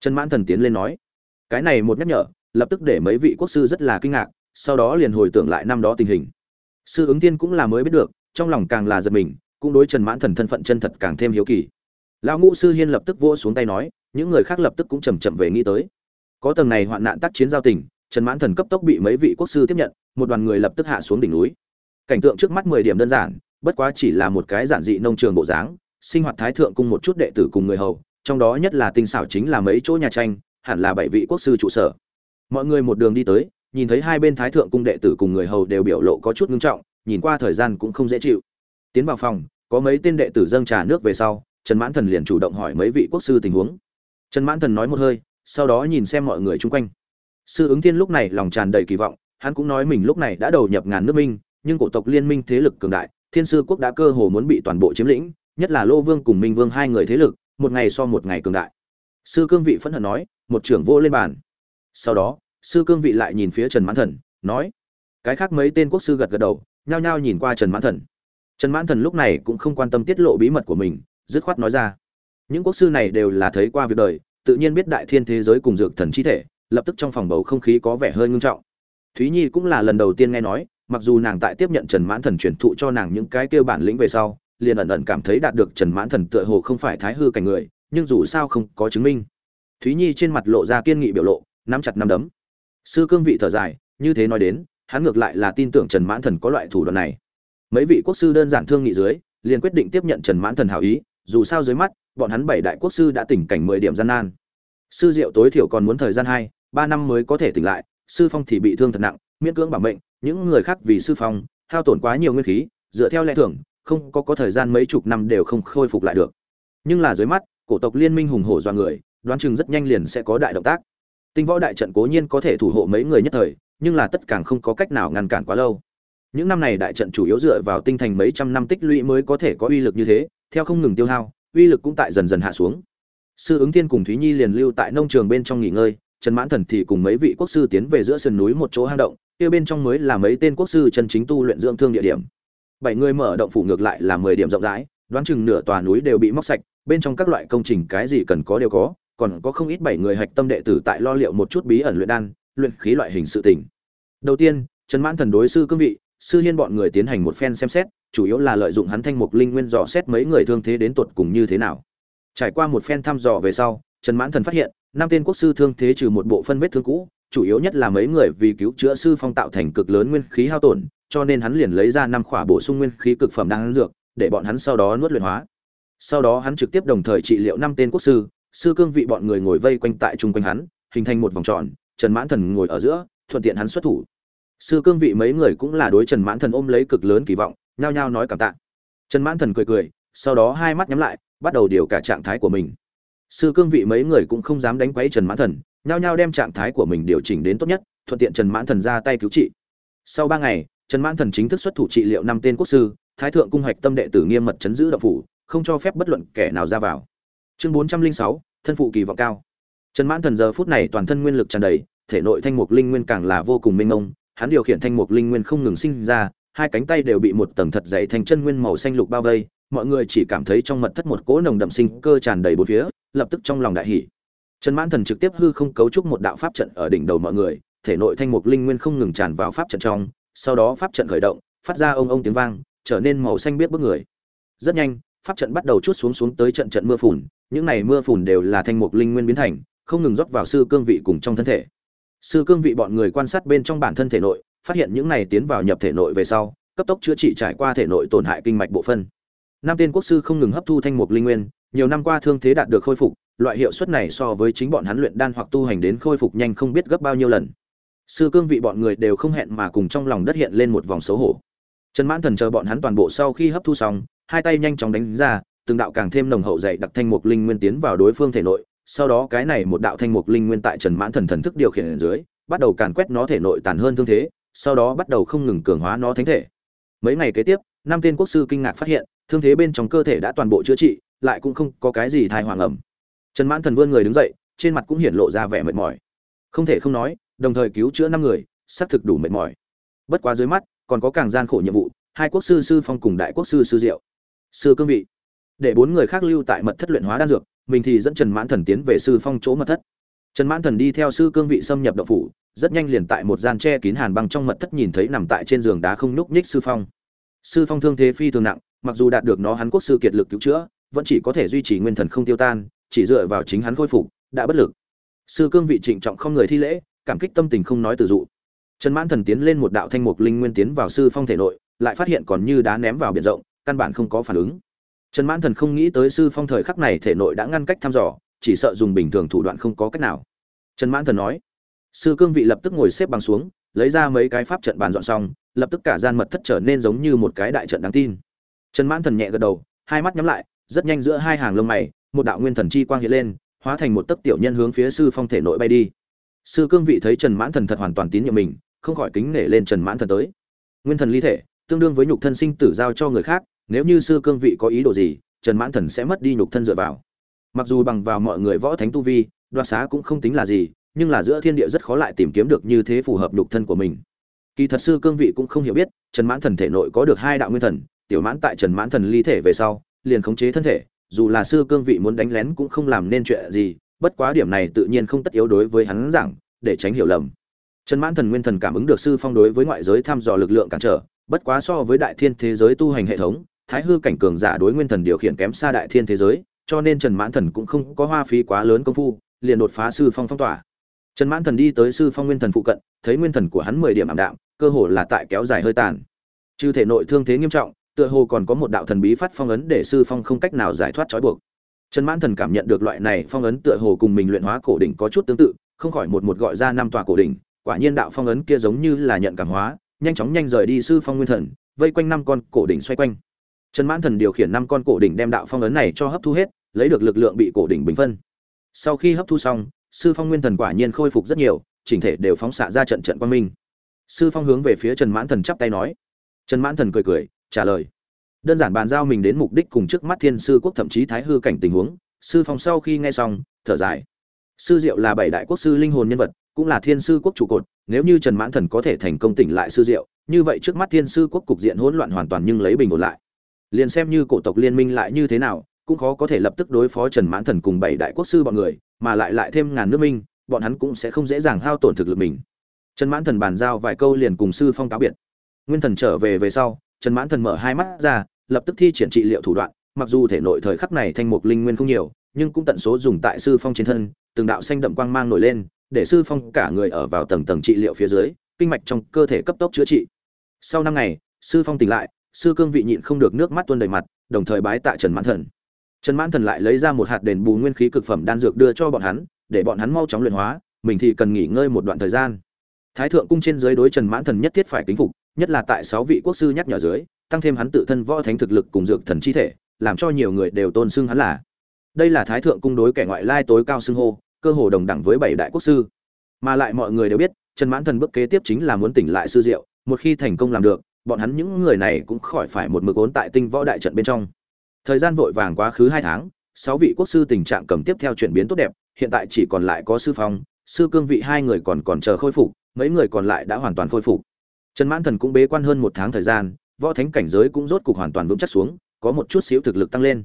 trần mãn thần tiến lên nói, cái này một nhắc nhở, lập tức để mấy vị quốc sư rất là kinh ngạc, sau đó liền hồi tưởng lại năm đó tình hình. Sư ứng tiên cũng là mới biết được, trong lòng càng là giật mình, cũng đối trần mãn thần thân phận chân thật càng thêm hiếu kỳ. Lão ngũ sư hiên lập tức vỗ xuống tay nói, những người khác lập tức cũng chầm chậm về nghĩ tới. Có tầng này hoạn nạn tác chiến giao tình, trần mãn thần cấp tốc bị mấy vị quốc sư tiếp nhận, một đoàn người lập tức hạ xuống đỉnh núi. Cảnh tượng trước mắt mười điểm đơn giản, bất quá chỉ là một cái giản dị nông trường bộ dáng, sinh hoạt thái thượng cùng một chút đệ tử cùng người hầu trong đó nhất là tinh xảo chính là mấy chỗ nhà tranh, hẳn là bảy vị quốc sư trụ sở. Mọi người một đường đi tới, nhìn thấy hai bên thái thượng cung đệ tử cùng người hầu đều biểu lộ có chút ngưng trọng, nhìn qua thời gian cũng không dễ chịu. Tiến vào phòng, có mấy tên đệ tử dâng trà nước về sau, trần mãn thần liền chủ động hỏi mấy vị quốc sư tình huống. Trần mãn thần nói một hơi, sau đó nhìn xem mọi người chung quanh. Sư ứng thiên lúc này lòng tràn đầy kỳ vọng, hắn cũng nói mình lúc này đã đầu nhập ngàn nước minh, nhưng cổ tộc liên minh thế lực cường đại, thiên sư quốc đã cơ hồ muốn bị toàn bộ chiếm lĩnh, nhất là lô vương cùng minh vương hai người thế lực một ngày so một ngày cường đại. Sư cương vị phẫn hận nói, một trưởng vô lên bàn. Sau đó, sư cương vị lại nhìn phía trần mãn thần, nói, cái khác mấy tên quốc sư gật gật đầu, nhao nhao nhìn qua trần mãn thần. Trần mãn thần lúc này cũng không quan tâm tiết lộ bí mật của mình, dứt khoát nói ra, những quốc sư này đều là thấy qua việc đời, tự nhiên biết đại thiên thế giới cùng dược thần chi thể, lập tức trong phòng bầu không khí có vẻ hơi ngưng trọng. Thúy nhi cũng là lần đầu tiên nghe nói, mặc dù nàng tại tiếp nhận trần mãn thần truyền thụ cho nàng những cái kêu bản lĩnh về sau liền ẩn ẩn cảm thấy đạt được trần mãn thần tựa hồ không phải thái hư cảnh người, nhưng dù sao không có chứng minh. Thúy nhi trên mặt lộ ra kiên nghị biểu lộ, nắm chặt nắm đấm. Sư cương vị thở dài, như thế nói đến, hắn ngược lại là tin tưởng trần mãn thần có loại thủ đoạn này. Mấy vị quốc sư đơn giản thương nghị dưới, liền quyết định tiếp nhận trần mãn thần hảo ý, dù sao dưới mắt, bọn hắn bảy đại quốc sư đã tỉnh cảnh mười điểm gian nan. Sư diệu tối thiểu còn muốn thời gian hai, ba năm mới có thể tỉnh lại, sư phong thì bị thương thật nặng, miễn cưỡng bảo mệnh, những người khác vì sư phong, hao tổn quá nhiều nguyên khí, dựa theo lẽ thường không có có thời gian mấy chục năm đều không khôi phục lại được. Nhưng là dưới mắt, cổ tộc liên minh hùng hổ do người, đoán chừng rất nhanh liền sẽ có đại động tác. Tinh võ đại trận cố nhiên có thể thủ hộ mấy người nhất thời, nhưng là tất cả không có cách nào ngăn cản quá lâu. Những năm này đại trận chủ yếu dựa vào tinh thành mấy trăm năm tích lũy mới có thể có uy lực như thế, theo không ngừng tiêu hao, uy lực cũng tại dần dần hạ xuống. Sư ứng thiên cùng thúy nhi liền lưu tại nông trường bên trong nghỉ ngơi, trần mãn thần thì cùng mấy vị quốc sư tiến về giữa sườn núi một chỗ hang động, kia bên trong mới là mấy tên quốc sư chân chính tu luyện dưỡng thương địa điểm bảy người mở động phủ ngược lại là mười điểm rộng rãi, đoán chừng nửa tòa núi đều bị móc sạch, bên trong các loại công trình cái gì cần có đều có, còn có không ít bảy người hạch tâm đệ tử tại lo liệu một chút bí ẩn luyện đan, luyện khí loại hình sự tình. Đầu tiên, trần mãn thần đối sư cương vị, sư hiên bọn người tiến hành một phen xem xét, chủ yếu là lợi dụng hắn thanh mục linh nguyên dò xét mấy người thương thế đến tột cùng như thế nào. Trải qua một phen thăm dò về sau, trần mãn thần phát hiện, năm tên quốc sư thương thế trừ một bộ phân vết thương cũ, chủ yếu nhất là mấy người vì cứu chữa sư phong tạo thành cực lớn nguyên khí hao tổn cho nên hắn liền lấy ra năm khỏa bổ sung nguyên khí cực phẩm đang dược, để bọn hắn sau đó nuốt luyện hóa. Sau đó hắn trực tiếp đồng thời trị liệu năm tên quốc sư sư cương vị bọn người ngồi vây quanh tại chung quanh hắn, hình thành một vòng tròn, trần mãn thần ngồi ở giữa, thuận tiện hắn xuất thủ. Sư cương vị mấy người cũng là đối trần mãn thần ôm lấy cực lớn kỳ vọng, nhao nhao nói cảm tạ. Trần mãn thần cười cười, sau đó hai mắt nhắm lại, bắt đầu điều cả trạng thái của mình. Sư cương vị mấy người cũng không dám đánh quấy trần mãn thần, nhao nhao đem trạng thái của mình điều chỉnh đến tốt nhất, thuận tiện trần mãn thần ra tay cứu trị. Sau ba ngày trần mãn thần chính thức xuất thủ trị liệu năm tên quốc sư, thái thượng cung hoạch tâm đệ tử nghiêm mật chấn giữ động phủ, không cho phép bất luận kẻ nào ra vào. Chương bốn trăm linh sáu, thân phụ kỳ vọng cao. Trần mãn thần giờ phút này toàn thân nguyên lực tràn đầy, thể nội thanh mục linh nguyên càng là vô cùng mênh mông, hắn điều khiển thanh mục linh nguyên không ngừng sinh ra, hai cánh tay đều bị một tầng thật dày thành chân nguyên màu xanh lục bao vây, mọi người chỉ cảm thấy trong mật thất một cỗ nồng đậm sinh cơ tràn đầy bốn phía, lập tức trong lòng đại hỉ. Trần mãn thần trực tiếp hư không cấu trúc một đạo pháp trận ở đỉnh đầu mọi người, thể nội thanh mục linh nguyên không ngừng tràn vào pháp trận trong sau đó pháp trận khởi động, phát ra ông ông tiếng vang, trở nên màu xanh biết bước người. Rất nhanh, pháp trận bắt đầu chút xuống xuống tới trận trận mưa phùn, những này mưa phùn đều là thanh mục linh nguyên biến thành, không ngừng rót vào sư cương vị cùng trong thân thể. Sư cương vị bọn người quan sát bên trong bản thân thể nội, phát hiện những này tiến vào nhập thể nội về sau, cấp tốc chữa trị trải qua thể nội tổn hại kinh mạch bộ phân. Nam tên quốc sư không ngừng hấp thu thanh mục linh nguyên, nhiều năm qua thương thế đạt được khôi phục, loại hiệu suất này so với chính bọn hắn luyện đan hoặc tu hành đến khôi phục nhanh không biết gấp bao nhiêu lần sư cương vị bọn người đều không hẹn mà cùng trong lòng đất hiện lên một vòng xấu hổ. Trần mãn thần chờ bọn hắn toàn bộ sau khi hấp thu xong, hai tay nhanh chóng đánh ra, từng đạo càng thêm nồng hậu dày đặc thanh mục linh nguyên tiến vào đối phương thể nội. Sau đó cái này một đạo thanh mục linh nguyên tại trần mãn thần thần thức điều khiển ở dưới, bắt đầu càn quét nó thể nội tàn hơn thương thế, sau đó bắt đầu không ngừng cường hóa nó thánh thể. Mấy ngày kế tiếp, năm tên quốc sư kinh ngạc phát hiện, thương thế bên trong cơ thể đã toàn bộ chữa trị, lại cũng không có cái gì thai hoàng ẩm. Trần mãn thần vươn người đứng dậy, trên mặt cũng hiện lộ ra vẻ mệt mỏi. Không thể không nói đồng thời cứu chữa năm người, xác thực đủ mệt mỏi. Bất quá dưới mắt, còn có càng gian khổ nhiệm vụ, hai quốc sư sư phong cùng đại quốc sư sư diệu. Sư cương vị. Để bốn người khác lưu tại mật thất luyện hóa đan dược, mình thì dẫn trần mãn thần tiến về sư phong chỗ mật thất. Trần mãn thần đi theo sư cương vị xâm nhập động phủ, rất nhanh liền tại một gian tre kín hàn băng trong mật thất nhìn thấy nằm tại trên giường đá không nhúc nhích sư phong. Sư phong thương thế phi thường nặng, mặc dù đạt được nó hắn quốc sư kiệt lực cứu chữa, vẫn chỉ có thể duy trì nguyên thần không tiêu tan, chỉ dựa vào chính hắn khôi phục, đã bất lực. Sư cương vị trịnh trọng không người thi lễ cảm kích tâm tình không nói từ dụ. Trần mãn thần tiến lên một đạo thanh mục linh nguyên tiến vào sư phong thể nội, lại phát hiện còn như đá ném vào biển rộng, căn bản không có phản ứng. Trần mãn thần không nghĩ tới sư phong thời khắc này thể nội đã ngăn cách thăm dò, chỉ sợ dùng bình thường thủ đoạn không có cách nào. Trần mãn thần nói, sư cương vị lập tức ngồi xếp bằng xuống, lấy ra mấy cái pháp trận bàn dọn xong, lập tức cả gian mật thất trở nên giống như một cái đại trận đáng tin. Trần mãn thần nhẹ gật đầu, hai mắt nhắm lại, rất nhanh giữa hai hàng lông mày, một đạo nguyên thần chi quang hiện lên, hóa thành một tấc tiểu nhân hướng phía sư phong thể nội bay đi sư cương vị thấy trần mãn thần thật hoàn toàn tín nhiệm mình, không khỏi kính nể lên trần mãn thần tới. Nguyên thần ly thể, tương đương với nhục thân sinh tử giao cho người khác, nếu như sư cương vị có ý đồ gì, trần mãn thần sẽ mất đi nhục thân dựa vào. Mặc dù bằng vào mọi người võ thánh tu vi, đoạt xá cũng không tính là gì, nhưng là giữa thiên địa rất khó lại tìm kiếm được như thế phù hợp nhục thân của mình. Kỳ thật sư cương vị cũng không hiểu biết, trần mãn thần thể nội có được hai đạo nguyên thần, tiểu mãn tại trần mãn thần ly thể về sau, liền khống chế thân thể, dù là sư cương vị muốn đánh lén cũng không làm nên chuyện gì bất quá điểm này tự nhiên không tất yếu đối với hắn giảng, để tránh hiểu lầm. Trần mãn thần nguyên thần cảm ứng được sư phong đối với ngoại giới thăm dò lực lượng cản trở, bất quá so với đại thiên thế giới tu hành hệ thống, thái hư cảnh cường giả đối nguyên thần điều khiển kém xa đại thiên thế giới, cho nên trần mãn thần cũng không có hoa phí quá lớn công phu, liền đột phá sư phong phong tỏa. Trần mãn thần đi tới sư phong nguyên thần phụ cận, thấy nguyên thần của hắn mười điểm ảm đạm, cơ hồ là tại kéo dài hơi tàn. Trừ thể nội thương thế nghiêm trọng, tựa hồ còn có một đạo thần bí phát phong ấn để sư phong không cách nào giải thoát trói buộc trần mãn thần cảm nhận được loại này phong ấn tựa hồ cùng mình luyện hóa cổ đỉnh có chút tương tự, không khỏi một một gọi ra năm tòa cổ đỉnh, quả nhiên đạo phong ấn kia giống như là nhận cảm hóa, nhanh chóng nhanh rời đi sư phong nguyên thần, vây quanh năm con cổ đỉnh xoay quanh. Trần mãn thần điều khiển năm con cổ đỉnh đem đạo phong ấn này cho hấp thu hết, lấy được lực lượng bị cổ đỉnh bình phân. Sau khi hấp thu xong, sư phong nguyên thần quả nhiên khôi phục rất nhiều, chỉnh thể đều phóng xạ ra trận trận quang minh. Sư phong hướng về phía trần mãn thần chắp tay nói. Trần mãn thần cười cười, trả lời đơn giản bàn giao mình đến mục đích cùng trước mắt thiên sư quốc thậm chí thái hư cảnh tình huống, sư phong sau khi nghe xong, thở dài. Sư diệu là bảy đại quốc sư linh hồn nhân vật, cũng là thiên sư quốc trụ cột, nếu như trần mãn thần có thể thành công tỉnh lại sư diệu, như vậy trước mắt thiên sư quốc cục diện hỗn loạn hoàn toàn nhưng lấy bình ổn lại. Liền xem như cổ tộc liên minh lại như thế nào, cũng khó có thể lập tức đối phó trần mãn thần cùng bảy đại quốc sư bọn người, mà lại lại thêm ngàn nước minh, bọn hắn cũng sẽ không dễ dàng hao tổn thực lực mình. Trần mãn thần bàn giao vài câu liền cùng sư phong cáo biệt. Nguyên thần trở về về sau trần mãn thần mở hai mắt ra, lập tức thi triển trị liệu thủ đoạn, mặc dù thể nội thời khắc này thanh mục linh nguyên không nhiều, nhưng cũng tận số dùng tại sư phong trên thân, từng đạo xanh đậm quang mang nổi lên, để sư phong cả người ở vào tầng tầng trị liệu phía dưới, kinh mạch trong cơ thể cấp tốc chữa trị. Sau năm ngày, sư phong tỉnh lại, sư cương vị nhịn không được nước mắt tuôn đầy mặt, đồng thời bái tạ trần mãn thần. Trần mãn thần lại lấy ra một hạt đền bù nguyên khí cực phẩm đan dược đưa cho bọn hắn, để bọn hắn mau chóng luyện hóa, mình thì cần nghỉ ngơi một đoạn thời gian. Thái thượng cung trên dưới đối trần mãn thần nhất thiết phải kính phục nhất là tại sáu vị quốc sư nhắc nhở dưới, tăng thêm hắn tự thân võ thánh thực lực cùng dược thần chi thể, làm cho nhiều người đều tôn xưng hắn là. Đây là thái thượng cung đối kẻ ngoại lai tối cao xưng hô, cơ hồ đồng đẳng với bảy đại quốc sư. Mà lại mọi người đều biết, trần mãn thần bước kế tiếp chính là muốn tỉnh lại sư diệu, một khi thành công làm được, bọn hắn những người này cũng khỏi phải một mực ốn tại tinh võ đại trận bên trong. Thời gian vội vàng quá khứ hai tháng, sáu vị quốc sư tình trạng cầm tiếp theo chuyển biến tốt đẹp, hiện tại chỉ còn lại có sư phong, sư cương vị hai người còn còn chờ khôi phục, mấy người còn lại đã hoàn toàn khôi phục trần mãn thần cũng bế quan hơn một tháng thời gian, võ thánh cảnh giới cũng rốt cục hoàn toàn vững chắc xuống, có một chút xíu thực lực tăng lên.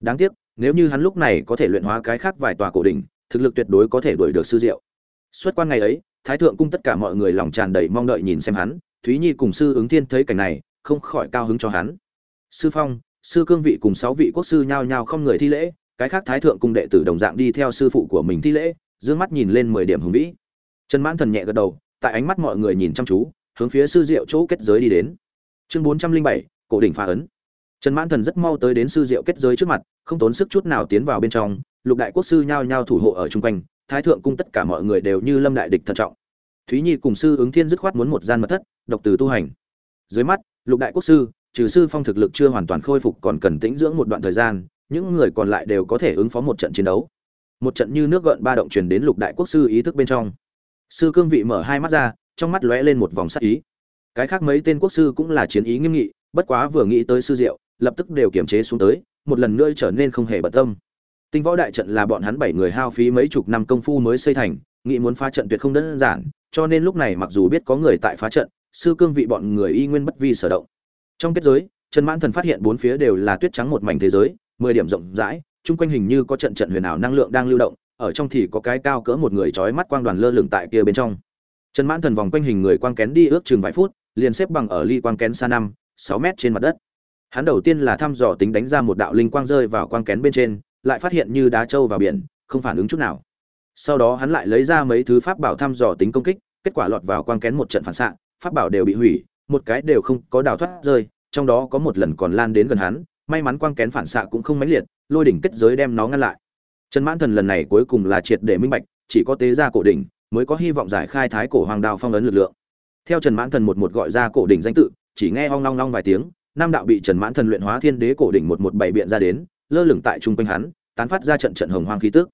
Đáng tiếc, nếu như hắn lúc này có thể luyện hóa cái khác vài tòa cổ đỉnh, thực lực tuyệt đối có thể đuổi được sư diệu. Xuất quan ngày ấy, thái thượng cung tất cả mọi người lòng tràn đầy mong đợi nhìn xem hắn, thúy nhi cùng sư ứng thiên thấy cảnh này, không khỏi cao hứng cho hắn. Sư phong, sư cương vị cùng sáu vị quốc sư nhao nhao không người thi lễ, cái khác thái thượng cung đệ tử đồng dạng đi theo sư phụ của mình thi lễ, dương mắt nhìn lên mười điểm hùng vĩ. Trần mãn thần nhẹ gật đầu, tại ánh mắt mọi người nhìn chăm chú hướng phía sư diệu chỗ kết giới đi đến. Chương bốn trăm linh bảy, cổ đỉnh phá ấn. Trần mãn thần rất mau tới đến sư diệu kết giới trước mặt, không tốn sức chút nào tiến vào bên trong, lục đại quốc sư nhao nhao thủ hộ ở chung quanh, thái thượng cung tất cả mọi người đều như lâm đại địch thận trọng. Thúy nhi cùng sư ứng thiên dứt khoát muốn một gian mật thất, độc từ tu hành. Dưới mắt, lục đại quốc sư, trừ sư phong thực lực chưa hoàn toàn khôi phục còn cần tĩnh dưỡng một đoạn thời gian, những người còn lại đều có thể ứng phó một trận chiến đấu. Một trận như nước gợn ba động truyền đến lục đại quốc sư ý thức bên trong. Sư cương vị mở hai mắt ra trong mắt lóe lên một vòng sắc ý. Cái khác mấy tên quốc sư cũng là chiến ý nghiêm nghị, bất quá vừa nghĩ tới sư diệu, lập tức đều kiềm chế xuống tới, một lần nữa trở nên không hề bận tâm. Tinh võ đại trận là bọn hắn bảy người hao phí mấy chục năm công phu mới xây thành, nghĩ muốn phá trận tuyệt không đơn giản, cho nên lúc này mặc dù biết có người tại phá trận, sư cương vị bọn người y nguyên bất vi sở động. Trong kết giới, trần mãn thần phát hiện bốn phía đều là tuyết trắng một mảnh thế giới, mười điểm rộng rãi, chung quanh hình như có trận trận huyền ảo năng lượng đang lưu động, ở trong thì có cái cao cỡ một người trói mắt quang đoàn lơ lửng tại kia bên trong trần mãn thần vòng quanh hình người quang kén đi ước chừng vài phút, liền xếp bằng ở ly quang kén xa năm, sáu mét trên mặt đất. Hắn đầu tiên là thăm dò tính đánh ra một đạo linh quang rơi vào quang kén bên trên, lại phát hiện như đá trâu vào biển, không phản ứng chút nào. Sau đó hắn lại lấy ra mấy thứ pháp bảo thăm dò tính công kích, kết quả lọt vào quang kén một trận phản xạ, pháp bảo đều bị hủy, một cái đều không có đào thoát rơi, trong đó có một lần còn lan đến gần hắn, may mắn quang kén phản xạ cũng không mãnh liệt, lôi đỉnh kết giới đem nó ngăn lại. Trần mãn thần lần này cuối cùng là triệt để minh bạch, chỉ có tế ra cổ đỉnh mới có hy vọng giải khai thái cổ hoàng đao phong ấn lực lượng. Theo trần mãn thần một một gọi ra cổ đỉnh danh tự, chỉ nghe hoang long long vài tiếng nam đạo bị trần mãn thần luyện hóa thiên đế cổ đỉnh một một bảy biện ra đến, lơ lửng tại trung quanh hắn, tán phát ra trận trận hồng hoang khí tức.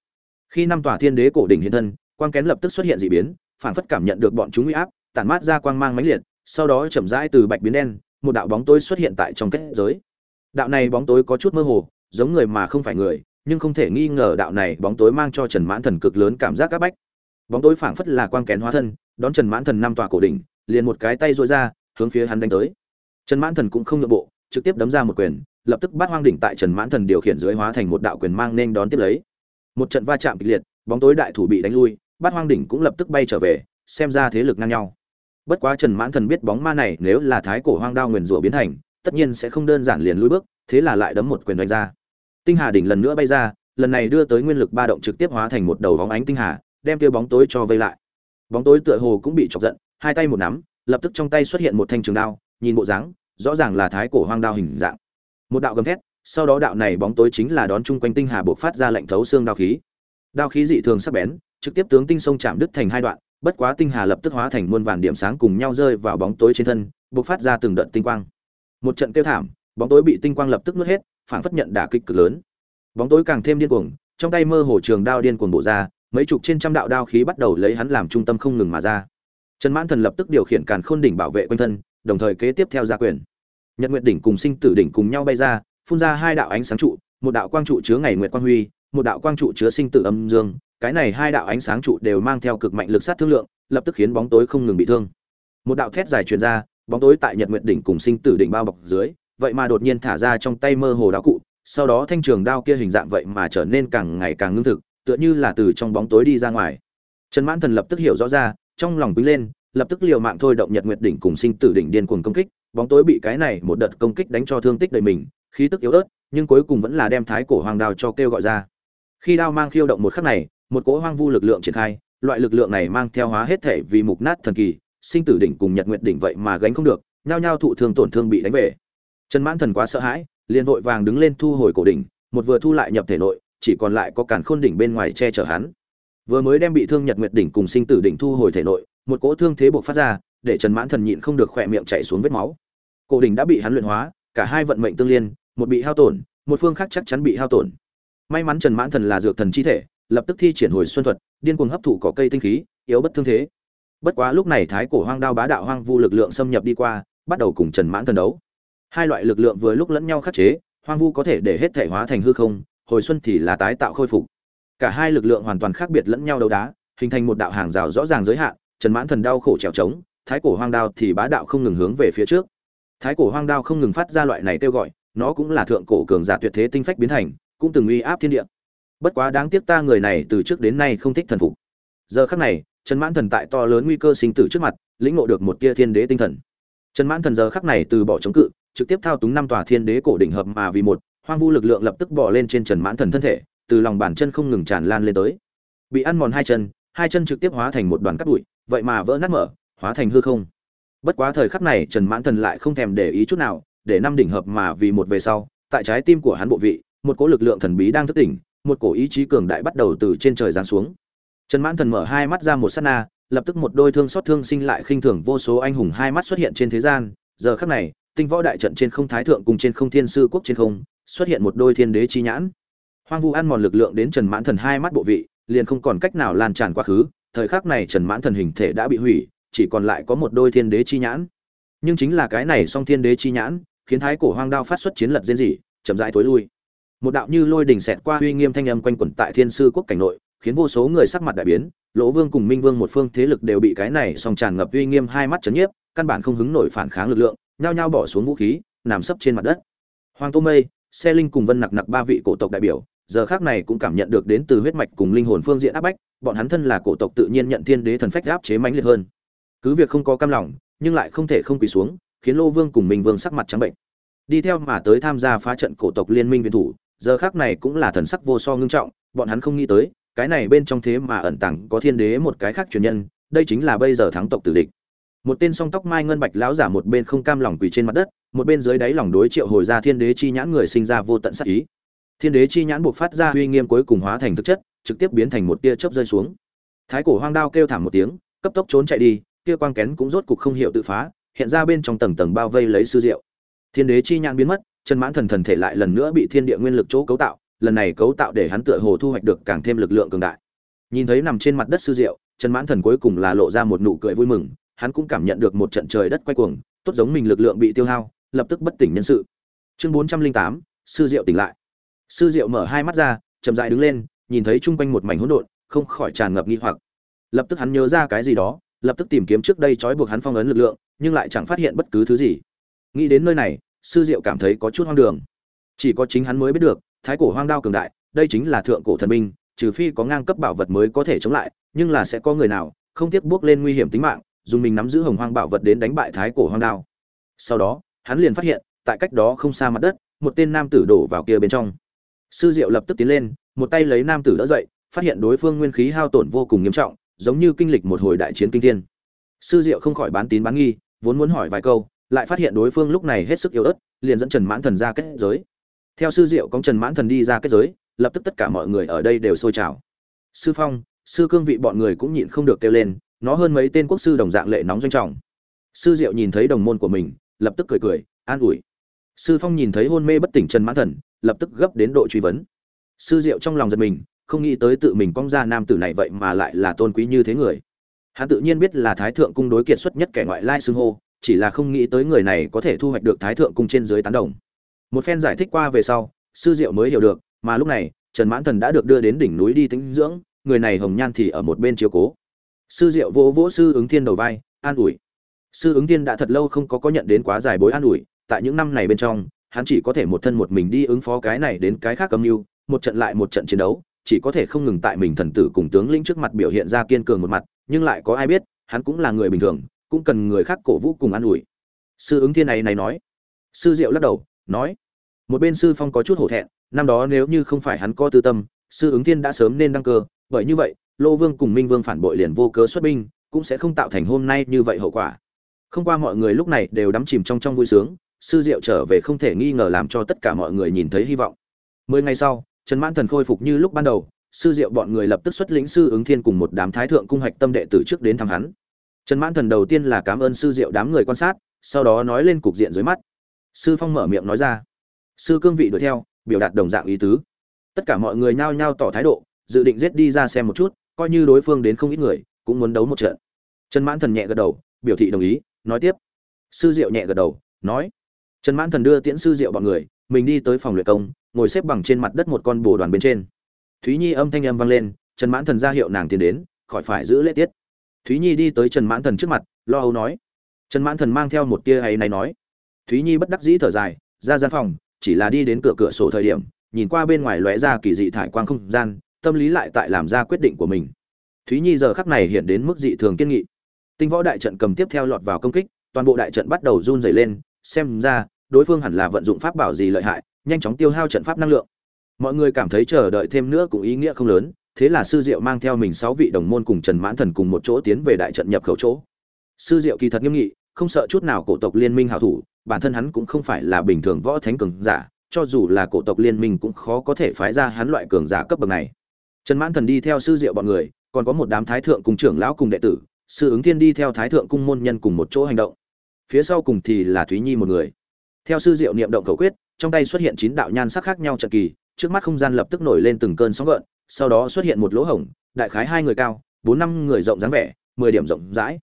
Khi năm tòa thiên đế cổ đỉnh hiện thân, quang kén lập tức xuất hiện dị biến, phản phất cảm nhận được bọn chúng uy áp, tản mát ra quang mang mãnh liệt, sau đó chậm rãi từ bạch biến đen, một đạo bóng tối xuất hiện tại trong kết giới. Đạo này bóng tối có chút mơ hồ, giống người mà không phải người, nhưng không thể nghi ngờ đạo này bóng tối mang cho trần mãn thần cực lớn cảm giác áp bách bóng tối phảng phất là quang kén hóa thân, đón trần mãn thần năm tòa cổ đỉnh, liền một cái tay dội ra, hướng phía hắn đánh tới. Trần mãn thần cũng không nhượng bộ, trực tiếp đấm ra một quyền, lập tức bắt hoang đỉnh tại trần mãn thần điều khiển dưới hóa thành một đạo quyền mang nên đón tiếp lấy. Một trận va chạm kịch liệt, bóng tối đại thủ bị đánh lui bắt hoang đỉnh cũng lập tức bay trở về, xem ra thế lực ngang nhau. Bất quá trần mãn thần biết bóng ma này nếu là thái cổ hoang đao nguyền rủa biến thành, tất nhiên sẽ không đơn giản liền lui bước, thế là lại đấm một quyền đánh ra. Tinh hà đỉnh lần nữa bay ra, lần này đưa tới nguyên lực ba động trực tiếp hóa thành một đầu bóng ánh tinh hà đem tiêu bóng tối cho vây lại. Bóng tối tựa hồ cũng bị chọc giận, hai tay một nắm, lập tức trong tay xuất hiện một thanh trường đao, nhìn bộ dáng, rõ ràng là thái cổ hoang đao hình dạng. Một đạo gầm thét, sau đó đạo này bóng tối chính là đón chung quanh tinh hà buộc phát ra lệnh thấu xương đao khí. Đao khí dị thường sắc bén, trực tiếp tướng tinh sông chạm đứt thành hai đoạn, bất quá tinh hà lập tức hóa thành muôn vàn điểm sáng cùng nhau rơi vào bóng tối trên thân, buộc phát ra từng đợt tinh quang. Một trận tiêu thảm, bóng tối bị tinh quang lập tức nuốt hết phản phất nhận đả kích cực lớn. Bóng tối càng thêm điên cuồng, trong tay mơ hồ trường đao điên cuồng bổ ra mấy chục trên trăm đạo đao khí bắt đầu lấy hắn làm trung tâm không ngừng mà ra. Trần mãn thần lập tức điều khiển càn khôn đỉnh bảo vệ quanh thân, đồng thời kế tiếp theo gia quyền. Nhật nguyệt đỉnh cùng sinh tử đỉnh cùng nhau bay ra, phun ra hai đạo ánh sáng trụ, một đạo quang trụ chứa ngày nguyệt quang huy, một đạo quang trụ chứa sinh tử âm dương. Cái này hai đạo ánh sáng trụ đều mang theo cực mạnh lực sát thương lượng, lập tức khiến bóng tối không ngừng bị thương. Một đạo thét dài truyền ra, bóng tối tại nhật nguyệt đỉnh cùng sinh tử đỉnh bao bọc dưới, vậy mà đột nhiên thả ra trong tay mơ hồ đạo cụ, sau đó thanh trường đao kia hình dạng vậy mà trở nên càng ngày càng ngưng thực tựa như là từ trong bóng tối đi ra ngoài. Trần mãn thần lập tức hiểu rõ ra, trong lòng quý lên, lập tức liều mạng thôi động nhật nguyệt đỉnh cùng sinh tử đỉnh điên cuồng công kích, bóng tối bị cái này một đợt công kích đánh cho thương tích đầy mình, khí tức yếu ớt, nhưng cuối cùng vẫn là đem thái cổ hoàng đao cho kêu gọi ra. Khi đao mang khiêu động một khắc này, một cỗ hoang vu lực lượng triển khai, loại lực lượng này mang theo hóa hết thể vì mục nát thần kỳ, sinh tử đỉnh cùng nhật nguyệt đỉnh vậy mà gánh không được, nhao nhao thụ thương tổn thương bị đánh về. Trần mãn thần quá sợ hãi, liền vội vàng đứng lên thu hồi cổ đỉnh, một vừa thu lại nhập thể nội chỉ còn lại có càn khôn đỉnh bên ngoài che chở hắn. Vừa mới đem bị thương nhật nguyệt đỉnh cùng sinh tử đỉnh thu hồi thể nội, một cỗ thương thế buộc phát ra, để trần mãn thần nhịn không được khỏe miệng chạy xuống vết máu. Cổ đỉnh đã bị hắn luyện hóa, cả hai vận mệnh tương liên, một bị hao tổn, một phương khác chắc chắn bị hao tổn. May mắn trần mãn thần là dược thần chi thể, lập tức thi triển hồi xuân thuật, điên cuồng hấp thụ cỏ cây tinh khí, yếu bất thương thế. Bất quá lúc này thái cổ hoang đao bá đạo hoang vu lực lượng xâm nhập đi qua, bắt đầu cùng trần mãn thần đấu. Hai loại lực lượng vừa lúc lẫn nhau khắc chế, hoang vu có thể để hết thể hóa thành hư không hồi xuân thì là tái tạo khôi phục. Cả hai lực lượng hoàn toàn khác biệt lẫn nhau đấu đá, hình thành một đạo hàng rào rõ ràng giới hạn, trần mãn thần đau khổ trèo trống, thái cổ hoang đao thì bá đạo không ngừng hướng về phía trước. Thái cổ hoang đao không ngừng phát ra loại này kêu gọi, nó cũng là thượng cổ cường giả tuyệt thế tinh phách biến thành, cũng từng uy áp thiên địa. Bất quá đáng tiếc ta người này từ trước đến nay không thích thần phục. Giờ khắc này, trần mãn thần tại to lớn nguy cơ sinh tử trước mặt, lĩnh ngộ được một tia thiên đế tinh thần. Trần mãn thần giờ khắc này từ bỏ chống cự, trực tiếp thao túng năm tòa thiên đế cổ đỉnh hợp mà vì một hoang vu lực lượng lập tức bỏ lên trên trần mãn thần thân thể, từ lòng bàn chân không ngừng tràn lan lên tới. Bị ăn mòn hai chân hai chân trực tiếp hóa thành một đoàn cắt bụi, vậy mà vỡ nát mở, hóa thành hư không. Bất quá thời khắc này, trần mãn thần lại không thèm để ý chút nào, để năm đỉnh hợp mà vì một về sau, tại trái tim của hắn bộ vị, một cỗ lực lượng thần bí đang thức tỉnh, một cổ ý chí cường đại bắt đầu từ trên trời giáng xuống. Trần mãn thần mở hai mắt ra một sát na, lập tức một đôi thương xót thương sinh lại khinh thường vô số anh hùng hai mắt xuất hiện trên thế gian. Giờ khắc này, tinh võ đại trận trên không thái thượng cùng trên không thiên sư quốc trên không xuất hiện một đôi thiên đế chi nhãn. Hoang vu ăn mòn lực lượng đến trần mãn thần hai mắt bộ vị, liền không còn cách nào lan tràn quá khứ, thời khắc này trần mãn thần hình thể đã bị hủy, chỉ còn lại có một đôi thiên đế chi nhãn. Nhưng chính là cái này song thiên đế chi nhãn, khiến thái cổ hoang đao phát xuất chiến lật diễn dị chậm rãi tối lui. Một đạo như lôi đỉnh xẹt qua uy nghiêm thanh âm quanh quẩn tại thiên sư quốc cảnh nội, khiến vô số người sắc mặt đại biến, lỗ vương cùng minh vương một phương thế lực đều bị cái này song tràn ngập uy nghiêm hai mắt chấn nhiếp, căn bản không hứng nổi phản kháng lực lượng, nhao nhao bỏ xuống vũ khí, nằm sấp trên mặt đất. Hoàng tô mây xe linh cùng vân nặc nặc ba vị cổ tộc đại biểu, giờ khác này cũng cảm nhận được đến từ huyết mạch cùng linh hồn phương diện áp bách, bọn hắn thân là cổ tộc tự nhiên nhận thiên đế thần phách áp chế mãnh liệt hơn. Cứ việc không có cam lòng, nhưng lại không thể không quỳ xuống, khiến lô vương cùng minh vương sắc mặt trắng bệnh. Đi theo mà tới tham gia phá trận cổ tộc liên minh viện thủ, giờ khác này cũng là thần sắc vô so ngưng trọng, bọn hắn không nghĩ tới, cái này bên trong thế mà ẩn tàng có thiên đế một cái khác truyền nhân, đây chính là bây giờ thắng tộc tử địch một tên song tóc mai ngân bạch lão giả một bên không cam lòng quỳ trên mặt đất, một bên dưới đáy lòng đối triệu hồi ra thiên đế chi nhãn người sinh ra vô tận sắc ý. Thiên đế chi nhãn buộc phát ra uy nghiêm cuối cùng hóa thành thực chất, trực tiếp biến thành một tia chớp rơi xuống. Thái cổ hoang đao kêu thảm một tiếng, cấp tốc trốn chạy đi, kia quang kén cũng rốt cục không hiểu tự phá, hiện ra bên trong tầng tầng bao vây lấy sư diệu. Thiên đế chi nhãn biến mất, chân mãn thần thần thể lại lần nữa bị thiên địa nguyên lực chỗ cấu tạo, lần này cấu tạo để hắn tựa hồ thu hoạch được càng thêm lực lượng cường đại. Nhìn thấy nằm trên mặt đất sư diệu, chân mãn thần cuối cùng là lộ ra một nụ cười vui mừng hắn cũng cảm nhận được một trận trời đất quay cuồng, tốt giống mình lực lượng bị tiêu hao, lập tức bất tỉnh nhân sự. Chương bốn trăm linh tám, sư diệu tỉnh lại. Sư diệu mở hai mắt ra, chậm rãi đứng lên, nhìn thấy chung quanh một mảnh hỗn độn, không khỏi tràn ngập nghi hoặc. Lập tức hắn nhớ ra cái gì đó, lập tức tìm kiếm trước đây trói buộc hắn phong ấn lực lượng, nhưng lại chẳng phát hiện bất cứ thứ gì. Nghĩ đến nơi này, sư diệu cảm thấy có chút hoang đường. Chỉ có chính hắn mới biết được, thái cổ hoang đao cường đại, đây chính là thượng cổ thần binh, trừ phi có ngang cấp bảo vật mới có thể chống lại, nhưng là sẽ có người nào không tiếc bước lên nguy hiểm tính mạng dùng mình nắm giữ hồng hoang bảo vật đến đánh bại thái cổ hoang đao. Sau đó, hắn liền phát hiện, tại cách đó không xa mặt đất, một tên nam tử đổ vào kia bên trong. Sư diệu lập tức tiến lên, một tay lấy nam tử đỡ dậy, phát hiện đối phương nguyên khí hao tổn vô cùng nghiêm trọng, giống như kinh lịch một hồi đại chiến kinh thiên. Sư diệu không khỏi bán tín bán nghi, vốn muốn hỏi vài câu, lại phát hiện đối phương lúc này hết sức yếu ớt, liền dẫn trần mãn thần ra kết giới. Theo sư diệu có trần mãn thần đi ra kết giới, lập tức tất cả mọi người ở đây đều sôi trào. Sư phong, sư cương vị bọn người cũng nhịn không được kêu lên nó hơn mấy tên quốc sư đồng dạng lệ nóng doanh trọng. Sư diệu nhìn thấy đồng môn của mình, lập tức cười cười, an ủi. Sư phong nhìn thấy hôn mê bất tỉnh trần mãn thần, lập tức gấp đến độ truy vấn. Sư diệu trong lòng giật mình, không nghĩ tới tự mình cong ra nam tử này vậy mà lại là tôn quý như thế người. Hắn tự nhiên biết là thái thượng cung đối kiệt xuất nhất kẻ ngoại lai xưng hô, chỉ là không nghĩ tới người này có thể thu hoạch được thái thượng cung trên dưới tán đồng. Một phen giải thích qua về sau, sư diệu mới hiểu được, mà lúc này, trần mãn thần đã được đưa đến đỉnh núi đi tĩnh dưỡng, người này hồng nhan thì ở một bên chiếu cố sư diệu vỗ vỗ sư ứng thiên đầu vai, an ủi. Sư ứng thiên đã thật lâu không có có nhận đến quá dài bối an ủi, tại những năm này bên trong, hắn chỉ có thể một thân một mình đi ứng phó cái này đến cái khác âm mưu, một trận lại một trận chiến đấu, chỉ có thể không ngừng tại mình thần tử cùng tướng lĩnh trước mặt biểu hiện ra kiên cường một mặt, nhưng lại có ai biết, hắn cũng là người bình thường, cũng cần người khác cổ vũ cùng an ủi. Sư ứng thiên này này nói. Sư diệu lắc đầu, nói. Một bên sư phong có chút hổ thẹn, năm đó nếu như không phải hắn có tư tâm, sư ứng thiên đã sớm nên đăng cơ, bởi như vậy lô vương cùng minh vương phản bội liền vô cớ xuất binh, cũng sẽ không tạo thành hôm nay như vậy hậu quả. Không qua mọi người lúc này đều đắm chìm trong trong vui sướng, sư diệu trở về không thể nghi ngờ làm cho tất cả mọi người nhìn thấy hy vọng. Mười ngày sau, trần mãn thần khôi phục như lúc ban đầu, sư diệu bọn người lập tức xuất lĩnh sư ứng thiên cùng một đám thái thượng cung hạch tâm đệ tử trước đến thăm hắn. Trần mãn thần đầu tiên là cảm ơn sư diệu đám người quan sát, sau đó nói lên cục diện dưới mắt. Sư phong mở miệng nói ra. Sư cương vị đuổi theo, biểu đạt đồng dạng ý tứ. Tất cả mọi người nhao nhao tỏ thái độ, dự định giết đi ra xem một chút coi như đối phương đến không ít người, cũng muốn đấu một trận. Trần mãn thần nhẹ gật đầu, biểu thị đồng ý, nói tiếp. Sư diệu nhẹ gật đầu, nói. Trần mãn thần đưa tiễn sư diệu bọn người, mình đi tới phòng luyện công, ngồi xếp bằng trên mặt đất một con bồ đoàn bên trên. Thúy nhi âm thanh âm vang lên, trần mãn thần ra hiệu nàng tiến đến, khỏi phải giữ lễ tiết. Thúy nhi đi tới trần mãn thần trước mặt, lo âu nói. Trần mãn thần mang theo một tia hay này nói. Thúy nhi bất đắc dĩ thở dài, ra gian phòng, chỉ là đi đến cửa cửa sổ thời điểm, nhìn qua bên ngoài lóe ra kỳ dị thải quang không gian tâm lý lại tại làm ra quyết định của mình. Thúy nhi giờ khắc này hiện đến mức dị thường kiên nghị. Tinh võ đại trận cầm tiếp theo lọt vào công kích, toàn bộ đại trận bắt đầu run rẩy lên, xem ra, đối phương hẳn là vận dụng pháp bảo gì lợi hại, nhanh chóng tiêu hao trận pháp năng lượng. Mọi người cảm thấy chờ đợi thêm nữa cũng ý nghĩa không lớn, thế là sư diệu mang theo mình sáu vị đồng môn cùng trần mãn thần cùng một chỗ tiến về đại trận nhập khẩu chỗ. Sư diệu kỳ thật nghiêm nghị, không sợ chút nào cổ tộc liên minh hảo thủ, bản thân hắn cũng không phải là bình thường võ thánh cường giả, cho dù là cổ tộc liên minh cũng khó có thể phái ra hắn loại cường giả cấp bậc này trần mãn thần đi theo sư diệu bọn người, còn có một đám thái thượng cùng trưởng lão cùng đệ tử, sư ứng thiên đi theo thái thượng cung môn nhân cùng một chỗ hành động. Phía sau cùng thì là thúy nhi một người. Theo sư diệu niệm động khẩu quyết, trong tay xuất hiện chín đạo nhan sắc khác nhau trận kỳ, trước mắt không gian lập tức nổi lên từng cơn sóng gợn, sau đó xuất hiện một lỗ hổng, đại khái hai người cao, bốn năm người rộng dáng vẻ, mười điểm rộng rãi.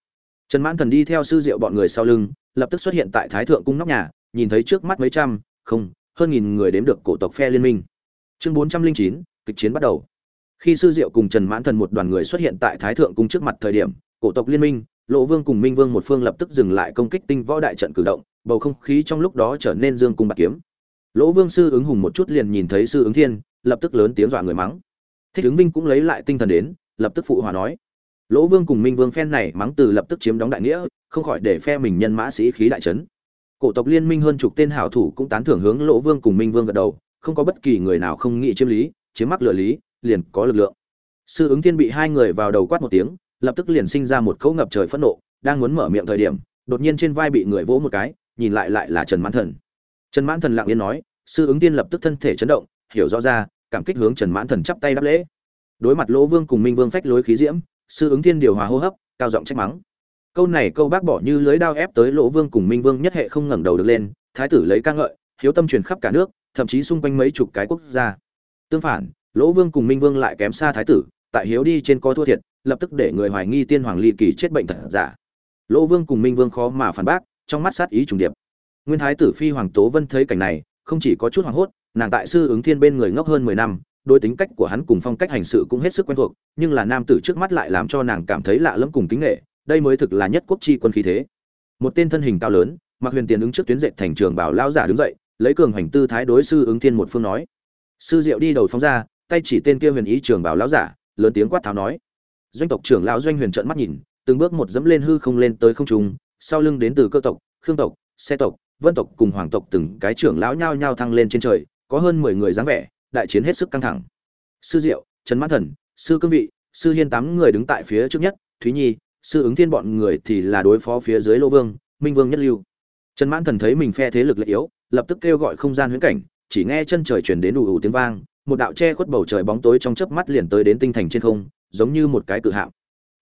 Trần mãn thần đi theo sư diệu bọn người sau lưng, lập tức xuất hiện tại thái thượng cung nóc nhà, nhìn thấy trước mắt mấy trăm, không, hơn nghìn người đếm được cổ tộc phe liên minh. Chương bốn trăm linh chín, kịch chiến bắt đầu khi sư diệu cùng trần mãn thần một đoàn người xuất hiện tại thái thượng cung trước mặt thời điểm, cổ tộc liên minh, lộ vương cùng minh vương một phương lập tức dừng lại công kích tinh võ đại trận cử động, bầu không khí trong lúc đó trở nên dương cung bạc kiếm. Lỗ vương sư ứng hùng một chút liền nhìn thấy sư ứng thiên, lập tức lớn tiếng dọa người mắng. Thích ứng vinh cũng lấy lại tinh thần đến, lập tức phụ hòa nói. Lỗ vương cùng minh vương phen này mắng từ lập tức chiếm đóng đại nghĩa, không khỏi để phe mình nhân mã sĩ khí đại trấn cổ tộc liên minh hơn chục tên hảo thủ cũng tán thưởng hướng lỗ vương cùng minh vương gật đầu, không có bất kỳ người nào không nghĩ chiếm lý, chiếm mắc lựa lý liền có lực lượng. Sư ứng thiên bị hai người vào đầu quát một tiếng, lập tức liền sinh ra một cỗ ngập trời phẫn nộ, đang muốn mở miệng thời điểm, đột nhiên trên vai bị người vỗ một cái, nhìn lại lại là trần mãn thần. Trần mãn thần lặng yên nói, sư ứng tiên lập tức thân thể chấn động, hiểu rõ ra, cảm kích hướng trần mãn thần chắp tay đáp lễ. Đối mặt lỗ vương cùng minh vương phách lối khí diễm, sư ứng thiên điều hòa hô hấp, cao giọng trách mắng. Câu này câu bác bỏ như lưới đao ép tới lỗ vương cùng minh vương nhất hệ không ngẩng đầu được lên, thái tử lấy ca ngợi, hiếu tâm truyền khắp cả nước, thậm chí xung quanh mấy chục cái quốc gia. Tương phản lỗ vương cùng minh vương lại kém xa thái tử, tại hiếu đi trên có thua thiệt, lập tức để người hoài nghi tiên hoàng ly kỳ chết bệnh thật giả. Lỗ vương cùng minh vương khó mà phản bác, trong mắt sát ý trùng điệp. Nguyên thái tử phi hoàng tố vân thấy cảnh này, không chỉ có chút hoảng hốt, nàng tại sư ứng thiên bên người ngốc hơn mười năm đôi tính cách của hắn cùng phong cách hành sự cũng hết sức quen thuộc, nhưng là nam tử trước mắt lại làm cho nàng cảm thấy lạ lẫm cùng kính nghệ, đây mới thực là nhất quốc chi quân khí thế. Một tên thân hình cao lớn, mặc huyền tiền ứng trước tuyến dệt thành trường bảo lao giả đứng dậy, lấy cường hành tư thái đối sư ứng thiên một phương nói. Sư diệu đi đầu phóng ra tay chỉ tên kia huyền ý trường bảo lão giả, lớn tiếng quát tháo nói. Doanh tộc trưởng lão doanh huyền trợn mắt nhìn, từng bước một dẫm lên hư không lên tới không trung, sau lưng đến từ cơ tộc, khương tộc, xe tộc, vân tộc cùng hoàng tộc từng cái trưởng lão nhao nhao thăng lên trên trời, có hơn mười người dáng vẻ, đại chiến hết sức căng thẳng. Sư diệu, trần mãn thần, sư cương vị, sư hiên tám người đứng tại phía trước nhất, thúy nhi, sư ứng thiên bọn người thì là đối phó phía dưới lô vương, minh vương nhất lưu. Trần mãn thần thấy mình phe thế lực lệ yếu, lập tức kêu gọi không gian huyễn cảnh, chỉ nghe chân trời chuyển đến đủ ủ tiếng vang một đạo che khuất bầu trời bóng tối trong chớp mắt liền tới đến tinh thành trên không, giống như một cái cự hạm.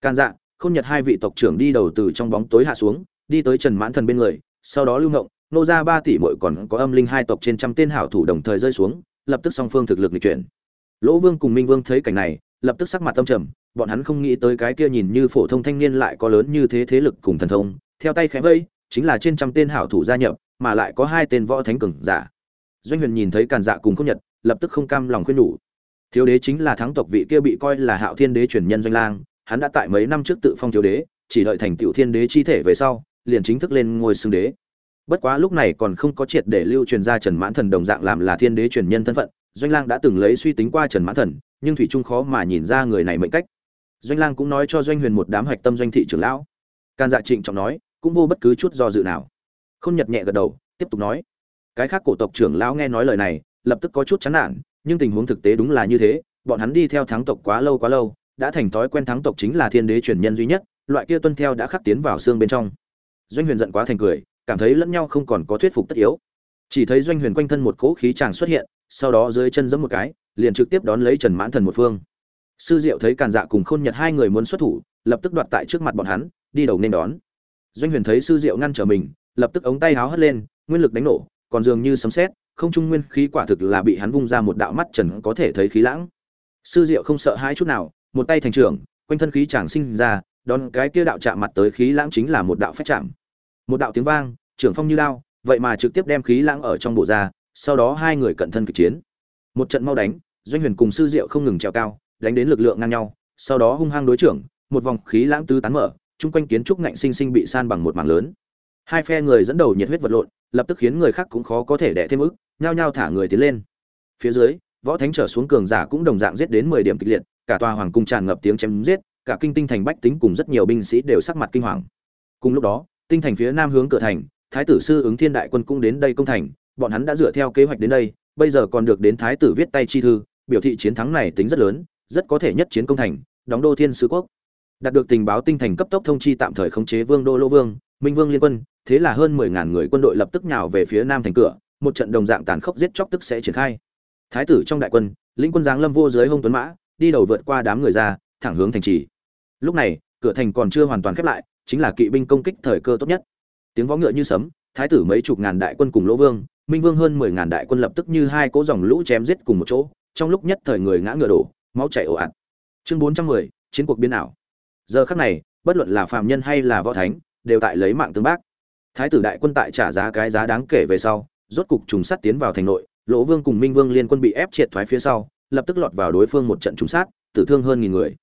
Can dạ khôn nhật hai vị tộc trưởng đi đầu từ trong bóng tối hạ xuống, đi tới trần mãn thần bên người, sau đó lưu ngộng, nô ra ba tỷ muội còn có âm linh hai tộc trên trăm tên hảo thủ đồng thời rơi xuống, lập tức song phương thực lực lịch chuyển. Lỗ vương cùng minh vương thấy cảnh này, lập tức sắc mặt tâm trầm, bọn hắn không nghĩ tới cái kia nhìn như phổ thông thanh niên lại có lớn như thế thế lực cùng thần thông, theo tay khẽ vây, chính là trên trăm tên hảo thủ gia nhập, mà lại có hai tên võ thánh cường giả. Doanh huyền nhìn thấy càn dạ cùng không nhật lập tức không cam lòng khuyên nhủ. Thiếu đế chính là thắng tộc vị kia bị coi là hạo thiên đế truyền nhân doanh lang, hắn đã tại mấy năm trước tự phong thiếu đế, chỉ đợi thành tựu thiên đế chi thể về sau, liền chính thức lên ngôi xưng đế. Bất quá lúc này còn không có triệt để lưu truyền ra trần mãn thần đồng dạng làm là thiên đế truyền nhân thân phận, doanh lang đã từng lấy suy tính qua trần mãn thần, nhưng thủy trung khó mà nhìn ra người này mệnh cách. Doanh lang cũng nói cho doanh huyền một đám hạch tâm doanh thị trưởng lão. Can dạ trịnh trọng nói, cũng vô bất cứ chút do dự nào. Không nhật nhẹ gật đầu, tiếp tục nói. Cái khác cổ tộc trưởng lão nghe nói lời này lập tức có chút chán nản, nhưng tình huống thực tế đúng là như thế, bọn hắn đi theo thắng tộc quá lâu quá lâu, đã thành thói quen thắng tộc chính là thiên đế truyền nhân duy nhất, loại kia tuân theo đã khắc tiến vào xương bên trong. Doanh huyền giận quá thành cười, cảm thấy lẫn nhau không còn có thuyết phục tất yếu. Chỉ thấy doanh huyền quanh thân một cỗ khí tràng xuất hiện, sau đó dưới chân giẫm một cái, liền trực tiếp đón lấy trần mãn thần một phương. Sư diệu thấy càn dạ cùng khôn nhật hai người muốn xuất thủ, lập tức đoạt tại trước mặt bọn hắn, đi đầu nên đón. Doanh huyền thấy sư diệu ngăn trở mình, lập tức ống tay háo hất lên, nguyên lực đánh nổ, còn dường như sấm sét không trung nguyên khí quả thực là bị hắn vung ra một đạo mắt trần có thể thấy khí lãng. Sư diệu không sợ hãi chút nào, một tay thành trưởng, quanh thân khí chàng sinh ra, đón cái kia đạo chạm mặt tới khí lãng chính là một đạo phách chạm. Một đạo tiếng vang, trưởng phong như lao, vậy mà trực tiếp đem khí lãng ở trong bộ ra, sau đó hai người cận thân kịch chiến. Một trận mau đánh, doanh huyền cùng sư diệu không ngừng trèo cao, đánh đến lực lượng ngang nhau, sau đó hung hăng đối trưởng, một vòng khí lãng tứ tán mở, chung quanh kiến trúc ngạnh sinh sinh bị san bằng một mảng lớn hai phe người dẫn đầu nhiệt huyết vật lộn, lập tức khiến người khác cũng khó có thể đẻ thêm ức, nhao nhao thả người tiến lên. Phía dưới, võ thánh trở xuống cường giả cũng đồng dạng giết đến mười điểm kịch liệt, cả tòa hoàng cung tràn ngập tiếng chém giết, cả kinh tinh thành bách tính cùng rất nhiều binh sĩ đều sắc mặt kinh hoàng. Cùng lúc đó, tinh thành phía nam hướng cửa thành, thái tử sư ứng thiên đại quân cũng đến đây công thành, bọn hắn đã dựa theo kế hoạch đến đây, bây giờ còn được đến thái tử viết tay chi thư, biểu thị chiến thắng này tính rất lớn, rất có thể nhất chiến công thành, đóng đô thiên sứ quốc. Đạt được tình báo tinh thành cấp tốc thông chi tạm thời khống chế vương đô lô vương, minh vương liên quân thế là hơn mười ngàn người quân đội lập tức nhào về phía nam thành cửa, một trận đồng dạng tàn khốc giết chóc tức sẽ triển khai. Thái tử trong đại quân, lĩnh quân giáng lâm vô dưới hung tuấn mã, đi đầu vượt qua đám người ra, thẳng hướng thành trì. Lúc này, cửa thành còn chưa hoàn toàn khép lại, chính là kỵ binh công kích thời cơ tốt nhất. Tiếng võ ngựa như sấm, thái tử mấy chục ngàn đại quân cùng lỗ vương, minh vương hơn mười ngàn đại quân lập tức như hai cỗ dòng lũ chém giết cùng một chỗ, trong lúc nhất thời người ngã ngựa đổ, máu chảy ồ ạt. Chương bốn trăm mười, chiến cuộc biến ảo. Giờ khắc này, bất luận là phàm nhân hay là võ thánh, đều tại lấy mạng tương bác thái tử đại quân tại trả giá cái giá đáng kể về sau, rốt cục trùng sát tiến vào thành nội, lỗ vương cùng minh vương liên quân bị ép triệt thoái phía sau, lập tức lọt vào đối phương một trận trùng sát, tử thương hơn nghìn người.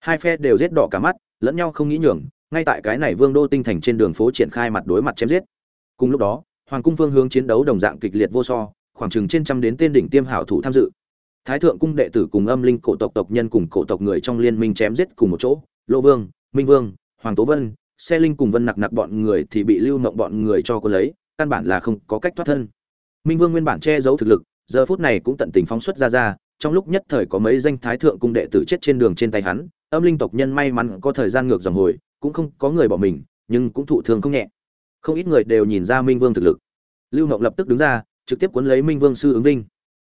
Hai phe đều giết đỏ cả mắt, lẫn nhau không nghĩ nhường, ngay tại cái này vương đô tinh thành trên đường phố triển khai mặt đối mặt chém giết. Cùng lúc đó, hoàng cung phương hướng chiến đấu đồng dạng kịch liệt vô so, khoảng chừng trên trăm đến tên đỉnh tiêm hảo thủ tham dự. Thái thượng cung đệ tử cùng âm linh cổ tộc tộc nhân cùng cổ tộc người trong liên minh chém giết cùng một chỗ, lỗ vương, minh vương, hoàng tố vân xe linh cùng vân nặc nặc bọn người thì bị lưu mộng bọn người cho cô lấy, căn bản là không có cách thoát thân. Minh vương nguyên bản che giấu thực lực, giờ phút này cũng tận tình phóng xuất ra ra, trong lúc nhất thời có mấy danh thái thượng cung đệ tử chết trên đường trên tay hắn, âm linh tộc nhân may mắn có thời gian ngược dòng hồi, cũng không có người bỏ mình, nhưng cũng thụ thương không nhẹ. Không ít người đều nhìn ra minh vương thực lực. Lưu mộng lập tức đứng ra, trực tiếp cuốn lấy minh vương sư ứng vinh.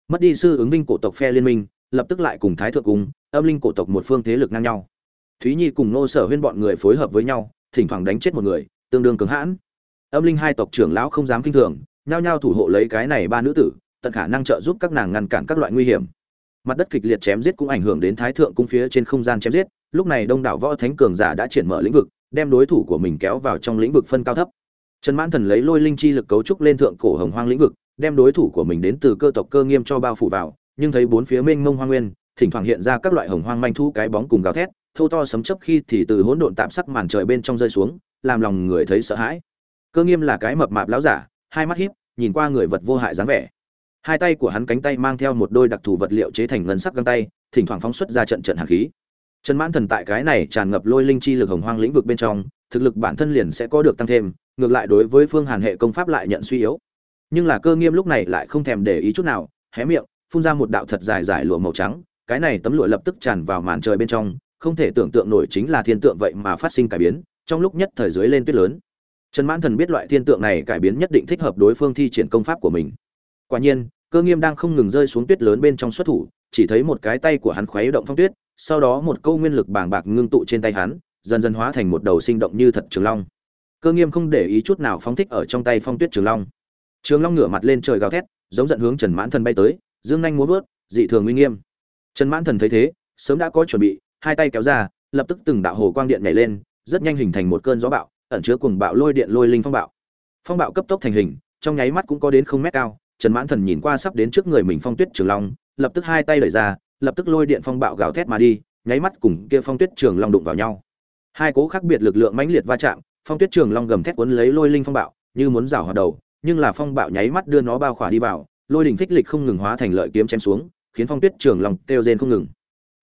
Mất đi sư ứng vinh cổ tộc phe liên minh, lập tức lại cùng thái thượng cung, âm linh cổ tộc một phương thế lực ngang nhau. Thúy nhi cùng nô sở huyên bọn người phối hợp với nhau thỉnh thoảng đánh chết một người, tương đương cứng hãn. Âm linh hai tộc trưởng lão không dám kinh thường, nhao nhao thủ hộ lấy cái này ba nữ tử, tận khả năng trợ giúp các nàng ngăn cản các loại nguy hiểm. Mặt đất kịch liệt chém giết cũng ảnh hưởng đến thái thượng cung phía trên không gian chém giết, lúc này đông đảo võ thánh cường giả đã triển mở lĩnh vực, đem đối thủ của mình kéo vào trong lĩnh vực phân cao thấp. Trần mãn thần lấy lôi linh chi lực cấu trúc lên thượng cổ hồng hoang lĩnh vực, đem đối thủ của mình đến từ cơ tộc cơ nghiêm cho bao phủ vào, nhưng thấy bốn phía mênh mông hoang nguyên, thỉnh thoảng hiện ra các loại hồng hoang manh thu cái bóng cùng gào thét thâu to sấm chấp khi thì từ hỗn độn tạm sắc màn trời bên trong rơi xuống, làm lòng người thấy sợ hãi. Cơ nghiêm là cái mập mạp láo giả, hai mắt híp, nhìn qua người vật vô hại dáng vẻ. Hai tay của hắn cánh tay mang theo một đôi đặc thù vật liệu chế thành ngân sắc găng tay, thỉnh thoảng phóng xuất ra trận trận hàn khí. Trần mãn thần tại cái này tràn ngập lôi linh chi lực hồng hoang lĩnh vực bên trong, thực lực bản thân liền sẽ có được tăng thêm, ngược lại đối với phương hàn hệ công pháp lại nhận suy yếu. Nhưng là cơ nghiêm lúc này lại không thèm để ý chút nào, hé miệng, phun ra một đạo thật dài dài lụa màu trắng, cái này tấm lụa lập tức tràn vào màn trời bên trong không thể tưởng tượng nổi chính là thiên tượng vậy mà phát sinh cải biến, trong lúc nhất thời dưới lên tuyết lớn. Trần mãn thần biết loại thiên tượng này cải biến nhất định thích hợp đối phương thi triển công pháp của mình. Quả nhiên, cơ nghiêm đang không ngừng rơi xuống tuyết lớn bên trong xuất thủ, chỉ thấy một cái tay của hắn khuấy động phong tuyết, sau đó một câu nguyên lực bàng bạc ngưng tụ trên tay hắn, dần dần hóa thành một đầu sinh động như thật trường long. Cơ nghiêm không để ý chút nào phóng thích ở trong tay phong tuyết trường long. Trường long ngửa mặt lên trời gào thét, giống giận hướng trần mãn thần bay tới, dương nhanh muốn vớt, dị thường uy nghiêm. Trần mãn thần thấy thế, sớm đã có chuẩn bị hai tay kéo ra, lập tức từng đạo hồ quang điện nhảy lên, rất nhanh hình thành một cơn gió bạo ẩn chứa cuồng bạo lôi điện lôi linh phong bạo. Phong bạo cấp tốc thành hình, trong nháy mắt cũng có đến không mét cao, trần mãn thần nhìn qua sắp đến trước người mình phong tuyết trường long, lập tức hai tay đẩy ra, lập tức lôi điện phong bạo gào thét mà đi, nháy mắt cùng kia phong tuyết trường long đụng vào nhau. Hai cố khác biệt lực lượng mãnh liệt va chạm, phong tuyết trường long gầm thét cuốn lấy lôi linh phong bạo, như muốn rào hoạt đầu, nhưng là phong bạo nháy mắt đưa nó bao khỏa đi vào, lôi đỉnh phích lịch không ngừng hóa thành lợi kiếm chém xuống, khiến phong tuyết trường long kêu rên không ngừng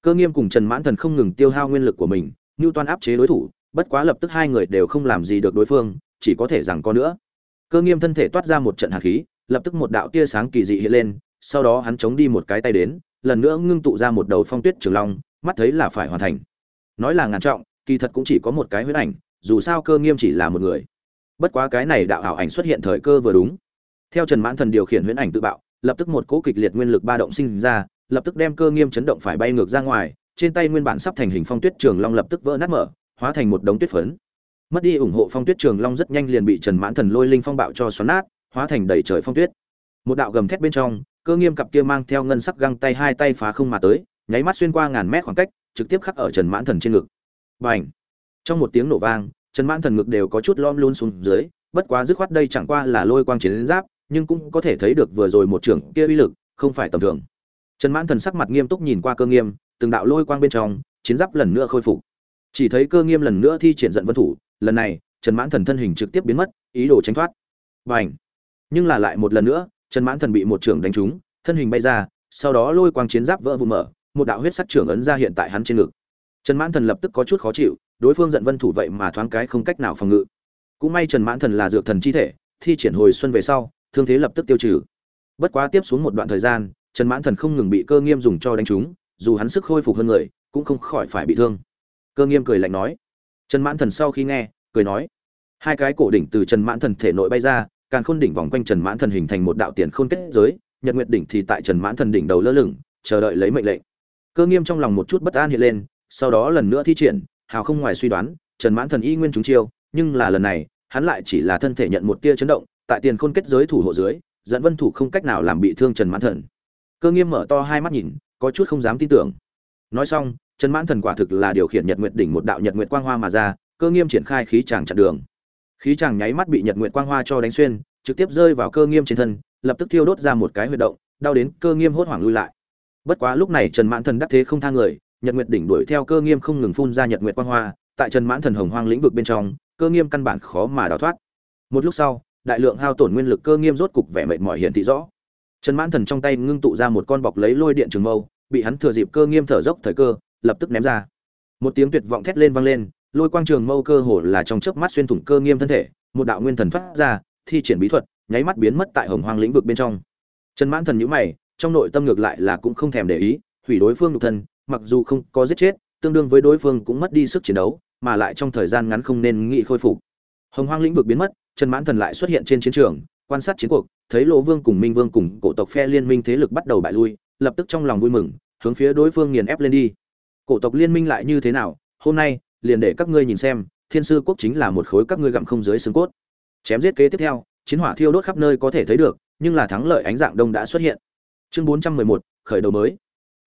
cơ nghiêm cùng trần mãn thần không ngừng tiêu hao nguyên lực của mình như toan áp chế đối thủ, bất quá lập tức hai người đều không làm gì được đối phương, chỉ có thể rằng có nữa. Cơ nghiêm thân thể toát ra một trận hạt khí, lập tức một đạo tia sáng kỳ dị hiện lên, sau đó hắn chống đi một cái tay đến, lần nữa ngưng tụ ra một đầu phong tuyết trường long, mắt thấy là phải hoàn thành. Nói là ngàn trọng, kỳ thật cũng chỉ có một cái huyết ảnh, dù sao cơ nghiêm chỉ là một người. Bất quá cái này đạo ảo ảnh xuất hiện thời cơ vừa đúng. Theo trần mãn thần điều khiển huyễn ảnh tự bạo, lập tức một cỗ kịch liệt nguyên lực ba động sinh ra lập tức đem cơ nghiêm chấn động phải bay ngược ra ngoài, trên tay nguyên bản sắp thành hình phong tuyết trường long lập tức vỡ nát mở, hóa thành một đống tuyết phấn. Mất đi ủng hộ phong tuyết trường long rất nhanh liền bị trần mãn thần lôi linh phong bạo cho xoắn nát, hóa thành đầy trời phong tuyết. Một đạo gầm thét bên trong, cơ nghiêm cặp kia mang theo ngân sắc găng tay hai tay phá không mà tới, nháy mắt xuyên qua ngàn mét khoảng cách, trực tiếp khắc ở trần mãn thần trên ngực. Bành! trong một tiếng nổ vang, trần mãn thần ngực đều có chút lom luôn xuống dưới, bất quá dứt khoát đây chẳng qua là lôi quang chiến giáp, nhưng cũng có thể thấy được vừa rồi một trưởng kia uy lực, không phải tầm thường trần mãn thần sắc mặt nghiêm túc nhìn qua cơ nghiêm, từng đạo lôi quang bên trong, chiến giáp lần nữa khôi phục. Chỉ thấy cơ nghiêm lần nữa thi triển giận vân thủ, lần này, trần mãn thần thân hình trực tiếp biến mất, ý đồ tránh thoát. Bành! nhưng là lại một lần nữa, trần mãn thần bị một trưởng đánh trúng, thân hình bay ra, sau đó lôi quang chiến giáp vỡ vụn mở, một đạo huyết sắc trưởng ấn ra hiện tại hắn trên ngực. Trần mãn thần lập tức có chút khó chịu, đối phương giận vân thủ vậy mà thoáng cái không cách nào phòng ngự. Cũng may trần mãn thần là dược thần chi thể, thi triển hồi xuân về sau, thương thế lập tức tiêu trừ. Bất quá tiếp xuống một đoạn thời gian trần mãn thần không ngừng bị cơ nghiêm dùng cho đánh trúng, dù hắn sức khôi phục hơn người, cũng không khỏi phải bị thương. Cơ nghiêm cười lạnh nói. Trần mãn thần sau khi nghe, cười nói. Hai cái cổ đỉnh từ trần mãn thần thể nội bay ra, càng khôn đỉnh vòng quanh trần mãn thần hình thành một đạo tiền khôn kết giới, nhật nguyệt đỉnh thì tại trần mãn thần đỉnh đầu lơ lửng, chờ đợi lấy mệnh lệnh. Cơ nghiêm trong lòng một chút bất an hiện lên, sau đó lần nữa thi triển, hào không ngoài suy đoán, trần mãn thần y nguyên chúng chiêu, nhưng là lần này, hắn lại chỉ là thân thể nhận một tia chấn động, tại tiền khôn kết giới thủ hộ dưới, dẫn vân thủ không cách nào làm bị thương trần mãn thần cơ nghiêm mở to hai mắt nhìn, có chút không dám tin tưởng. Nói xong, trần mãn thần quả thực là điều khiển nhật nguyệt đỉnh một đạo nhật nguyệt quang hoa mà ra, cơ nghiêm triển khai khí tràng chặn đường. Khí tràng nháy mắt bị nhật nguyệt quang hoa cho đánh xuyên, trực tiếp rơi vào cơ nghiêm trên thân, lập tức thiêu đốt ra một cái huyệt động, đau đến cơ nghiêm hốt hoảng lui lại. Bất quá lúc này trần mãn thần đắc thế không tha người, nhật nguyệt đỉnh đuổi theo cơ nghiêm không ngừng phun ra nhật nguyệt quang hoa, tại trần mãn thần hồng hoang lĩnh vực bên trong, cơ nghiêm căn bản khó mà đào thoát. Một lúc sau, đại lượng hao tổn nguyên lực cơ nghiêm rốt cục vẻ mệt mỏi hiện thị rõ trần mãn thần trong tay ngưng tụ ra một con bọc lấy lôi điện trường mâu, bị hắn thừa dịp cơ nghiêm thở dốc thời cơ, lập tức ném ra. Một tiếng tuyệt vọng thét lên vang lên, lôi quang trường mâu cơ hồ là trong chớp mắt xuyên thủng cơ nghiêm thân thể, một đạo nguyên thần phát ra, thi triển bí thuật, nháy mắt biến mất tại hồng hoang lĩnh vực bên trong. Trần mãn thần nhíu mày, trong nội tâm ngược lại là cũng không thèm để ý, hủy đối phương nhục thân, mặc dù không có giết chết, tương đương với đối phương cũng mất đi sức chiến đấu, mà lại trong thời gian ngắn không nên nghị khôi phục. Hồng hoang lĩnh vực biến mất, trần mãn thần lại xuất hiện trên chiến trường, quan sát chiến cuộc thấy lỗ vương cùng minh vương cùng cổ tộc phe liên minh thế lực bắt đầu bại lui, lập tức trong lòng vui mừng, hướng phía đối phương nghiền ép lên đi. Cổ tộc liên minh lại như thế nào? Hôm nay, liền để các ngươi nhìn xem, thiên sư quốc chính là một khối các ngươi gặm không dưới xương cốt. Chém giết kế tiếp theo, chiến hỏa thiêu đốt khắp nơi có thể thấy được, nhưng là thắng lợi ánh dạng đông đã xuất hiện. Chương bốn trăm mười một, khởi đầu mới.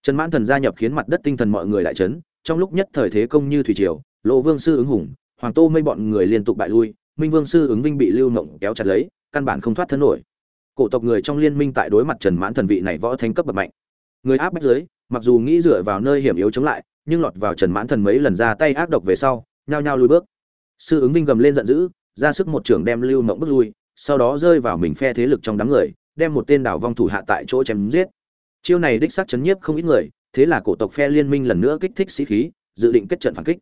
Trần mãn thần gia nhập khiến mặt đất tinh thần mọi người lại chấn, trong lúc nhất thời thế công như thủy triều lộ vương sư ứng hùng, hoàng tô mây bọn người liên tục bại lui, minh vương sư ứng vinh bị lưu mộng kéo chặt lấy, căn bản không thoát thân nổi cổ tộc người trong liên minh tại đối mặt trần mãn thần vị này võ thánh cấp bậc mạnh. Người áp bách dưới, mặc dù nghĩ dựa vào nơi hiểm yếu chống lại, nhưng lọt vào trần mãn thần mấy lần ra tay ác độc về sau, nhao nhao lùi bước. Sư ứng vinh gầm lên giận dữ, ra sức một trưởng đem lưu mộng bước lui, sau đó rơi vào mình phe thế lực trong đám người, đem một tên đảo vong thủ hạ tại chỗ chém giết. Chiêu này đích xác chấn nhiếp không ít người, thế là cổ tộc phe liên minh lần nữa kích thích sĩ khí, dự định kết trận phản kích.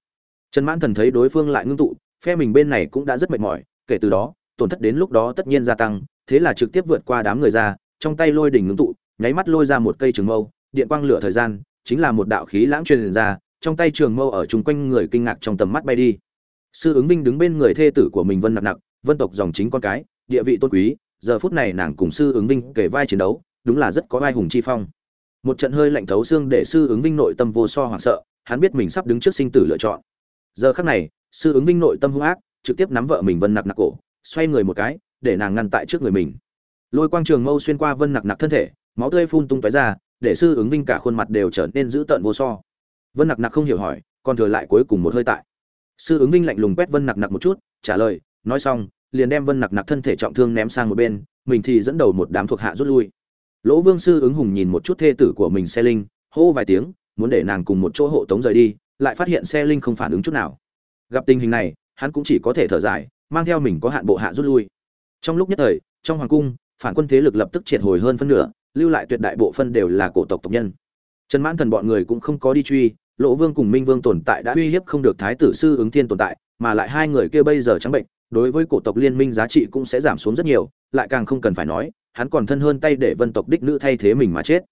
Trần mãn thần thấy đối phương lại ngưng tụ, phe mình bên này cũng đã rất mệt mỏi, kể từ đó, tổn thất đến lúc đó tất nhiên gia tăng thế là trực tiếp vượt qua đám người ra, trong tay lôi đỉnh ngưng tụ, nháy mắt lôi ra một cây trường mâu, điện quang lửa thời gian, chính là một đạo khí lãng truyền ra, trong tay trường mâu ở chung quanh người kinh ngạc trong tầm mắt bay đi. Sư ứng vinh đứng bên người thê tử của mình vân nặc nặc, vân tộc dòng chính con cái, địa vị tôn quý, giờ phút này nàng cùng sư ứng vinh kể vai chiến đấu, đúng là rất có vai hùng chi phong. Một trận hơi lạnh thấu xương để sư ứng vinh nội tâm vô so hoảng sợ, hắn biết mình sắp đứng trước sinh tử lựa chọn. Giờ khắc này, sư ứng vinh nội tâm hung ác, trực tiếp nắm vợ mình vân nặc nặc cổ, xoay người một cái để nàng ngăn tại trước người mình. Lôi quang trường mâu xuyên qua vân nặc nặc thân thể, máu tươi phun tung tóe ra, để sư ứng vinh cả khuôn mặt đều trở nên dữ tợn vô so. Vân nặc nặc không hiểu hỏi còn thừa lại cuối cùng một hơi tại. Sư ứng vinh lạnh lùng quét vân nặc nặc một chút, trả lời, nói xong, liền đem vân nặc nặc thân thể trọng thương ném sang một bên, mình thì dẫn đầu một đám thuộc hạ rút lui. Lỗ vương sư ứng hùng nhìn một chút thê tử của mình xe linh, hô vài tiếng, muốn để nàng cùng một chỗ hộ tống rời đi, lại phát hiện xe linh không phản ứng chút nào. Gặp tình hình này, hắn cũng chỉ có thể thở dài, mang theo mình có hạn bộ hạ rút lui trong lúc nhất thời, trong hoàng cung, phản quân thế lực lập tức triệt hồi hơn phân nửa, lưu lại tuyệt đại bộ phân đều là cổ tộc tộc nhân. Trần mãn thần bọn người cũng không có đi truy, lỗ vương cùng minh vương tồn tại đã uy hiếp không được thái tử sư ứng thiên tồn tại, mà lại hai người kia bây giờ trắng bệnh, đối với cổ tộc liên minh giá trị cũng sẽ giảm xuống rất nhiều, lại càng không cần phải nói, hắn còn thân hơn tay để vân tộc đích nữ thay thế mình mà chết.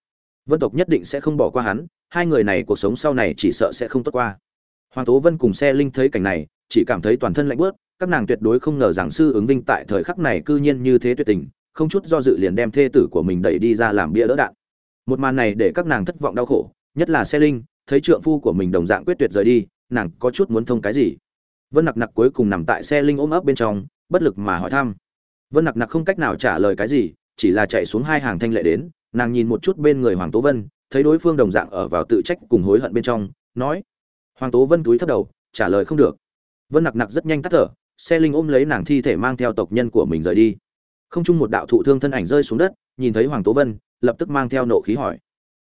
Vân tộc nhất định sẽ không bỏ qua hắn, hai người này cuộc sống sau này chỉ sợ sẽ không tốt qua. Hoàng tố vân cùng xe linh thấy cảnh này, chỉ cảm thấy toàn thân lạnh bớt các nàng tuyệt đối không ngờ rằng sư ứng vinh tại thời khắc này cư nhiên như thế tuyệt tình, không chút do dự liền đem thê tử của mình đẩy đi ra làm bia đỡ đạn. Một màn này để các nàng thất vọng đau khổ, nhất là xe linh, thấy trượng phu của mình đồng dạng quyết tuyệt rời đi, nàng có chút muốn thông cái gì? Vân nặc nặc cuối cùng nằm tại xe linh ôm ấp bên trong, bất lực mà hỏi thăm. Vân nặc nặc không cách nào trả lời cái gì, chỉ là chạy xuống hai hàng thanh lệ đến, nàng nhìn một chút bên người hoàng tố vân, thấy đối phương đồng dạng ở vào tự trách cùng hối hận bên trong, nói. Hoàng tố vân túi thấp đầu, trả lời không được. Vân nặc nặc rất nhanh tắt thở xe linh ôm lấy nàng thi thể mang theo tộc nhân của mình rời đi. Không chung một đạo thụ thương thân ảnh rơi xuống đất, nhìn thấy hoàng tố vân, lập tức mang theo nộ khí hỏi.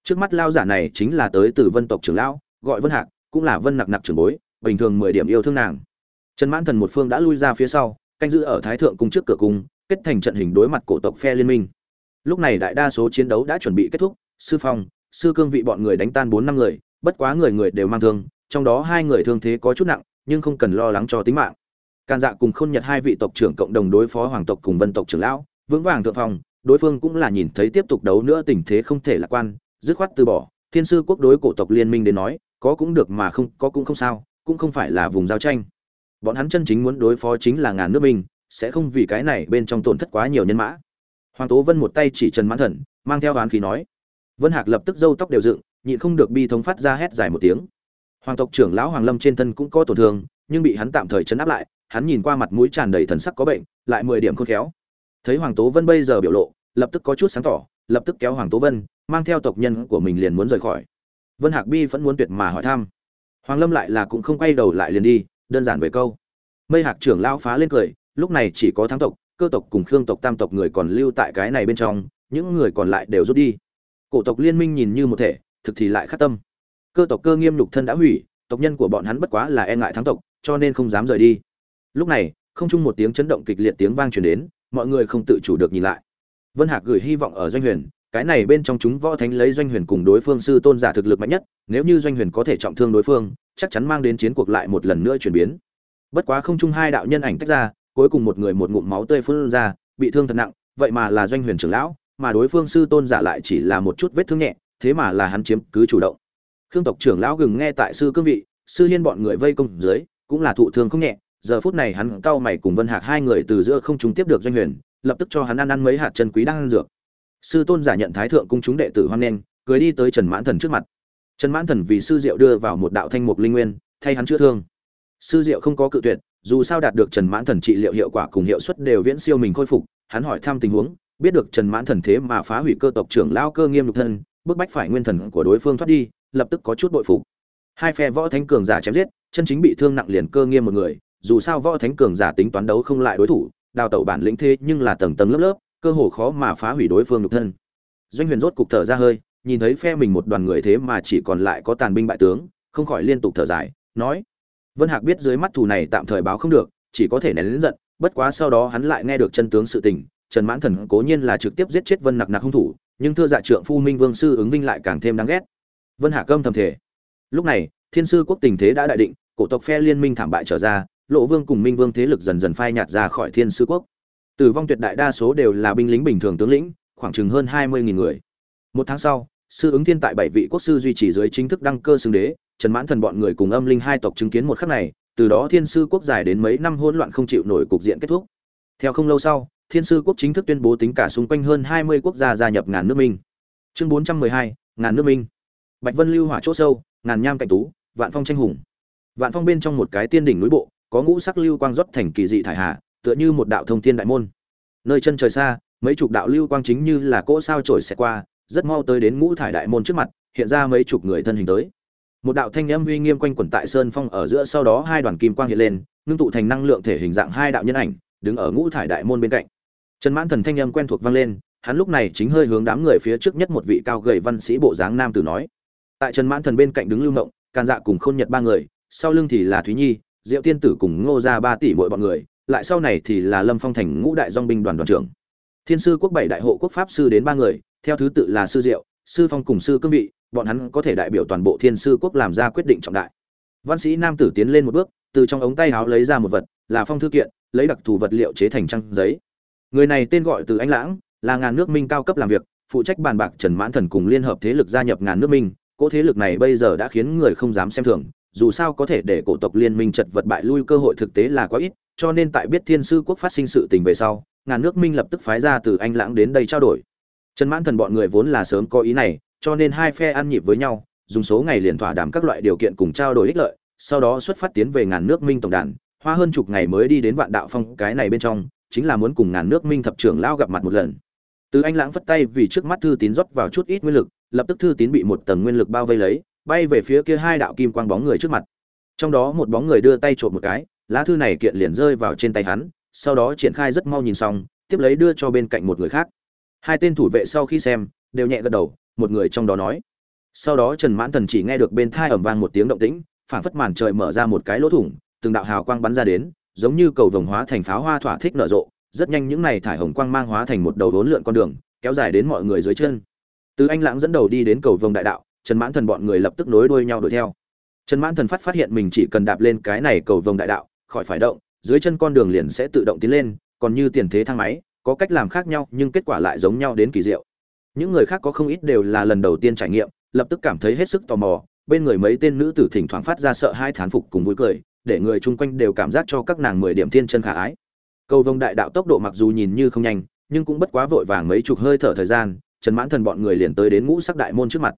Trước mắt lao giả này chính là tới từ vân tộc trưởng lão, gọi vân hạc, cũng là vân nặc nặc trưởng bối, bình thường mười điểm yêu thương nàng. Trần mãn thần một phương đã lui ra phía sau, canh giữ ở thái thượng cung trước cửa cung, kết thành trận hình đối mặt cổ tộc phe liên minh. Lúc này đại đa số chiến đấu đã chuẩn bị kết thúc, sư phong, sư cương vị bọn người đánh tan bốn năm người, bất quá người người đều mang thương, trong đó hai người thương thế có chút nặng, nhưng không cần lo lắng cho tính mạng. Càn Dạ cùng Khôn Nhật hai vị tộc trưởng cộng đồng đối phó hoàng tộc cùng Vân tộc trưởng lão, vững vàng thượng phòng, đối phương cũng là nhìn thấy tiếp tục đấu nữa tình thế không thể lạc quan, dứt khoát từ bỏ. Thiên sư quốc đối cổ tộc liên minh đến nói, có cũng được mà không, có cũng không sao, cũng không phải là vùng giao tranh. Bọn hắn chân chính muốn đối phó chính là ngàn nước mình, sẽ không vì cái này bên trong tổn thất quá nhiều nhân mã. Hoàng Tố Vân một tay chỉ Trần Mãn Thần, mang theo oán khí nói. Vân Hạc lập tức râu tóc đều dựng, nhịn không được bi thống phát ra hét dài một tiếng. Hoàng tộc trưởng lão Hoàng Lâm trên thân cũng có tổn thương, nhưng bị hắn tạm thời chấn áp lại, hắn nhìn qua mặt mũi tràn đầy thần sắc có bệnh, lại mười điểm khôn khéo. Thấy Hoàng Tố Vân bây giờ biểu lộ, lập tức có chút sáng tỏ, lập tức kéo Hoàng Tố Vân, mang theo tộc nhân của mình liền muốn rời khỏi. Vân Hạc Bi vẫn muốn tuyệt mà hỏi thăm. Hoàng Lâm lại là cũng không quay đầu lại liền đi, đơn giản về câu. Mây Hạc trưởng lão phá lên cười, lúc này chỉ có thắng tộc, cơ tộc cùng khương tộc tam tộc người còn lưu tại cái này bên trong, những người còn lại đều rút đi. Cổ tộc liên minh nhìn như một thể, thực thì lại khát tâm. Cơ tộc cơ nghiêm nhục thân đã hủy, tộc nhân của bọn hắn bất quá là e ngại thắng tộc, cho nên không dám rời đi lúc này, không chung một tiếng chấn động kịch liệt tiếng vang truyền đến, mọi người không tự chủ được nhìn lại. Vân hạc gửi hy vọng ở doanh huyền, cái này bên trong chúng võ thánh lấy doanh huyền cùng đối phương sư tôn giả thực lực mạnh nhất, nếu như doanh huyền có thể trọng thương đối phương, chắc chắn mang đến chiến cuộc lại một lần nữa chuyển biến. Bất quá không chung hai đạo nhân ảnh tách ra, cuối cùng một người một ngụm máu tươi phun ra, bị thương thật nặng, vậy mà là doanh huyền trưởng lão, mà đối phương sư tôn giả lại chỉ là một chút vết thương nhẹ, thế mà là hắn chiếm cứ chủ động. Khương tộc trưởng lão gừng nghe tại sư cương vị, sư hiên bọn người vây công dưới, cũng là thụ thương không nhẹ giờ phút này hắn cau mày cùng vân hạc hai người từ giữa không chúng tiếp được doanh huyền, lập tức cho hắn ăn ăn mấy hạt chân quý đang ăn dược. Sư tôn giả nhận thái thượng cung chúng đệ tử hoan nghênh, cười đi tới trần mãn thần trước mặt. Trần mãn thần vì sư diệu đưa vào một đạo thanh mục linh nguyên, thay hắn chữa thương. Sư diệu không có cự tuyệt, dù sao đạt được trần mãn thần trị liệu hiệu quả cùng hiệu suất đều viễn siêu mình khôi phục, hắn hỏi thăm tình huống, biết được trần mãn thần thế mà phá hủy cơ tộc trưởng lao cơ nghiêm lục thân, bức bách phải nguyên thần của đối phương thoát đi, lập tức có chút bội phục. Hai phe võ thánh cường giả chém giết, chân chính bị thương nặng liền cơ nghiêm một người dù sao võ thánh cường giả tính toán đấu không lại đối thủ, đào tẩu bản lĩnh thế nhưng là tầng tầng lớp lớp, cơ hồ khó mà phá hủy đối phương lục thân. Doanh huyền rốt cục thở ra hơi, nhìn thấy phe mình một đoàn người thế mà chỉ còn lại có tàn binh bại tướng, không khỏi liên tục thở dài, nói, vân hạc biết dưới mắt thù này tạm thời báo không được, chỉ có thể nén lớn giận, bất quá sau đó hắn lại nghe được chân tướng sự tình, trần mãn thần cố nhiên là trực tiếp giết chết vân nặc nặc hung thủ, nhưng thưa dạ trượng phu minh vương sư ứng vinh lại càng thêm đáng ghét. Vân hạc âm thầm thể lúc này, thiên sư quốc tình thế đã đại định, cổ tộc phe liên minh thảm bại trở ra lộ vương cùng minh vương thế lực dần dần phai nhạt ra khỏi thiên sư quốc. Tử vong tuyệt đại đa số đều là binh lính bình thường tướng lĩnh, khoảng chừng hơn hai mươi người. Một tháng sau, sư ứng thiên tại bảy vị quốc sư duy trì dưới chính thức đăng cơ xưng đế, trần mãn thần bọn người cùng âm linh hai tộc chứng kiến một khắc này, từ đó thiên sư quốc dài đến mấy năm hỗn loạn không chịu nổi cục diện kết thúc. Theo không lâu sau, thiên sư quốc chính thức tuyên bố tính cả xung quanh hơn hai mươi quốc gia gia nhập ngàn nước minh. Chương bốn trăm mười hai, ngàn nước minh. Bạch vân lưu hỏa chỗ sâu, ngàn nham cạnh tú, vạn phong tranh hùng. Vạn phong bên trong một cái tiên đỉnh núi bộ có ngũ sắc lưu quang rót thành kỳ dị thải hà, tựa như một đạo thông thiên đại môn. Nơi chân trời xa, mấy chục đạo lưu quang chính như là cỗ sao trổi xẹt qua, rất mau tới đến ngũ thải đại môn trước mặt, hiện ra mấy chục người thân hình tới. Một đạo thanh âm uy nghiêm quanh quẩn tại sơn phong ở giữa, sau đó hai đoàn kim quang hiện lên, ngưng tụ thành năng lượng thể hình dạng hai đạo nhân ảnh, đứng ở ngũ thải đại môn bên cạnh. Trần mãn thần thanh âm quen thuộc vang lên, hắn lúc này chính hơi hướng đám người phía trước nhất một vị cao gầy văn sĩ bộ dáng nam tử nói. Tại trần mãn thần bên cạnh đứng lưu mộng càn dạ cùng khôn nhật ba người, sau lưng thì là thúy nhi diệu tiên tử cùng ngô gia ba tỷ mỗi bọn người, lại sau này thì là lâm phong thành ngũ đại dòng binh đoàn đoàn trưởng. Thiên sư quốc bảy đại hộ quốc pháp sư đến ba người, theo thứ tự là sư diệu, sư phong cùng sư cương vị, bọn hắn có thể đại biểu toàn bộ thiên sư quốc làm ra quyết định trọng đại. Văn sĩ nam tử tiến lên một bước, từ trong ống tay áo lấy ra một vật, là phong thư kiện, lấy đặc thù vật liệu chế thành trang giấy. Người này tên gọi từ anh lãng, là ngàn nước minh cao cấp làm việc, phụ trách bàn bạc trần mãn thần cùng liên hợp thế lực gia nhập ngàn nước minh. Cỗ thế lực này bây giờ đã khiến người không dám xem thường dù sao có thể để cổ tộc liên minh chật vật bại lui cơ hội thực tế là quá ít, cho nên tại biết thiên sư quốc phát sinh sự tình về sau, ngàn nước minh lập tức phái ra từ anh lãng đến đây trao đổi. Trần mãn thần bọn người vốn là sớm có ý này, cho nên hai phe ăn nhịp với nhau, dùng số ngày liền thỏa đàm các loại điều kiện cùng trao đổi ích lợi, sau đó xuất phát tiến về ngàn nước minh tổng đàn, hoa hơn chục ngày mới đi đến vạn đạo phong, cái này bên trong, chính là muốn cùng ngàn nước minh thập trưởng lao gặp mặt một lần. Từ anh lãng vất tay vì trước mắt thư tín rót vào chút ít nguyên lực, lập tức thư tín bị một tầng nguyên lực bao vây lấy bay về phía kia hai đạo kim quang bóng người trước mặt. Trong đó một bóng người đưa tay trộm một cái, lá thư này kiện liền rơi vào trên tay hắn, sau đó triển khai rất mau nhìn xong, tiếp lấy đưa cho bên cạnh một người khác. Hai tên thủ vệ sau khi xem, đều nhẹ gật đầu, một người trong đó nói. Sau đó trần mãn thần chỉ nghe được bên thai ẩm vang một tiếng động tĩnh, phảng phất màn trời mở ra một cái lỗ thủng, từng đạo hào quang bắn ra đến, giống như cầu vồng hóa thành pháo hoa thỏa thích nở rộ. Rất nhanh những này thải hồng quang mang hóa thành một đầu đốn lượn con đường, kéo dài đến mọi người dưới chân. Từ anh lãng dẫn đầu đi đến cầu vồng đại đạo trần mãn thần bọn người lập tức nối đuôi nhau đuổi theo. Trần mãn thần phát phát hiện mình chỉ cần đạp lên cái này cầu vồng đại đạo, khỏi phải động, dưới chân con đường liền sẽ tự động tiến lên, còn như tiền thế thang máy, có cách làm khác nhau, nhưng kết quả lại giống nhau đến kỳ diệu. Những người khác có không ít đều là lần đầu tiên trải nghiệm, lập tức cảm thấy hết sức tò mò, bên người mấy tên nữ tử thỉnh thoảng phát ra sợ hai thán phục cùng vui cười, để người chung quanh đều cảm giác cho các nàng mười điểm thiên chân khả ái. Cầu vồng đại đạo tốc độ mặc dù nhìn như không nhanh, nhưng cũng bất quá vội vàng mấy chục hơi thở thời gian, trần mãn thần bọn người liền tới đến ngũ sắc đại môn trước mặt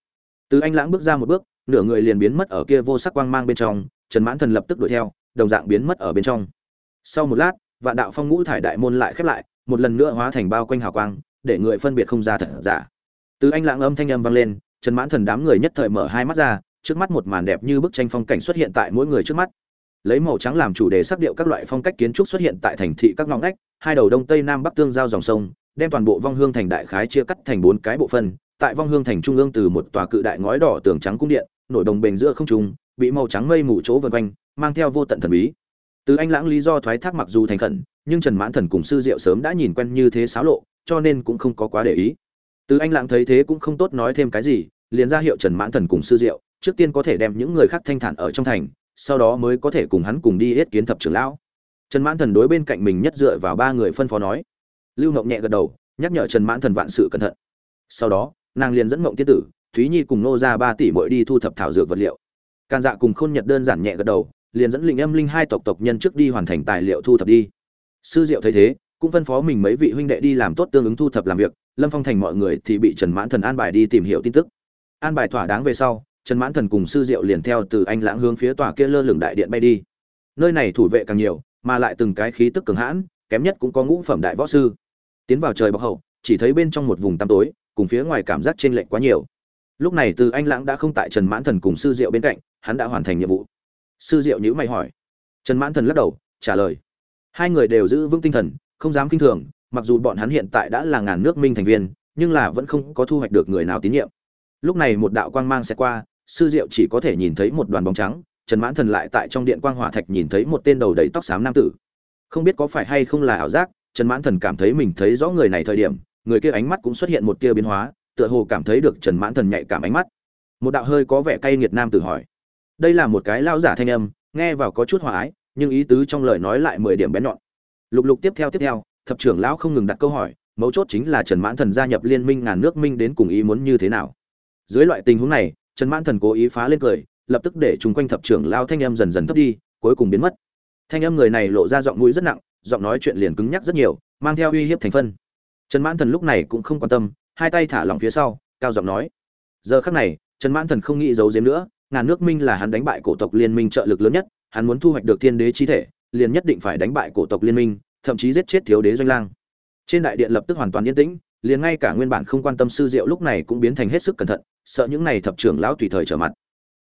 từ anh lãng bước ra một bước, nửa người liền biến mất ở kia vô sắc quang mang bên trong, trần mãn thần lập tức đuổi theo, đồng dạng biến mất ở bên trong sau một lát, vạn đạo phong ngũ thải đại môn lại khép lại, một lần nữa hóa thành bao quanh hào quang, để người phân biệt không ra thật giả từ anh lãng âm thanh âm vang lên, trần mãn thần đám người nhất thời mở hai mắt ra, trước mắt một màn đẹp như bức tranh phong cảnh xuất hiện tại mỗi người trước mắt lấy màu trắng làm chủ đề sắc điệu các loại phong cách kiến trúc xuất hiện tại thành thị các ngõ ngách, hai đầu đông tây nam bắc tương giao dòng sông, đem toàn bộ vong hương thành đại khái chia cắt thành bốn cái bộ phận tại vong hương thành trung ương từ một tòa cự đại ngói đỏ tường trắng cung điện, nổi đồng bền giữa không trung, bị màu trắng mây mù chỗ vần quanh, mang theo vô tận thần bí. Từ anh lãng lý do thoái thác mặc dù thành khẩn, nhưng trần mãn thần cùng sư diệu sớm đã nhìn quen như thế xáo lộ, cho nên cũng không có quá để ý. Từ anh lãng thấy thế cũng không tốt nói thêm cái gì, liền ra hiệu trần mãn thần cùng sư diệu, trước tiên có thể đem những người khác thanh thản ở trong thành, sau đó mới có thể cùng hắn cùng đi yết kiến thập trưởng lão. Trần mãn thần đối bên cạnh mình nhất dựa vào ba người phân phó nói. Lưu ngọc nhẹ gật đầu, nhắc nhở trần mãn thần vạn sự cẩn thận. Sau đó nàng liền dẫn mộng tiên tử, thúy nhi cùng nô ra ba tỷ mỗi đi thu thập thảo dược vật liệu. Can dạ cùng khôn nhật đơn giản nhẹ gật đầu, liền dẫn lịnh âm linh hai tộc tộc nhân trước đi hoàn thành tài liệu thu thập đi. Sư diệu thấy thế, cũng phân phó mình mấy vị huynh đệ đi làm tốt tương ứng thu thập làm việc, lâm phong thành mọi người thì bị trần mãn thần an bài đi tìm hiểu tin tức. An bài thỏa đáng về sau, trần mãn thần cùng sư diệu liền theo từ anh lãng hướng phía tòa kia lơ lửng đại điện bay đi. Nơi này thủ vệ càng nhiều, mà lại từng cái khí tức cường hãn, kém nhất cũng có ngũ phẩm đại võ sư. Tiến vào trời bọc hậu, chỉ thấy bên trong một vùng tăm tối cùng phía ngoài cảm giác trên lệnh quá nhiều. Lúc này từ anh lãng đã không tại trần mãn thần cùng sư diệu bên cạnh, hắn đã hoàn thành nhiệm vụ. Sư diệu nhíu mày hỏi. Trần mãn thần lắc đầu, trả lời. Hai người đều giữ vững tinh thần, không dám kinh thường, mặc dù bọn hắn hiện tại đã là ngàn nước minh thành viên, nhưng là vẫn không có thu hoạch được người nào tín nhiệm. Lúc này một đạo quang mang sẽ qua, sư diệu chỉ có thể nhìn thấy một đoàn bóng trắng, trần mãn thần lại tại trong điện quang hỏa thạch nhìn thấy một tên đầu đầy tóc xám nam tử. Không biết có phải hay không là ảo giác, trần mãn thần cảm thấy mình thấy rõ người này thời điểm người kia ánh mắt cũng xuất hiện một tia biến hóa, tựa hồ cảm thấy được trần mãn thần nhạy cảm ánh mắt. Một đạo hơi có vẻ cay nghiệt nam tử hỏi. Đây là một cái lao giả thanh âm, nghe vào có chút hòa ái, nhưng ý tứ trong lời nói lại mười điểm bén nhọn. Lục lục tiếp theo tiếp theo, thập trưởng lão không ngừng đặt câu hỏi, mấu chốt chính là trần mãn thần gia nhập liên minh ngàn nước minh đến cùng ý muốn như thế nào. Dưới loại tình huống này, trần mãn thần cố ý phá lên cười, lập tức để chung quanh thập trưởng lao thanh âm dần dần thấp đi, cuối cùng biến mất. Thanh âm người này lộ ra giọng mũi rất nặng, giọng nói chuyện liền cứng nhắc rất nhiều, mang theo uy hiếp thành phân trần mãn thần lúc này cũng không quan tâm, hai tay thả lỏng phía sau, cao giọng nói. Giờ khắc này, trần mãn thần không nghĩ giấu giếm nữa, ngàn nước minh là hắn đánh bại cổ tộc liên minh trợ lực lớn nhất, hắn muốn thu hoạch được thiên đế chi thể, liền nhất định phải đánh bại cổ tộc liên minh, thậm chí giết chết thiếu đế doanh lang. Trên đại điện lập tức hoàn toàn yên tĩnh, liền ngay cả nguyên bản không quan tâm sư diệu lúc này cũng biến thành hết sức cẩn thận, sợ những này thập trưởng lão tùy thời trở mặt.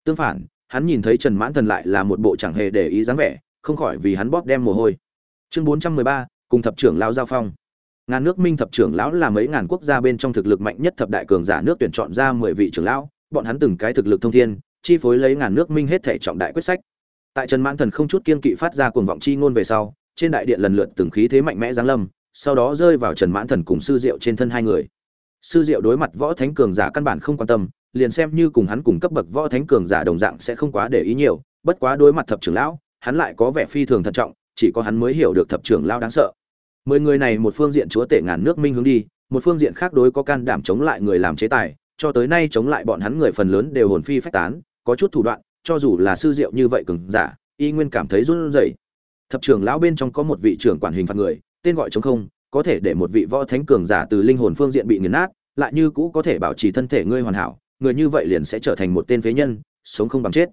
Tương phản, hắn nhìn thấy trần mãn thần lại là một bộ chẳng hề để ý dáng vẻ, không khỏi vì hắn bóp đem mồ hôi. Chương bốn trăm mười ba, cùng thập trưởng lão giao phong ngàn nước minh thập trưởng lão là mấy ngàn quốc gia bên trong thực lực mạnh nhất thập đại cường giả nước tuyển chọn ra mười vị trưởng lão, bọn hắn từng cái thực lực thông thiên, chi phối lấy ngàn nước minh hết thể trọng đại quyết sách. Tại trần mãn thần không chút kiên kỵ phát ra cuồng vọng chi ngôn về sau, trên đại điện lần lượt từng khí thế mạnh mẽ giáng lâm, sau đó rơi vào trần mãn thần cùng sư diệu trên thân hai người. Sư diệu đối mặt võ thánh cường giả căn bản không quan tâm, liền xem như cùng hắn cùng cấp bậc võ thánh cường giả đồng dạng sẽ không quá để ý nhiều, bất quá đối mặt thập trưởng lão, hắn lại có vẻ phi thường thận trọng, chỉ có hắn mới hiểu được thập trưởng lão đáng sợ mười người này một phương diện chúa tể ngàn nước minh hướng đi, một phương diện khác đối có can đảm chống lại người làm chế tài, cho tới nay chống lại bọn hắn người phần lớn đều hồn phi phách tán, có chút thủ đoạn, cho dù là sư diệu như vậy cường giả, y nguyên cảm thấy run rẩy. Thập trưởng lão bên trong có một vị trưởng quản hình phạt người, tên gọi chống không, có thể để một vị võ thánh cường giả từ linh hồn phương diện bị nghiền nát, lại như cũ có thể bảo trì thân thể ngươi hoàn hảo, người như vậy liền sẽ trở thành một tên phế nhân, sống không bằng chết.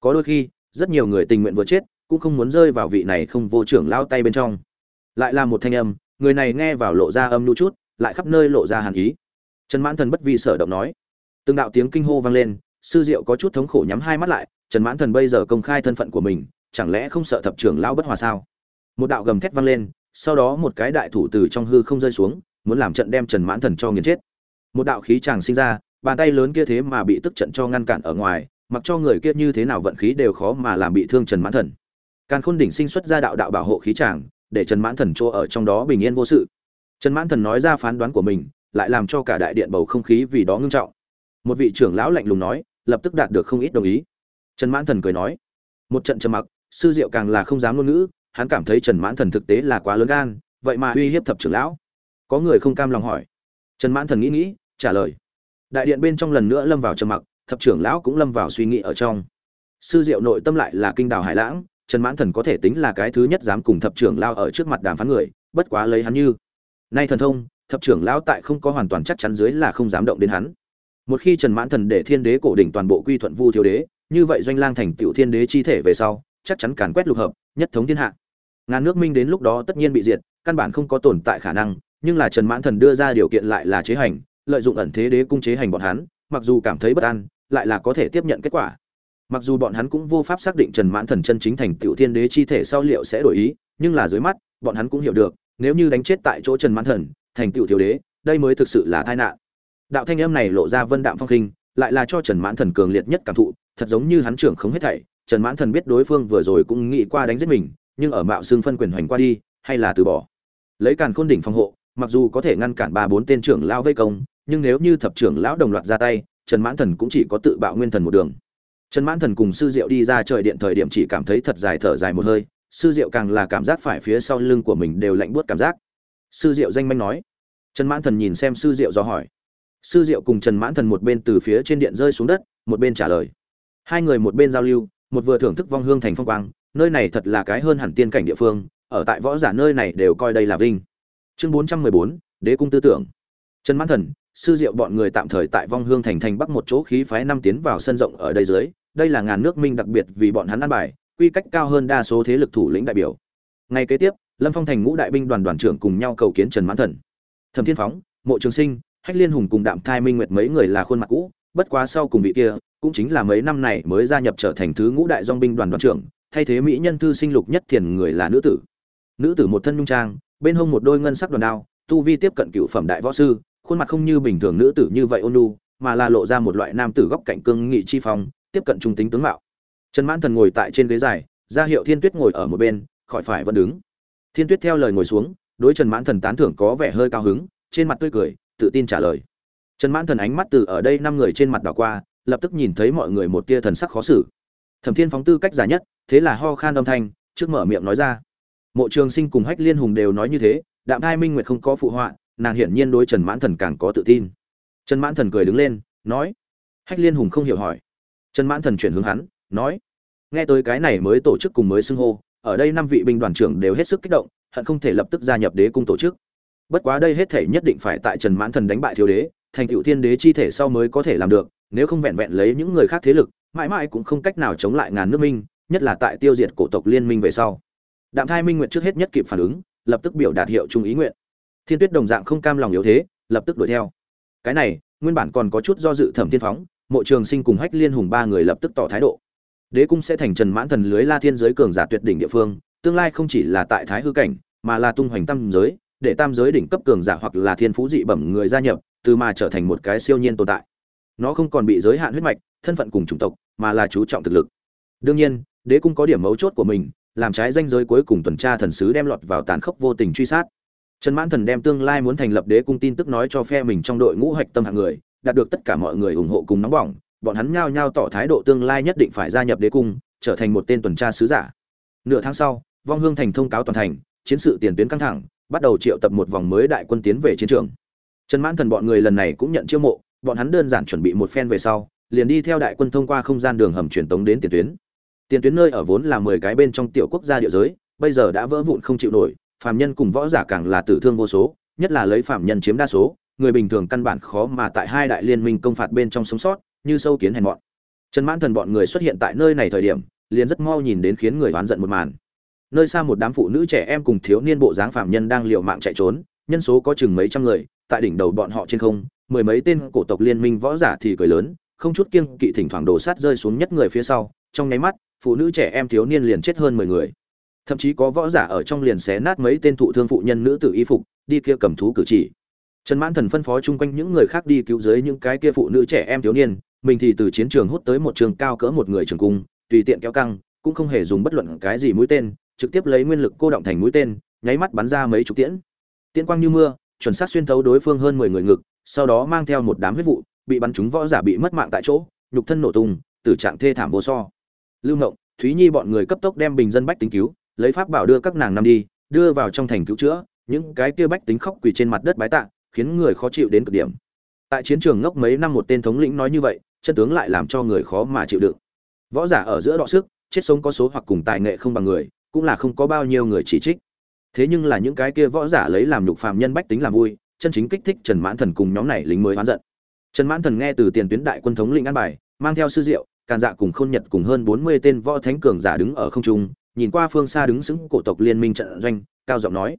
Có đôi khi, rất nhiều người tình nguyện vừa chết, cũng không muốn rơi vào vị này không vô trưởng lao tay bên trong lại là một thanh âm, người này nghe vào lộ ra âm lưu chút, lại khắp nơi lộ ra hàn ý. Trần mãn thần bất vi sở động nói. Từng đạo tiếng kinh hô vang lên, sư diệu có chút thống khổ nhắm hai mắt lại, trần mãn thần bây giờ công khai thân phận của mình, chẳng lẽ không sợ thập trưởng lao bất hòa sao? Một đạo gầm thét vang lên, sau đó một cái đại thủ từ trong hư không rơi xuống, muốn làm trận đem trần mãn thần cho nghiền chết. Một đạo khí chàng sinh ra, bàn tay lớn kia thế mà bị tức trận cho ngăn cản ở ngoài, mặc cho người kia như thế nào vận khí đều khó mà làm bị thương trần mãn thần. Càn khôn đỉnh sinh xuất ra đạo đạo bảo hộ khí chàng để trần mãn thần chỗ ở trong đó bình yên vô sự. Trần mãn thần nói ra phán đoán của mình, lại làm cho cả đại điện bầu không khí vì đó ngưng trọng. Một vị trưởng lão lạnh lùng nói, lập tức đạt được không ít đồng ý. Trần mãn thần cười nói, một trận trầm mặc, sư diệu càng là không dám ngôn ngữ, hắn cảm thấy trần mãn thần thực tế là quá lớn gan, vậy mà uy hiếp thập trưởng lão. Có người không cam lòng hỏi. Trần mãn thần nghĩ nghĩ, trả lời, đại điện bên trong lần nữa lâm vào trầm mặc, thập trưởng lão cũng lâm vào suy nghĩ ở trong. Sư diệu nội tâm lại là kinh đào hải lãng trần mãn thần có thể tính là cái thứ nhất dám cùng thập trưởng lao ở trước mặt đàm phán người, bất quá lấy hắn như nay thần thông, thập trưởng lão tại không có hoàn toàn chắc chắn dưới là không dám động đến hắn. Một khi trần mãn thần để thiên đế cổ đỉnh toàn bộ quy thuận vu thiếu đế, như vậy doanh lang thành tựu thiên đế chi thể về sau, chắc chắn càn quét lục hợp, nhất thống thiên hạ. Ngàn nước minh đến lúc đó tất nhiên bị diệt, căn bản không có tồn tại khả năng, nhưng là trần mãn thần đưa ra điều kiện lại là chế hành, lợi dụng ẩn thế đế cung chế hành bọn hắn, mặc dù cảm thấy bất an, lại là có thể tiếp nhận kết quả mặc dù bọn hắn cũng vô pháp xác định trần mãn thần chân chính thành tiểu thiên đế chi thể sau liệu sẽ đổi ý, nhưng là dưới mắt, bọn hắn cũng hiểu được, nếu như đánh chết tại chỗ trần mãn thần, thành tiểu thiếu đế, đây mới thực sự là tai nạn. Đạo thanh âm này lộ ra vân đạm phong khinh, lại là cho trần mãn thần cường liệt nhất cảm thụ, thật giống như hắn trưởng không hết thảy. Trần mãn thần biết đối phương vừa rồi cũng nghĩ qua đánh giết mình, nhưng ở mạo xương phân quyền hoành qua đi, hay là từ bỏ. Lấy càn khôn đỉnh phòng hộ, mặc dù có thể ngăn cản ba bốn tên trưởng lao vây công, nhưng nếu như thập trưởng lão đồng loạt ra tay, trần mãn thần cũng chỉ có tự bạo nguyên thần một đường trần mãn thần cùng sư diệu đi ra trời điện thời điểm chỉ cảm thấy thật dài thở dài một hơi, sư diệu càng là cảm giác phải phía sau lưng của mình đều lạnh buốt cảm giác. Sư diệu danh manh nói. Trần mãn thần nhìn xem sư diệu do hỏi. Sư diệu cùng trần mãn thần một bên từ phía trên điện rơi xuống đất, một bên trả lời. Hai người một bên giao lưu, một vừa thưởng thức vong hương thành phong quang, nơi này thật là cái hơn hẳn tiên cảnh địa phương, ở tại võ giả nơi này đều coi đây là vinh. Chương bốn trăm mười bốn, đế cung tư tưởng. Trần mãn thần, sư diệu bọn người tạm thời tại vong hương thành thành bắc một chỗ khí phái năm tiến vào sân rộng ở đây dưới đây là ngàn nước minh đặc biệt vì bọn hắn ăn bài, quy cách cao hơn đa số thế lực thủ lĩnh đại biểu. Ngày kế tiếp, lâm phong thành ngũ đại binh đoàn đoàn trưởng cùng nhau cầu kiến trần mãn thần. Thẩm thiên phóng, mộ trường sinh, hách liên hùng cùng đạm thai minh nguyệt mấy người là khuôn mặt cũ, bất quá sau cùng vị kia, cũng chính là mấy năm này mới gia nhập trở thành thứ ngũ đại dong binh đoàn đoàn trưởng, thay thế mỹ nhân thư sinh lục nhất thiền người là nữ tử. Nữ tử một thân nhung trang, bên hông một đôi ngân sắc đoàn đao, tu vi tiếp cận cựu phẩm đại võ sư, khuôn mặt không như bình thường nữ tử như vậy ôn nhu, mà là lộ ra một loại nam tử góc cạnh cương nghị chi phong tiếp cận trung tính tướng mạo. Trần mãn thần ngồi tại trên ghế dài, ra hiệu thiên tuyết ngồi ở một bên, khỏi phải vẫn đứng. Thiên tuyết theo lời ngồi xuống, đối trần mãn thần tán thưởng có vẻ hơi cao hứng, trên mặt tươi cười, tự tin trả lời. Trần mãn thần ánh mắt từ ở đây năm người trên mặt đảo qua, lập tức nhìn thấy mọi người một tia thần sắc khó xử. Thẩm thiên phóng tư cách giả nhất, thế là ho khan âm thanh, trước mở miệng nói ra. Mộ trường sinh cùng hách liên hùng đều nói như thế, đạm thai minh nguyệt không có phụ họa, nàng hiển nhiên đối trần mãn thần càng có tự tin. Trần mãn thần cười đứng lên, nói. Hách liên hùng không hiểu hỏi trần mãn thần chuyển hướng hắn, nói, nghe tới cái này mới tổ chức cùng mới xưng hô, ở đây năm vị binh đoàn trưởng đều hết sức kích động, hận không thể lập tức gia nhập đế cung tổ chức. Bất quá đây hết thể nhất định phải tại trần mãn thần đánh bại thiếu đế, thành cựu thiên đế chi thể sau mới có thể làm được, nếu không vẹn vẹn lấy những người khác thế lực, mãi mãi cũng không cách nào chống lại ngàn nước minh, nhất là tại tiêu diệt cổ tộc liên minh về sau. Đạm thai minh nguyện trước hết nhất kịp phản ứng, lập tức biểu đạt hiệu trung ý nguyện. Thiên tuyết đồng dạng không cam lòng yếu thế, lập tức đuổi theo. Cái này, nguyên bản còn có chút do dự thẩm thiên phóng mộ trường sinh cùng hách liên hùng ba người lập tức tỏ thái độ. Đế cung sẽ thành trần mãn thần lưới la thiên giới cường giả tuyệt đỉnh địa phương, tương lai không chỉ là tại thái hư cảnh, mà là tung hoành tam giới, để tam giới đỉnh cấp cường giả hoặc là thiên phú dị bẩm người gia nhập, từ mà trở thành một cái siêu nhiên tồn tại. Nó không còn bị giới hạn huyết mạch, thân phận cùng chủng tộc, mà là chú trọng thực lực. Đương nhiên, đế cung có điểm mấu chốt của mình, làm trái danh giới cuối cùng tuần tra thần sứ đem lọt vào tàn khốc vô tình truy sát. Trần mãn thần đem tương lai muốn thành lập đế cung tin tức nói cho phe mình trong đội ngũ hạch tâm hạng người đạt được tất cả mọi người ủng hộ cùng nóng bỏng, bọn hắn nhao nhao tỏ thái độ tương lai nhất định phải gia nhập đế cung, trở thành một tên tuần tra sứ giả. Nửa tháng sau, vong hương thành thông cáo toàn thành, chiến sự tiền tuyến căng thẳng, bắt đầu triệu tập một vòng mới đại quân tiến về chiến trường. Trần mãn thần bọn người lần này cũng nhận chiêu mộ, bọn hắn đơn giản chuẩn bị một phen về sau, liền đi theo đại quân thông qua không gian đường hầm truyền tống đến tiền tuyến. Tiền tuyến nơi ở vốn là mười cái bên trong tiểu quốc gia địa giới, bây giờ đã vỡ vụn không chịu nổi, phàm nhân cùng võ giả càng là tử thương vô số, nhất là lấy phàm nhân chiếm đa số người bình thường căn bản khó mà tại hai đại liên minh công phạt bên trong sống sót, như sâu kiến hèn mọn. Trần mãn thần bọn người xuất hiện tại nơi này thời điểm, liền rất mau nhìn đến khiến người oán giận một màn. Nơi xa một đám phụ nữ trẻ em cùng thiếu niên bộ dáng phạm nhân đang liều mạng chạy trốn, nhân số có chừng mấy trăm người, tại đỉnh đầu bọn họ trên không, mười mấy tên cổ tộc liên minh võ giả thì cười lớn, không chút kiêng kỵ thỉnh thoảng đổ sát rơi xuống nhất người phía sau, trong nháy mắt, phụ nữ trẻ em thiếu niên liền chết hơn mười người. Thậm chí có võ giả ở trong liền xé nát mấy tên thụ thương phụ nhân nữ tử y phục, đi kia cầm thú cử chỉ trần mãn thần phân phó chung quanh những người khác đi cứu dưới những cái kia phụ nữ trẻ em thiếu niên, mình thì từ chiến trường hút tới một trường cao cỡ một người trường cung, tùy tiện kéo căng, cũng không hề dùng bất luận cái gì mũi tên, trực tiếp lấy nguyên lực cô động thành mũi tên, nháy mắt bắn ra mấy chục tiễn. Tiễn quang như mưa, chuẩn xác xuyên thấu đối phương hơn mười người ngực, sau đó mang theo một đám huyết vụ, bị bắn trúng võ giả bị mất mạng tại chỗ, nhục thân nổ tung, tử trạng thê thảm vô so. Lưu ngộng, thúy nhi bọn người cấp tốc đem bình dân bách tính cứu, lấy pháp bảo đưa các nàng năm đi, đưa vào trong thành cứu chữa, những cái kia bách tính khóc quỳ trên mặt đất bái tạ khiến người khó chịu đến cực điểm. Tại chiến trường ngốc mấy năm một tên thống lĩnh nói như vậy, chân tướng lại làm cho người khó mà chịu đựng. Võ giả ở giữa đọ sức, chết sống có số hoặc cùng tài nghệ không bằng người, cũng là không có bao nhiêu người chỉ trích. Thế nhưng là những cái kia võ giả lấy làm nhục phàm nhân bách tính làm vui, chân chính kích thích trần mãn thần cùng nhóm này lính mới oán giận. Trần mãn thần nghe từ tiền tuyến đại quân thống lĩnh an bài, mang theo sư diệu, càn dạ cùng khôn nhật cùng hơn bốn mươi tên võ thánh cường giả đứng ở không trung, nhìn qua phương xa đứng sững cổ tộc liên minh trận doanh, cao giọng nói,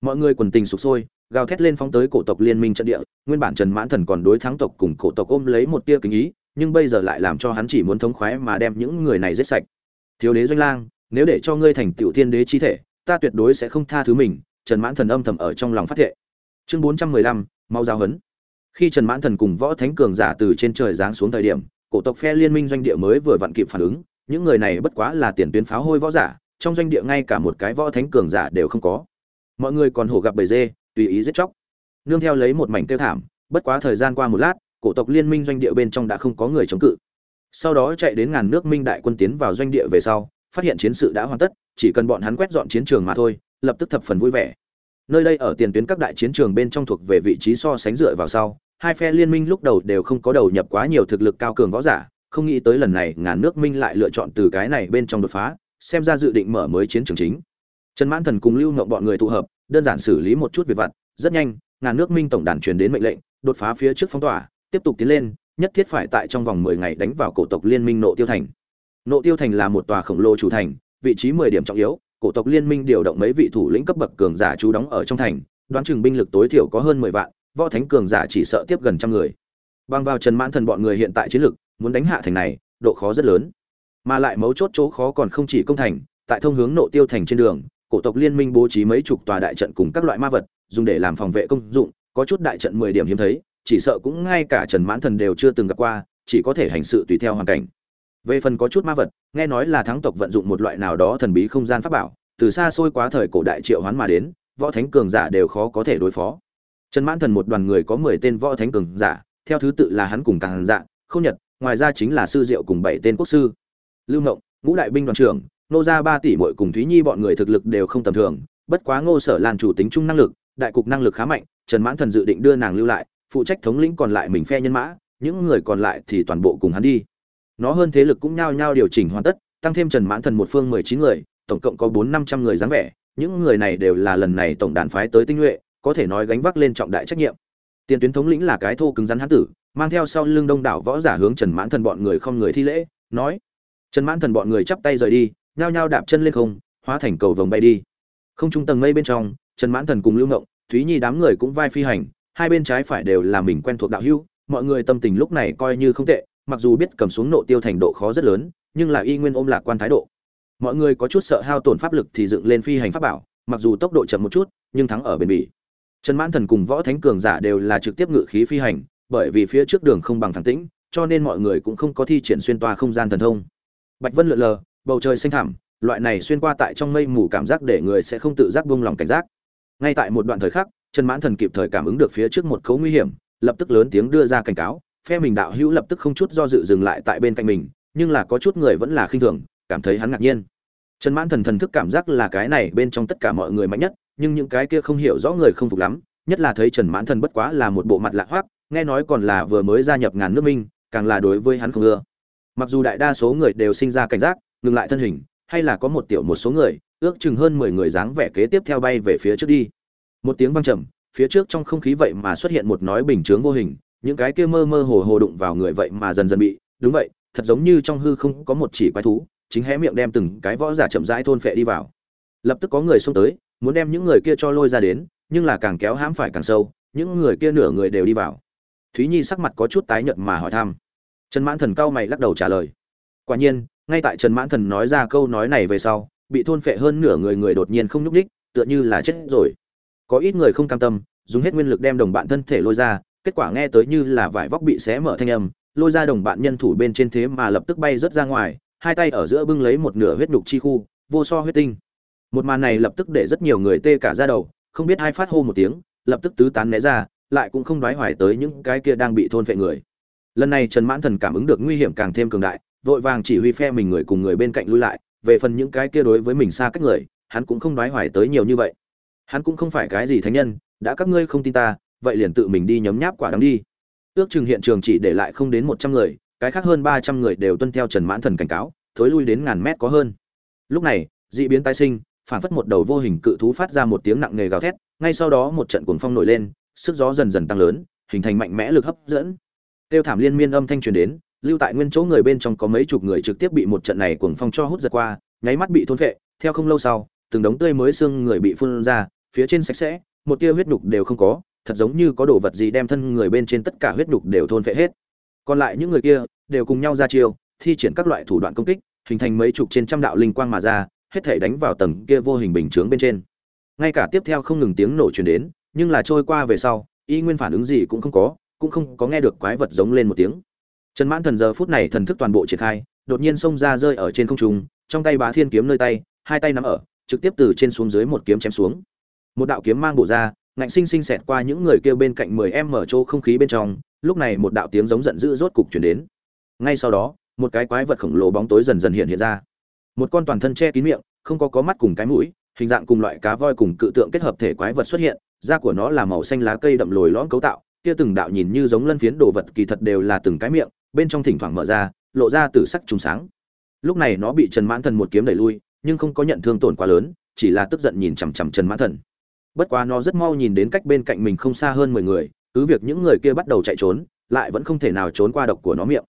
mọi người quần tình sục sôi gào thét lên phóng tới cổ tộc liên minh trận địa, nguyên bản trần mãn thần còn đối thắng tộc cùng cổ tộc ôm lấy một tia kính ý, nhưng bây giờ lại làm cho hắn chỉ muốn thống khoái mà đem những người này giết sạch. Thiếu đế doanh lang, nếu để cho ngươi thành tiểu thiên đế chi thể, ta tuyệt đối sẽ không tha thứ mình, trần mãn thần âm thầm ở trong lòng phát thệ. Chương bốn trăm mười lăm, mau giao hấn. Khi trần mãn thần cùng võ thánh cường giả từ trên trời giáng xuống thời điểm, cổ tộc phe liên minh doanh địa mới vừa vặn kịp phản ứng, những người này bất quá là tiền tuyến pháo hôi võ giả, trong doanh địa ngay cả một cái võ thánh cường giả đều không có. Mọi người còn hổ gặp bầy dê tùy ý giết chóc. Nương theo lấy một mảnh tiêu thảm, bất quá thời gian qua một lát, cổ tộc liên minh doanh địa bên trong đã không có người chống cự. Sau đó chạy đến ngàn nước minh đại quân tiến vào doanh địa về sau, phát hiện chiến sự đã hoàn tất, chỉ cần bọn hắn quét dọn chiến trường mà thôi, lập tức thập phần vui vẻ. Nơi đây ở tiền tuyến các đại chiến trường bên trong thuộc về vị trí so sánh dựa vào sau, hai phe liên minh lúc đầu đều không có đầu nhập quá nhiều thực lực cao cường võ giả, không nghĩ tới lần này ngàn nước minh lại lựa chọn từ cái này bên trong đột phá, xem ra dự định mở mới chiến trường chính. Trần mãn thần cùng lưu ngộng bọn người tụ hợp đơn giản xử lý một chút việc vặt, rất nhanh, ngàn nước minh tổng đàn truyền đến mệnh lệnh, đột phá phía trước phong tỏa, tiếp tục tiến lên, nhất thiết phải tại trong vòng mười ngày đánh vào cổ tộc liên minh nộ tiêu thành. Nộ tiêu thành là một tòa khổng lồ chủ thành, vị trí mười điểm trọng yếu, cổ tộc liên minh điều động mấy vị thủ lĩnh cấp bậc cường giả trú đóng ở trong thành, đoán chừng binh lực tối thiểu có hơn mười vạn, võ thánh cường giả chỉ sợ tiếp gần trăm người. Bằng vào trần mãn thần bọn người hiện tại chiến lực, muốn đánh hạ thành này, độ khó rất lớn. Mà lại mấu chốt chỗ khó còn không chỉ công thành, tại thông hướng nộ tiêu thành trên đường cổ tộc liên minh bố trí mấy chục tòa đại trận cùng các loại ma vật, dùng để làm phòng vệ công dụng, có chút đại trận mười điểm hiếm thấy, chỉ sợ cũng ngay cả trần mãn thần đều chưa từng gặp qua, chỉ có thể hành sự tùy theo hoàn cảnh. Về phần có chút ma vật, nghe nói là thắng tộc vận dụng một loại nào đó thần bí không gian pháp bảo, từ xa xôi quá thời cổ đại triệu hoán mà đến, võ thánh cường giả đều khó có thể đối phó. Trần mãn thần một đoàn người có mười tên võ thánh cường giả, theo thứ tự là hắn cùng càng dạ không nhật, ngoài ra chính là sư diệu cùng bảy tên quốc sư. Lưu ngộng, ngũ đại binh đoàn trưởng nô gia ba tỷ muội cùng thúy nhi bọn người thực lực đều không tầm thường, bất quá ngô sở lan chủ tính trung năng lực, đại cục năng lực khá mạnh, trần mãn thần dự định đưa nàng lưu lại, phụ trách thống lĩnh còn lại mình phe nhân mã, những người còn lại thì toàn bộ cùng hắn đi. Nó hơn thế lực cũng nhao nhao điều chỉnh hoàn tất, tăng thêm trần mãn thần một phương mười chín người, tổng cộng có bốn năm trăm người dáng vẻ, những người này đều là lần này tổng đàn phái tới tinh nhuệ, có thể nói gánh vác lên trọng đại trách nhiệm. Tiền tuyến thống lĩnh là cái thô cứng rắn hán tử, mang theo sau lưng đông đảo võ giả hướng trần mãn thần bọn người không người thi lễ, nói trần mãn thần bọn người chắp tay rời đi nhao nhao đạp chân lên không, hóa thành cầu vồng bay đi. Không trung tầng mây bên trong, trần mãn thần cùng lưu ngộng, thúy nhi đám người cũng vai phi hành, hai bên trái phải đều là mình quen thuộc đạo hữu, mọi người tâm tình lúc này coi như không tệ, mặc dù biết cầm xuống nộ tiêu thành độ khó rất lớn, nhưng là y nguyên ôm lạc quan thái độ. Mọi người có chút sợ hao tổn pháp lực thì dựng lên phi hành pháp bảo, mặc dù tốc độ chậm một chút, nhưng thắng ở bền bỉ. Trần mãn thần cùng võ thánh cường giả đều là trực tiếp ngự khí phi hành, bởi vì phía trước đường không bằng thẳng tĩnh, cho nên mọi người cũng không có thi triển xuyên toa không gian thần thông. Bạch vân lượn lờ bầu trời xanh thẳm, loại này xuyên qua tại trong mây mù cảm giác để người sẽ không tự giác buông lòng cảnh giác. Ngay tại một đoạn thời khắc, trần mãn thần kịp thời cảm ứng được phía trước một cấu nguy hiểm, lập tức lớn tiếng đưa ra cảnh cáo, phe mình đạo hữu lập tức không chút do dự dừng lại tại bên cạnh mình, nhưng là có chút người vẫn là khinh thường, cảm thấy hắn ngạc nhiên. Trần mãn thần thần thức cảm giác là cái này bên trong tất cả mọi người mạnh nhất, nhưng những cái kia không hiểu rõ người không phục lắm, nhất là thấy trần mãn thần bất quá là một bộ mặt lạ hoắc, nghe nói còn là vừa mới gia nhập ngàn nước minh, càng là đối với hắn không ưa. Mặc dù đại đa số người đều sinh ra cảnh giác ngừng lại thân hình, hay là có một tiểu một số người, ước chừng hơn mười người dáng vẻ kế tiếp theo bay về phía trước đi. Một tiếng vang trầm, phía trước trong không khí vậy mà xuất hiện một nói bình chướng vô hình, những cái kia mơ mơ hồ hồ đụng vào người vậy mà dần dần bị, đúng vậy, thật giống như trong hư không có một chỉ quái thú, chính hé miệng đem từng cái võ giả chậm rãi thôn phệ đi vào. Lập tức có người xông tới, muốn đem những người kia cho lôi ra đến, nhưng là càng kéo hãm phải càng sâu, những người kia nửa người đều đi vào. Thúy nhi sắc mặt có chút tái nhợt mà hỏi thăm. Trần mãn thần cao mày lắc đầu trả lời. Quả nhiên ngay tại trần mãn thần nói ra câu nói này về sau, bị thôn phệ hơn nửa người người đột nhiên không nhúc ních tựa như là chết rồi. Có ít người không cam tâm, dùng hết nguyên lực đem đồng bạn thân thể lôi ra, kết quả nghe tới như là vải vóc bị xé mở thanh âm, lôi ra đồng bạn nhân thủ bên trên thế mà lập tức bay rớt ra ngoài, hai tay ở giữa bưng lấy một nửa huyết nhục chi khu, vô so huyết tinh. Một màn này lập tức để rất nhiều người tê cả ra đầu, không biết ai phát hô một tiếng, lập tức tứ tán né ra, lại cũng không đoái hoài tới những cái kia đang bị thôn phệ người. Lần này trần mãn thần cảm ứng được nguy hiểm càng thêm cường đại vội vàng chỉ huy phe mình người cùng người bên cạnh lui lại, về phần những cái kia đối với mình xa cách người, hắn cũng không đoái hoài tới nhiều như vậy. Hắn cũng không phải cái gì thánh nhân, đã các ngươi không tin ta, vậy liền tự mình đi nhấm nháp quả đắng đi. Ước chừng hiện trường chỉ để lại không đến một trăm người, cái khác hơn ba trăm người đều tuân theo trần mãn thần cảnh cáo, thối lui đến ngàn mét có hơn. Lúc này, dị biến tái sinh phản phất một đầu vô hình cự thú phát ra một tiếng nặng nề gào thét, ngay sau đó một trận cuồng phong nổi lên, sức gió dần dần tăng lớn, hình thành mạnh mẽ lực hấp dẫn. Tiêu thảm liên miên âm thanh truyền đến lưu tại nguyên chỗ người bên trong có mấy chục người trực tiếp bị một trận này cuồng phong cho hút giật qua, nháy mắt bị thôn phệ, theo không lâu sau, từng đống tươi mới xương người bị phun ra, phía trên sạch sẽ, một tia huyết nhục đều không có, thật giống như có đồ vật gì đem thân người bên trên tất cả huyết nhục đều thôn phệ hết. Còn lại những người kia đều cùng nhau ra chiêu, thi triển các loại thủ đoạn công kích, hình thành mấy chục trên trăm đạo linh quang mà ra, hết thể đánh vào tầng kia vô hình bình chướng bên trên. Ngay cả tiếp theo không ngừng tiếng nổ truyền đến, nhưng là trôi qua về sau, y nguyên phản ứng gì cũng không có, cũng không có nghe được quái vật giống lên một tiếng trần mãn thần giờ phút này thần thức toàn bộ triển khai đột nhiên xông ra rơi ở trên không trung trong tay bá thiên kiếm nơi tay hai tay nắm ở trực tiếp từ trên xuống dưới một kiếm chém xuống một đạo kiếm mang bộ ra ngạnh sinh sinh xẹt qua những người kia bên cạnh 10 em mở chỗ không khí bên trong, lúc này một đạo tiếng giống giận dữ rốt cục truyền đến. Ngay sau đó, một cái quái vật khổng lồ bóng tối dần dần hiện hiện ra. Một con toàn thân che kín miệng, không có có mắt cùng cái mũi, hình dạng cùng loại cá voi cùng cự tượng kết hợp thể quái vật xuất hiện, da của nó là màu xanh lá cây đậm lồi lõm cấu tạo, kia từng đạo nhìn như giống lân phiến đồ vật kỳ thật đều là từng cái miệng, bên trong thỉnh thoảng mở ra, lộ ra tử sắc trùng sáng. Lúc này nó bị Trần Mãn Thần một kiếm đẩy lui, nhưng không có nhận thương tổn quá lớn, chỉ là tức giận nhìn chằm chằm Trần Mãn Thần. Bất quá nó rất mau nhìn đến cách bên cạnh mình không xa hơn mười người, cứ việc những người kia bắt đầu chạy trốn, lại vẫn không thể nào trốn qua độc của nó miệng.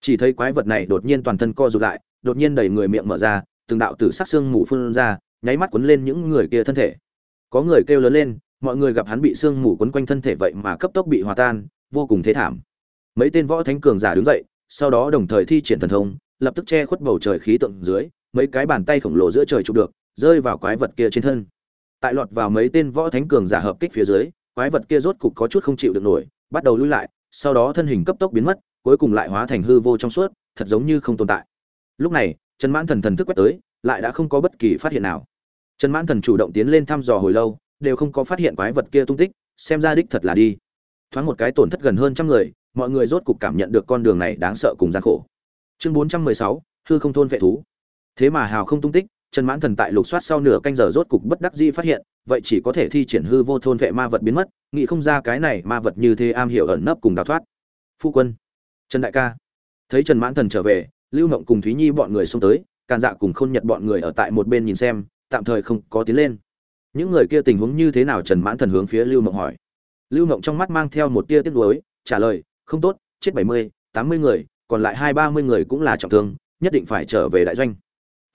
Chỉ thấy quái vật này đột nhiên toàn thân co rụt lại, đột nhiên đẩy người miệng mở ra, từng đạo tử sắc xương mù phun ra, nháy mắt cuốn lên những người kia thân thể. Có người kêu lớn lên, mọi người gặp hắn bị xương mù quấn quanh thân thể vậy mà cấp tốc bị hòa tan, vô cùng thế thảm. Mấy tên võ thánh cường giả đứng dậy, sau đó đồng thời thi triển thần thông, lập tức che khuất bầu trời khí tượng dưới, mấy cái bàn tay khổng lồ giữa trời chụp được, rơi vào quái vật kia trên thân. Tại lọt vào mấy tên võ thánh cường giả hợp kích phía dưới, quái vật kia rốt cục có chút không chịu được nổi, bắt đầu lùi lại, sau đó thân hình cấp tốc biến mất, cuối cùng lại hóa thành hư vô trong suốt, thật giống như không tồn tại. Lúc này, Trần Mãn Thần thần thức quét tới, lại đã không có bất kỳ phát hiện nào. Trần Mãn Thần chủ động tiến lên thăm dò hồi lâu, đều không có phát hiện quái vật kia tung tích, xem ra đích thật là đi. Thoáng một cái tổn thất gần hơn trăm người, mọi người rốt cục cảm nhận được con đường này đáng sợ cùng gian khổ. Chương 416, hư không thôn vệ thú. Thế mà hào không tung tích, Trần Mãn Thần tại lục soát sau nửa canh giờ rốt cục bất đắc dĩ phát hiện, vậy chỉ có thể thi triển hư vô thôn vệ ma vật biến mất, nghĩ không ra cái này ma vật như thế am hiểu ẩn nấp cùng đào thoát. Phu quân, Trần đại ca. Thấy Trần Mãn Thần trở về, Lưu Mộng cùng Thúy Nhi bọn người xông tới, Càn Dạ cùng Khôn Nhật bọn người ở tại một bên nhìn xem, tạm thời không có tiến lên. Những người kia tình huống như thế nào Trần Mãn Thần hướng phía Lưu Mộng hỏi. Lưu Mộng trong mắt mang theo một tia tiếc nuối, trả lời, không tốt, chết 70, 80 người, còn lại hai ba mươi người cũng là trọng thương, nhất định phải trở về đại doanh.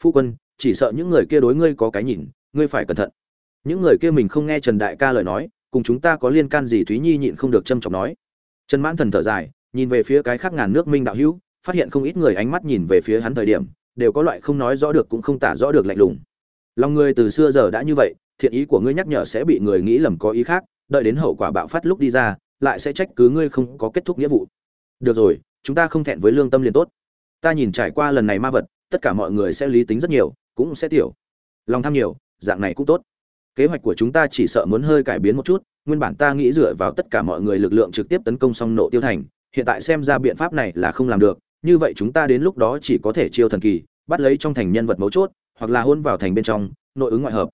Phu quân, chỉ sợ những người kia đối ngươi có cái nhìn ngươi phải cẩn thận. Những người kia mình không nghe trần đại ca lời nói cùng chúng ta có liên can gì thúy nhi nhịn không được trâm trọng nói. Trần mãn thần thở dài nhìn về phía cái khác ngàn nước minh đạo hữu phát hiện không ít người ánh mắt nhìn về phía hắn thời điểm đều có loại không nói rõ được cũng không tả rõ được lạnh lùng. Lòng người từ xưa giờ đã như vậy thiện ý của ngươi nhắc nhở sẽ bị người nghĩ lầm có ý khác đợi đến hậu quả bạo phát lúc đi ra lại sẽ trách cứ ngươi không có kết thúc nghĩa vụ. Được rồi, chúng ta không thẹn với lương tâm liền tốt. Ta nhìn trải qua lần này ma vật, tất cả mọi người sẽ lý tính rất nhiều, cũng sẽ tiểu. Lòng tham nhiều, dạng này cũng tốt. Kế hoạch của chúng ta chỉ sợ muốn hơi cải biến một chút, nguyên bản ta nghĩ dựa vào tất cả mọi người lực lượng trực tiếp tấn công xong nộ tiêu thành, hiện tại xem ra biện pháp này là không làm được, như vậy chúng ta đến lúc đó chỉ có thể chiêu thần kỳ, bắt lấy trong thành nhân vật mấu chốt, hoặc là hôn vào thành bên trong, nội ứng ngoại hợp.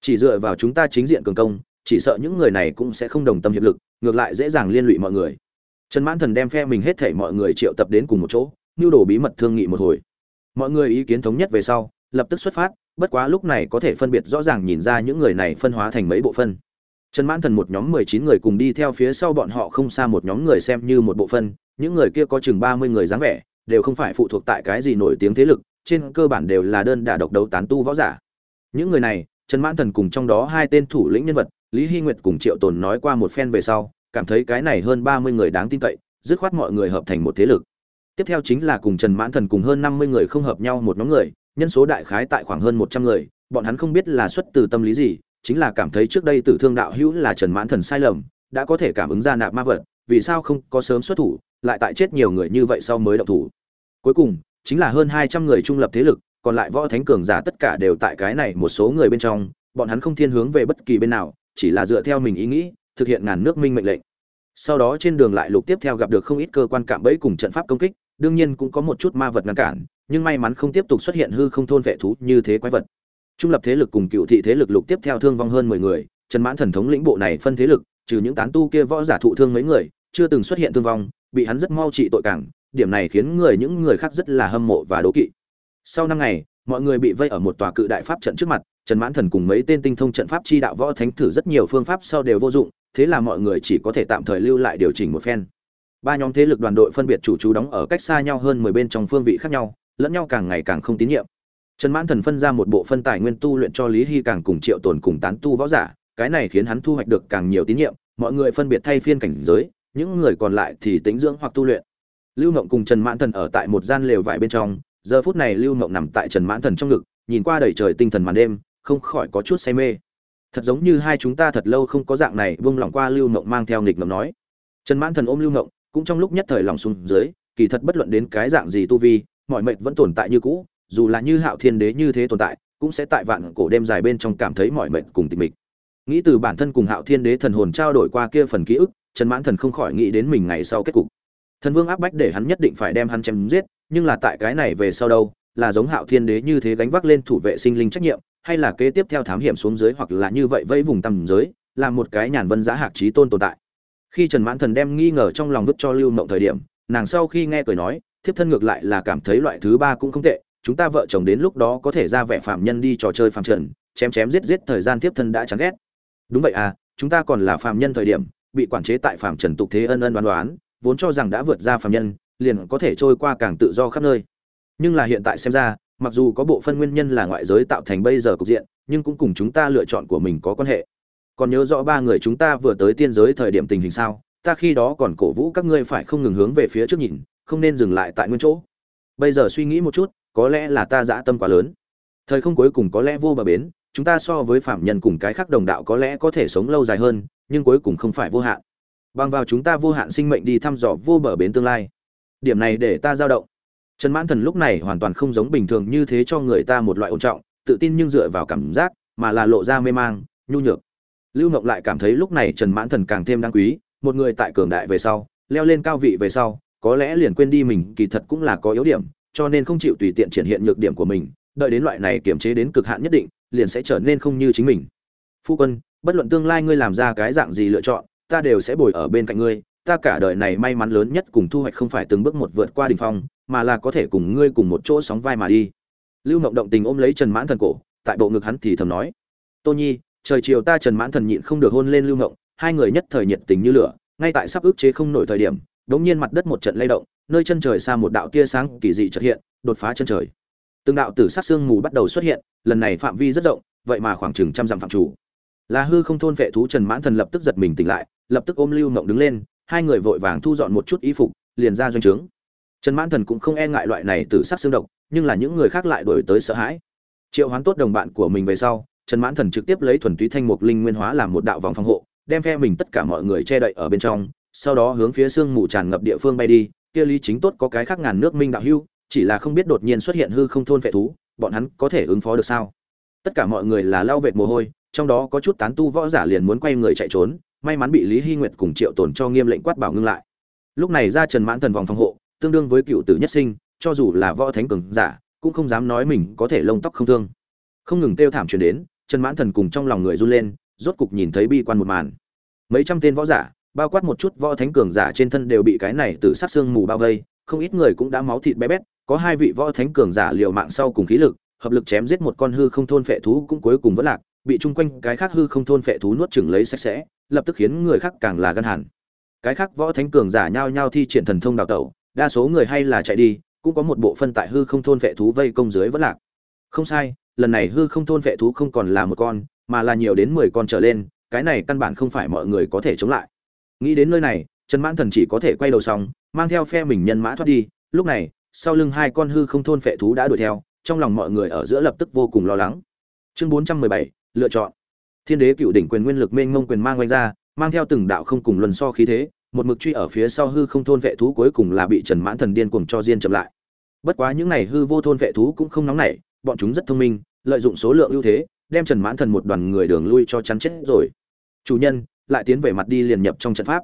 Chỉ dựa vào chúng ta chính diện cường công chỉ sợ những người này cũng sẽ không đồng tâm hiệp lực, ngược lại dễ dàng liên lụy mọi người. Trần mãn thần đem phe mình hết thể mọi người triệu tập đến cùng một chỗ nhu đồ bí mật thương nghị một hồi. Mọi người ý kiến thống nhất về sau, lập tức xuất phát, bất quá lúc này có thể phân biệt rõ ràng nhìn ra những người này phân hóa thành mấy bộ phân. Trần mãn thần một nhóm mười chín người cùng đi theo phía sau bọn họ không xa một nhóm người xem như một bộ phân, những người kia có chừng ba mươi người dáng vẻ, đều không phải phụ thuộc tại cái gì nổi tiếng thế lực, trên cơ bản đều là đơn đả độc đấu tán tu võ giả. Những người này, trần mãn thần cùng trong đó hai tên thủ lĩnh nhân vật lý hy nguyệt cùng triệu tồn nói qua một phen về sau cảm thấy cái này hơn ba mươi người đáng tin cậy dứt khoát mọi người hợp thành một thế lực tiếp theo chính là cùng trần mãn thần cùng hơn năm mươi người không hợp nhau một nhóm người nhân số đại khái tại khoảng hơn một trăm người, bọn hắn không biết là xuất từ tâm lý gì, chính là cảm thấy trước đây Tử Thương đạo hữu là Trần Mãn Thần sai lầm, đã có thể cảm ứng ra nạp ma vật, vì sao không có sớm xuất thủ, lại tại chết nhiều người như vậy sau mới động thủ. Cuối cùng, chính là hơn hai trăm người trung lập thế lực, còn lại võ thánh cường giả tất cả đều tại cái này một số người bên trong, bọn hắn không thiên hướng về bất kỳ bên nào, chỉ là dựa theo mình ý nghĩ, thực hiện ngàn nước minh mệnh lệnh. Sau đó trên đường lại lục tiếp theo gặp được không ít cơ quan cạm bẫy cùng trận pháp công kích, đương nhiên cũng có một chút ma vật ngăn cản, nhưng may mắn không tiếp tục xuất hiện hư không thôn vệ thú như thế quái vật. Trung lập thế lực cùng cựu thị thế lực lục tiếp theo thương vong hơn mười người, Trần Mãn thần thống lĩnh bộ này phân thế lực, trừ những tán tu kia võ giả thụ thương mấy người, chưa từng xuất hiện thương vong, bị hắn rất mau trị tội cảng, điểm này khiến người những người khác rất là hâm mộ và đố kỵ. Sau năm ngày, mọi người bị vây ở một tòa cự đại pháp trận trước mặt, Trần Mãn Thần cùng mấy tên tinh thông trận pháp chi đạo võ thánh thử rất nhiều phương pháp sau đều vô dụng, thế là mọi người chỉ có thể tạm thời lưu lại điều chỉnh một phen. Ba nhóm thế lực đoàn đội phân biệt chủ chú đóng ở cách xa nhau hơn mười bên trong phương vị khác nhau, lẫn nhau càng ngày càng không tín nhiệm trần mãn thần phân ra một bộ phân tài nguyên tu luyện cho lý hy càng cùng triệu tồn cùng tán tu võ giả cái này khiến hắn thu hoạch được càng nhiều tín nhiệm mọi người phân biệt thay phiên cảnh giới những người còn lại thì tính dưỡng hoặc tu luyện lưu Ngộng cùng trần mãn thần ở tại một gian lều vải bên trong giờ phút này lưu Ngộng nằm tại trần mãn thần trong ngực nhìn qua đầy trời tinh thần màn đêm không khỏi có chút say mê. Thật giống như hai chúng ta thật lâu không có dạng này vung lòng qua lưu mộng mang theo nghịch ngầm nói. Trần mãn thần ôm lưu mộng cũng trong lúc nhất thời lòng xuống dưới, kỳ thật bất luận đến cái dạng gì tu vi, mọi mệnh vẫn tồn tại như cũ, dù là như hạo thiên đế như thế tồn tại, cũng sẽ tại vạn cổ đêm dài bên trong cảm thấy mọi mệnh cùng tịch mịch. Nghĩ từ bản thân cùng hạo thiên đế thần hồn trao đổi qua kia phần ký ức, trần mãn thần không khỏi nghĩ đến mình ngày sau kết cục. Thần vương áp bách để hắn nhất định phải đem hắn chém giết, nhưng là tại cái này về sau đâu, là giống hạo thiên đế như thế gánh vác lên thủ vệ sinh linh trách nhiệm hay là kế tiếp theo thám hiểm xuống dưới hoặc là như vậy vẫy vùng tầm giới, là một cái nhàn vân giá hạc trí tôn tồn tại. Khi trần mãn thần đem nghi ngờ trong lòng vứt cho lưu mộng thời điểm, nàng sau khi nghe cười nói, thiếp thân ngược lại là cảm thấy loại thứ ba cũng không tệ, chúng ta vợ chồng đến lúc đó có thể ra vẻ phạm nhân đi trò chơi phạm trần, chém chém giết giết thời gian thiếp thân đã chán ghét. Đúng vậy à chúng ta còn là phạm nhân thời điểm, bị quản chế tại phạm trần tục thế ân ân đoán đoán, vốn cho rằng đã vượt ra phạm nhân, liền có thể trôi qua càng tự do khắp nơi. Nhưng là hiện tại xem ra mặc dù có bộ phân nguyên nhân là ngoại giới tạo thành bây giờ cục diện, nhưng cũng cùng chúng ta lựa chọn của mình có quan hệ. Còn nhớ rõ ba người chúng ta vừa tới tiên giới thời điểm tình hình sao, ta khi đó còn cổ vũ các ngươi phải không ngừng hướng về phía trước nhìn, không nên dừng lại tại nguyên chỗ. Bây giờ suy nghĩ một chút, có lẽ là ta dã tâm quá lớn. Thời không cuối cùng có lẽ vô bờ bến, chúng ta so với phạm nhân cùng cái khác đồng đạo có lẽ có thể sống lâu dài hơn, nhưng cuối cùng không phải vô hạn. Bằng vào chúng ta vô hạn sinh mệnh đi thăm dò vô bờ bến tương lai. Điểm này để ta dao động trần mãn thần lúc này hoàn toàn không giống bình thường như thế cho người ta một loại ổn trọng, tự tin nhưng dựa vào cảm giác, mà là lộ ra mê mang, nhu nhược. Lưu ngọc lại cảm thấy lúc này trần mãn thần càng thêm đáng quý, một người tại cường đại về sau, leo lên cao vị về sau, có lẽ liền quên đi mình kỳ thật cũng là có yếu điểm, cho nên không chịu tùy tiện triển hiện nhược điểm của mình, đợi đến loại này kiểm chế đến cực hạn nhất định, liền sẽ trở nên không như chính mình. Phu quân, bất luận tương lai ngươi làm ra cái dạng gì lựa chọn, ta đều sẽ bồi ở bên cạnh ngươi ta cả đời này may mắn lớn nhất cùng thu hoạch không phải từng bước một vượt qua đỉnh phong mà là có thể cùng ngươi cùng một chỗ sóng vai mà đi. Lưu Ngộng động tình ôm lấy trần mãn thần cổ tại bộ ngực hắn thì thầm nói tô nhi trời chiều ta trần mãn thần nhịn không được hôn lên lưu Ngộng, hai người nhất thời nhiệt tình như lửa ngay tại sắp ức chế không nổi thời điểm đột nhiên mặt đất một trận lay động nơi chân trời xa một đạo tia sáng kỳ dị chợt hiện đột phá chân trời. Từng đạo tử sát xương mù bắt đầu xuất hiện lần này phạm vi rất rộng vậy mà khoảng chừng trăm dặm phạm chủ là hư không thôn vệ thú trần mãn thần lập tức giật mình tỉnh lại lập tức ôm lưu Ngộng đứng lên hai người vội vàng thu dọn một chút y phục, liền ra doanh trướng. Trần mãn thần cũng không e ngại loại này tử sát xương độc, nhưng là những người khác lại đổi tới sợ hãi. Triệu hoán tốt đồng bạn của mình về sau, trần mãn thần trực tiếp lấy thuần túy thanh mục linh nguyên hóa làm một đạo vòng phòng hộ, đem phe mình tất cả mọi người che đậy ở bên trong, sau đó hướng phía sương mù tràn ngập địa phương bay đi. Kia lý chính tốt có cái khác ngàn nước minh đạo hưu chỉ là không biết đột nhiên xuất hiện hư không thôn vệ thú, bọn hắn có thể ứng phó được sao? Tất cả mọi người là lao vệt mồ hôi, trong đó có chút tán tu võ giả liền muốn quay người chạy trốn may mắn bị lý hy nguyệt cùng triệu tồn cho nghiêm lệnh quát bảo ngưng lại. Lúc này ra trần mãn thần vòng phòng hộ, tương đương với cựu tử nhất sinh, cho dù là võ thánh cường giả, cũng không dám nói mình có thể lông tóc không thương. Không ngừng kêu thảm truyền đến, trần mãn thần cùng trong lòng người run lên, rốt cục nhìn thấy bi quan một màn. Mấy trăm tên võ giả, bao quát một chút võ thánh cường giả trên thân đều bị cái này từ sát xương mù bao vây, không ít người cũng đã máu thịt bé bét, có hai vị võ thánh cường giả liều mạng sau cùng khí lực, hợp lực chém giết một con hư không thôn phệ thú cũng cuối cùng vẫn lạc bị chung quanh cái khác hư không thôn phệ thú nuốt chửng lấy sạch sẽ, lập tức khiến người khác càng là gân hẳn. Cái khác võ thánh cường giả nhao nhao thi triển thần thông đào tẩu, đa số người hay là chạy đi, cũng có một bộ phân tại hư không thôn phệ thú vây công dưới vẫn lạc. Không sai, lần này hư không thôn phệ thú không còn là một con, mà là nhiều đến mười con trở lên, cái này căn bản không phải mọi người có thể chống lại. Nghĩ đến nơi này, trần mãn thần chỉ có thể quay đầu xong, mang theo phe mình nhân mã thoát đi, lúc này, sau lưng hai con hư không thôn phệ thú đã đuổi theo, trong lòng mọi người ở giữa lập tức vô cùng lo lắng. Chương bốn trăm mười bảy lựa chọn. Thiên đế cựu đỉnh quyền nguyên lực mênh mông quyền mang quanh ra, mang theo từng đạo không cùng luân so khí thế, một mực truy ở phía sau hư không thôn vệ thú cuối cùng là bị trần mãn thần điên cuồng cho diên chậm lại. Bất quá những này hư vô thôn vệ thú cũng không nóng nảy, bọn chúng rất thông minh, lợi dụng số lượng ưu thế, đem trần mãn thần một đoàn người đường lui cho chắn chết rồi. Chủ nhân, lại tiến về mặt đi liền nhập trong trận pháp.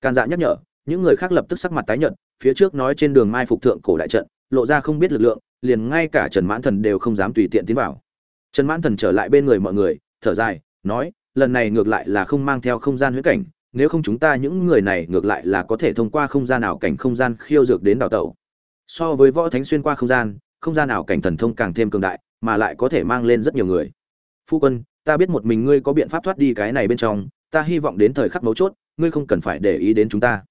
Can dạ nhắc nhở, những người khác lập tức sắc mặt tái nhợt, phía trước nói trên đường mai phục thượng cổ đại trận, lộ ra không biết lực lượng, liền ngay cả trần mãn thần đều không dám tùy tiện tiến vào trần mãn thần trở lại bên người mọi người, thở dài, nói, lần này ngược lại là không mang theo không gian huyễn cảnh, nếu không chúng ta những người này ngược lại là có thể thông qua không gian ảo cảnh không gian khiêu dược đến đào tẩu. So với võ thánh xuyên qua không gian không gian ảo cảnh thần thông càng thêm cường đại, mà lại có thể mang lên rất nhiều người. Phu quân, ta biết một mình ngươi có biện pháp thoát đi cái này bên trong, ta hy vọng đến thời khắc mấu chốt, ngươi không cần phải để ý đến chúng ta.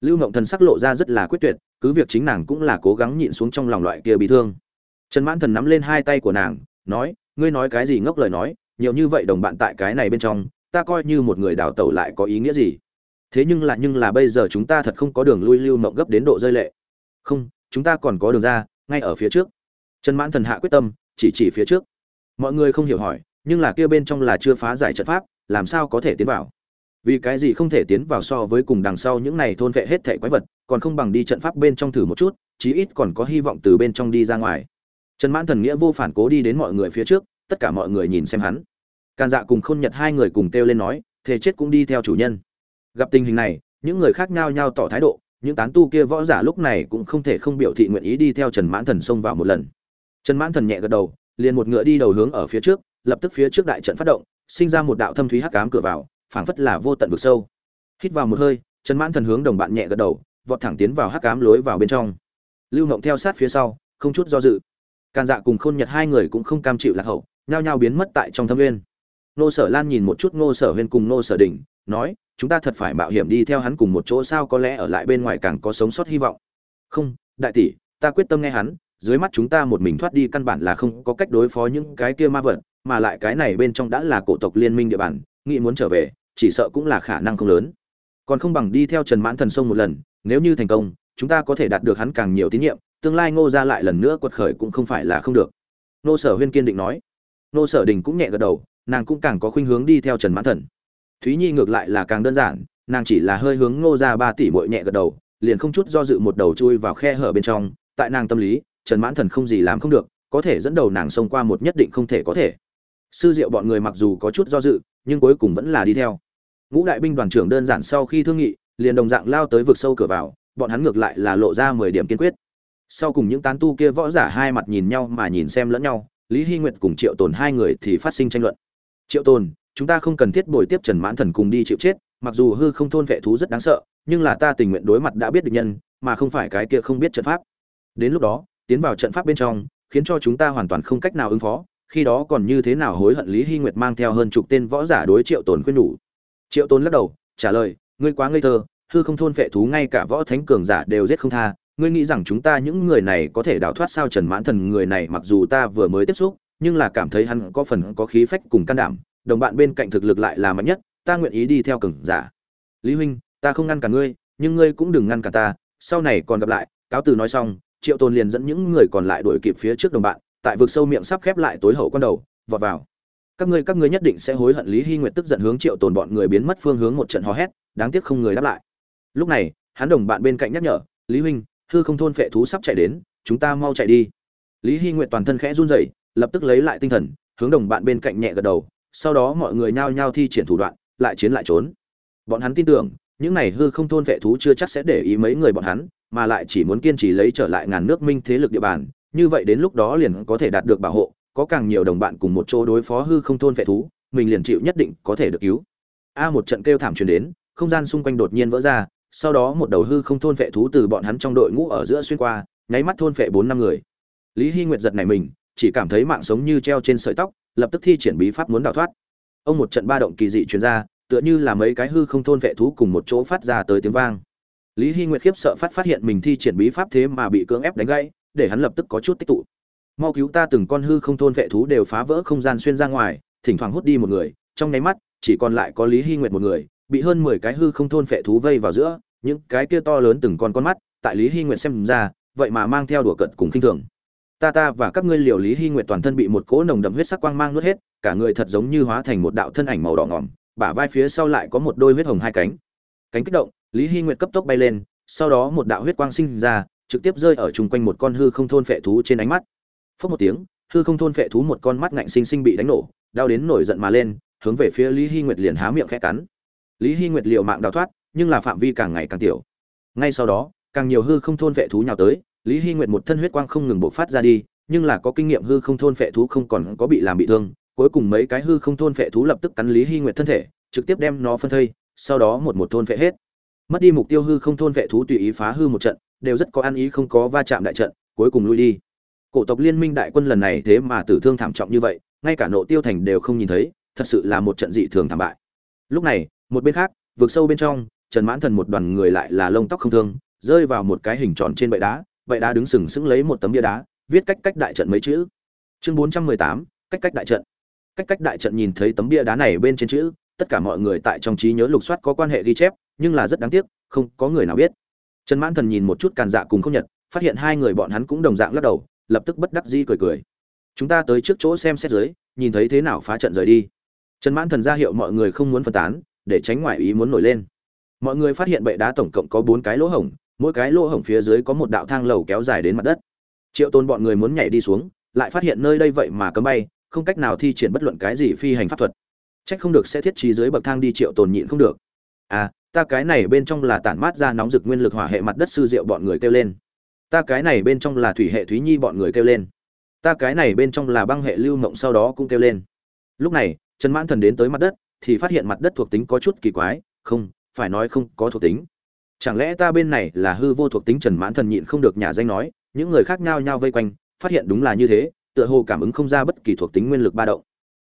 Lưu mộng thần sắc lộ ra rất là quyết tuyệt, cứ việc chính nàng cũng là cố gắng nhịn xuống trong lòng loại kia bị thương. Trần mãn thần nắm lên hai tay của nàng, nói ngươi nói cái gì ngốc lời nói, nhiều như vậy đồng bạn tại cái này bên trong, ta coi như một người đào tẩu lại có ý nghĩa gì? Thế nhưng là nhưng là bây giờ chúng ta thật không có đường lui lưu mộng gấp đến độ rơi lệ. Không, chúng ta còn có đường ra, ngay ở phía trước. Trần mãn thần hạ quyết tâm, chỉ chỉ phía trước. Mọi người không hiểu hỏi, nhưng là kia bên trong là chưa phá giải trận pháp, làm sao có thể tiến vào? Vì cái gì không thể tiến vào so với cùng đằng sau những này thôn vệ hết thể quái vật, còn không bằng đi trận pháp bên trong thử một chút, chí ít còn có hy vọng từ bên trong đi ra ngoài trần mãn thần nghĩa vô phản cố đi đến mọi người phía trước, tất cả mọi người nhìn xem hắn. Càn dạ cùng khôn nhật hai người cùng kêu lên nói, thề chết cũng đi theo chủ nhân. Gặp tình hình này, những người khác nhau nhau tỏ thái độ, những tán tu kia võ giả lúc này cũng không thể không biểu thị nguyện ý đi theo trần mãn thần xông vào một lần. Trần mãn thần nhẹ gật đầu, liền một ngựa đi đầu hướng ở phía trước, lập tức phía trước đại trận phát động, sinh ra một đạo thâm thúy hắc cám cửa vào, phảng phất là vô tận vực sâu. Hít vào một hơi, trần mãn thần hướng đồng bạn nhẹ gật đầu, vọt thẳng tiến vào hắc cám lối vào bên trong. Lưu ngộng theo sát phía sau, không chút do dự càn dạ cùng khôn nhật hai người cũng không cam chịu lạc hậu, nhao nhao biến mất tại trong thâm nguyên nô sở lan nhìn một chút ngô sở huyên cùng nô sở đỉnh, nói, chúng ta thật phải mạo hiểm đi theo hắn cùng một chỗ sao có lẽ ở lại bên ngoài càng có sống sót hy vọng. Không, đại tỷ, ta quyết tâm nghe hắn, dưới mắt chúng ta một mình thoát đi căn bản là không có cách đối phó những cái kia ma vật, mà lại cái này bên trong đã là cổ tộc liên minh địa bàn, nghĩ muốn trở về, chỉ sợ cũng là khả năng không lớn. Còn không bằng đi theo trần mãn thần sông một lần, nếu như thành công, chúng ta có thể đạt được hắn càng nhiều tín nhiệm tương lai ngô ra lại lần nữa quật khởi cũng không phải là không được. Nô sở huyên kiên định nói. Nô sở đình cũng nhẹ gật đầu, nàng cũng càng có khuynh hướng đi theo trần mãn thần. Thúy nhi ngược lại là càng đơn giản, nàng chỉ là hơi hướng ngô ra ba tỷ bội nhẹ gật đầu, liền không chút do dự một đầu chui vào khe hở bên trong. Tại nàng tâm lý, trần mãn thần không gì làm không được, có thể dẫn đầu nàng xông qua một nhất định không thể có thể. Sư diệu bọn người mặc dù có chút do dự, nhưng cuối cùng vẫn là đi theo. Ngũ đại binh đoàn trưởng đơn giản sau khi thương nghị, liền đồng dạng lao tới vực sâu cửa vào, bọn hắn ngược lại là lộ ra mười điểm kiên quyết sau cùng những tán tu kia võ giả hai mặt nhìn nhau mà nhìn xem lẫn nhau, lý hy nguyệt cùng triệu tồn hai người thì phát sinh tranh luận. Triệu tồn, chúng ta không cần thiết bồi tiếp trần mãn thần cùng đi chịu chết, mặc dù hư không thôn vệ thú rất đáng sợ, nhưng là ta tình nguyện đối mặt đã biết được nhân, mà không phải cái kia không biết trận pháp. Đến lúc đó, tiến vào trận pháp bên trong, khiến cho chúng ta hoàn toàn không cách nào ứng phó, khi đó còn như thế nào hối hận lý hy nguyệt mang theo hơn chục tên võ giả đối triệu tồn khuyên nhủ. Triệu tồn lắc đầu, trả lời, ngươi quá ngây thơ, hư không thôn vệ thú ngay cả võ thánh cường giả đều giết không tha ngươi nghĩ rằng chúng ta những người này có thể đào thoát sao trần mãn thần người này mặc dù ta vừa mới tiếp xúc, nhưng là cảm thấy hắn có phần có khí phách cùng can đảm, đồng bạn bên cạnh thực lực lại là mạnh nhất, ta nguyện ý đi theo cường giả. Lý huynh, ta không ngăn cả ngươi, nhưng ngươi cũng đừng ngăn cả ta, sau này còn gặp lại, cáo từ nói xong, triệu tôn liền dẫn những người còn lại đuổi kịp phía trước đồng bạn, tại vực sâu miệng sắp khép lại tối hậu con đầu, vọt vào. Các ngươi các ngươi nhất định sẽ hối hận lý hy nguyệt tức giận hướng triệu tồn bọn người biến mất phương hướng một trận hò hét, đáng tiếc không người đáp lại. Lúc này, hắn đồng bạn bên cạnh nhắc nhở, lý huynh hư không thôn phệ thú sắp chạy đến, chúng ta mau chạy đi. Lý hy nguyệt toàn thân khẽ run rẩy, lập tức lấy lại tinh thần, hướng đồng bạn bên cạnh nhẹ gật đầu, sau đó mọi người nhao nhao thi triển thủ đoạn, lại chiến lại trốn. Bọn hắn tin tưởng, những này hư không thôn vệ thú chưa chắc sẽ để ý mấy người bọn hắn, mà lại chỉ muốn kiên trì lấy trở lại ngàn nước minh thế lực địa bàn, như vậy đến lúc đó liền có thể đạt được bảo hộ, có càng nhiều đồng bạn cùng một chỗ đối phó hư không thôn vệ thú, mình liền chịu nhất định có thể được cứu. A một trận kêu thảm truyền đến, không gian xung quanh đột nhiên vỡ ra sau đó một đầu hư không thôn vệ thú từ bọn hắn trong đội ngũ ở giữa xuyên qua, nháy mắt thôn vệ bốn năm người. Lý hy nguyệt giật này mình, chỉ cảm thấy mạng sống như treo trên sợi tóc, lập tức thi triển bí pháp muốn đào thoát. Ông một trận ba động kỳ dị truyền ra, tựa như là mấy cái hư không thôn vệ thú cùng một chỗ phát ra tới tiếng vang. Lý hy nguyệt khiếp sợ phát phát hiện mình thi triển bí pháp thế mà bị cưỡng ép đánh gãy, để hắn lập tức có chút tích tụ. Mau cứu ta từng con hư không thôn vệ thú đều phá vỡ không gian xuyên ra ngoài, thỉnh thoảng hút đi một người, trong nháy mắt, chỉ còn lại có lý hy nguyệt một người bị hơn mười cái hư không thôn phệ thú vây vào giữa, những cái kia to lớn từng con con mắt, tại lý hy nguyệt xem ra, vậy mà mang theo đùa cợt cùng khinh thường. Ta ta và các ngươi liều lý hy nguyệt toàn thân bị một cỗ nồng đậm huyết sắc quang mang nuốt hết, cả người thật giống như hóa thành một đạo thân ảnh màu đỏ ngỏm, bả vai phía sau lại có một đôi huyết hồng hai cánh. Cánh kích động, lý hy nguyệt cấp tốc bay lên, sau đó một đạo huyết quang sinh ra, trực tiếp rơi ở chung quanh một con hư không thôn phệ thú trên ánh mắt. Phốc một tiếng, hư không thôn phệ thú một con mắt ngạnh sinh sinh bị đánh nổ, đau đến nổi giận mà lên, hướng về phía lý hy nguyệt liền há miệng khẽ cắn lý hy nguyệt liều mạng đào thoát, nhưng là phạm vi càng ngày càng tiểu. Ngay sau đó, càng nhiều hư không thôn vệ thú nhào tới, lý hy nguyệt một thân huyết quang không ngừng bộc phát ra đi, nhưng là có kinh nghiệm hư không thôn vệ thú không còn có bị làm bị thương, cuối cùng mấy cái hư không thôn vệ thú lập tức cắn lý hy nguyệt thân thể, trực tiếp đem nó phân thây, sau đó một một thôn vệ hết. Mất đi mục tiêu hư không thôn vệ thú tùy ý phá hư một trận, đều rất có ăn ý không có va chạm đại trận, cuối cùng lui đi. Cổ tộc liên minh đại quân lần này thế mà tử thương thảm trọng như vậy, ngay cả nộ tiêu thành đều không nhìn thấy, thật sự là một trận dị thường thảm bại lúc này, một bên khác vượt sâu bên trong, trần mãn thần một đoàn người lại là lông tóc không thương, rơi vào một cái hình tròn trên bệ đá bệ đá đứng sừng sững lấy một tấm bia đá, viết cách cách đại trận mấy chữ. Chương bốn trăm mười tám, cách cách đại trận. Cách cách đại trận nhìn thấy tấm bia đá này bên trên chữ, tất cả mọi người tại trong trí nhớ lục soát có quan hệ ghi chép, nhưng là rất đáng tiếc, không có người nào biết. Trần mãn thần nhìn một chút càn dạ cùng không nhật, phát hiện hai người bọn hắn cũng đồng dạng lắc đầu, lập tức bất đắc dĩ cười cười. Chúng ta tới trước chỗ xem xét dưới, nhìn thấy thế nào phá trận rời đi trần mãn thần ra hiệu mọi người không muốn phân tán, để tránh ngoại ý muốn nổi lên. Mọi người phát hiện bệ đá tổng cộng có bốn cái lỗ hổng, mỗi cái lỗ hổng phía dưới có một đạo thang lầu kéo dài đến mặt đất. Triệu tôn bọn người muốn nhảy đi xuống, lại phát hiện nơi đây vậy mà cấm bay, không cách nào thi triển bất luận cái gì phi hành pháp thuật. Trách không được sẽ thiết trí dưới bậc thang đi triệu tồn nhịn không được. À ta cái này bên trong là tản mát ra nóng rực nguyên lực hỏa hệ mặt đất sư diệu bọn người kêu lên. Ta cái này bên trong là thủy hệ thúy nhi bọn người kêu lên. Ta cái này bên trong là băng hệ lưu mộng sau đó cũng kêu lên. Lúc này trần mãn thần đến tới mặt đất thì phát hiện mặt đất thuộc tính có chút kỳ quái, không, phải nói không có thuộc tính. Chẳng lẽ ta bên này là hư vô thuộc tính trần mãn thần nhịn không được nhà danh nói, những người khác nhao nhao vây quanh, phát hiện đúng là như thế, tựa hồ cảm ứng không ra bất kỳ thuộc tính nguyên lực ba động.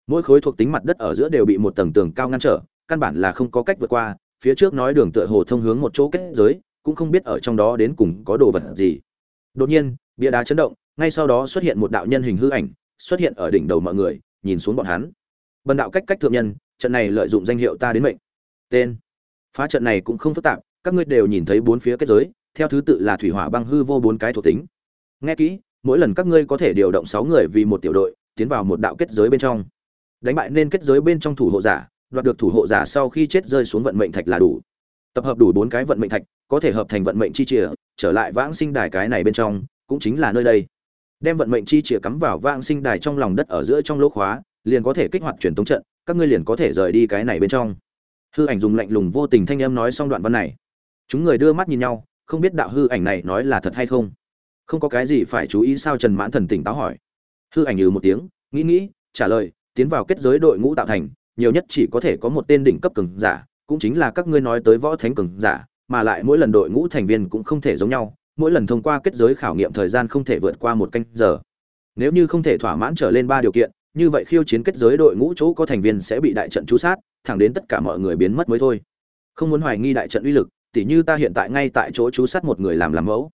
Mỗi khối thuộc tính mặt đất ở giữa đều bị một tầng tường cao ngăn trở, căn bản là không có cách vượt qua, phía trước nói đường tựa hồ thông hướng một chỗ kết giới, cũng không biết ở trong đó đến cùng có đồ vật gì. Đột nhiên, bia đá chấn động, ngay sau đó xuất hiện một đạo nhân hình hư ảnh, xuất hiện ở đỉnh đầu mọi người, nhìn xuống bọn hắn bần đạo cách cách thượng nhân, trận này lợi dụng danh hiệu ta đến mệnh. Tên. Phá trận này cũng không phức tạp, các ngươi đều nhìn thấy bốn phía kết giới, theo thứ tự là thủy hỏa băng hư vô bốn cái thuộc tính. Nghe kỹ, mỗi lần các ngươi có thể điều động sáu người vì một tiểu đội, tiến vào một đạo kết giới bên trong. Đánh bại nên kết giới bên trong thủ hộ giả, đoạt được thủ hộ giả sau khi chết rơi xuống vận mệnh thạch là đủ. Tập hợp đủ bốn cái vận mệnh thạch, có thể hợp thành vận mệnh chi chìa, trở lại vãng sinh đài cái này bên trong, cũng chính là nơi đây. Đem vận mệnh chi chìa cắm vào vãng sinh đài trong lòng đất ở giữa trong lỗ khóa liền có thể kích hoạt truyền tống trận, các ngươi liền có thể rời đi cái này bên trong. Hư ảnh dùng lạnh lùng vô tình thanh âm nói xong đoạn văn này. Chúng người đưa mắt nhìn nhau, không biết đạo hư ảnh này nói là thật hay không. Không có cái gì phải chú ý sao trần mãn thần tỉnh táo hỏi. Hư ảnh ừ một tiếng, nghĩ nghĩ, trả lời, tiến vào kết giới đội ngũ tạo thành, nhiều nhất chỉ có thể có một tên đỉnh cấp cường giả, cũng chính là các ngươi nói tới võ thánh cường giả, mà lại mỗi lần đội ngũ thành viên cũng không thể giống nhau, mỗi lần thông qua kết giới khảo nghiệm thời gian không thể vượt qua một canh giờ. Nếu như không thể thỏa mãn trở lên ba điều kiện như vậy khiêu chiến kết giới đội ngũ chỗ có thành viên sẽ bị đại trận chú sát, thẳng đến tất cả mọi người biến mất mới thôi. Không muốn hoài nghi đại trận uy lực, tỉ như ta hiện tại ngay tại chỗ chú sát một người làm làm mẫu.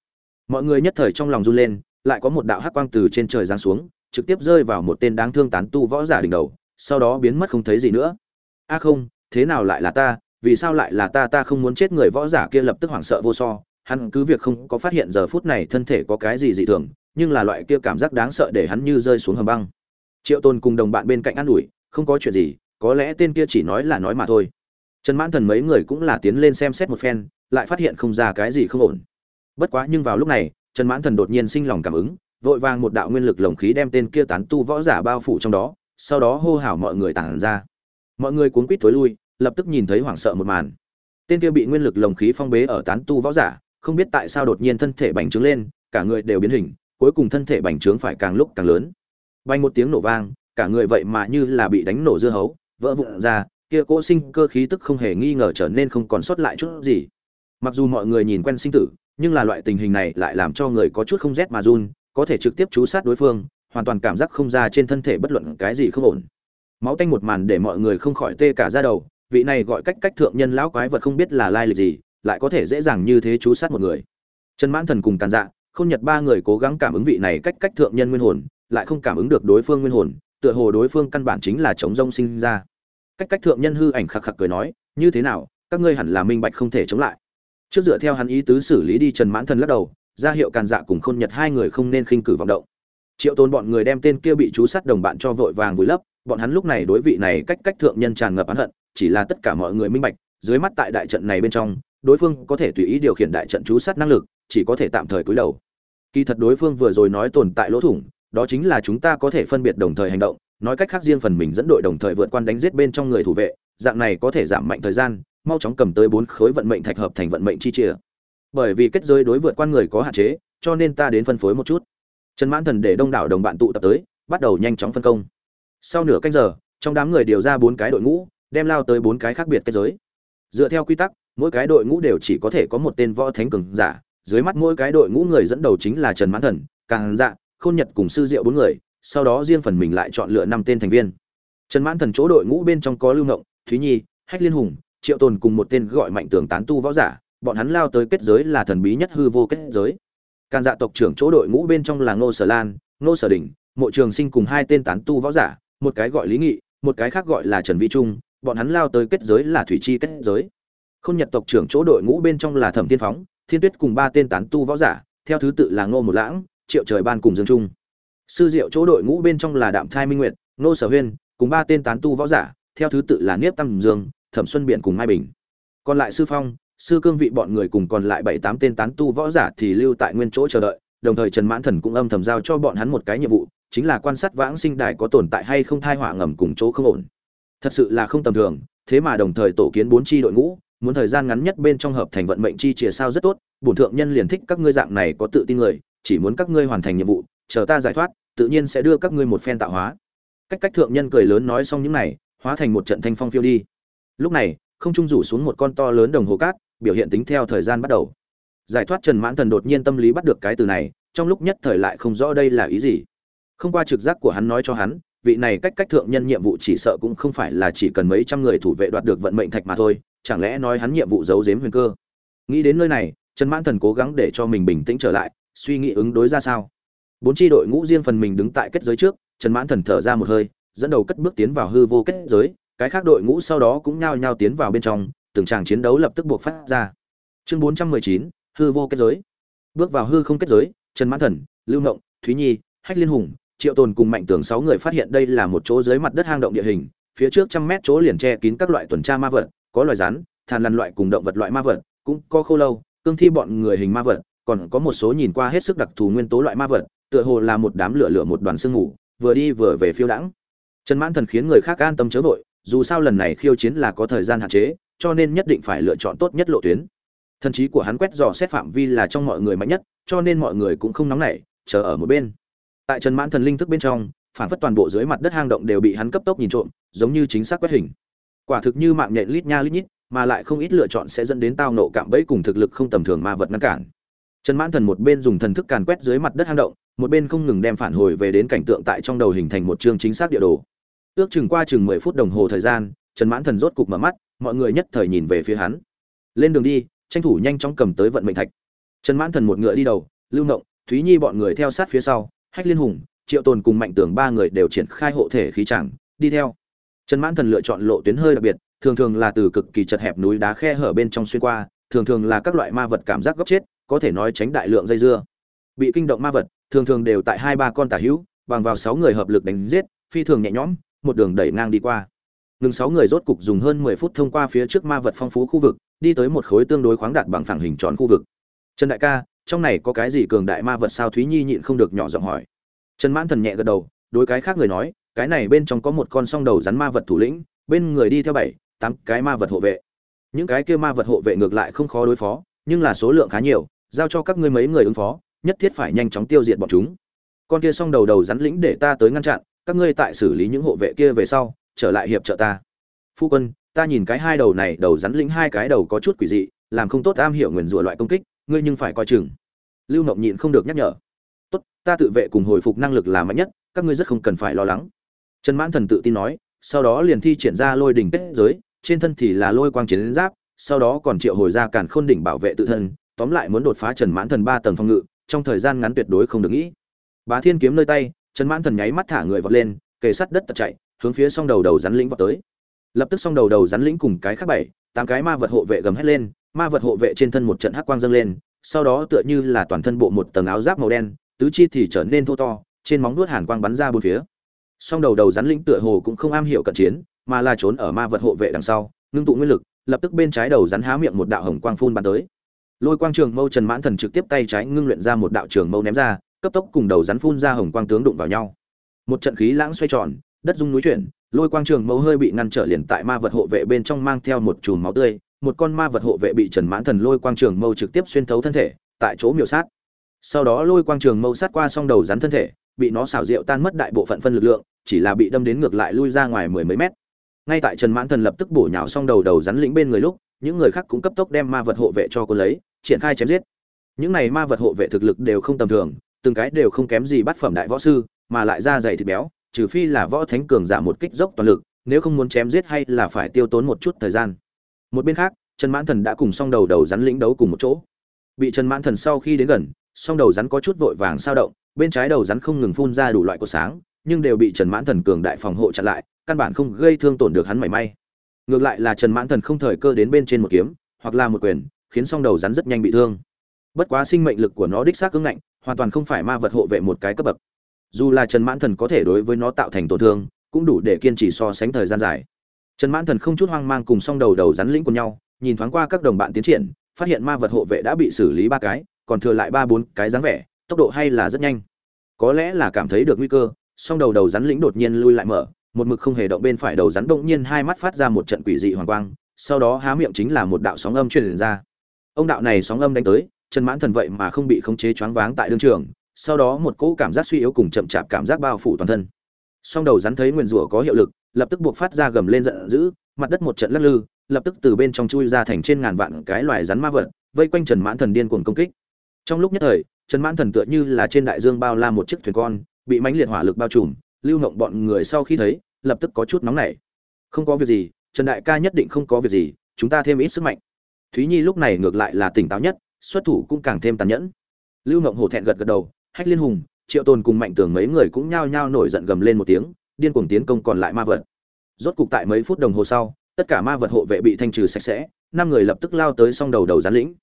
Mọi người nhất thời trong lòng run lên, lại có một đạo hắc quang từ trên trời giáng xuống, trực tiếp rơi vào một tên đáng thương tán tu võ giả đỉnh đầu, sau đó biến mất không thấy gì nữa. A không, thế nào lại là ta? Vì sao lại là ta? Ta không muốn chết người võ giả kia lập tức hoảng sợ vô so. Hắn cứ việc không có phát hiện giờ phút này thân thể có cái gì dị thường, nhưng là loại kia cảm giác đáng sợ để hắn như rơi xuống hầm băng triệu tôn cùng đồng bạn bên cạnh an ủi, không có chuyện gì, có lẽ tên kia chỉ nói là nói mà thôi. Trần mãn thần mấy người cũng là tiến lên xem xét một phen, lại phát hiện không ra cái gì không ổn. Bất quá nhưng vào lúc này, trần mãn thần đột nhiên sinh lòng cảm ứng, vội vàng một đạo nguyên lực lồng khí đem tên kia tán tu võ giả bao phủ trong đó, sau đó hô hào mọi người tản ra. Mọi người cuốn quýt thối lui, lập tức nhìn thấy hoảng sợ một màn. Tên kia bị nguyên lực lồng khí phong bế ở tán tu võ giả, không biết tại sao đột nhiên thân thể bành trướng lên, cả người đều biến hình, cuối cùng thân thể bành trướng phải càng lúc càng lớn bay một tiếng nổ vang, cả người vậy mà như là bị đánh nổ dưa hấu, vỡ vụn ra, kia cỗ sinh cơ khí tức không hề nghi ngờ trở nên không còn sót lại chút gì. Mặc dù mọi người nhìn quen sinh tử, nhưng là loại tình hình này lại làm cho người có chút không rét mà run, có thể trực tiếp chú sát đối phương, hoàn toàn cảm giác không ra trên thân thể bất luận cái gì không ổn. Máu tanh một màn để mọi người không khỏi tê cả ra đầu, vị này gọi cách cách thượng nhân lão quái vật không biết là lai lịch gì, lại có thể dễ dàng như thế chú sát một người. Trần mãn thần cùng càn dạ khôn nhật ba người cố gắng cảm ứng vị này cách cách thượng nhân nguyên hồn lại không cảm ứng được đối phương nguyên hồn, tựa hồ đối phương căn bản chính là chống rông sinh ra. Cách cách thượng nhân hư ảnh khạc khạc cười nói, như thế nào, các ngươi hẳn là minh bạch không thể chống lại. Trước dựa theo hắn ý tứ xử lý đi trần mãn thần lắc đầu, ra hiệu càn dạ cùng khôn nhật hai người không nên khinh cử vọng động. Triệu tôn bọn người đem tên kia bị chú sát đồng bạn cho vội vàng vùi lấp, bọn hắn lúc này đối vị này cách cách thượng nhân tràn ngập oán hận, chỉ là tất cả mọi người minh bạch, dưới mắt tại đại trận này bên trong, đối phương có thể tùy ý điều khiển đại trận chú sát năng lực, chỉ có thể tạm thời cúi đầu. Kỳ thật đối phương vừa rồi nói tồn tại lỗ thủng đó chính là chúng ta có thể phân biệt đồng thời hành động, nói cách khác riêng phần mình dẫn đội đồng thời vượt qua đánh giết bên trong người thủ vệ, dạng này có thể giảm mạnh thời gian, mau chóng cầm tới bốn khối vận mệnh thạch hợp thành vận mệnh chi chia. Bởi vì kết giới đối vượt qua người có hạn chế, cho nên ta đến phân phối một chút. Trần mãn thần để đông đảo đồng bạn tụ tập tới, bắt đầu nhanh chóng phân công. Sau nửa canh giờ, trong đám người điều ra bốn cái đội ngũ, đem lao tới bốn cái khác biệt kết giới. Dựa theo quy tắc, mỗi cái đội ngũ đều chỉ có thể có một tên võ thánh cường giả, dưới mắt mỗi cái đội ngũ người dẫn đầu chính là trần mãn thần, càng dạ khôn nhật cùng sư diệu bốn người sau đó riêng phần mình lại chọn lựa năm tên thành viên trần mãn thần chỗ đội ngũ bên trong có lưu ngộng thúy nhi hách liên hùng triệu tồn cùng một tên gọi mạnh tường tán tu võ giả bọn hắn lao tới kết giới là thần bí nhất hư vô kết giới Càn dạ tộc trưởng chỗ đội ngũ bên trong là Ngô Sở Lan, Ngô Sở Đỉnh, Mộ Trường Sinh cùng hai tên tán tu võ giả, một cái gọi Lý Nghị, một cái khác gọi là Trần Vi Trung, bọn hắn lao tới kết giới là thủy chi kết giới. Khôn Nhật tộc trưởng chỗ đội ngũ bên trong là Thẩm Thiên Phóng, Thiên Tuyết cùng ba tên tán tu võ giả, theo thứ tự là Ngô Một Lãng, Triệu Trời Ban cùng Dương Trung. Sư Diệu chỗ đội ngũ bên trong là Đạm Thai Minh Nguyệt, nô Sở Huyên, cùng ba tên tán tu võ giả, theo thứ tự là Niếp tam Dương, Thẩm Xuân Biện cùng Mai Bình. Còn lại sư phong, sư cương vị bọn người cùng còn lại bảy tám tên tán tu võ giả thì lưu tại nguyên chỗ chờ đợi đồng thời trần mãn thần cũng âm thầm giao cho bọn hắn một cái nhiệm vụ chính là quan sát vãng sinh đài có tồn tại hay không thai họa ngầm cùng chỗ không ổn thật sự là không tầm thường thế mà đồng thời tổ kiến bốn chi đội ngũ muốn thời gian ngắn nhất bên trong hợp thành vận mệnh chi chìa sao rất tốt bổn thượng nhân liền thích các ngươi dạng này có tự tin người chỉ muốn các ngươi hoàn thành nhiệm vụ, chờ ta giải thoát, tự nhiên sẽ đưa các ngươi một phen tạo hóa. Cách cách thượng nhân cười lớn nói xong những này, hóa thành một trận thanh phong phiêu đi. Lúc này, không trung rủ xuống một con to lớn đồng hồ cát, biểu hiện tính theo thời gian bắt đầu. Giải thoát trần mãn thần đột nhiên tâm lý bắt được cái từ này, trong lúc nhất thời lại không rõ đây là ý gì. Không qua trực giác của hắn nói cho hắn, vị này cách cách thượng nhân nhiệm vụ chỉ sợ cũng không phải là chỉ cần mấy trăm người thủ vệ đoạt được vận mệnh thạch mà thôi, chẳng lẽ nói hắn nhiệm vụ giấu giếm huyền cơ? Nghĩ đến nơi này, trần mãn thần cố gắng để cho mình bình tĩnh trở lại suy nghĩ ứng đối ra sao? Bốn tri đội ngũ riêng phần mình đứng tại kết giới trước, trần mãn thần thở ra một hơi, dẫn đầu cất bước tiến vào hư vô kết giới, cái khác đội ngũ sau đó cũng nhao nhao tiến vào bên trong, từng tràng chiến đấu lập tức buộc phát ra. Chương bốn trăm mười chín, hư vô kết giới. Bước vào hư không kết giới, trần mãn thần, lưu ngộng, thúy nhi, hách liên hùng, triệu tồn cùng mạnh tưởng sáu người phát hiện đây là một chỗ dưới mặt đất hang động địa hình, phía trước trăm mét chỗ liền che kín các loại tuần tra ma vật, có loài rắn, thàn lằn loại cùng động vật loại ma vật, cũng có khô lâu, cương thi bọn người hình ma vật còn có một số nhìn qua hết sức đặc thù nguyên tố loại ma vật, tựa hồ là một đám lửa lửa một đoàn sương ngủ vừa đi vừa về phiêu đãng. Trần mãn thần khiến người khác an tâm chớ vội, dù sao lần này khiêu chiến là có thời gian hạn chế, cho nên nhất định phải lựa chọn tốt nhất lộ tuyến. Thần trí của hắn quét dò xét phạm vi là trong mọi người mạnh nhất, cho nên mọi người cũng không nóng nảy, chờ ở một bên. Tại trần mãn thần linh thức bên trong, phản phất toàn bộ dưới mặt đất hang động đều bị hắn cấp tốc nhìn trộm, giống như chính xác quét hình. Quả thực như mạng nhện lít nha lít nhít, mà lại không ít lựa chọn sẽ dẫn đến tao nộ cạm bẫy cùng thực lực không tầm thường ma vật ngăn cản trần mãn thần một bên dùng thần thức càn quét dưới mặt đất hang động, một bên không ngừng đem phản hồi về đến cảnh tượng tại trong đầu hình thành một chương chính xác địa đồ. Ước chừng qua chừng mười phút đồng hồ thời gian, trần mãn thần rốt cục mở mắt, mọi người nhất thời nhìn về phía hắn. Lên đường đi, tranh thủ nhanh chóng cầm tới vận mệnh thạch. Trần mãn thần một ngựa đi đầu, lưu ngộng, thúy nhi bọn người theo sát phía sau, hách liên hùng, triệu tồn cùng mạnh tưởng ba người đều triển khai hộ thể khí chẳng, đi theo. Trần mãn thần lựa chọn lộ tuyến hơi đặc biệt, thường thường là từ cực kỳ chật hẹp núi đá khe hở bên trong xuyên qua, thường thường là các loại ma vật cảm giác gấp chết có thể nói tránh đại lượng dây dưa. Bị kinh động ma vật, thường thường đều tại hai ba con tả hữu, bằng vào sáu người hợp lực đánh giết, phi thường nhẹ nhõm, một đường đẩy ngang đi qua. Ngừng sáu người rốt cục dùng hơn mười phút thông qua phía trước ma vật phong phú khu vực, đi tới một khối tương đối khoáng đạt bằng phẳng hình tròn khu vực. Trần đại ca, trong này có cái gì cường đại ma vật sao thúy nhi nhịn không được nhỏ giọng hỏi. Trần mãn thần nhẹ gật đầu, đối cái khác người nói, cái này bên trong có một con song đầu rắn ma vật thủ lĩnh, bên người đi theo bảy, tám cái ma vật hộ vệ. Những cái kia ma vật hộ vệ ngược lại không khó đối phó, nhưng là số lượng khá nhiều giao cho các ngươi mấy người ứng phó, nhất thiết phải nhanh chóng tiêu diệt bọn chúng. Con kia song đầu đầu rắn lĩnh để ta tới ngăn chặn, các ngươi tại xử lý những hộ vệ kia về sau, trở lại hiệp trợ ta. Phu quân, ta nhìn cái hai đầu này, đầu rắn lĩnh hai cái đầu có chút quỷ dị, làm không tốt am hiểu nguyền rủa loại công kích, ngươi nhưng phải coi chừng. Lưu mộng nhịn không được nhắc nhở. Tốt, ta tự vệ cùng hồi phục năng lực là mạnh nhất, các ngươi rất không cần phải lo lắng. Trần mãn thần tự tin nói, sau đó liền thi triển ra lôi đỉnh kết giới, trên thân thì là lôi quang chiến giáp, sau đó còn triệu hồi ra càn khôn đỉnh bảo vệ tự thân tóm lại muốn đột phá trần mãn thần ba tầng phòng ngự, trong thời gian ngắn tuyệt đối không được nghĩ. Bá thiên kiếm nơi tay, trần mãn thần nháy mắt thả người vọt lên, kề sát đất tật chạy, hướng phía song đầu đầu rắn lĩnh vọt tới. Lập tức song đầu đầu rắn lĩnh cùng cái khác bảy, tám cái ma vật hộ vệ gầm hét lên, ma vật hộ vệ trên thân một trận hắc quang dâng lên, sau đó tựa như là toàn thân bộ một tầng áo giáp màu đen, tứ chi thì trở nên thô to, trên móng đuôi hàn quang bắn ra bốn phía. Song đầu đầu rắn lĩnh tựa hồ cũng không am hiểu cận chiến, mà là trốn ở ma vật hộ vệ đằng sau, ngưng tụ nguyên lực, lập tức bên trái đầu rắn há miệng một đạo hồng quang phun bắn tới lôi quang trường mâu trần mãn thần trực tiếp tay trái ngưng luyện ra một đạo trường mâu ném ra, cấp tốc cùng đầu rắn phun ra hồng quang tướng đụng vào nhau. Một trận khí lãng xoay tròn, đất dung núi chuyển, lôi quang trường mâu hơi bị ngăn trở liền tại ma vật hộ vệ bên trong mang theo một chùm máu tươi, một con ma vật hộ vệ bị trần mãn thần lôi quang trường mâu trực tiếp xuyên thấu thân thể, tại chỗ miểu sát. Sau đó lôi quang trường mâu sát qua song đầu rắn thân thể, bị nó xảo rượu tan mất đại bộ phận phân lực lượng, chỉ là bị đâm đến ngược lại lui ra ngoài mười mấy mét. Ngay tại trần mãn thần lập tức bổ nhào xong đầu đầu rắn lĩnh bên người lúc những người khác cũng cấp tốc đem ma vật hộ vệ cho cô lấy, triển khai chém giết. Những này ma vật hộ vệ thực lực đều không tầm thường, từng cái đều không kém gì bắt phẩm đại võ sư, mà lại da dày thịt béo, trừ phi là võ thánh cường giả một kích dốc toàn lực, nếu không muốn chém giết hay là phải tiêu tốn một chút thời gian. Một bên khác, trần mãn thần đã cùng song đầu đầu rắn lĩnh đấu cùng một chỗ. Bị trần mãn thần sau khi đến gần, song đầu rắn có chút vội vàng sao động, bên trái đầu rắn không ngừng phun ra đủ loại cột sáng, nhưng đều bị trần mãn thần cường đại phòng hộ chặn lại, căn bản không gây thương tổn được hắn mảy may ngược lại là trần mãn thần không thời cơ đến bên trên một kiếm, hoặc là một quyền, khiến song đầu rắn rất nhanh bị thương. Bất quá sinh mệnh lực của nó đích xác cứng ngạnh, hoàn toàn không phải ma vật hộ vệ một cái cấp bậc. Dù là trần mãn thần có thể đối với nó tạo thành tổn thương, cũng đủ để kiên trì so sánh thời gian dài. Trần mãn thần không chút hoang mang cùng song đầu đầu rắn lĩnh của nhau, nhìn thoáng qua các đồng bạn tiến triển, phát hiện ma vật hộ vệ đã bị xử lý ba cái, còn thừa lại ba bốn cái dáng vẻ, tốc độ hay là rất nhanh. Có lẽ là cảm thấy được nguy cơ, song đầu đầu rắn lĩnh đột nhiên lui lại mở một mực không hề động bên phải đầu rắn bỗng nhiên hai mắt phát ra một trận quỷ dị hoàng quang, sau đó há miệng chính là một đạo sóng âm truyền ra. Ông đạo này sóng âm đánh tới, trần mãn thần vậy mà không bị khống chế choáng váng tại đương trường, sau đó một cỗ cảm giác suy yếu cùng chậm chạp cảm giác bao phủ toàn thân. Song đầu rắn thấy nguyên rủa có hiệu lực, lập tức buộc phát ra gầm lên giận dữ, mặt đất một trận lắc lư, lập tức từ bên trong chui ra thành trên ngàn vạn cái loài rắn ma vật, vây quanh trần mãn thần điên cuồng công kích. Trong lúc nhất thời, trần mãn thần tựa như là trên đại dương bao la một chiếc thuyền con, bị mãnh liệt hỏa lực bao trùm lưu ngộng bọn người sau khi thấy, lập tức có chút nóng nảy. Không có việc gì, trần đại ca nhất định không có việc gì, chúng ta thêm ít sức mạnh. Thúy nhi lúc này ngược lại là tỉnh táo nhất, xuất thủ cũng càng thêm tàn nhẫn. Lưu ngộng hổ thẹn gật gật đầu, hách liên hùng, triệu tồn cùng mạnh tưởng mấy người cũng nhao nhao nổi giận gầm lên một tiếng, điên cuồng tiến công còn lại ma vật. Rốt cục tại mấy phút đồng hồ sau, tất cả ma vật hộ vệ bị thanh trừ sạch sẽ, năm người lập tức lao tới song đầu đầu gián lĩnh.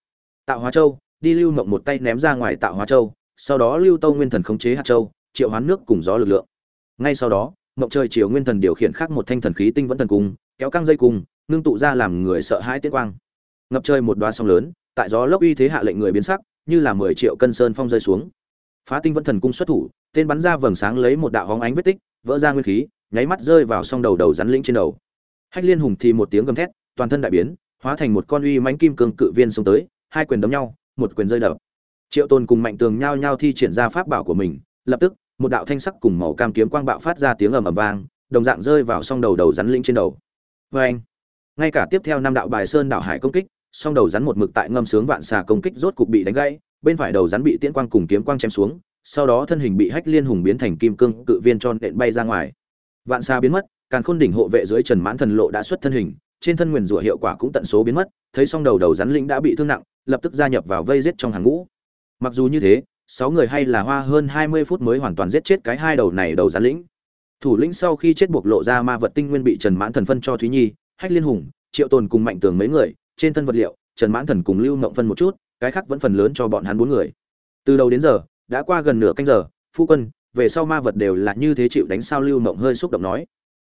Tạo hóa châu, đi lưu mộng một tay ném ra ngoài tạo hóa châu, sau đó lưu tâu nguyên thần khống chế hạt châu, triệu hoán nước cùng gió lực lượng ngay sau đó, mộng trời chiều nguyên thần điều khiển khác một thanh thần khí tinh vẫn thần cung, kéo căng dây cung, ngưng tụ ra làm người sợ hãi tiết quang. Ngập trời một đoá sóng lớn, tại gió lốc uy thế hạ lệnh người biến sắc, như là mười triệu cân sơn phong rơi xuống. Phá tinh vẫn thần cung xuất thủ, tên bắn ra vầng sáng lấy một đạo hóng ánh vết tích, vỡ ra nguyên khí, nháy mắt rơi vào song đầu đầu rắn lĩnh trên đầu. Hách liên hùng thì một tiếng gầm thét, toàn thân đại biến, hóa thành một con uy mãnh kim cương cự viên xông tới, hai quyền đấm nhau, một quyền rơi đập. Triệu tôn cùng mạnh tường nhao nhao thi triển ra pháp bảo của mình, lập tức một đạo thanh sắc cùng màu cam kiếm quang bạo phát ra tiếng ầm ầm vang, đồng dạng rơi vào song đầu đầu rắn lĩnh trên đầu. Vê anh, ngay cả tiếp theo năm đạo bài sơn đảo hải công kích, song đầu rắn một mực tại ngâm sướng vạn xà công kích rốt cục bị đánh gãy, bên phải đầu rắn bị tiễn quang cùng kiếm quang chém xuống, sau đó thân hình bị hách liên hùng biến thành kim cương, cự viên tròn đện bay ra ngoài. Vạn xà biến mất, càn khôn đỉnh hộ vệ dưới trần mãn thần lộ đã xuất thân hình, trên thân nguyền rủa hiệu quả cũng tận số biến mất, thấy song đầu đầu rắn lĩnh đã bị thương nặng, lập tức gia nhập vào vây giết trong hàng ngũ. Mặc dù như thế sáu người hay là hoa hơn hai mươi phút mới hoàn toàn giết chết cái hai đầu này đầu gián lĩnh. Thủ lĩnh sau khi chết buộc lộ ra ma vật tinh nguyên bị trần mãn thần phân cho thúy nhi, hách liên hùng, triệu tồn cùng mạnh tường mấy người, trên thân vật liệu, trần mãn thần cùng lưu ngộng phân một chút, cái khác vẫn phần lớn cho bọn hắn bốn người. Từ đầu đến giờ, đã qua gần nửa canh giờ, phu quân, về sau ma vật đều là như thế chịu đánh sao lưu ngộng hơi xúc động nói.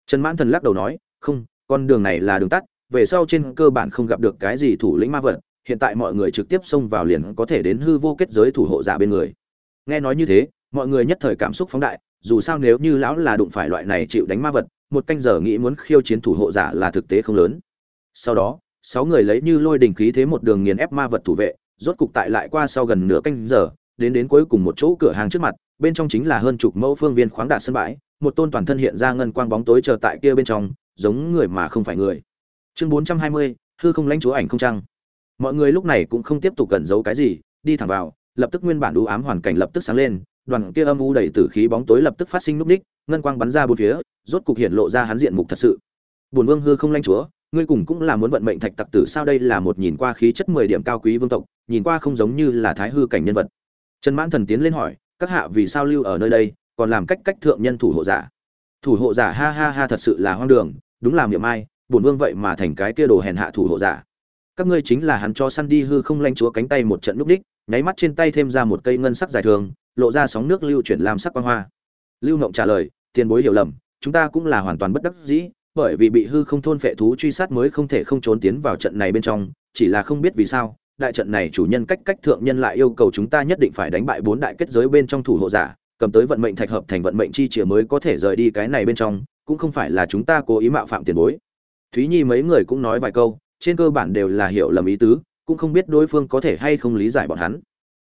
Trần mãn thần lắc đầu nói, không, con đường này là đường tắt, về sau trên cơ bản không gặp được cái gì thủ lĩnh ma vật hiện tại mọi người trực tiếp xông vào liền có thể đến hư vô kết giới thủ hộ giả bên người. Nghe nói như thế, mọi người nhất thời cảm xúc phóng đại, dù sao nếu như lão là đụng phải loại này chịu đánh ma vật, một canh giờ nghĩ muốn khiêu chiến thủ hộ giả là thực tế không lớn. Sau đó, sáu người lấy như lôi đình khí thế một đường nghiền ép ma vật thủ vệ, rốt cục tại lại qua sau gần nửa canh giờ, đến đến cuối cùng một chỗ cửa hàng trước mặt, bên trong chính là hơn chục mẫu phương viên khoáng đạt sân bãi, một tôn toàn thân hiện ra ngân quang bóng tối chờ tại kia bên trong, giống người mà không phải người. Chương bốn trăm hai mươi, hư không lãnh chúa ảnh không trăng mọi người lúc này cũng không tiếp tục cẩn giấu cái gì, đi thẳng vào, lập tức nguyên bản đủ ám hoàn cảnh lập tức sáng lên, đoàn kia âm u đầy tử khí bóng tối lập tức phát sinh núp ních, ngân quang bắn ra bốn phía, rốt cục hiện lộ ra hắn diện mục thật sự. Bùn vương hư không lanh chúa, ngươi cùng cũng là muốn vận mệnh thạch tặc tử sao đây là một nhìn qua khí chất mười điểm cao quý vương tộc, nhìn qua không giống như là thái hư cảnh nhân vật. Trần mãn thần tiến lên hỏi, các hạ vì sao lưu ở nơi đây, còn làm cách cách thượng nhân thủ hộ giả? Thủ hộ giả ha ha ha thật sự là hoang đường, đúng là miệng ai bổn vương vậy mà thành cái kia đồ hèn hạ thủ hộ giả các ngươi chính là hắn cho săn đi hư không lanh chúa cánh tay một trận núp đích, nháy mắt trên tay thêm ra một cây ngân sắc dài thường, lộ ra sóng nước lưu chuyển làm sắc quang hoa. Lưu ngộng trả lời, tiền bối hiểu lầm, chúng ta cũng là hoàn toàn bất đắc dĩ, bởi vì bị hư không thôn phệ thú truy sát mới không thể không trốn tiến vào trận này bên trong, chỉ là không biết vì sao, đại trận này chủ nhân cách cách thượng nhân lại yêu cầu chúng ta nhất định phải đánh bại bốn đại kết giới bên trong thủ hộ giả, cầm tới vận mệnh thạch hợp thành vận mệnh chi chìa mới có thể rời đi cái này bên trong, cũng không phải là chúng ta cố ý mạo phạm tiền bối. Thúy nhi mấy người cũng nói vài câu trên cơ bản đều là hiểu lầm ý tứ, cũng không biết đối phương có thể hay không lý giải bọn hắn.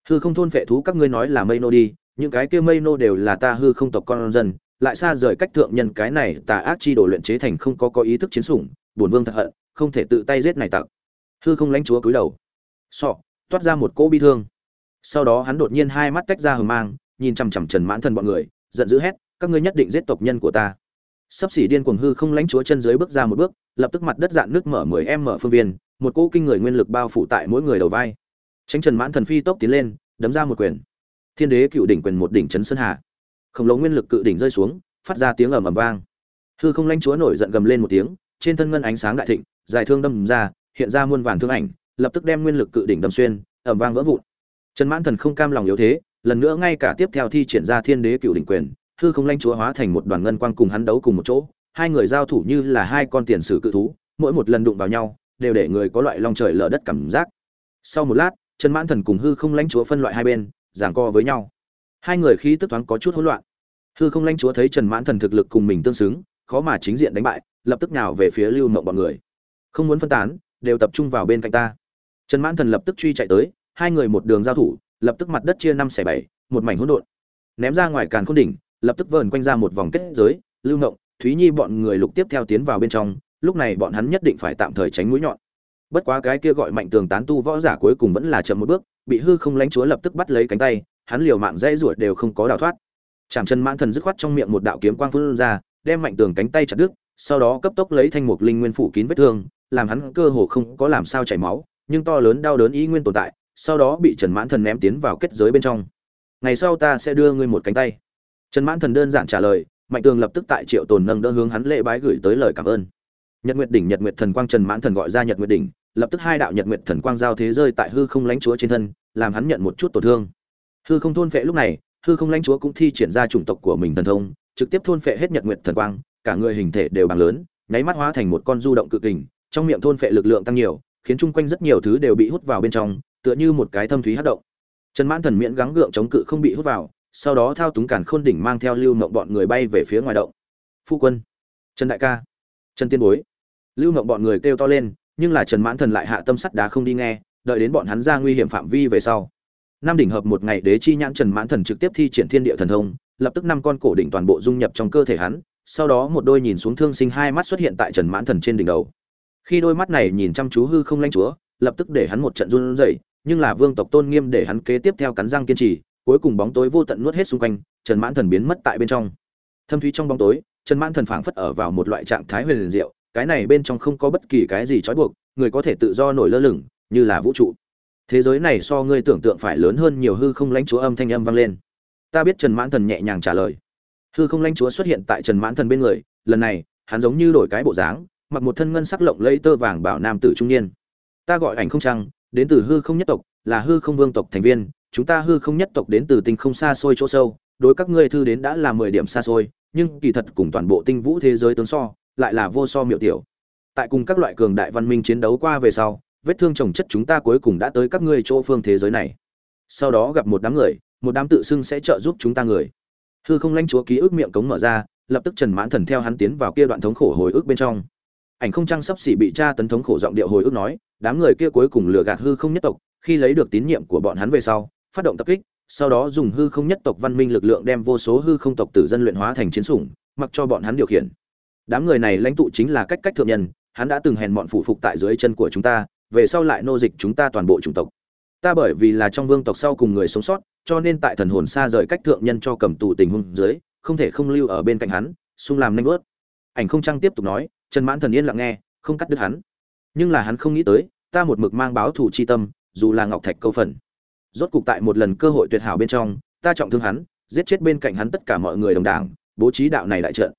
Hư không thôn phệ thú các ngươi nói là mây nô đi, những cái kia mây nô đều là ta hư không tộc con dân, lại xa rời cách thượng nhân cái này, tà ác chi đồ luyện chế thành không có có ý thức chiến sủng, bổn vương thật hận, không thể tự tay giết này tặc. Hư không lãnh chúa cúi đầu. Sọ, toát ra một cỗ bi thương. Sau đó hắn đột nhiên hai mắt tách ra hờ mang, nhìn chằm chằm trần mãn thần bọn người, giận dữ hét, các ngươi nhất định giết tộc nhân của ta sắp xỉ điên cuồng hư không lãnh chúa chân dưới bước ra một bước, lập tức mặt đất dạn nước mở mười em mở phương viên, một cỗ kinh người nguyên lực bao phủ tại mỗi người đầu vai. Tránh trần mãn thần phi tốc tiến lên, đấm ra một quyền. Thiên đế cựu đỉnh quyền một đỉnh chấn sơn hà. Khổng lồ nguyên lực cự đỉnh rơi xuống, phát ra tiếng ầm ầm vang. Hư không lãnh chúa nổi giận gầm lên một tiếng, trên thân ngân ánh sáng đại thịnh, dài thương đâm ra, hiện ra muôn vàn thương ảnh, lập tức đem nguyên lực cự đỉnh đâm xuyên, ầm vang vỡ vụn. Trần mãn thần không cam lòng yếu thế, lần nữa ngay cả tiếp theo thi triển ra thiên đế cựu đỉnh quyền hư không lãnh chúa hóa thành một đoàn ngân quang cùng hắn đấu cùng một chỗ, hai người giao thủ như là hai con tiền sử cự thú, mỗi một lần đụng vào nhau, đều để người có loại long trời lở đất cảm giác. Sau một lát, trần mãn thần cùng hư không lãnh chúa phân loại hai bên, giảng co với nhau. Hai người khí tức thoáng có chút hỗn loạn. Hư không lãnh chúa thấy trần mãn thần thực lực cùng mình tương xứng, khó mà chính diện đánh bại, lập tức nhào về phía lưu mộng bọn người. Không muốn phân tán, đều tập trung vào bên cạnh ta. Trần mãn thần lập tức truy chạy tới, hai người một đường giao thủ, lập tức mặt đất chia năm xẻ bảy, một mảnh hỗn độn. Ném ra ngoài càn khôn đỉnh lập tức vờn quanh ra một vòng kết giới, lưu ngộng, thúy nhi bọn người lục tiếp theo tiến vào bên trong, lúc này bọn hắn nhất định phải tạm thời tránh mũi nhọn. Bất quá cái kia gọi mạnh tường tán tu võ giả cuối cùng vẫn là chậm một bước, bị hư không lãnh chúa lập tức bắt lấy cánh tay, hắn liều mạng dãy ruột đều không có đào thoát. Chạm chân mãn thần dứt khoát trong miệng một đạo kiếm quang phun ra, đem mạnh tường cánh tay chặt đứt, sau đó cấp tốc lấy thanh mục linh nguyên phủ kín vết thương, làm hắn cơ hồ không có làm sao chảy máu, nhưng to lớn đau đớn ý nguyên tồn tại, sau đó bị trần mãn thần ném tiến vào kết giới bên trong. Ngày sau ta sẽ đưa ngươi một cánh tay trần mãn thần đơn giản trả lời, mạnh tường lập tức tại triệu tồn nâng đỡ hướng hắn lễ bái gửi tới lời cảm ơn. Nhật nguyệt đỉnh, nhật nguyệt thần quang trần mãn thần gọi ra nhật nguyệt đỉnh, lập tức hai đạo nhật nguyệt thần quang giao thế rơi tại hư không lãnh chúa trên thân, làm hắn nhận một chút tổn thương. Hư không thôn phệ lúc này, hư không lãnh chúa cũng thi triển ra chủng tộc của mình thần thông, trực tiếp thôn phệ hết nhật nguyệt thần quang, cả người hình thể đều bằng lớn, nháy mắt hóa thành một con du động cự kình, trong miệng thôn phệ lực lượng tăng nhiều, khiến chung quanh rất nhiều thứ đều bị hút vào bên trong, tựa như một cái thâm thúy hất động. Trần mãn thần miễn gắng gượng chống cự không bị hút vào sau đó thao túng cản khôn đỉnh mang theo lưu mộng bọn người bay về phía ngoài động. Phu quân, trần đại ca, trần tiên bối. Lưu mộng bọn người kêu to lên, nhưng là trần mãn thần lại hạ tâm sắt đá không đi nghe, đợi đến bọn hắn ra nguy hiểm phạm vi về sau. Năm đỉnh hợp một ngày đế chi nhãn trần mãn thần trực tiếp thi triển thiên địa thần thông, lập tức năm con cổ đỉnh toàn bộ dung nhập trong cơ thể hắn, sau đó một đôi nhìn xuống thương sinh hai mắt xuất hiện tại trần mãn thần trên đỉnh đầu. Khi đôi mắt này nhìn chăm chú hư không lanh chúa, lập tức để hắn một trận run rẩy, nhưng là vương tộc tôn nghiêm để hắn kế tiếp theo cắn răng kiên trì cuối cùng bóng tối vô tận nuốt hết xung quanh, trần mãn thần biến mất tại bên trong. Thâm thúy trong bóng tối, trần mãn thần phảng phất ở vào một loại trạng thái huyền liền diệu, cái này bên trong không có bất kỳ cái gì trói buộc, người có thể tự do nổi lơ lửng, như là vũ trụ. Thế giới này so ngươi tưởng tượng phải lớn hơn nhiều hư không lãnh chúa âm thanh âm vang lên. Ta biết trần mãn thần nhẹ nhàng trả lời. Hư không lãnh chúa xuất hiện tại trần mãn thần bên người, lần này, hắn giống như đổi cái bộ dáng, mặc một thân ngân sắc lộng lẫy tơ vàng bảo nam tử trung niên. Ta gọi ảnh không trăng, đến từ hư không nhất tộc, là hư không vương tộc thành viên chúng ta hư không nhất tộc đến từ tinh không xa xôi chỗ sâu, đối các ngươi thư đến đã là mười điểm xa xôi, nhưng kỳ thật cùng toàn bộ tinh vũ thế giới tướng so, lại là vô so miệu tiểu. Tại cùng các loại cường đại văn minh chiến đấu qua về sau, vết thương trồng chất chúng ta cuối cùng đã tới các ngươi chỗ phương thế giới này. Sau đó gặp một đám người, một đám tự xưng sẽ trợ giúp chúng ta người. Hư không lãnh chúa ký ức miệng cống mở ra, lập tức trần mãn thần theo hắn tiến vào kia đoạn thống khổ hồi ức bên trong. Ảnh không trang sắp xỉ bị tra tấn thống khổ giọng điệu hồi ức nói, đám người kia cuối cùng lừa gạt hư không nhất tộc, khi lấy được tín nhiệm của bọn hắn về sau phát động tập kích, sau đó dùng hư không nhất tộc văn minh lực lượng đem vô số hư không tộc tử dân luyện hóa thành chiến sủng, mặc cho bọn hắn điều khiển. Đám người này lãnh tụ chính là cách cách thượng nhân, hắn đã từng hèn bọn phụ phục tại dưới chân của chúng ta, về sau lại nô dịch chúng ta toàn bộ chủng tộc. Ta bởi vì là trong vương tộc sau cùng người sống sót, cho nên tại thần hồn xa rời cách thượng nhân cho cầm tù tình huống dưới, không thể không lưu ở bên cạnh hắn, xung làm nanh vớt ảnh không trăng tiếp tục nói, trần mãn thần yên lặng nghe, không cắt đứt hắn. Nhưng là hắn không nghĩ tới, ta một mực mang báo thù chi tâm, dù là ngọc thạch câu phần rốt cục tại một lần cơ hội tuyệt hảo bên trong, ta trọng thương hắn, giết chết bên cạnh hắn tất cả mọi người đồng đảng, bố trí đạo này đại trận.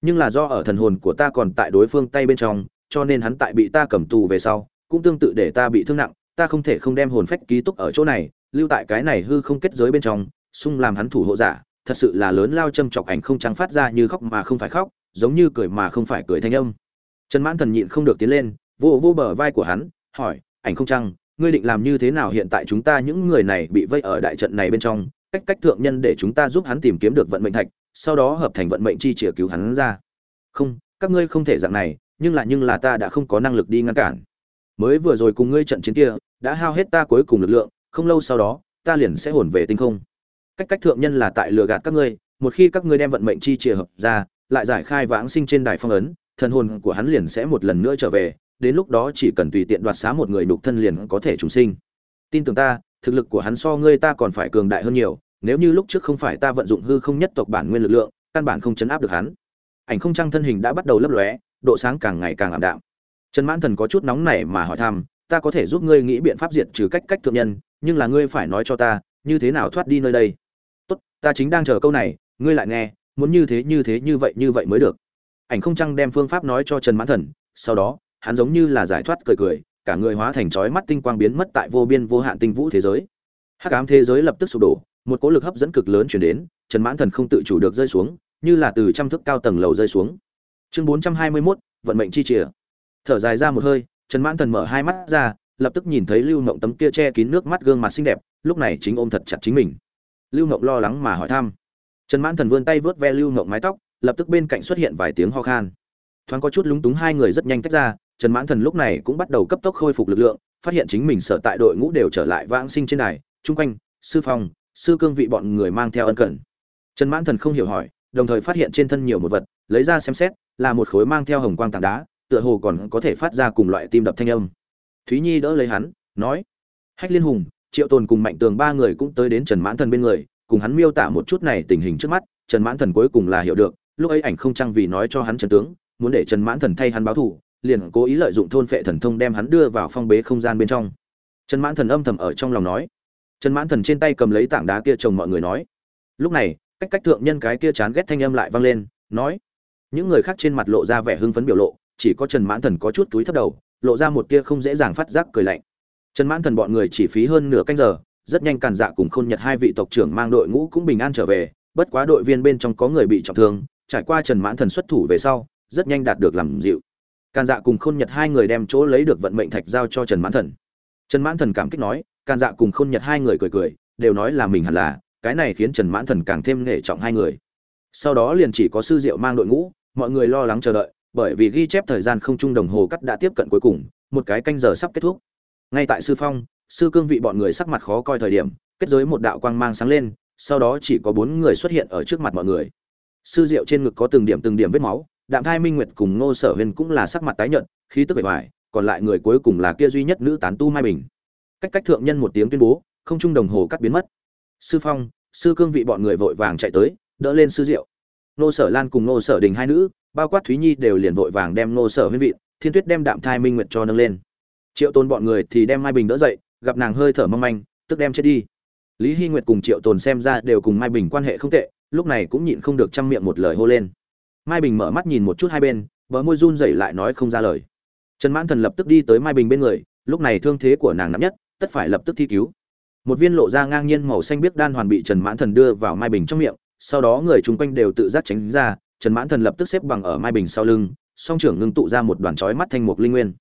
Nhưng là do ở thần hồn của ta còn tại đối phương tay bên trong, cho nên hắn tại bị ta cầm tù về sau, cũng tương tự để ta bị thương nặng, ta không thể không đem hồn phách ký túc ở chỗ này, lưu tại cái này hư không kết giới bên trong, xung làm hắn thủ hộ giả, thật sự là lớn lao châm chọc ảnh không trắng phát ra như khóc mà không phải khóc, giống như cười mà không phải cười thanh âm. Trần mãn thần nhịn không được tiến lên vô vô bờ vai của hắn, hỏi, ảnh không trăng ngươi định làm như thế nào hiện tại chúng ta những người này bị vây ở đại trận này bên trong, cách cách thượng nhân để chúng ta giúp hắn tìm kiếm được vận mệnh thạch, sau đó hợp thành vận mệnh chi chìa cứu hắn ra. Không, các ngươi không thể dạng này, nhưng là nhưng là ta đã không có năng lực đi ngăn cản. Mới vừa rồi cùng ngươi trận chiến kia, đã hao hết ta cuối cùng lực lượng, không lâu sau đó, ta liền sẽ hồn về tinh không. Cách cách thượng nhân là tại lừa gạt các ngươi, một khi các ngươi đem vận mệnh chi chìa hợp ra, lại giải khai vãng sinh trên đài phong ấn, thần hồn của hắn liền sẽ một lần nữa trở về đến lúc đó chỉ cần tùy tiện đoạt xá một người đục thân liền có thể trùng sinh. Tin tưởng ta, thực lực của hắn so ngươi ta còn phải cường đại hơn nhiều, nếu như lúc trước không phải ta vận dụng hư không nhất tộc bản nguyên lực lượng, căn bản không chấn áp được hắn. Ảnh không trăng thân hình đã bắt đầu lấp lóe, độ sáng càng ngày càng ảm đạm. Trần mãn thần có chút nóng nảy mà hỏi thăm, ta có thể giúp ngươi nghĩ biện pháp diệt trừ cách cách thượng nhân, nhưng là ngươi phải nói cho ta, như thế nào thoát đi nơi đây? Tốt, ta chính đang chờ câu này, ngươi lại nghe, muốn như thế như thế, như vậy như vậy mới được. Ảnh không trăng đem phương pháp nói cho trần mãn thần, sau đó hắn giống như là giải thoát cười cười cả người hóa thành chói mắt tinh quang biến mất tại vô biên vô hạn tinh vũ thế giới. Hắc ám thế giới lập tức sụp đổ một cỗ lực hấp dẫn cực lớn chuyển đến trần mãn thần không tự chủ được rơi xuống như là từ trăm thước cao tầng lầu rơi xuống. Chương bốn trăm hai mươi 421, vận mệnh chi chìa thở dài ra một hơi trần mãn thần mở hai mắt ra lập tức nhìn thấy lưu mộng tấm kia che kín nước mắt gương mặt xinh đẹp lúc này chính ôm thật chặt chính mình. Lưu mộng lo lắng mà hỏi thăm. Trần mãn thần vươn tay vớt ve lưu mộng mái tóc lập tức bên cạnh xuất hiện vài tiếng ho khan. Thoáng có chút lúng túng hai người rất nhanh tách ra trần mãn thần lúc này cũng bắt đầu cấp tốc khôi phục lực lượng, phát hiện chính mình sở tại đội ngũ đều trở lại vãng sinh trên đài, chung quanh, sư phong, sư cương vị bọn người mang theo ân cần. Trần mãn thần không hiểu hỏi, đồng thời phát hiện trên thân nhiều một vật, lấy ra xem xét, là một khối mang theo hồng quang tảng đá, tựa hồ còn có thể phát ra cùng loại tim đập thanh âm. Thúy nhi đỡ lấy hắn, nói, hách liên hùng, triệu tồn cùng mạnh tường ba người cũng tới đến trần mãn thần bên người, cùng hắn miêu tả một chút này tình hình trước mắt, trần mãn thần cuối cùng là hiểu được, lúc ấy ảnh không trang vì nói cho hắn trần tướng, muốn để trần mãn thần thay hắn báo thù liền cố ý lợi dụng thôn phệ thần thông đem hắn đưa vào phong bế không gian bên trong. Trần mãn thần âm thầm ở trong lòng nói. Trần mãn thần trên tay cầm lấy tảng đá kia chồng mọi người nói. Lúc này, cách cách thượng nhân cái kia chán ghét thanh âm lại vang lên, nói. Những người khác trên mặt lộ ra vẻ hưng phấn biểu lộ, chỉ có trần mãn thần có chút túi thấp đầu, lộ ra một tia không dễ dàng phát giác cười lạnh. Trần mãn thần bọn người chỉ phí hơn nửa canh giờ, rất nhanh càn dạ cùng khôn nhật hai vị tộc trưởng mang đội ngũ cũng bình an trở về, bất quá đội viên bên trong có người bị trọng thương, trải qua trần mãn thần xuất thủ về sau, rất nhanh đạt được làm dịu càn dạ cùng khôn nhật hai người đem chỗ lấy được vận mệnh thạch giao cho trần mãn thần. Trần mãn thần cảm kích nói, càn dạ cùng khôn nhật hai người cười cười, đều nói là mình hẳn là, cái này khiến trần mãn thần càng thêm nể trọng hai người. Sau đó liền chỉ có sư diệu mang đội ngũ, mọi người lo lắng chờ đợi, bởi vì ghi chép thời gian không trung đồng hồ cắt đã tiếp cận cuối cùng, một cái canh giờ sắp kết thúc. Ngay tại sư phong, sư cương vị bọn người sắc mặt khó coi thời điểm, kết giới một đạo quang mang sáng lên, sau đó chỉ có bốn người xuất hiện ở trước mặt mọi người. Sư diệu trên ngực có từng điểm từng điểm vết máu đạm thai minh nguyệt cùng ngô sở huyền cũng là sắc mặt tái nhợt, khí tức bề ngoài còn lại người cuối cùng là kia duy nhất nữ tán tu mai bình. Cách cách thượng nhân một tiếng tuyên bố, không trung đồng hồ cắt biến mất. Sư phong, sư cương vị bọn người vội vàng chạy tới, đỡ lên sư diệu. Ngô sở lan cùng ngô sở đình hai nữ, bao quát thúy nhi đều liền vội vàng đem ngô sở huyên vị, thiên tuyết đem đạm thai minh nguyệt cho nâng lên. Triệu tôn bọn người thì đem mai bình đỡ dậy, gặp nàng hơi thở mong manh, tức đem chết đi. Lý hy nguyệt cùng triệu tồn xem ra đều cùng mai bình quan hệ không tệ, lúc này cũng nhịn không được chăm miệng một lời hô lên mai bình mở mắt nhìn một chút hai bên, bờ môi run rẩy lại nói không ra lời. Trần mãn thần lập tức đi tới mai bình bên người, lúc này thương thế của nàng nặng nhất, tất phải lập tức thi cứu. Một viên lộ ra ngang nhiên màu xanh biếc đan hoàn bị trần mãn thần đưa vào mai bình trong miệng, sau đó người chung quanh đều tự giác tránh ra, trần mãn thần lập tức xếp bằng ở mai bình sau lưng, song trưởng ngưng tụ ra một đoàn chói mắt thanh mục linh nguyên.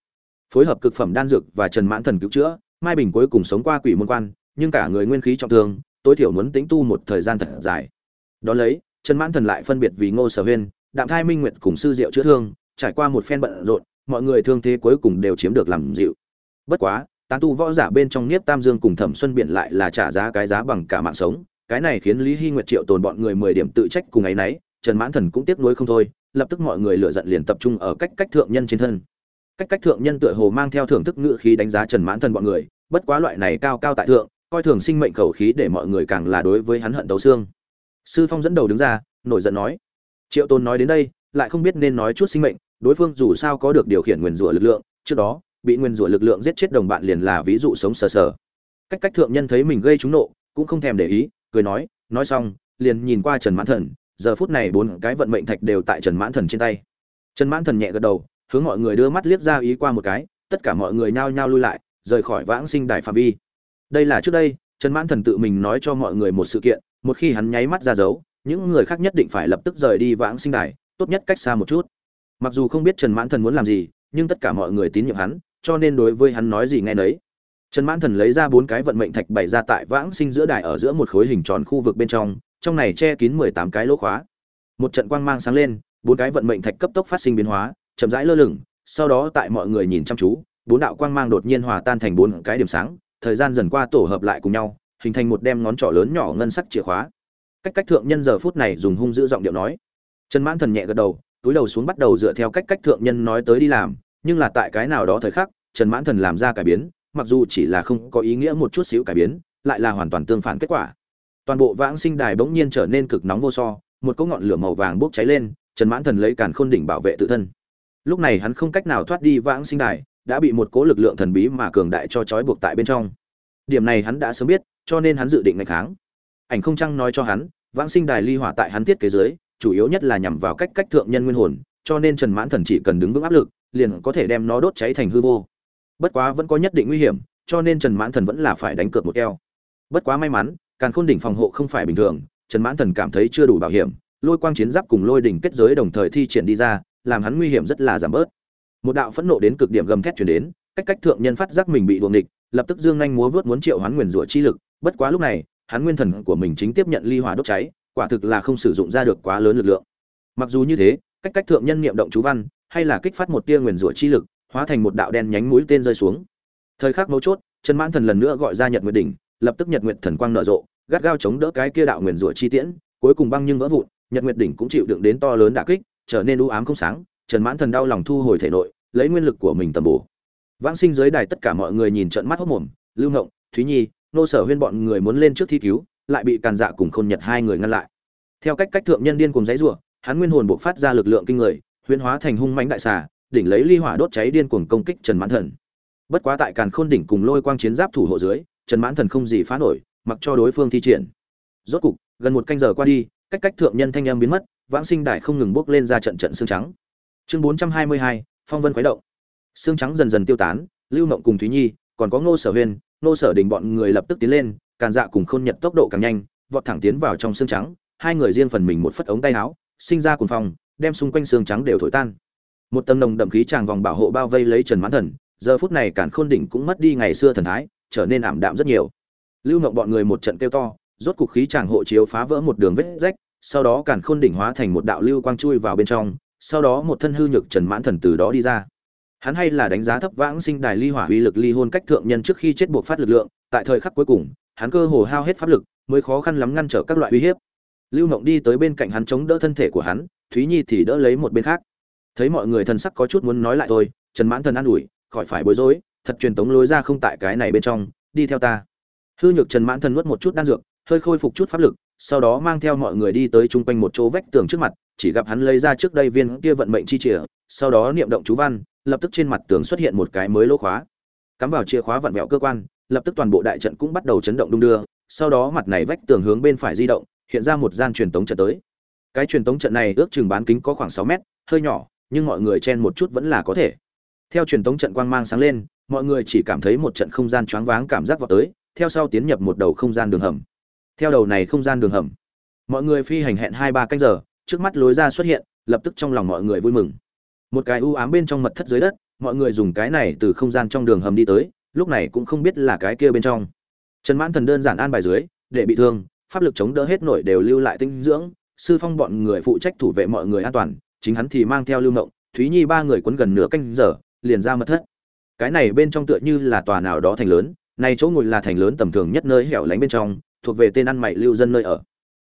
Phối hợp cực phẩm đan dược và trần mãn thần cứu chữa, mai bình cuối cùng sống qua quỷ môn quan, nhưng cả người nguyên khí trọng thương, tối thiểu muốn tính tu một thời gian thật dài. Đó lấy, trần mãn thần lại phân biệt vì ngô sở huyên đạm thai minh nguyệt cùng sư diệu chữa thương, trải qua một phen bận rộn, mọi người thương thế cuối cùng đều chiếm được làm dịu. Bất quá, tán tu võ giả bên trong niếp tam dương cùng thẩm xuân biện lại là trả giá cái giá bằng cả mạng sống. Cái này khiến lý hy nguyệt triệu tồn bọn người mười điểm tự trách cùng ấy nấy, trần mãn thần cũng tiếc nuối không thôi, lập tức mọi người lựa giận liền tập trung ở cách cách thượng nhân trên thân. Cách cách thượng nhân tựa hồ mang theo thưởng thức ngữ khí đánh giá trần mãn thần bọn người, bất quá loại này cao cao tại thượng, coi thường sinh mệnh khẩu khí để mọi người càng là đối với hắn hận tấu xương. Sư phong dẫn đầu đứng ra, nổi giận nói triệu tôn nói đến đây, lại không biết nên nói chút sinh mệnh, đối phương dù sao có được điều khiển nguyền rủa lực lượng, trước đó, bị nguyền rủa lực lượng giết chết đồng bạn liền là ví dụ sống sờ sờ. Cách cách thượng nhân thấy mình gây trúng nộ, cũng không thèm để ý, cười nói nói xong, liền nhìn qua trần mãn thần, giờ phút này bốn cái vận mệnh thạch đều tại trần mãn thần trên tay. Trần mãn thần nhẹ gật đầu, hướng mọi người đưa mắt liếc ra ý qua một cái, tất cả mọi người nhao nhao lui lại, rời khỏi vãng sinh đài phạm vi. Đây là trước đây, trần mãn thần tự mình nói cho mọi người một sự kiện, một khi hắn nháy mắt ra dấu những người khác nhất định phải lập tức rời đi vãng sinh đài, tốt nhất cách xa một chút. Mặc dù không biết trần mãn thần muốn làm gì, nhưng tất cả mọi người tín nhiệm hắn, cho nên đối với hắn nói gì nghe nấy. Trần mãn thần lấy ra bốn cái vận mệnh thạch bày ra tại vãng sinh giữa đài ở giữa một khối hình tròn khu vực bên trong trong này che kín mười tám cái lỗ khóa. Một trận quang mang sáng lên, bốn cái vận mệnh thạch cấp tốc phát sinh biến hóa, chậm rãi lơ lửng, sau đó tại mọi người nhìn chăm chú, bốn đạo quang mang đột nhiên hòa tan thành bốn cái điểm sáng, thời gian dần qua tổ hợp lại cùng nhau, hình thành một đem ngón trỏ lớn nhỏ ngân sắc chìa khóa cách cách thượng nhân giờ phút này dùng hung dữ giọng điệu nói. Trần mãn thần nhẹ gật đầu, túi đầu xuống bắt đầu dựa theo cách cách thượng nhân nói tới đi làm, nhưng là tại cái nào đó thời khắc, trần mãn thần làm ra cải biến, mặc dù chỉ là không có ý nghĩa một chút xíu cải biến, lại là hoàn toàn tương phản kết quả. Toàn bộ vãng sinh đài bỗng nhiên trở nên cực nóng vô so, một cỗ ngọn lửa màu vàng bốc cháy lên, trần mãn thần lấy càn khôn đỉnh bảo vệ tự thân. Lúc này hắn không cách nào thoát đi vãng sinh đài, đã bị một cỗ lực lượng thần bí mà cường đại cho trói buộc tại bên trong. Điểm này hắn đã sớm biết, cho nên hắn dự định ngày kháng ảnh không trăng nói cho hắn, vãng sinh đài ly hỏa tại hắn thiết kế dưới, chủ yếu nhất là nhằm vào cách cách thượng nhân nguyên hồn, cho nên trần mãn thần chỉ cần đứng vững áp lực, liền có thể đem nó đốt cháy thành hư vô. Bất quá vẫn có nhất định nguy hiểm, cho nên trần mãn thần vẫn là phải đánh cược một keo. Bất quá may mắn, càn khôn đỉnh phòng hộ không phải bình thường, trần mãn thần cảm thấy chưa đủ bảo hiểm, lôi quang chiến giáp cùng lôi đỉnh kết giới đồng thời thi triển đi ra, làm hắn nguy hiểm rất là giảm bớt. Một đạo phẫn nộ đến cực điểm gầm thét chuyển đến, cách cách thượng nhân phát giác mình bị đuồng địch lập tức dương anh múa vớt muốn triệu hoán nguyền rủa chi lực, bất quá lúc này hắn nguyên thần của mình chính tiếp nhận ly hỏa đốt cháy, quả thực là không sử dụng ra được quá lớn lực lượng. Mặc dù như thế, cách cách thượng nhân niệm động chú văn, hay là kích phát một tia nguyền rủa chi lực, hóa thành một đạo đen nhánh mũi tên rơi xuống. Thời khắc mấu chốt, trần mãn thần lần nữa gọi ra nhật nguyệt đỉnh, lập tức nhật nguyệt thần quang nở rộ, gắt gao chống đỡ cái kia đạo nguyền rủa chi tiễn, cuối cùng băng nhưng vỡ vụn, nhật nguyệt đỉnh cũng chịu đựng đến to lớn đả kích, trở nên u ám không sáng, trần mãn thần đau lòng thu hồi thể nội, lấy nguyên lực của mình tầm bổ. Vãng sinh giới đài tất cả mọi người nhìn trận mắt hốc mồm, lưu ngộng, thúy nhi nô sở huyên bọn người muốn lên trước thi cứu, lại bị càn dạ cùng khôn nhật hai người ngăn lại. Theo cách cách thượng nhân điên cùng dãy rủa, hắn nguyên hồn buộc phát ra lực lượng kinh người, huyễn hóa thành hung mãnh đại xà, đỉnh lấy ly hỏa đốt cháy điên cuồng công kích trần mãn thần. Bất quá tại càn khôn đỉnh cùng lôi quang chiến giáp thủ hộ dưới, trần mãn thần không gì phá nổi, mặc cho đối phương thi triển. Rốt cục, gần một canh giờ qua đi, cách cách thượng nhân thanh âm biến mất, vãng sinh đài không ngừng bốc lên ra trận trận xương trắng. Chương bốn trăm hai mươi hai, phong vân khuấy động. Xương trắng dần dần tiêu tán, lưu mộng cùng thúy nhi, còn có ngô sở huyên Nô sở đình bọn người lập tức tiến lên, càn dạ cùng khôn nhật tốc độ càng nhanh, vọt thẳng tiến vào trong xương trắng, hai người riêng phần mình một phất ống tay áo, sinh ra cùng phòng đem xung quanh xương trắng đều thổi tan. Một tầng nồng đậm khí tràng vòng bảo hộ bao vây lấy trần mãn thần, giờ phút này càn khôn đỉnh cũng mất đi ngày xưa thần thái, trở nên ảm đạm rất nhiều. Lưu ngộng bọn người một trận kêu to, rốt cục khí tràng hộ chiếu phá vỡ một đường vết rách, sau đó càn khôn đỉnh hóa thành một đạo lưu quang chui vào bên trong, sau đó một thân hư nhược trần mãn thần từ đó đi ra hắn hay là đánh giá thấp vãng sinh đài ly hỏa uy lực ly hôn cách thượng nhân trước khi chết buộc phát lực lượng, tại thời khắc cuối cùng, hắn cơ hồ hao hết pháp lực, mới khó khăn lắm ngăn trở các loại uy hiếp. Lưu mộng đi tới bên cạnh hắn chống đỡ thân thể của hắn, thúy nhi thì đỡ lấy một bên khác. Thấy mọi người thần sắc có chút muốn nói lại thôi, trần mãn thần an ủi, khỏi phải bối rối, thật truyền tống lối ra không tại cái này bên trong, đi theo ta. Hư nhược trần mãn thần nuốt một chút đan dược, hơi khôi phục chút pháp lực sau đó mang theo mọi người đi tới chung quanh một chỗ vách tường trước mặt, chỉ gặp hắn lấy ra trước đây viên kia vận mệnh chi chìa, sau đó niệm động chú văn, lập tức trên mặt tường xuất hiện một cái mới lỗ khóa. Cắm vào chìa khóa vặn vẹo cơ quan, lập tức toàn bộ đại trận cũng bắt đầu chấn động đung đưa, sau đó mặt này vách tường hướng bên phải di động, hiện ra một gian truyền tống trận tới. Cái truyền tống trận này ước chừng bán kính có khoảng sáu mét, hơi nhỏ, nhưng mọi người chen một chút vẫn là có thể. Theo truyền tống trận quang mang sáng lên, mọi người chỉ cảm thấy một trận không gian choáng váng cảm giác vọt tới, theo sau tiến nhập một đầu không gian đường hầm theo đầu này không gian đường hầm, mọi người phi hành hẹn hai ba canh giờ, trước mắt lối ra xuất hiện, lập tức trong lòng mọi người vui mừng. Một cái u ám bên trong mật thất dưới đất, mọi người dùng cái này từ không gian trong đường hầm đi tới, lúc này cũng không biết là cái kia bên trong. Trần mãn thần đơn giản an bài dưới, để bị thương, pháp lực chống đỡ hết nổi đều lưu lại tinh dưỡng, sư phong bọn người phụ trách thủ vệ mọi người an toàn, chính hắn thì mang theo lưu mộng, thúy nhi ba người quấn gần nửa canh giờ, liền ra mật thất. Cái này bên trong tựa như là tòa nào đó thành lớn, này chỗ ngồi là thành lớn tầm thường nhất nơi hẻo lánh bên trong thuộc về tên ăn mày lưu dân nơi ở.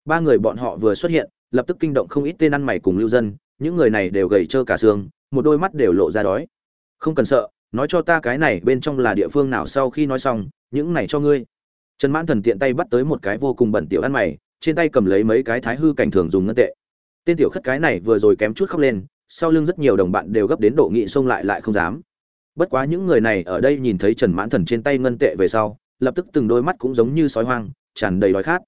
Ba người bọn họ vừa xuất hiện, lập tức kinh động không ít tên ăn mày cùng lưu dân, những người này đều gầy trơ cả xương, một đôi mắt đều lộ ra đói. Không cần sợ, nói cho ta cái này bên trong là địa phương nào sau khi nói xong, những này cho ngươi. Trần mãn thần tiện tay bắt tới một cái vô cùng bẩn tiểu ăn mày, trên tay cầm lấy mấy cái thái hư cảnh thường dùng ngân tệ. Tên tiểu khất cái này vừa rồi kém chút khóc lên, sau lưng rất nhiều đồng bạn đều gấp đến độ nghị xông lại lại không dám. Bất quá những người này ở đây nhìn thấy trần mãn thần trên tay ngân tệ về sau, lập tức từng đôi mắt cũng giống như sói hoang tràn đầy đói khát.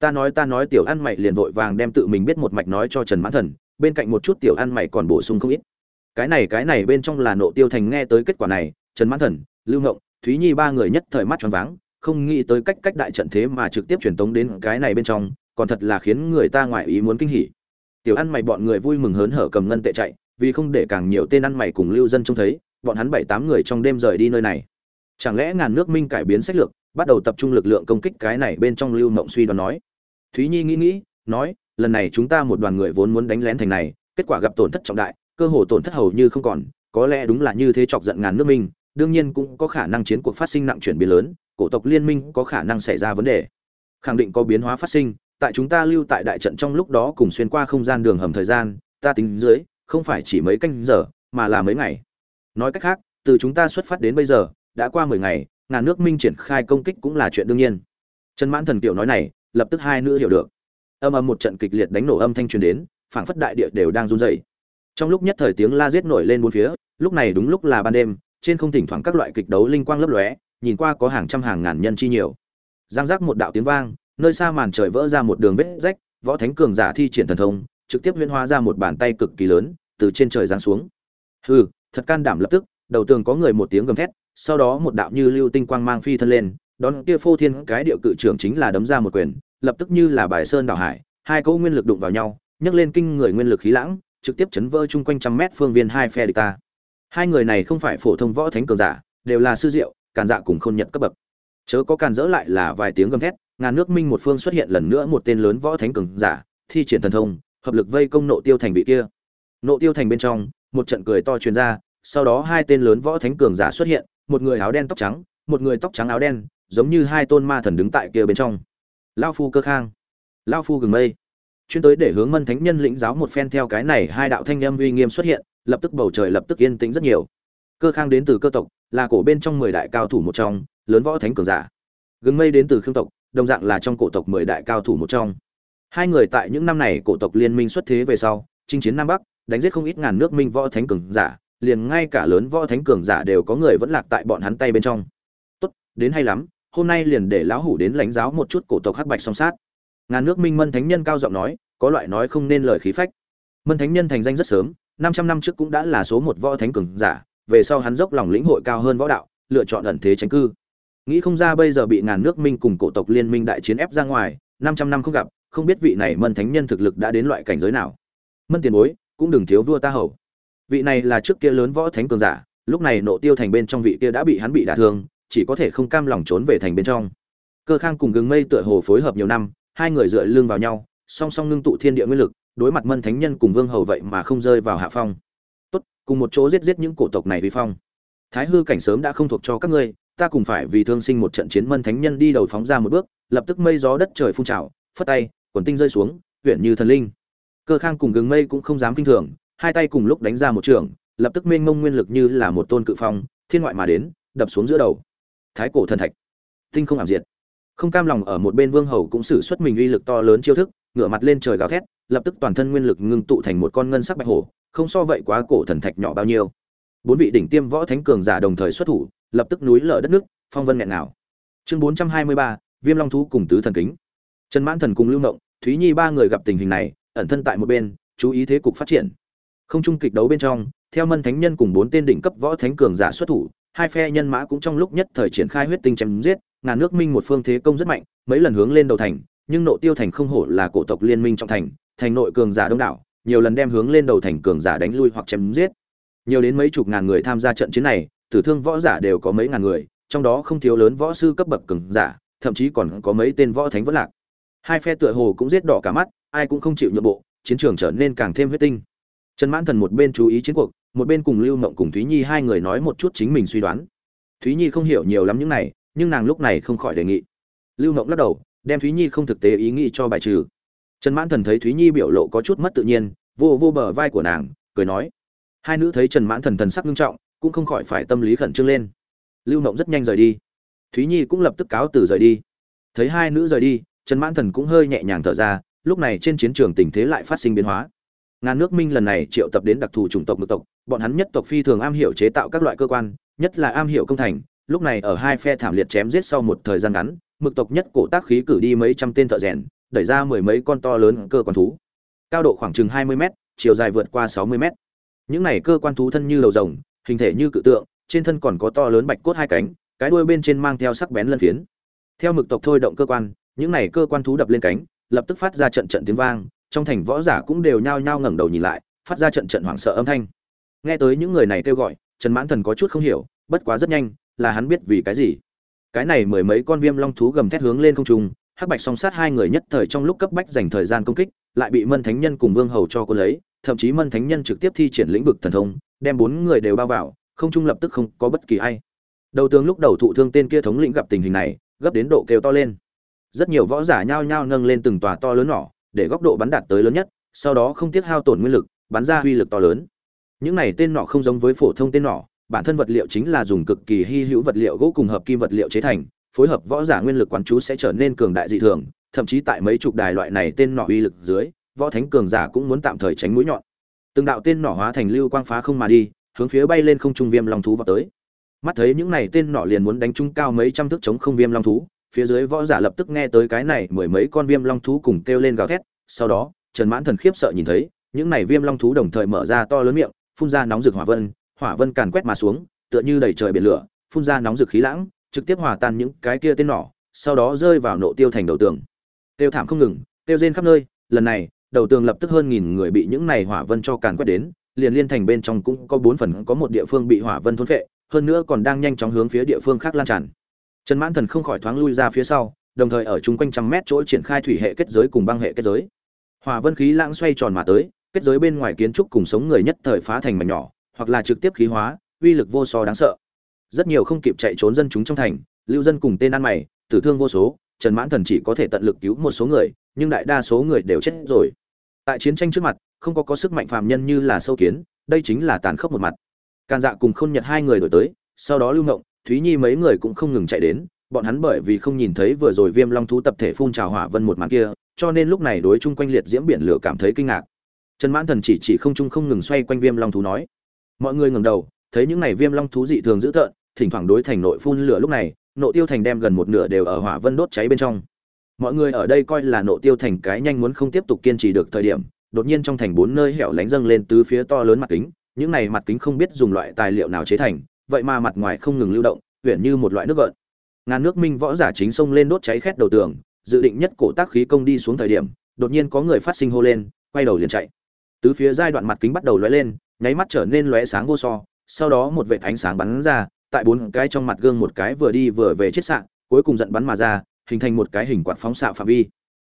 Ta nói ta nói, tiểu ăn mày liền vội vàng đem tự mình biết một mạch nói cho trần mãn thần, bên cạnh một chút tiểu ăn mày còn bổ sung không ít. Cái này cái này bên trong là nộ tiêu thành nghe tới kết quả này, trần mãn thần, lưu ngộng, thúy nhi ba người nhất thời mắt tròn váng, không nghĩ tới cách cách đại trận thế mà trực tiếp truyền tống đến cái này bên trong, còn thật là khiến người ta ngoại ý muốn kinh hỉ. Tiểu ăn mày bọn người vui mừng hớn hở cầm ngân tệ chạy, vì không để càng nhiều tên ăn mày cùng lưu dân trông thấy, bọn hắn bảy tám người trong đêm rời đi nơi này. Chẳng lẽ ngàn nước minh cải biến sách lược bắt đầu tập trung lực lượng công kích cái này bên trong lưu mộng suy đoán nói. Thúy nhi nghĩ nghĩ, nói, lần này chúng ta một đoàn người vốn muốn đánh lén thành này, kết quả gặp tổn thất trọng đại, cơ hồ tổn thất hầu như không còn, có lẽ đúng là như thế chọc giận ngàn nước minh, đương nhiên cũng có khả năng chiến cuộc phát sinh nặng chuyển biến lớn, cổ tộc liên minh có khả năng xảy ra vấn đề. Khẳng định có biến hóa phát sinh, tại chúng ta lưu tại đại trận trong lúc đó cùng xuyên qua không gian đường hầm thời gian, ta tính dưới, không phải chỉ mấy canh giờ, mà là mấy ngày. Nói cách khác, từ chúng ta xuất phát đến bây giờ, đã qua mười ngày ngàn nước minh triển khai công kích cũng là chuyện đương nhiên. Trần mãn thần kiểu nói này, lập tức hai nữ hiểu được. Âm âm một trận kịch liệt đánh nổ âm thanh truyền đến, phảng phất đại địa đều đang run rẩy. Trong lúc nhất thời tiếng la giết nổi lên bốn phía, lúc này đúng lúc là ban đêm, trên không thỉnh thoảng các loại kịch đấu linh quang lấp lóe, nhìn qua có hàng trăm hàng ngàn nhân chi nhiều. Giang giác một đạo tiếng vang, nơi xa màn trời vỡ ra một đường vết rách, võ thánh cường giả thi triển thần thông, trực tiếp huyễn hóa ra một bàn tay cực kỳ lớn, từ trên trời giáng xuống. Hừ, thật can đảm lập tức, đầu tường có người một tiếng gầm thét sau đó một đạo như lưu tinh quang mang phi thân lên, đón kia phô thiên cái điệu cự trưởng chính là đấm ra một quyền, lập tức như là bài sơn đảo hải, hai cỗ nguyên lực đụng vào nhau, nhấc lên kinh người nguyên lực khí lãng, trực tiếp chấn vỡ chung quanh trăm mét phương viên hai phe địch ta. Hai người này không phải phổ thông võ thánh cường giả, đều là sư diệu, càn dạ cùng khôn nhận cấp bậc. Chớ có càn dỡ lại là vài tiếng gầm thét, ngàn nước minh một phương xuất hiện lần nữa một tên lớn võ thánh cường giả, thi triển thần thông, hợp lực vây công nộ tiêu thành vị kia. Nộ tiêu thành bên trong, một trận cười to truyền ra, sau đó hai tên lớn võ thánh cường giả xuất hiện một người áo đen tóc trắng, một người tóc trắng áo đen, giống như hai tôn ma thần đứng tại kia bên trong. Lao phu cơ khang. Lao phu gừng mây. Chuyên tới để hướng mân thánh nhân lĩnh giáo một phen theo cái này, hai đạo thanh âm uy nghiêm xuất hiện, lập tức bầu trời lập tức yên tĩnh rất nhiều. Cơ khang đến từ cơ tộc, là cổ bên trong mười đại cao thủ một trong, lớn võ thánh cường giả. Gừng mây đến từ khương tộc, đồng dạng là trong cổ tộc mười đại cao thủ một trong. Hai người tại những năm này cổ tộc liên minh xuất thế về sau, chinh chiến nam bắc, đánh giết không ít ngàn nước minh võ thánh cường giả liền ngay cả lớn võ thánh cường giả đều có người vẫn lạc tại bọn hắn tay bên trong. Tốt, đến hay lắm, hôm nay liền để lão hủ đến lãnh giáo một chút cổ tộc hắc bạch song sát. Ngàn nước minh mân thánh nhân cao giọng nói, có loại nói không nên lời khí phách. Mân thánh nhân thành danh rất sớm, năm trăm năm trước cũng đã là số một võ thánh cường giả, về sau hắn dốc lòng lĩnh hội cao hơn võ đạo, lựa chọn ẩn thế tránh cư. Nghĩ không ra bây giờ bị ngàn nước minh cùng cổ tộc liên minh đại chiến ép ra ngoài, năm trăm năm không gặp, không biết vị này mân thánh nhân thực lực đã đến loại cảnh giới nào. Mân tiền bối, cũng đừng thiếu vua ta hầu vị này là trước kia lớn võ thánh cường giả, lúc này nộ tiêu thành bên trong vị kia đã bị hắn bị đả thương, chỉ có thể không cam lòng trốn về thành bên trong. Cơ khang cùng gừng mây tựa hồ phối hợp nhiều năm, hai người dựa lưng vào nhau, song song ngưng tụ thiên địa nguyên lực, đối mặt mân thánh nhân cùng vương hầu vậy mà không rơi vào hạ phong. Tốt, cùng một chỗ giết giết những cổ tộc này vi phong. Thái hư cảnh sớm đã không thuộc cho các ngươi, ta cùng phải vì thương sinh một trận chiến mân thánh nhân đi đầu phóng ra một bước, lập tức mây gió đất trời phun trào, phất tay, quần tinh rơi xuống huyện như thần linh. Cơ khang cùng gừng mây cũng không dám kinh thường hai tay cùng lúc đánh ra một trường lập tức mênh mông nguyên lực như là một tôn cự phong thiên ngoại mà đến đập xuống giữa đầu. Thái cổ thần thạch. Tinh không ảm diệt. Không cam lòng ở một bên vương hầu cũng sử xuất mình uy lực to lớn chiêu thức ngửa mặt lên trời gào thét lập tức toàn thân nguyên lực ngưng tụ thành một con ngân sắc bạch hổ không so vậy quá cổ thần thạch nhỏ bao nhiêu. Bốn vị đỉnh tiêm võ thánh cường giả đồng thời xuất thủ lập tức núi lở đất nước phong vân nghẹn nào chương bốn trăm hai mươi ba viêm long thú cùng tứ thần kính. Trần mãn thần cùng lưu Ngộng, thúy nhi ba người gặp tình hình này ẩn thân tại một bên chú ý thế cục phát triển không trung kịch đấu bên trong, theo mân thánh nhân cùng bốn tên đỉnh cấp võ thánh cường giả xuất thủ, hai phe nhân mã cũng trong lúc nhất thời triển khai huyết tinh chém giết, ngàn nước minh một phương thế công rất mạnh, mấy lần hướng lên đầu thành, nhưng nộ tiêu thành không hổ là cổ tộc liên minh trong thành thành nội cường giả đông đảo, nhiều lần đem hướng lên đầu thành cường giả đánh lui hoặc chém giết. Nhiều đến mấy chục ngàn người tham gia trận chiến này, tử thương võ giả đều có mấy ngàn người, trong đó không thiếu lớn võ sư cấp bậc cường giả, thậm chí còn có mấy tên võ thánh võ lạc. Hai phe tựa hồ cũng giết đỏ cả mắt, ai cũng không chịu nhượng bộ, chiến trường trở nên càng thêm huyết tinh trần mãn thần một bên chú ý chiến cuộc, một bên cùng lưu mộng cùng thúy nhi hai người nói một chút chính mình suy đoán. Thúy nhi không hiểu nhiều lắm những này, nhưng nàng lúc này không khỏi đề nghị. Lưu mộng lắc đầu, đem thúy nhi không thực tế ý nghĩ cho bài trừ. Trần mãn thần thấy thúy nhi biểu lộ có chút mất tự nhiên, vô vô bờ vai của nàng, cười nói. Hai nữ thấy trần mãn thần thần sắc nghiêm trọng, cũng không khỏi phải tâm lý khẩn trương lên. Lưu mộng rất nhanh rời đi. Thúy nhi cũng lập tức cáo từ rời đi. Thấy hai nữ rời đi, trần mãn thần cũng hơi nhẹ nhàng thở ra, lúc này trên chiến trường tình thế lại phát sinh biến hóa ngàn nước minh lần này triệu tập đến đặc thù chủng tộc mực tộc, bọn hắn nhất tộc phi thường am hiểu chế tạo các loại cơ quan, nhất là am hiểu công thành, lúc này ở hai phe thảm liệt chém giết sau một thời gian ngắn mực tộc nhất cổ tác khí cử đi mấy trăm tên thợ rèn, đẩy ra mười mấy con to lớn cơ quan thú. Cao độ khoảng chừng hai mươi m chiều dài vượt qua sáu mươi m những này cơ quan thú thân như đầu rồng, hình thể như cự tượng, trên thân còn có to lớn bạch cốt hai cánh, cái đuôi bên trên mang theo sắc bén lân phiến. Theo mực tộc thôi động cơ quan, những này cơ quan thú đập lên cánh, lập tức phát ra trận trận tiếng vang trong thành võ giả cũng đều nhao nhao ngẩng đầu nhìn lại, phát ra trận trận hoảng sợ âm thanh. Nghe tới những người này kêu gọi, trần mãn thần có chút không hiểu, bất quá rất nhanh, là hắn biết vì cái gì. Cái này mười mấy con viêm long thú gầm thét hướng lên không trung, hắc bạch song sát hai người nhất thời trong lúc cấp bách dành thời gian công kích, lại bị mân thánh nhân cùng vương hầu cho cô lấy, thậm chí mân thánh nhân trực tiếp thi triển lĩnh vực thần thông, đem bốn người đều bao vào, không trung lập tức không có bất kỳ ai. Đầu tướng lúc đầu thụ thương tên kia thống lĩnh gặp tình hình này, gấp đến độ kêu to lên. Rất nhiều võ giả nhao nhao nâng lên từng tòa to lớn nhỏ để góc độ bắn đạt tới lớn nhất, sau đó không tiếc hao tổn nguyên lực, bắn ra uy lực to lớn. Những này tên nỏ không giống với phổ thông tên nỏ, bản thân vật liệu chính là dùng cực kỳ hy hữu vật liệu gỗ cùng hợp kim vật liệu chế thành, phối hợp võ giả nguyên lực quán chú sẽ trở nên cường đại dị thường, thậm chí tại mấy chục đài loại này tên nỏ uy lực dưới, võ thánh cường giả cũng muốn tạm thời tránh mũi nhọn. Từng đạo tên nỏ hóa thành lưu quang phá không mà đi, hướng phía bay lên không trung viêm long thú vọt tới. Mắt thấy những này tên nỏ liền muốn đánh trúng cao mấy trăm thước chống không viêm long thú phía dưới võ giả lập tức nghe tới cái này mười mấy con viêm long thú cùng kêu lên gào thét, sau đó, trần mãn thần khiếp sợ nhìn thấy, những này viêm long thú đồng thời mở ra to lớn miệng, phun ra nóng rực hỏa vân hỏa vân càn quét mà xuống, tựa như đầy trời biển lửa, phun ra nóng rực khí lãng, trực tiếp hòa tan những cái kia tên nỏ, sau đó rơi vào nộ tiêu thành đầu tường. Tiêu thảm không ngừng tiêu rên khắp nơi, lần này, đầu tường lập tức hơn nghìn người bị những này hỏa vân cho càn quét đến, liền liên thành bên trong cũng có bốn phần, có một địa phương bị hỏa vân thôn phệ, hơn nữa còn đang nhanh chóng hướng phía địa phương khác lan tràn trần mãn thần không khỏi thoáng lui ra phía sau, đồng thời ở chung quanh trăm mét chỗ triển khai thủy hệ kết giới cùng băng hệ kết giới. Hỏa vân khí lãng xoay tròn mà tới, kết giới bên ngoài kiến trúc cùng sống người nhất thời phá thành mảnh nhỏ, hoặc là trực tiếp khí hóa, uy lực vô so đáng sợ. Rất nhiều không kịp chạy trốn dân chúng trong thành, lưu dân cùng tên ăn mày, tử thương vô số, trần mãn thần chỉ có thể tận lực cứu một số người, nhưng đại đa số người đều chết rồi. Tại chiến tranh trước mặt, không có có sức mạnh phàm nhân như là sâu kiến, đây chính là tàn khốc một mặt. Càn dạ cùng khôn nhật hai người đổi tới, sau đó lưu ngộng thúy nhi mấy người cũng không ngừng chạy đến, bọn hắn bởi vì không nhìn thấy vừa rồi viêm long thú tập thể phun trào hỏa vân một màn kia, cho nên lúc này đối chung quanh liệt diễm biển lửa cảm thấy kinh ngạc. Trần mãn thần chỉ chỉ không trung không ngừng xoay quanh viêm long thú nói, mọi người ngẩng đầu, thấy những này viêm long thú dị thường dữ tợn, thỉnh thoảng đối thành nội phun lửa lúc này, nộ tiêu thành đem gần một nửa đều ở hỏa vân đốt cháy bên trong. Mọi người ở đây coi là nộ tiêu thành cái nhanh muốn không tiếp tục kiên trì được thời điểm, đột nhiên trong thành bốn nơi hẻo lánh dâng lên tứ phía to lớn mặt kính, những này mặt kính không biết dùng loại tài liệu nào chế thành vậy mà mặt ngoài không ngừng lưu động, huyện như một loại nước gợn. Ngàn nước minh võ giả chính xông lên đốt cháy khét đầu tường, dự định nhất cổ tác khí công đi xuống thời điểm, đột nhiên có người phát sinh hô lên, quay đầu liền chạy. Tứ phía giai đoạn mặt kính bắt đầu lóe lên, nháy mắt trở nên lóe sáng vô so, sau đó một vệt ánh sáng bắn ra, tại bốn cái trong mặt gương một cái vừa đi vừa về chết sạn cuối cùng giận bắn mà ra, hình thành một cái hình quạt phóng xạ phạm vi.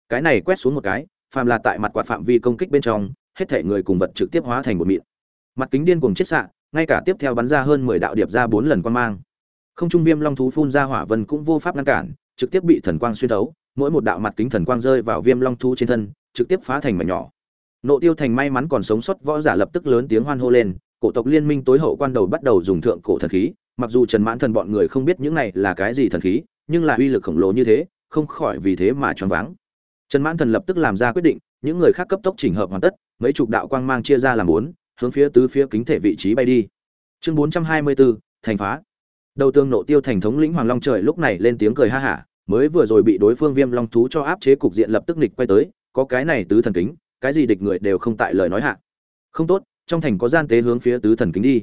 Cái này quét xuống một cái, phàm là tại mặt quạt phạm vi công kích bên trong, hết thể người cùng vật trực tiếp hóa thành một mịn. Mặt kính điên cuồng chết sạn ngay cả tiếp theo bắn ra hơn mười đạo điệp ra bốn lần quan mang. Không trung viêm long thú phun ra hỏa vân cũng vô pháp ngăn cản, trực tiếp bị thần quang xuyên thấu, mỗi một đạo mặt kính thần quang rơi vào viêm long thú trên thân, trực tiếp phá thành mảnh nhỏ. Nộ tiêu thành may mắn còn sống sót, võ giả lập tức lớn tiếng hoan hô lên, cổ tộc liên minh tối hậu quan đầu bắt đầu dùng thượng cổ thần khí, mặc dù trần mãn thần bọn người không biết những này là cái gì thần khí, nhưng là uy lực khổng lồ như thế, không khỏi vì thế mà choáng váng. Trần mãn thần lập tức làm ra quyết định, những người khác cấp tốc chỉnh hợp hoàn tất, mấy chục đạo quang mang chia ra làm bốn hướng phía tứ phía kính thể vị trí bay đi. Chương bốn trăm hai mươi bốn thành phá. Đầu tương nộ tiêu thành thống lĩnh hoàng long trời lúc này lên tiếng cười ha hả, mới vừa rồi bị đối phương viêm long thú cho áp chế cục diện lập tức nghịch quay tới, có cái này tứ thần kính, cái gì địch người đều không tại lời nói hạ. Không tốt, trong thành có gian tế hướng phía tứ thần kính đi.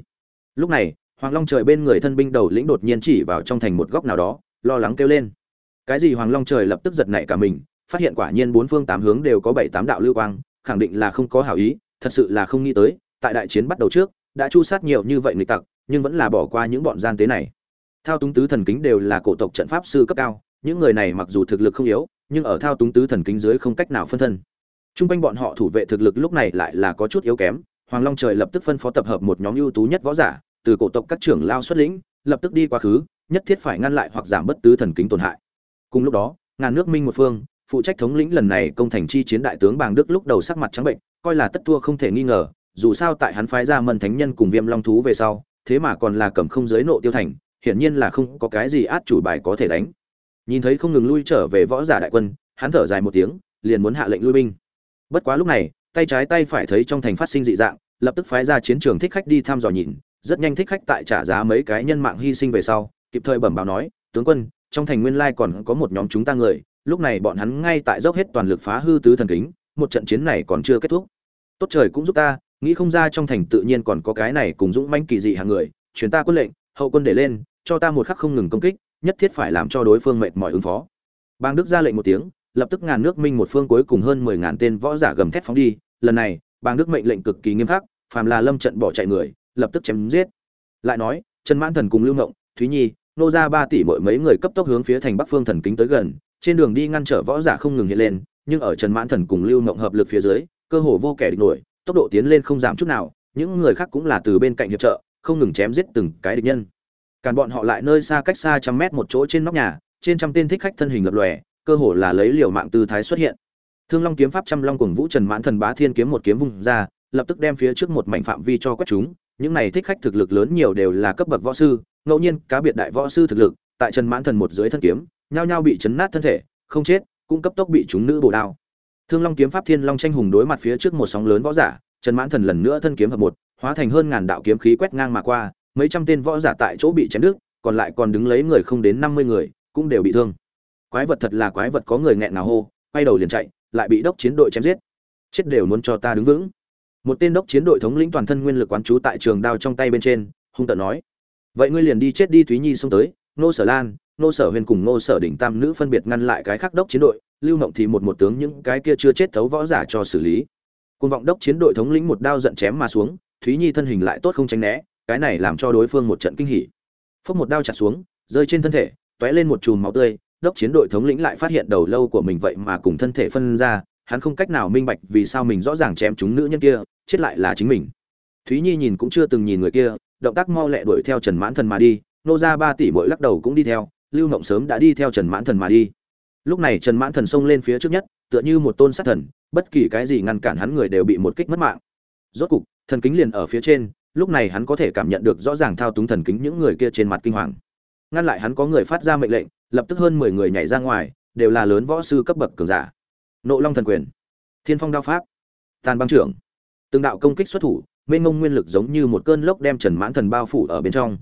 Lúc này, hoàng long trời bên người thân binh đầu lĩnh đột nhiên chỉ vào trong thành một góc nào đó, lo lắng kêu lên. Cái gì hoàng long trời lập tức giật nảy cả mình, phát hiện quả nhiên bốn phương tám hướng đều có bảy tám đạo lưu quang, khẳng định là không có hảo ý, thật sự là không nghĩ tới tại đại chiến bắt đầu trước đã chu sát nhiều như vậy nghịch tặc nhưng vẫn là bỏ qua những bọn gian tế này thao túng tứ thần kính đều là cổ tộc trận pháp sư cấp cao những người này mặc dù thực lực không yếu nhưng ở thao túng tứ thần kính dưới không cách nào phân thân Trung quanh bọn họ thủ vệ thực lực lúc này lại là có chút yếu kém, Hoàng Long trời lập tức phân phó tập hợp một nhóm ưu tú nhất võ giả, từ cổ tộc các trưởng lao xuất lĩnh, lập tức đi quá khứ, nhất thiết phải ngăn lại hoặc giảm bất tứ thần kính tổn hại. Cùng lúc đó, ngàn nước minh một phương, phụ trách thống lĩnh lần này công thành chi chiến đại tướng Bàng Đức lúc đầu sắc mặt trắng bệnh, coi là tất thua không thể nghi ngờ, dù sao tại hắn phái ra Mân Thánh Nhân cùng Viêm Long thú về sau, thế mà còn là cầm không giới nộ tiêu thành, hiển nhiên là không có cái gì át chủ bài có thể đánh. Nhìn thấy không ngừng lui trở về võ giả đại quân, hắn thở dài một tiếng, liền muốn hạ lệnh lui binh bất quá lúc này tay trái tay phải thấy trong thành phát sinh dị dạng lập tức phái ra chiến trường thích khách đi thăm dò nhìn rất nhanh thích khách tại trả giá mấy cái nhân mạng hy sinh về sau kịp thời bẩm báo nói tướng quân trong thành nguyên lai còn có một nhóm chúng ta người lúc này bọn hắn ngay tại dốc hết toàn lực phá hư tứ thần kính một trận chiến này còn chưa kết thúc tốt trời cũng giúp ta nghĩ không ra trong thành tự nhiên còn có cái này cùng dũng manh kỳ dị hàng người chuyến ta quân lệnh, hậu quân để lên, cho ta một khắc không ngừng công kích, nhất thiết phải làm cho đối phương mệt mỏi ứng phó. Bang đức ra lệnh một tiếng, lập tức ngàn nước minh một phương cuối cùng hơn mười ngàn tên võ giả gầm thét phóng đi. Lần này, bang đức mệnh lệnh cực kỳ nghiêm khắc, phàm là lâm trận bỏ chạy người, lập tức chém giết. Lại nói, trần mãn thần cùng lưu ngộng, thúy nhi, nô ra ba tỷ mỗi mấy người cấp tốc hướng phía thành bắc phương thần kính tới gần, trên đường đi ngăn trở võ giả không ngừng hiện lên, nhưng ở trần mãn thần cùng lưu ngộng hợp lực phía dưới, cơ hồ vô kẻ địch nổi tốc độ tiến lên không giảm chút nào, những người khác cũng là từ bên cạnh hiệp trợ, không ngừng chém giết từng cái địch nhân. Càn bọn họ lại nơi xa cách xa trăm mét một chỗ trên nóc nhà, trên trăm tên thích khách thân hình lập lòe, cơ hồ là lấy liều mạng tư thái xuất hiện. Thương long kiếm pháp trăm long cùng vũ trần mãn thần bá thiên kiếm một kiếm vung ra, lập tức đem phía trước một mảnh phạm vi cho quét chúng, những này thích khách thực lực lớn nhiều đều là cấp bậc võ sư, ngẫu nhiên cá biệt đại võ sư thực lực, tại trần mãn thần một dưới thân kiếm, nhao nhao bị chấn nát thân thể, không chết, cũng cấp tốc bị chúng nữ bổ đao thương long kiếm pháp thiên long tranh hùng đối mặt phía trước một sóng lớn võ giả, trần mãn thần lần nữa thân kiếm hợp một, hóa thành hơn ngàn đạo kiếm khí quét ngang mà qua, mấy trăm tên võ giả tại chỗ bị chém đứt, còn lại còn đứng lấy người không đến năm mươi người, cũng đều bị thương. Quái vật thật là quái vật có người nghẹn nào hô, quay đầu liền chạy, lại bị đốc chiến đội chém giết. Chết đều muốn cho ta đứng vững. Một tên đốc chiến đội thống lĩnh toàn thân nguyên lực quán trú tại trường đao trong tay bên trên, hung tợn nói, vậy ngươi liền đi chết đi thúy nhi xông tới nô sở lan nô sở huyền cùng nô sở đỉnh tam nữ phân biệt ngăn lại cái khác đốc chiến đội lưu mộng thì một một tướng những cái kia chưa chết thấu võ giả cho xử lý. Côn vọng đốc chiến đội thống lĩnh một đao giận chém mà xuống thúy nhi thân hình lại tốt không tránh né cái này làm cho đối phương một trận kinh hỉ. Phốc một đao chặt xuống rơi trên thân thể t lên một chùm máu tươi đốc chiến đội thống lĩnh lại phát hiện đầu lâu của mình vậy mà cùng thân thể phân ra, hắn không cách nào minh bạch vì sao mình rõ ràng chém chúng nữ nhân kia chết lại là chính mình. Thúy nhi nhìn cũng chưa từng nhìn người kia động tác mau lẹ đuổi theo trần mãn thần mà đi nô ra ba tỷ mỗi lắc đầu cũng đi theo lưu mộng sớm đã đi theo trần mãn thần mà đi lúc này trần mãn thần xông lên phía trước nhất, tựa như một tôn sát thần, bất kỳ cái gì ngăn cản hắn người đều bị một kích mất mạng. Rốt cục, thần kính liền ở phía trên, lúc này hắn có thể cảm nhận được rõ ràng thao túng thần kính những người kia trên mặt kinh hoàng. Ngăn lại hắn có người phát ra mệnh lệnh, lập tức hơn mười người nhảy ra ngoài, đều là lớn võ sư cấp bậc cường giả. Nộ long thần quyền, thiên phong đao pháp, tàn băng trưởng. Từng đạo công kích xuất thủ, mênh mông nguyên lực giống như một cơn lốc đem trần mãn thần bao phủ ở bên trong.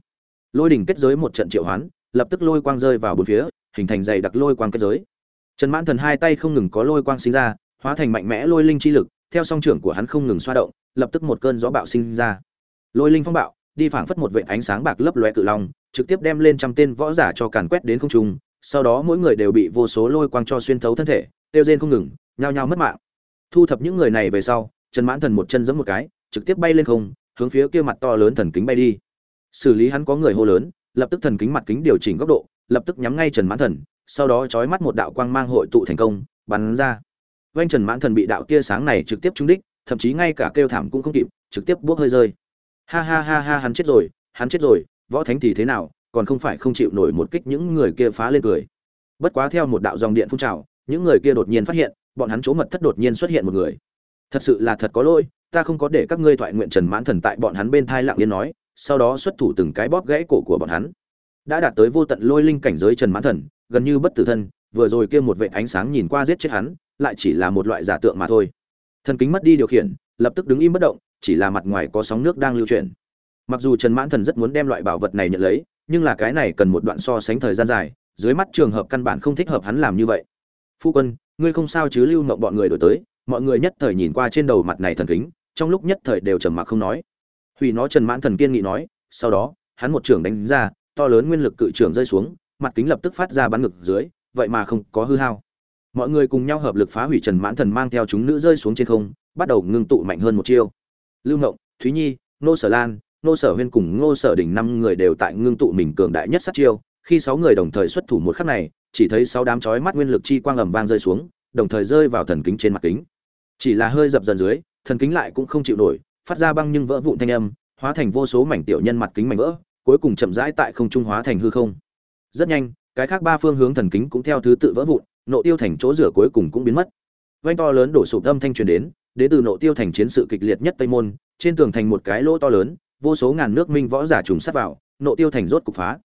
Lôi đỉnh kết giới một trận triệu hoán, lập tức lôi quang rơi vào bốn phía hình thành dày đặc lôi quang kết giới. Trần mãn thần hai tay không ngừng có lôi quang sinh ra, hóa thành mạnh mẽ lôi linh chi lực, theo song trưởng của hắn không ngừng xoa động, lập tức một cơn gió bạo sinh ra. Lôi linh phong bạo, đi phảng phất một vệ ánh sáng bạc lấp lóe cự long, trực tiếp đem lên trăm tên võ giả cho càn quét đến không trung, sau đó mỗi người đều bị vô số lôi quang cho xuyên thấu thân thể, tiêu rên không ngừng, nhao nhao mất mạng. Thu thập những người này về sau, trần mãn thần một chân giẫm một cái, trực tiếp bay lên không, hướng phía kia mặt to lớn thần kính bay đi. Xử lý hắn có người hô lớn, lập tức thần kính mặt kính điều chỉnh góc độ lập tức nhắm ngay trần mãn thần, sau đó chói mắt một đạo quang mang hội tụ thành công, bắn ra. Vành trần mãn thần bị đạo tia sáng này trực tiếp trúng đích, thậm chí ngay cả kêu thảm cũng không kịp, trực tiếp buốc hơi rơi. Ha ha ha ha, hắn chết rồi, hắn chết rồi, võ thánh thì thế nào, còn không phải không chịu nổi một kích những người kia phá lên cười. Bất quá theo một đạo dòng điện phun trào, những người kia đột nhiên phát hiện, bọn hắn chỗ mật thất đột nhiên xuất hiện một người. Thật sự là thật có lỗi, ta không có để các ngươi thoại nguyện trần mãn thần tại bọn hắn bên thai lặng yên nói, sau đó xuất thủ từng cái bóp gãy cổ của bọn hắn đã đạt tới vô tận lôi linh cảnh giới trần mãn thần, gần như bất tử thân, vừa rồi kia một vệ ánh sáng nhìn qua giết chết hắn, lại chỉ là một loại giả tượng mà thôi. Thần kính mất đi điều khiển, lập tức đứng im bất động, chỉ là mặt ngoài có sóng nước đang lưu chuyển. Mặc dù trần mãn thần rất muốn đem loại bảo vật này nhận lấy, nhưng là cái này cần một đoạn so sánh thời gian dài, dưới mắt trường hợp căn bản không thích hợp hắn làm như vậy. Phu quân, ngươi không sao chứ lưu mộng bọn người đổi tới, mọi người nhất thời nhìn qua trên đầu mặt này thần kính, trong lúc nhất thời đều trầm mặc không nói. Hủy nó trần mãn thần kiên nghị nói, sau đó, hắn một trường đánh ra to lớn nguyên lực cự trưởng rơi xuống, mặt kính lập tức phát ra bắn ngực dưới, vậy mà không có hư hao. Mọi người cùng nhau hợp lực phá hủy trần mãn thần mang theo chúng nữ rơi xuống trên không, bắt đầu ngưng tụ mạnh hơn một chiêu. Lưu ngộng, thúy nhi, nô sở lan, nô sở huyên cùng ngô sở đỉnh năm người đều tại ngưng tụ mình cường đại nhất sát chiêu, khi sáu người đồng thời xuất thủ một khắc này, chỉ thấy sáu đám chói mắt nguyên lực chi quang ầm vang rơi xuống, đồng thời rơi vào thần kính trên mặt kính. Chỉ là hơi dập dần dưới, thần kính lại cũng không chịu nổi, phát ra băng nhưng vỡ vụn thanh âm, hóa thành vô số mảnh tiểu nhân mặt kính mảnh vỡ cuối cùng chậm rãi tại không trung hóa thành hư không. Rất nhanh, cái khác ba phương hướng thần kính cũng theo thứ tự vỡ vụn, nộ tiêu thành chỗ rửa cuối cùng cũng biến mất. Vanh to lớn đổ sụp âm thanh truyền đến đến từ nộ tiêu thành chiến sự kịch liệt nhất tây môn, trên tường thành một cái lỗ to lớn, vô số ngàn nước minh võ giả trùng sát vào, nộ tiêu thành rốt cục phá.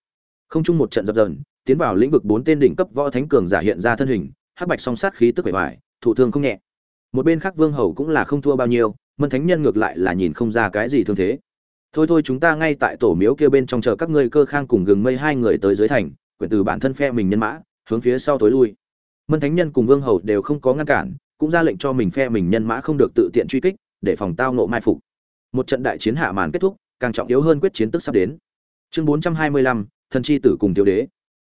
Không chung một trận dập dần tiến vào lĩnh vực bốn tên đỉnh cấp võ thánh cường giả hiện ra thân hình, hắc bạch song sát khí tức bề ngoài thủ thương không nhẹ. Một bên khác vương hầu cũng là không thua bao nhiêu, mân thánh nhân ngược lại là nhìn không ra cái gì thương thế thôi thôi chúng ta ngay tại tổ miếu kia bên trong chờ các ngươi cơ khang cùng gừng mây hai người tới dưới thành quyển từ bản thân phe mình nhân mã, hướng phía sau tối lui. Mân thánh nhân cùng vương hầu đều không có ngăn cản, cũng ra lệnh cho mình phe mình nhân mã không được tự tiện truy kích, để phòng tao nộ mai phục. Một trận đại chiến hạ màn kết thúc, càng trọng yếu hơn quyết chiến tức sắp đến. Chương bốn trăm hai mươi lăm, thần chi tử cùng tiêu đế.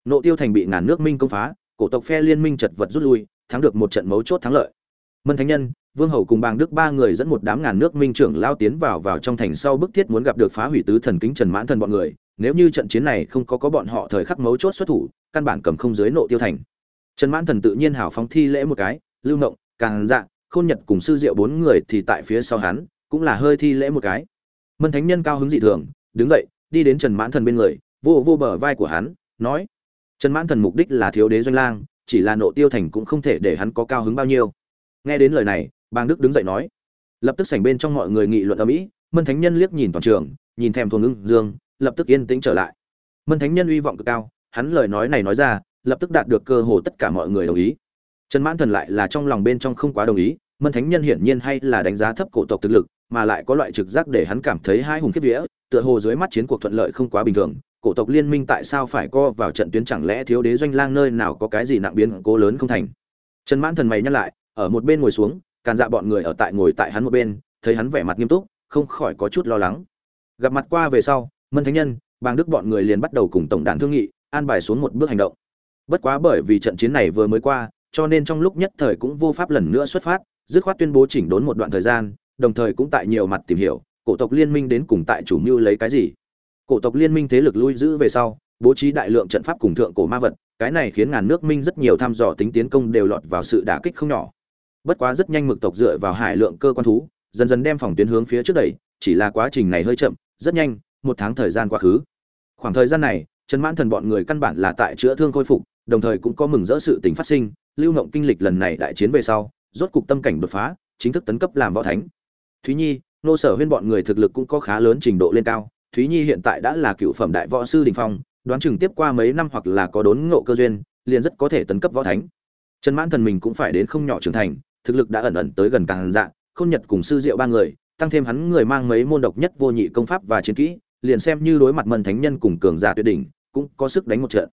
Nộ tiêu thành bị ngàn nước minh công phá, cổ tộc phe liên minh chật vật rút lui, thắng được một trận mấu chốt thắng lợi. Mân thánh nhân vương hầu cùng bàng đức ba người dẫn một đám ngàn nước minh trưởng lao tiến vào vào trong thành sau bức thiết muốn gặp được phá hủy tứ thần kính trần mãn thần bọn người. Nếu như trận chiến này không có có bọn họ thời khắc mấu chốt xuất thủ, căn bản cầm không dưới nộ tiêu thành. Trần mãn thần tự nhiên hào phóng thi lễ một cái, lưu ngộng càng dạ khôn nhật cùng sư diệu bốn người thì tại phía sau hắn, cũng là hơi thi lễ một cái. Mân thánh nhân cao hứng dị thường, đứng dậy, đi đến trần mãn thần bên người, vô vô bờ vai của hắn, nói, trần mãn thần mục đích là thiếu đế doanh lang, chỉ là nộ tiêu thành cũng không thể để hắn có cao hứng bao nhiêu. Nghe đến lời này bang đức đứng dậy nói, lập tức sảnh bên trong mọi người nghị luận ở mỹ, mân thánh nhân liếc nhìn toàn trường, nhìn thèm thuồng ưng dương, lập tức yên tĩnh trở lại. Mân thánh nhân uy vọng cực cao, hắn lời nói này nói ra, lập tức đạt được cơ hồ tất cả mọi người đồng ý. Trần mãn thần lại là trong lòng bên trong không quá đồng ý, mân thánh nhân hiển nhiên hay là đánh giá thấp cổ tộc thực lực, mà lại có loại trực giác để hắn cảm thấy hai hùng kiếp vía, tựa hồ dưới mắt chiến cuộc thuận lợi không quá bình thường. Cổ tộc liên minh tại sao phải co vào trận tuyến chẳng lẽ thiếu đế doanh lang nơi nào có cái gì nặng biến cố lớn không thành? Trần mãn thần mày nhắc lại, ở một bên ngồi xuống càn dạ bọn người ở tại ngồi tại hắn một bên, thấy hắn vẻ mặt nghiêm túc, không khỏi có chút lo lắng. Gặp mặt qua về sau, mân thánh nhân bang đức bọn người liền bắt đầu cùng tổng đàn thương nghị, an bài xuống một bước hành động. Bất quá bởi vì trận chiến này vừa mới qua, cho nên trong lúc nhất thời cũng vô pháp lần nữa xuất phát, dứt khoát tuyên bố chỉnh đốn một đoạn thời gian, đồng thời cũng tại nhiều mặt tìm hiểu, cổ tộc liên minh đến cùng tại chủ mưu lấy cái gì. Cổ tộc liên minh thế lực lui giữ về sau, bố trí đại lượng trận pháp cùng thượng cổ ma vật, cái này khiến ngàn nước minh rất nhiều thăm dò tính tiến công đều lọt vào sự đả kích không nhỏ bất quá rất nhanh mực tộc dựa vào hải lượng cơ quan thú, dần dần đem phòng tuyến hướng phía trước đẩy, chỉ là quá trình này hơi chậm, rất nhanh, một tháng thời gian quá khứ. Khoảng thời gian này, trần mãn thần bọn người căn bản là tại chữa thương khôi phục, đồng thời cũng có mừng rỡ sự tình phát sinh, lưu ngộng kinh lịch lần này đại chiến về sau, rốt cục tâm cảnh đột phá, chính thức tấn cấp làm võ thánh. Thúy nhi, nô sở huyên bọn người thực lực cũng có khá lớn trình độ lên cao, thúy nhi hiện tại đã là cựu phẩm đại võ sư đình phong, đoán chừng tiếp qua mấy năm hoặc là có đốn ngộ cơ duyên, liền rất có thể tấn cấp võ thánh. Trần mãn thần mình cũng phải đến không nhỏ trưởng thành thực lực đã ẩn ẩn tới gần càng dạng khôn nhật cùng sư diệu ba người, tăng thêm hắn người mang mấy môn độc nhất vô nhị công pháp và chiến kỹ, liền xem như đối mặt mần thánh nhân cùng cường giả tuyệt đỉnh, cũng có sức đánh một trận.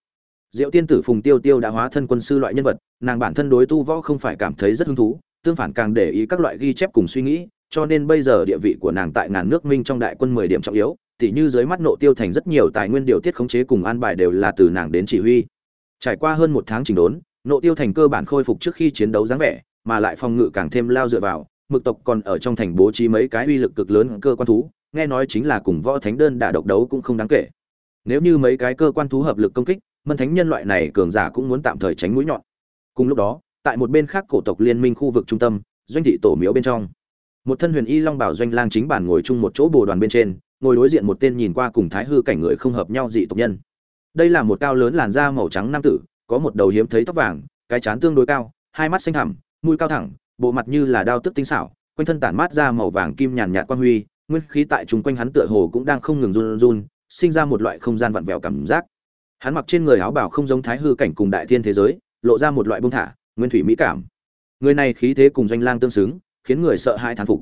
Diệu tiên tử phùng tiêu tiêu đã hóa thân quân sư loại nhân vật, nàng bản thân đối tu võ không phải cảm thấy rất hứng thú, tương phản càng để ý các loại ghi chép cùng suy nghĩ, cho nên bây giờ địa vị của nàng tại ngàn nước minh trong đại quân mười điểm trọng yếu, tỉ như dưới mắt nộ tiêu thành rất nhiều tài nguyên điều tiết khống chế cùng an bài đều là từ nàng đến chỉ huy. Trải qua hơn một tháng chỉnh đốn, nộ tiêu thành cơ bản khôi phục trước khi chiến đấu dáng vẻ mà lại phòng ngự càng thêm lao dựa vào, mực tộc còn ở trong thành bố trí mấy cái uy lực cực lớn cơ quan thú, nghe nói chính là cùng võ thánh đơn đả độc đấu cũng không đáng kể. Nếu như mấy cái cơ quan thú hợp lực công kích, mân thánh nhân loại này cường giả cũng muốn tạm thời tránh mũi nhọn. Cùng lúc đó, tại một bên khác cổ tộc liên minh khu vực trung tâm, doanh thị tổ miếu bên trong, một thân huyền y long bảo doanh lang chính bản ngồi chung một chỗ bồ đoàn bên trên, ngồi đối diện một tên nhìn qua cùng thái hư cảnh người không hợp nhau dị tộc nhân. Đây là một cao lớn làn da màu trắng nam tử, có một đầu hiếm thấy tóc vàng, cái chán tương đối cao, hai mắt xanh thẳm mũi cao thẳng, bộ mặt như là đao tức tinh xảo, quanh thân tản mát ra màu vàng kim nhàn nhạt quang huy, nguyên khí tại chúng quanh hắn tựa hồ cũng đang không ngừng run run, sinh ra một loại không gian vặn vẹo cảm giác. Hắn mặc trên người áo bảo không giống thái hư cảnh cùng đại thiên thế giới, lộ ra một loại bông thả, nguyên thủy mỹ cảm. Người này khí thế cùng doanh lang tương xứng, khiến người sợ hãi thán phục.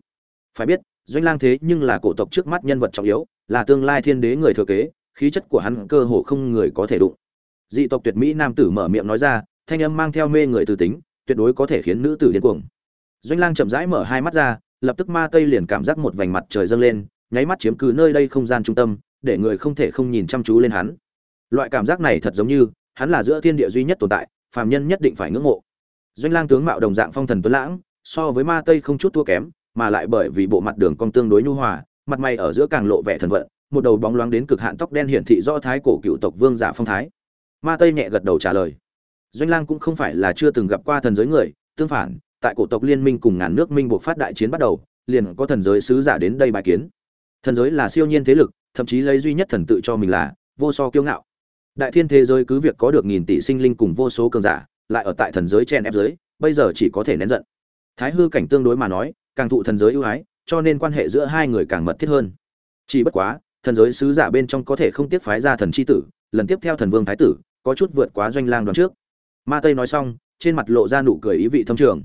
Phải biết, doanh lang thế nhưng là cổ tộc trước mắt nhân vật trọng yếu, là tương lai thiên đế người thừa kế, khí chất của hắn cơ hồ không người có thể đụng. Dị tộc tuyệt mỹ nam tử mở miệng nói ra, thanh âm mang theo mê người từ tính tuyệt đối có thể khiến nữ tử điên cuồng. Doanh lang chậm rãi mở hai mắt ra, lập tức ma tây liền cảm giác một vành mặt trời dâng lên, nháy mắt chiếm cứ nơi đây không gian trung tâm, để người không thể không nhìn chăm chú lên hắn. Loại cảm giác này thật giống như, hắn là giữa thiên địa duy nhất tồn tại, phàm nhân nhất định phải ngưỡng mộ. Doanh lang tướng mạo đồng dạng phong thần tuấn lãng, so với ma tây không chút thua kém, mà lại bởi vì bộ mặt đường cong tương đối nhu hòa, mặt mày ở giữa càng lộ vẻ thần vận, một đầu bóng loáng đến cực hạn tóc đen hiển thị do thái cổ cựu tộc vương giả phong thái. Ma tây nhẹ gật đầu trả lời doanh lang cũng không phải là chưa từng gặp qua thần giới người, tương phản, tại cổ tộc liên minh cùng ngàn nước minh buộc phát đại chiến bắt đầu, liền có thần giới sứ giả đến đây bài kiến. Thần giới là siêu nhiên thế lực, thậm chí lấy duy nhất thần tự cho mình là vô so kiêu ngạo. Đại thiên thế giới cứ việc có được nghìn tỷ sinh linh cùng vô số cường giả, lại ở tại thần giới chen ép giới, bây giờ chỉ có thể nén giận. Thái hư cảnh tương đối mà nói, càng thụ thần giới ưu ái, cho nên quan hệ giữa hai người càng mật thiết hơn. Chỉ bất quá, thần giới sứ giả bên trong có thể không tiếp phái ra thần chi tử, lần tiếp theo thần vương thái tử, có chút vượt quá doanh lang đoán trước ma tây nói xong, trên mặt lộ ra nụ cười ý vị thâm trường.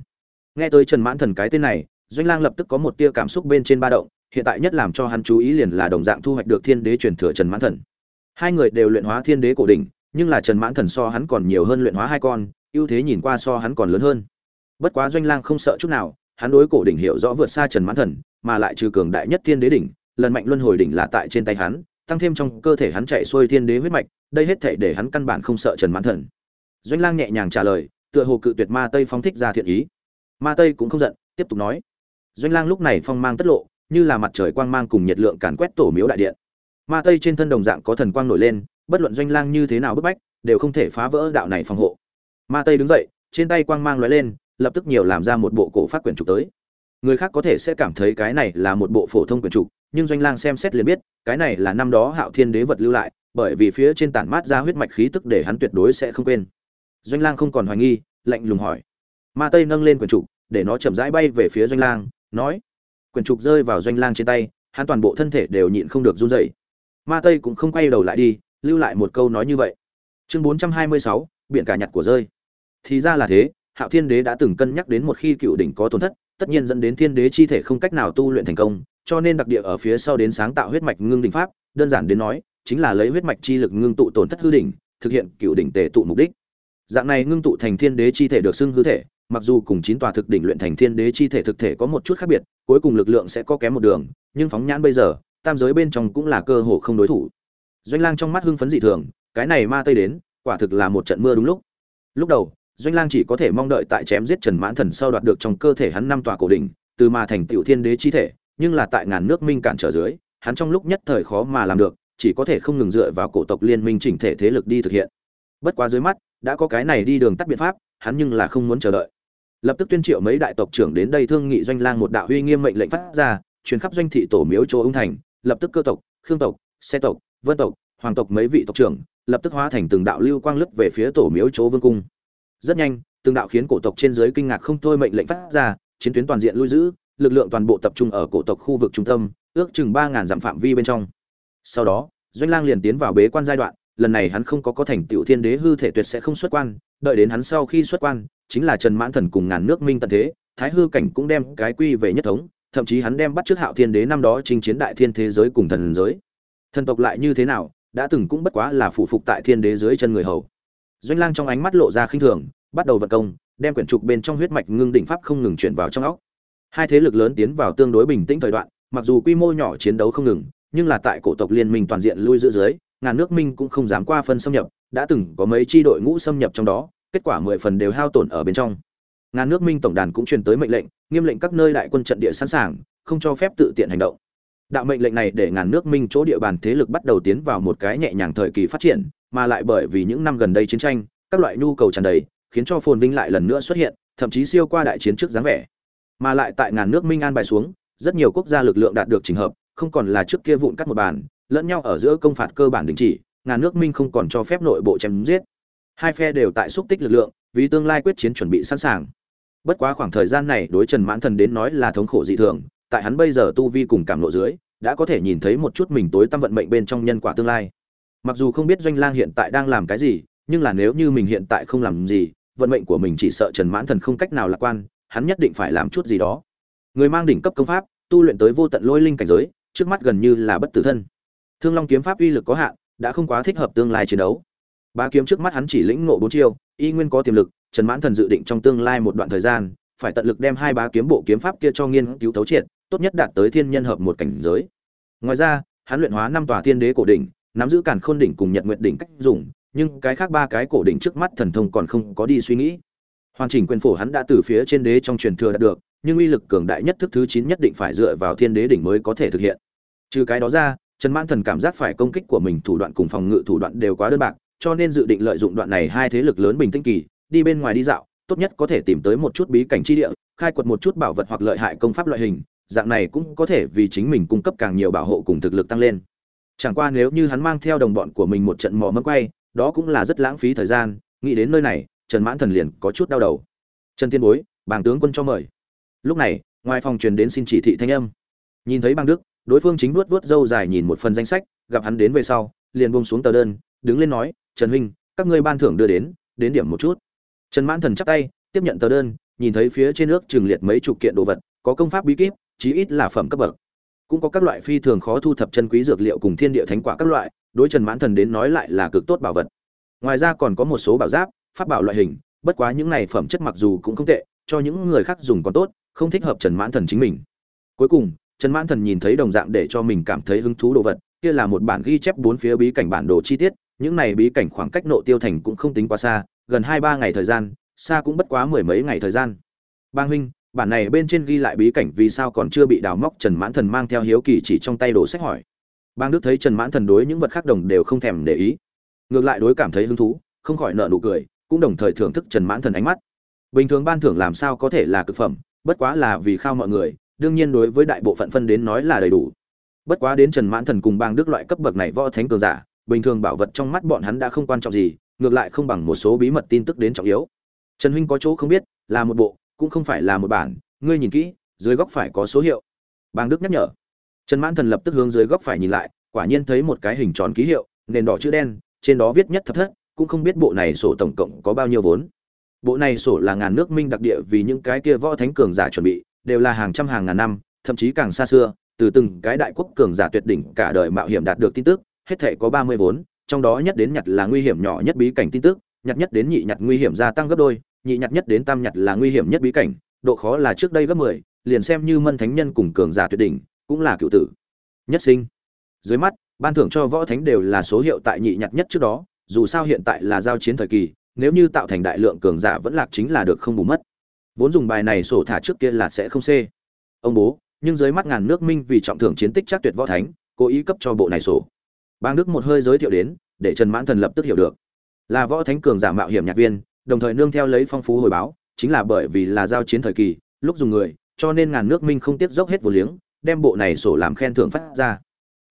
Nghe tới trần mãn thần cái tên này, doanh lang lập tức có một tia cảm xúc bên trên ba động, hiện tại nhất làm cho hắn chú ý liền là đồng dạng thu hoạch được thiên đế truyền thừa trần mãn thần. Hai người đều luyện hóa thiên đế cổ đỉnh, nhưng là trần mãn thần so hắn còn nhiều hơn luyện hóa hai con, ưu thế nhìn qua so hắn còn lớn hơn. Bất quá doanh lang không sợ chút nào, hắn đối cổ đỉnh hiểu rõ vượt xa trần mãn thần, mà lại trừ cường đại nhất thiên đế đỉnh, lần mạnh luân hồi đỉnh là tại trên tay hắn, tăng thêm trong cơ thể hắn chạy xuôi thiên đế huyết mạch, đây hết thể để hắn căn bản không sợ trần mãn thần doanh lang nhẹ nhàng trả lời, tựa hồ cự tuyệt ma tây phóng thích ra thiện ý. Ma tây cũng không giận, tiếp tục nói. Doanh lang lúc này phong mang tất lộ, như là mặt trời quang mang cùng nhiệt lượng càn quét tổ miếu đại điện. Ma tây trên thân đồng dạng có thần quang nổi lên, bất luận doanh lang như thế nào bức bách, đều không thể phá vỡ đạo này phòng hộ. Ma tây đứng dậy, trên tay quang mang lóe lên, lập tức nhiều làm ra một bộ cổ phát quyển trục tới. Người khác có thể sẽ cảm thấy cái này là một bộ phổ thông quyển trục, nhưng doanh lang xem xét liền biết, cái này là năm đó hạo thiên đế vật lưu lại, bởi vì phía trên tản mát ra huyết mạch khí tức để hắn tuyệt đối sẽ không quên doanh lang không còn hoài nghi, lạnh lùng hỏi. Ma tây nâng lên quyển trục, để nó chậm rãi bay về phía doanh lang, nói. Quyển trục rơi vào doanh lang trên tay, hắn toàn bộ thân thể đều nhịn không được run rẩy. Ma tây cũng không quay đầu lại đi, lưu lại một câu nói như vậy. Chương bốn trăm hai mươi sáu biện cả nhặt của rơi. Thì ra là thế, hạo thiên đế đã từng cân nhắc đến một khi cựu đỉnh có tổn thất, tất nhiên dẫn đến thiên đế chi thể không cách nào tu luyện thành công, cho nên đặc địa ở phía sau đến sáng tạo huyết mạch ngưng đỉnh pháp, đơn giản đến nói, chính là lấy huyết mạch chi lực ngưng tụ tổn thất hư đỉnh, thực hiện cựu đỉnh tề tụ mục đích dạng này ngưng tụ thành thiên đế chi thể được xưng hư thể, mặc dù cùng chín tòa thực đỉnh luyện thành thiên đế chi thể thực thể có một chút khác biệt, cuối cùng lực lượng sẽ có kém một đường, nhưng phóng nhãn bây giờ, tam giới bên trong cũng là cơ hồ không đối thủ. Doanh lang trong mắt hưng phấn dị thường, cái này ma tây đến, quả thực là một trận mưa đúng lúc. Lúc đầu, doanh lang chỉ có thể mong đợi tại chém giết trần mãn thần sau đoạt được trong cơ thể hắn năm tòa cổ đỉnh, từ mà thành tiểu thiên đế chi thể, nhưng là tại ngàn nước minh cản trở dưới, hắn trong lúc nhất thời khó mà làm được, chỉ có thể không ngừng dựa vào cổ tộc liên minh chỉnh thể thế lực đi thực hiện. Bất quá dưới mắt đã có cái này đi đường tắt biện pháp, hắn nhưng là không muốn chờ đợi. Lập tức tuyên triệu mấy đại tộc trưởng đến đây thương nghị doanh lang một đạo huy nghiêm mệnh lệnh phát ra chuyến khắp doanh thị tổ miếu chỗ ung thành, lập tức cơ tộc, khương tộc, xe tộc, vân tộc, hoàng tộc mấy vị tộc trưởng, lập tức hóa thành từng đạo lưu quang lấp về phía tổ miếu chỗ vương cung. Rất nhanh, từng đạo khiến cổ tộc trên dưới kinh ngạc không thôi mệnh lệnh phát ra, chiến tuyến toàn diện lui giữ, lực lượng toàn bộ tập trung ở cổ tộc khu vực trung tâm, ước chừng ba ngàn dặm phạm vi bên trong. Sau đó, doanh lang liền tiến vào bế quan giai đoạn lần này hắn không có có thành tựu thiên đế hư thể tuyệt sẽ không xuất quan, đợi đến hắn sau khi xuất quan, chính là trần mãn thần cùng ngàn nước minh tận thế, thái hư cảnh cũng đem cái quy về nhất thống, thậm chí hắn đem bắt trước hạo thiên đế năm đó chinh chiến đại thiên thế giới cùng thần giới. Thần tộc lại như thế nào, đã từng cũng bất quá là phụ phục tại thiên đế dưới chân người hầu. Doanh lang trong ánh mắt lộ ra khinh thường, bắt đầu vận công, đem quyển trục bên trong huyết mạch ngưng đỉnh pháp không ngừng chuyển vào trong óc. Hai thế lực lớn tiến vào tương đối bình tĩnh thời đoạn, mặc dù quy mô nhỏ chiến đấu không ngừng, nhưng là tại cổ tộc liên minh toàn diện lui giữ dưới ngàn nước minh cũng không dám qua phân xâm nhập, đã từng có mấy chi đội ngũ xâm nhập trong đó, kết quả mười phần đều hao tổn ở bên trong. Ngàn nước minh tổng đàn cũng truyền tới mệnh lệnh, nghiêm lệnh các nơi đại quân trận địa sẵn sàng, không cho phép tự tiện hành động. Đạo mệnh lệnh này để ngàn nước minh chỗ địa bàn thế lực bắt đầu tiến vào một cái nhẹ nhàng thời kỳ phát triển, mà lại bởi vì những năm gần đây chiến tranh, các loại nhu cầu tràn đầy, khiến cho phồn vinh lại lần nữa xuất hiện, thậm chí siêu qua đại chiến trước dáng vẻ. Mà lại tại ngàn nước minh an bài xuống, rất nhiều quốc gia lực lượng đạt được trình hợp, không còn là trước kia vụn cắt một bàn lẫn nhau ở giữa công phạt cơ bản đình chỉ, ngàn nước minh không còn cho phép nội bộ chém giết. Hai phe đều tại xúc tích lực lượng, vì tương lai quyết chiến chuẩn bị sẵn sàng. Bất quá khoảng thời gian này đối trần mãn thần đến nói là thống khổ dị thường, tại hắn bây giờ tu vi cùng cảm lộ dưới, đã có thể nhìn thấy một chút mình tối tâm vận mệnh bên trong nhân quả tương lai. Mặc dù không biết doanh lang hiện tại đang làm cái gì, nhưng là nếu như mình hiện tại không làm gì, vận mệnh của mình chỉ sợ trần mãn thần không cách nào lạc quan, hắn nhất định phải làm chút gì đó. Người mang đỉnh cấp công pháp, tu luyện tới vô tận lôi linh cảnh giới, trước mắt gần như là bất tử thân thương long kiếm pháp uy lực có hạn, đã không quá thích hợp tương lai chiến đấu. Ba kiếm trước mắt hắn chỉ lĩnh ngộ bốn chiêu, y nguyên có tiềm lực, trần mãn thần dự định trong tương lai một đoạn thời gian, phải tận lực đem hai bá kiếm bộ kiếm pháp kia cho nghiên cứu thấu triệt, tốt nhất đạt tới thiên nhân hợp một cảnh giới. Ngoài ra, hắn luyện hóa năm tòa thiên đế cổ đỉnh, nắm giữ càn khôn đỉnh cùng nhật nguyện đỉnh cách dùng, nhưng cái khác ba cái cổ đỉnh trước mắt thần thông còn không có đi suy nghĩ. Hoàn chỉnh quyền phổ hắn đã từ phía trên đế trong truyền thừa đạt được, nhưng uy lực cường đại nhất thức thứ chín nhất định phải dựa vào thiên đế đỉnh mới có thể thực hiện. Trừ cái đó ra trần mãn thần cảm giác phải công kích của mình, thủ đoạn cùng phòng ngự, thủ đoạn đều quá đơn bạc, cho nên dự định lợi dụng đoạn này hai thế lực lớn bình tĩnh kỳ, đi bên ngoài đi dạo, tốt nhất có thể tìm tới một chút bí cảnh chi địa, khai quật một chút bảo vật hoặc lợi hại công pháp loại hình, dạng này cũng có thể vì chính mình cung cấp càng nhiều bảo hộ cùng thực lực tăng lên. Chẳng qua nếu như hắn mang theo đồng bọn của mình một trận mò mẫm quay, đó cũng là rất lãng phí thời gian, nghĩ đến nơi này, trần mãn thần liền có chút đau đầu. Trần tiên bối bàng tướng quân cho mời. Lúc này, ngoài phòng truyền đến xin chỉ thị thanh âm. Nhìn thấy bàng đức đối phương chính vuốt vuốt râu dài nhìn một phần danh sách, gặp hắn đến về sau, liền buông xuống tờ đơn, đứng lên nói, trần huynh, các ngươi ban thưởng đưa đến đến điểm một chút. Trần mãn thần chắp tay, tiếp nhận tờ đơn, nhìn thấy phía trên nước trường liệt mấy chục kiện đồ vật, có công pháp bí kíp, chí ít là phẩm cấp bậc. Cũng có các loại phi thường khó thu thập chân quý dược liệu cùng thiên địa thánh quả các loại, đối trần mãn thần đến nói lại là cực tốt bảo vật. Ngoài ra còn có một số bảo giáp, pháp bảo loại hình, bất quá những này phẩm chất mặc dù cũng không tệ, cho những người khác dùng còn tốt, không thích hợp trần mãn thần chính mình. Cuối cùng trần mãn thần nhìn thấy đồng dạng để cho mình cảm thấy hứng thú đồ vật, kia là một bản ghi chép bốn phía bí cảnh bản đồ chi tiết, những này bí cảnh khoảng cách nộ tiêu thành cũng không tính quá xa, gần hai ba ngày thời gian, xa cũng bất quá mười mấy ngày thời gian. Bang huynh, bản này bên trên ghi lại bí cảnh vì sao còn chưa bị đào móc, trần mãn thần mang theo hiếu kỳ chỉ trong tay đồ sách hỏi. Bang đức thấy trần mãn thần đối những vật khác đồng đều không thèm để ý, ngược lại đối cảm thấy hứng thú, không khỏi nở nụ cười, cũng đồng thời thưởng thức trần mãn thần ánh mắt. Bình thường ban thưởng làm sao có thể là cực phẩm, bất quá là vì khao mọi người đương nhiên đối với đại bộ phận phân đến nói là đầy đủ. Bất quá đến trần mãn thần cùng bang đức loại cấp bậc này võ thánh cường giả, bình thường bảo vật trong mắt bọn hắn đã không quan trọng gì, ngược lại không bằng một số bí mật tin tức đến trọng yếu. Trần huynh có chỗ không biết, là một bộ, cũng không phải là một bản, ngươi nhìn kỹ, dưới góc phải có số hiệu. Bang đức nhắc nhở. Trần mãn thần lập tức hướng dưới góc phải nhìn lại, quả nhiên thấy một cái hình tròn ký hiệu, nền đỏ chữ đen, trên đó viết nhất thập thất, cũng không biết bộ này sổ tổng cộng có bao nhiêu vốn. Bộ này sổ là ngàn nước minh đặc địa vì những cái kia võ thánh cường giả chuẩn bị đều là hàng trăm hàng ngàn năm, thậm chí càng xa xưa, từ từng cái đại quốc cường giả tuyệt đỉnh cả đời mạo hiểm đạt được tin tức, hết thể có ba mươi vốn, trong đó nhất đến nhặt là nguy hiểm nhỏ nhất bí cảnh tin tức, nhặt nhất đến nhị nhặt nguy hiểm gia tăng gấp đôi, nhị nhặt nhất đến tam nhặt là nguy hiểm nhất bí cảnh, độ khó là trước đây gấp mười, liền xem như mân thánh nhân cùng cường giả tuyệt đỉnh, cũng là cựu tử. Nhất sinh. Dưới mắt, ban thưởng cho võ thánh đều là số hiệu tại nhị nhặt nhất trước đó, dù sao hiện tại là giao chiến thời kỳ, nếu như tạo thành đại lượng cường giả vẫn lạc chính là được không bù mất vốn dùng bài này sổ thả trước kia là sẽ không xê. Ông bố, nhưng dưới mắt ngàn nước minh vì trọng thưởng chiến tích chắc tuyệt võ thánh, cố ý cấp cho bộ này sổ. Bang đức một hơi giới thiệu đến, để trần mãn thần lập tức hiểu được. Là võ thánh cường giả mạo hiểm nhạc viên, đồng thời nương theo lấy phong phú hồi báo, chính là bởi vì là giao chiến thời kỳ, lúc dùng người, cho nên ngàn nước minh không tiếp dốc hết vô liếng, đem bộ này sổ làm khen thưởng phát ra.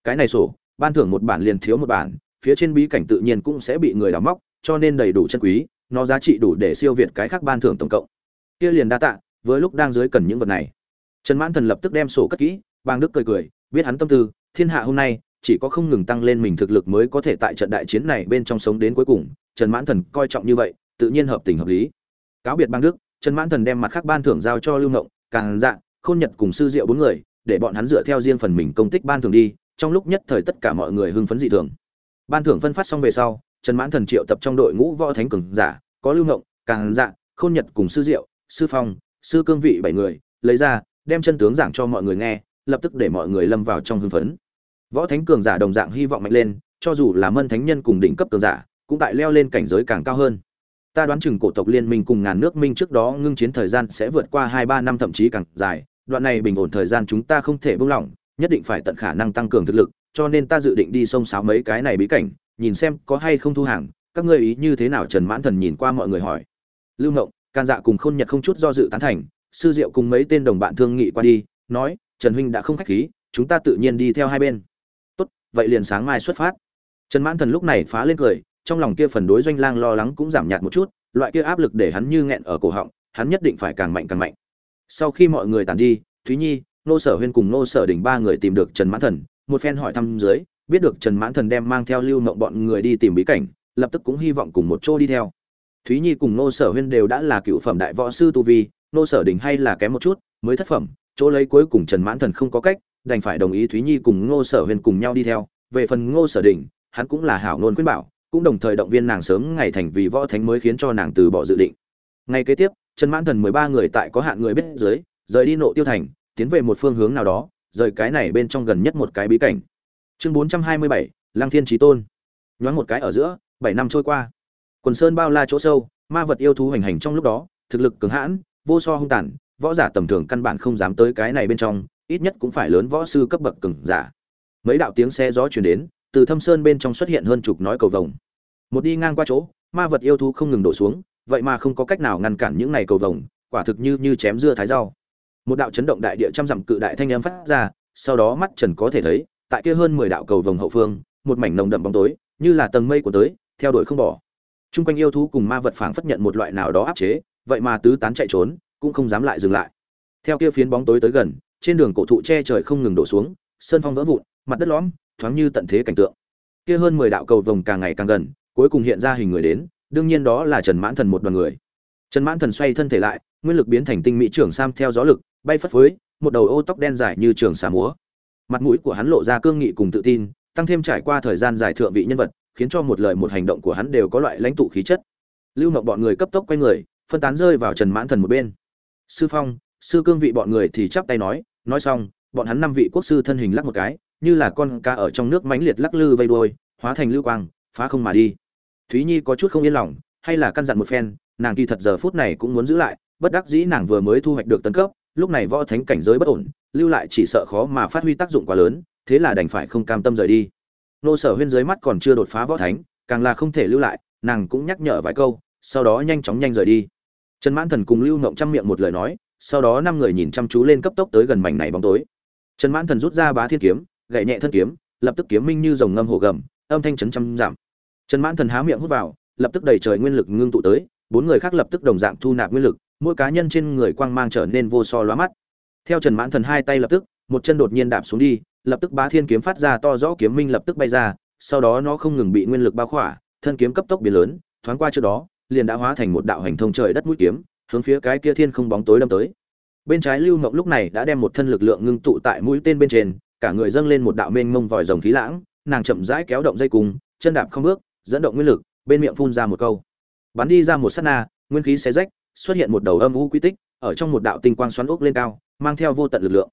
Cái này sổ, ban thưởng một bản liền thiếu một bản, phía trên bí cảnh tự nhiên cũng sẽ bị người đào móc, cho nên đầy đủ chân quý, nó giá trị đủ để siêu việt cái khác ban thưởng tổng cộng kia liền đa tạ, với lúc đang dưới cần những vật này. Trần mãn thần lập tức đem sổ cất kỹ bang đức cười cười, biết hắn tâm tư, thiên hạ hôm nay, chỉ có không ngừng tăng lên mình thực lực mới có thể tại trận đại chiến này bên trong sống đến cuối cùng. Trần mãn thần coi trọng như vậy, tự nhiên hợp tình hợp lý. Cáo biệt bang đức, trần mãn thần đem mặt khác ban thưởng giao cho lưu ngộng càng dạng khôn nhật cùng sư diệu bốn người, để bọn hắn dựa theo riêng phần mình công tích ban thưởng đi, trong lúc nhất thời tất cả mọi người hưng phấn dị thường. Ban thưởng phân phát xong về sau, trần mãn thần triệu tập trong đội ngũ võ thánh cường giả, có lưu ngộng càng dạng khôn nhật cùng sư diệu sư phong, sư cương vị bảy người, lấy ra, đem chân tướng giảng cho mọi người nghe, lập tức để mọi người lâm vào trong hưng phấn. Võ thánh cường giả đồng dạng hy vọng mạnh lên, cho dù là mân thánh nhân cùng đỉnh cấp cường giả, cũng tại leo lên cảnh giới càng cao hơn. Ta đoán chừng cổ tộc liên minh cùng ngàn nước minh trước đó ngưng chiến thời gian sẽ vượt qua hai ba năm thậm chí càng dài, đoạn này bình ổn thời gian chúng ta không thể buông lỏng, nhất định phải tận khả năng tăng cường thực lực, cho nên ta dự định đi sông sáo mấy cái này bí cảnh, nhìn xem có hay không thu hàng, các ngươi ý như thế nào trần mãn thần nhìn qua mọi người hỏi. Lưu ngộng can dạ cùng khôn nhật không chút do dự tán thành, sư diệu cùng mấy tên đồng bạn thương nghị qua đi, nói, trần huynh đã không khách khí, chúng ta tự nhiên đi theo hai bên. Tốt, vậy liền sáng mai xuất phát. Trần mãn thần lúc này phá lên cười, trong lòng kia phần đối doanh lang lo lắng cũng giảm nhạt một chút, loại kia áp lực để hắn như nghẹn ở cổ họng, hắn nhất định phải càng mạnh càng mạnh. Sau khi mọi người tàn đi, thúy nhi, nô sở huyên cùng nô sở đỉnh ba người tìm được trần mãn thần, một phen hỏi thăm dưới, biết được trần mãn thần đem mang theo lưu mộng bọn người đi tìm bí cảnh, lập tức cũng hy vọng cùng một chỗ đi theo thúy nhi cùng nô sở huyên đều đã là cựu phẩm đại võ sư tu vi, nô sở đỉnh hay là kém một chút, mới thất phẩm, chỗ lấy cuối cùng trần mãn thần không có cách, đành phải đồng ý thúy nhi cùng ngô sở huyên cùng nhau đi theo. Về phần ngô sở đỉnh hắn cũng là hảo ngôn khuyên bảo, cũng đồng thời động viên nàng sớm ngày thành vì võ thánh mới khiến cho nàng từ bỏ dự định. Ngày kế tiếp, trần mãn thần mười ba người tại có hạn người biết dưới, rời đi nộ tiêu thành, tiến về một phương hướng nào đó, rời cái này bên trong gần nhất một cái bí cảnh. Chương bốn trăm hai mươi bảy lang thiên trí tôn. Nhoáng một cái ở giữa, bảy năm trôi qua quần sơn bao la chỗ sâu, ma vật yêu thú hành hành trong lúc đó, thực lực cứng hãn, vô so hung tàn, võ giả tầm thường căn bản không dám tới cái này bên trong, ít nhất cũng phải lớn võ sư cấp bậc cường giả. Mấy đạo tiếng xe gió chuyển đến, từ thâm sơn bên trong xuất hiện hơn chục nói cầu vồng. Một đi ngang qua chỗ, ma vật yêu thú không ngừng đổ xuống, vậy mà không có cách nào ngăn cản những này cầu vồng, quả thực như như chém dưa thái rau. Một đạo chấn động đại địa trăm dặm cự đại thanh âm phát ra, sau đó mắt trần có thể thấy, tại kia hơn mười đạo cầu vồng hậu phương, một mảnh nồng đậm bóng tối, như là tầng mây của tới, theo đuổi không bỏ. Trung quanh yêu thú cùng ma vật phảng phất nhận một loại nào đó áp chế, vậy mà tứ tán chạy trốn, cũng không dám lại dừng lại. Theo kia phiến bóng tối tới gần, trên đường cổ thụ che trời không ngừng đổ xuống, sơn phong vỡ vụn, mặt đất lõm, thoáng như tận thế cảnh tượng. Kia hơn mười đạo cầu vồng càng ngày càng gần, cuối cùng hiện ra hình người đến, đương nhiên đó là Trần Mãn Thần một đoàn người. Trần Mãn Thần xoay thân thể lại, nguyên lực biến thành tinh mỹ trưởng sam theo gió lực, bay phất phới, một đầu ô tóc đen dài như trường xà múa. Mặt mũi của hắn lộ ra cương nghị cùng tự tin, tăng thêm trải qua thời gian dài thượng vị nhân vật, khiến cho một lời một hành động của hắn đều có loại lãnh tụ khí chất. Lưu ngọc bọn người cấp tốc quay người, phân tán rơi vào trần mãn thần một bên. Sư phong, sư cương vị bọn người thì chắp tay nói nói xong, bọn hắn năm vị quốc sư thân hình lắc một cái, như là con cá ở trong nước mãnh liệt lắc lư vây đuôi, hóa thành lưu quang, phá không mà đi. Thúy nhi có chút không yên lòng, hay là căn dặn một phen, nàng kỳ thật giờ phút này cũng muốn giữ lại, bất đắc dĩ nàng vừa mới thu hoạch được tấn cấp, lúc này võ thánh cảnh giới bất ổn, lưu lại chỉ sợ khó mà phát huy tác dụng quá lớn, thế là đành phải không cam tâm rời đi nô sở huyên dưới mắt còn chưa đột phá võ thánh, càng là không thể lưu lại, nàng cũng nhắc nhở vài câu, sau đó nhanh chóng nhanh rời đi. Trần mãn thần cùng lưu ngộng chăm miệng một lời nói, sau đó năm người nhìn chăm chú lên cấp tốc tới gần mảnh này bóng tối. Trần mãn thần rút ra bá thiên kiếm, gậy nhẹ thân kiếm, lập tức kiếm minh như dòng ngâm hồ gầm, âm thanh chấn trăm giảm. Trần mãn thần há miệng hút vào, lập tức đầy trời nguyên lực ngưng tụ tới, bốn người khác lập tức đồng dạng thu nạp nguyên lực, mỗi cá nhân trên người quang mang trở nên vô so lóa mắt. Theo trần mãn thần hai tay lập tức, một chân đột nhiên đạp xuống đi lập tức bá thiên kiếm phát ra to rõ kiếm minh lập tức bay ra, sau đó nó không ngừng bị nguyên lực bao khỏa, thân kiếm cấp tốc biến lớn, thoáng qua trước đó, liền đã hóa thành một đạo hành thông trời đất mũi kiếm, hướng phía cái kia thiên không bóng tối đâm tới. Bên trái lưu mộng lúc này đã đem một thân lực lượng ngưng tụ tại mũi tên bên trên, cả người dâng lên một đạo mênh mông vòi rồng khí lãng, nàng chậm rãi kéo động dây cung, chân đạp không bước, dẫn động nguyên lực, bên miệng phun ra một câu. Bắn đi ra một sát na, nguyên khí xé rách, xuất hiện một đầu âm u quy tích, ở trong một đạo tinh quang xoắn ốc lên cao, mang theo vô tận lực lượng.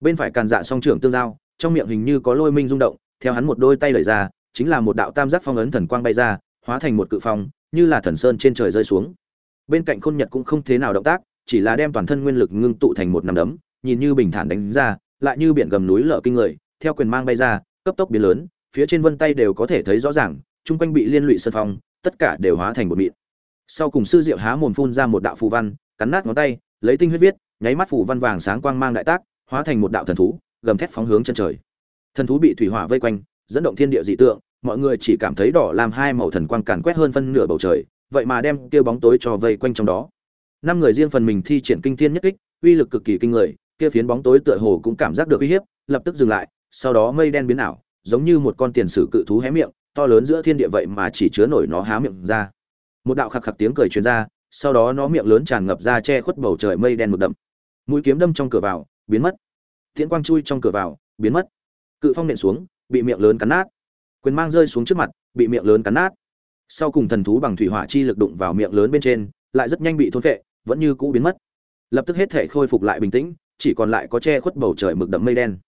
Bên phải càn dạ song trưởng tương giao trong miệng hình như có lôi minh rung động, theo hắn một đôi tay đẩy ra, chính là một đạo tam giác phong ấn thần quang bay ra, hóa thành một cự phong, như là thần sơn trên trời rơi xuống. Bên cạnh khôn nhật cũng không thế nào động tác, chỉ là đem toàn thân nguyên lực ngưng tụ thành một nắm đấm, nhìn như bình thản đánh ra, lại như biển gầm núi lở kinh người, theo quyền mang bay ra, cấp tốc biến lớn, phía trên vân tay đều có thể thấy rõ ràng, chung quanh bị liên lụy sơn phong, tất cả đều hóa thành một mịn. Sau cùng sư diệu há mồm phun ra một đạo phù văn, cắn nát ngón tay, lấy tinh huyết viết, nháy mắt phù văn vàng sáng quang mang đại tác, hóa thành một đạo thần thú gầm thét phóng hướng chân trời. Thần thú bị thủy hỏa vây quanh, dẫn động thiên địa dị tượng, mọi người chỉ cảm thấy đỏ làm hai màu thần quang càn quét hơn phân nửa bầu trời, vậy mà đem kia bóng tối cho vây quanh trong đó. Năm người riêng phần mình thi triển kinh thiên nhất kích, uy lực cực kỳ kinh người, kia phiến bóng tối tựa hồ cũng cảm giác được uy hiếp, lập tức dừng lại, sau đó mây đen biến ảo, giống như một con tiền sử cự thú hé miệng, to lớn giữa thiên địa vậy mà chỉ chứa nổi nó há miệng ra. Một đạo khạc khạc tiếng cười truyền ra, sau đó nó miệng lớn tràn ngập ra che khuất bầu trời mây đen mực đậm. Mũi kiếm đâm trong cửa vào, biến mất tiễn quang chui trong cửa vào, biến mất. Cự phong nện xuống, bị miệng lớn cắn nát. Quyền mang rơi xuống trước mặt, bị miệng lớn cắn nát. Sau cùng thần thú bằng thủy hỏa chi lực đụng vào miệng lớn bên trên, lại rất nhanh bị thôn phệ, vẫn như cũ biến mất. Lập tức hết thể khôi phục lại bình tĩnh, chỉ còn lại có che khuất bầu trời mực đậm mây đen.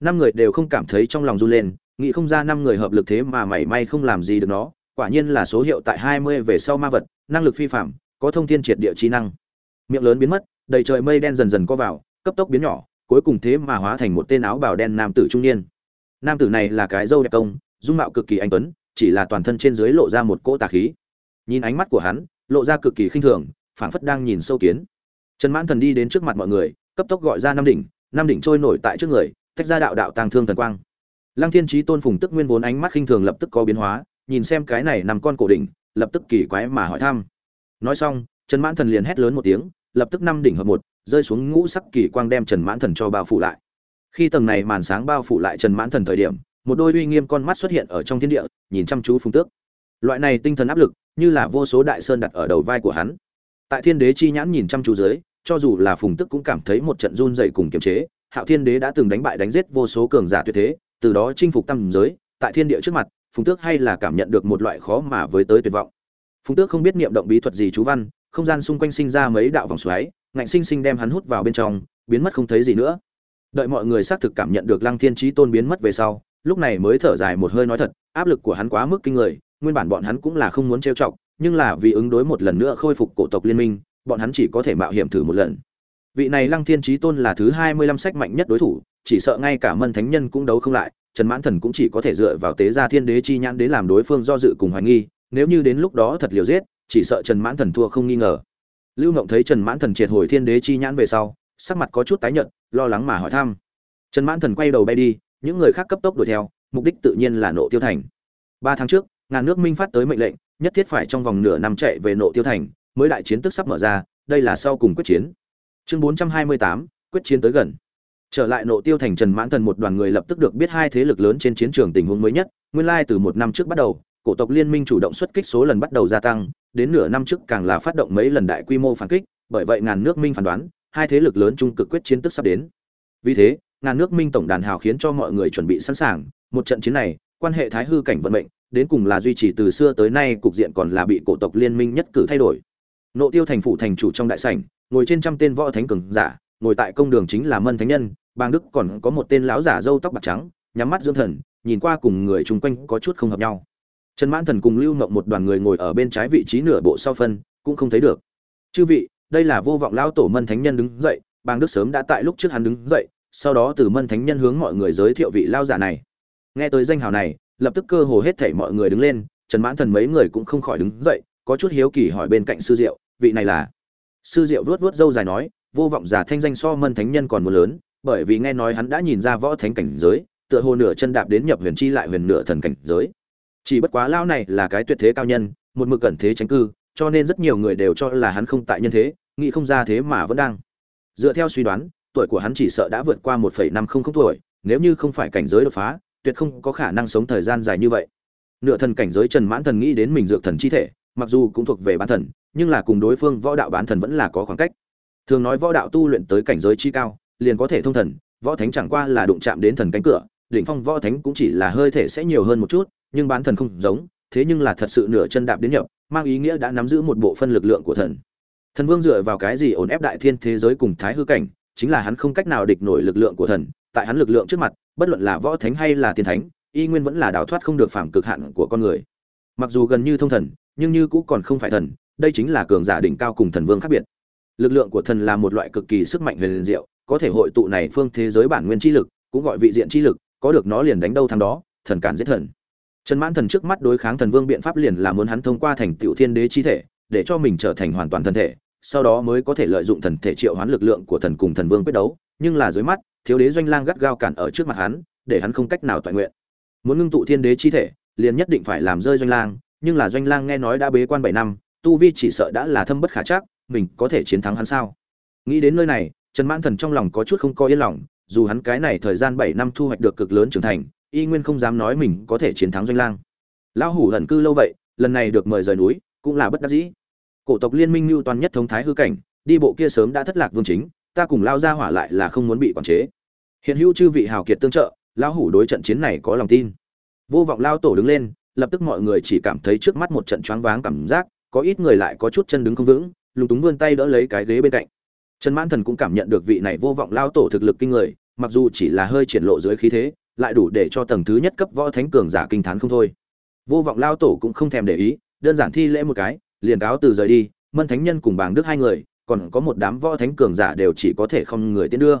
Năm người đều không cảm thấy trong lòng run lên, nghĩ không ra năm người hợp lực thế mà mảy may không làm gì được nó, quả nhiên là số hiệu tại hai mươi về sau ma vật, năng lực phi phạm, có thông thiên triệt địa trí năng. Miệng lớn biến mất, đầy trời mây đen dần dần co vào, cấp tốc biến nhỏ cuối cùng thế mà hóa thành một tên áo bào đen nam tử trung niên. Nam tử này là cái dâu đẹp công, dung mạo cực kỳ anh tuấn, chỉ là toàn thân trên dưới lộ ra một cỗ tà khí. Nhìn ánh mắt của hắn, lộ ra cực kỳ khinh thường, phảng phất đang nhìn sâu kiến. Trần mãn thần đi đến trước mặt mọi người, cấp tốc gọi ra năm đỉnh năm đỉnh trôi nổi tại trước người, tách ra đạo đạo tàng thương thần quang. Lăng thiên trí tôn phùng tức nguyên vốn ánh mắt khinh thường lập tức có biến hóa, nhìn xem cái này nằm con cổ đỉnh, lập tức kỳ quái mà hỏi thăm. Nói xong, trần mãn thần liền hét lớn một tiếng, lập tức năm đỉnh hợp một rơi xuống ngũ sắc kỳ quang đem trần mãn thần cho bao phủ lại. Khi tầng này màn sáng bao phủ lại trần mãn thần thời điểm, một đôi uy nghiêm con mắt xuất hiện ở trong thiên địa, nhìn chăm chú phùng tước. Loại này tinh thần áp lực, như là vô số đại sơn đặt ở đầu vai của hắn. Tại thiên đế chi nhãn nhìn chăm chú dưới, cho dù là phùng tước cũng cảm thấy một trận run rẩy cùng kiềm chế. Hạo thiên đế đã từng đánh bại đánh giết vô số cường giả tuyệt thế, từ đó chinh phục tam giới. Tại thiên địa trước mặt, phùng tước hay là cảm nhận được một loại khó mà với tới tuyệt vọng. Phùng tước không biết niệm động bí thuật gì chú văn, không gian xung quanh sinh ra mấy đạo vòng xoáy ngạnh sinh sinh đem hắn hút vào bên trong, biến mất không thấy gì nữa. Đợi mọi người xác thực cảm nhận được lăng thiên Chí tôn biến mất về sau, lúc này mới thở dài một hơi nói thật, áp lực của hắn quá mức kinh người, nguyên bản bọn hắn cũng là không muốn trêu chọc, nhưng là vì ứng đối một lần nữa khôi phục cổ tộc liên minh, bọn hắn chỉ có thể mạo hiểm thử một lần. Vị này lăng thiên Chí tôn là thứ hai mươi lăm sách mạnh nhất đối thủ, chỉ sợ ngay cả mân thánh nhân cũng đấu không lại, trần mãn thần cũng chỉ có thể dựa vào tế gia thiên đế chi nhãn đến làm đối phương do dự cùng hoài nghi, nếu như đến lúc đó thật liều giết, chỉ sợ trần mãn thần thua không nghi ngờ lưu ngộng thấy trần mãn thần triệt hồi thiên đế chi nhãn về sau, sắc mặt có chút tái nhợt, lo lắng mà hỏi thăm. Trần mãn thần quay đầu bay đi, những người khác cấp tốc đuổi theo, mục đích tự nhiên là nộ tiêu thành. Ba tháng trước, ngàn nước minh phát tới mệnh lệnh, nhất thiết phải trong vòng nửa năm chạy về nộ tiêu thành, mới đại chiến tức sắp mở ra, đây là sau cùng quyết chiến. Chương bốn trăm hai mươi tám, quyết chiến tới gần. Trở lại nộ tiêu thành, trần mãn thần một đoàn người lập tức được biết hai thế lực lớn trên chiến trường tình huống mới nhất, nguyên lai từ một năm trước bắt đầu cổ tộc liên minh chủ động xuất kích số lần bắt đầu gia tăng, đến nửa năm trước càng là phát động mấy lần đại quy mô phản kích, bởi vậy ngàn nước minh phán đoán, hai thế lực lớn trung cực quyết chiến tức sắp đến. Vì thế, ngàn nước minh tổng đàn hào khiến cho mọi người chuẩn bị sẵn sàng, một trận chiến này, quan hệ thái hư cảnh vận mệnh, đến cùng là duy trì từ xưa tới nay, cục diện còn là bị cổ tộc liên minh nhất cử thay đổi. Nộ tiêu thành phủ thành chủ trong đại sảnh, ngồi trên trăm tên võ thánh cường giả, ngồi tại công đường chính là mân thánh nhân bang đức còn có một tên lão giả râu tóc bạc trắng, nhắm mắt dưỡng thần, nhìn qua cùng người chung quanh có chút không hợp nhau trần mãn thần cùng lưu ngộng một đoàn người ngồi ở bên trái vị trí nửa bộ sau phân, cũng không thấy được. Chư vị, đây là vô vọng lão tổ mân thánh nhân đứng dậy, bang đức sớm đã tại lúc trước hắn đứng dậy, sau đó từ mân thánh nhân hướng mọi người giới thiệu vị lao giả này. Nghe tới danh hào này, lập tức cơ hồ hết thảy mọi người đứng lên, trần mãn thần mấy người cũng không khỏi đứng dậy, có chút hiếu kỳ hỏi bên cạnh sư diệu, vị này là? Sư diệu vuốt vuốt râu dài nói, vô vọng giả thanh danh so mân thánh nhân còn muốn lớn, bởi vì nghe nói hắn đã nhìn ra võ thánh cảnh giới, tựa hồ nửa chân đạp đến nhập huyền chi lại huyền nửa thần cảnh giới chỉ bất quá lao này là cái tuyệt thế cao nhân, một mực cẩn thế tránh cư, cho nên rất nhiều người đều cho là hắn không tại nhân thế, nghĩ không ra thế mà vẫn đang. Dựa theo suy đoán, tuổi của hắn chỉ sợ đã vượt qua một phẩy năm không không tuổi, nếu như không phải cảnh giới đột phá, tuyệt không có khả năng sống thời gian dài như vậy. Nửa thần cảnh giới trần mãn thần nghĩ đến mình dược thần chi thể, mặc dù cũng thuộc về bán thần, nhưng là cùng đối phương võ đạo bán thần vẫn là có khoảng cách. Thường nói võ đạo tu luyện tới cảnh giới chi cao, liền có thể thông thần, võ thánh chẳng qua là đụng chạm đến thần cánh cửa, đỉnh phong võ thánh cũng chỉ là hơi thể sẽ nhiều hơn một chút nhưng bán thần không giống, thế nhưng là thật sự nửa chân đạp đến nhập, mang ý nghĩa đã nắm giữ một bộ phân lực lượng của thần. Thần vương dựa vào cái gì ổn ép đại thiên thế giới cùng thái hư cảnh, chính là hắn không cách nào địch nổi lực lượng của thần, tại hắn lực lượng trước mặt, bất luận là võ thánh hay là tiên thánh, y nguyên vẫn là đào thoát không được phạm cực hạn của con người. Mặc dù gần như thông thần, nhưng như cũ còn không phải thần, đây chính là cường giả đỉnh cao cùng thần vương khác biệt. Lực lượng của thần là một loại cực kỳ sức mạnh huyền diệu, có thể hội tụ này phương thế giới bản nguyên chi lực, cũng gọi vị diện chi lực, có được nó liền đánh đâu thắng đó, thần cản giết thần trần mãn thần trước mắt đối kháng thần vương biện pháp liền là muốn hắn thông qua thành tiểu thiên đế chi thể, để cho mình trở thành hoàn toàn thân thể, sau đó mới có thể lợi dụng thần thể triệu hoán lực lượng của thần cùng thần vương quyết đấu, nhưng là dưới mắt, thiếu đế doanh lang gắt gao cản ở trước mặt hắn, để hắn không cách nào toàn nguyện. Muốn ngưng tụ thiên đế chi thể, liền nhất định phải làm rơi doanh lang, nhưng là doanh lang nghe nói đã bế quan bảy năm, tu vi chỉ sợ đã là thâm bất khả chắc, mình có thể chiến thắng hắn sao? Nghĩ đến nơi này, trần mãn thần trong lòng có chút không có yên lòng, dù hắn cái này thời gian bảy năm thu hoạch được cực lớn trưởng thành y nguyên không dám nói mình có thể chiến thắng doanh lang. Lão hủ lần cư lâu vậy, lần này được mời rời núi, cũng là bất đắc dĩ. Cổ tộc liên minh mưu toàn nhất thống thái hư cảnh, đi bộ kia sớm đã thất lạc vương chính, ta cùng lao ra hỏa lại là không muốn bị quản chế. Hiện hữu chư vị hào kiệt tương trợ, lão hủ đối trận chiến này có lòng tin. Vô vọng lao tổ đứng lên, lập tức mọi người chỉ cảm thấy trước mắt một trận choáng váng cảm giác, có ít người lại có chút chân đứng không vững, lúng túng vươn tay đỡ lấy cái ghế bên cạnh. Trần mãn thần cũng cảm nhận được vị này vô vọng lao tổ thực lực kinh người, mặc dù chỉ là hơi triển lộ dưới khí thế lại đủ để cho tầng thứ nhất cấp võ thánh cường giả kinh thán không thôi. Vô vọng lao tổ cũng không thèm để ý, đơn giản thi lễ một cái, liền cáo từ rời đi, mân thánh nhân cùng bàng đức hai người, còn có một đám võ thánh cường giả đều chỉ có thể không người tiến đưa.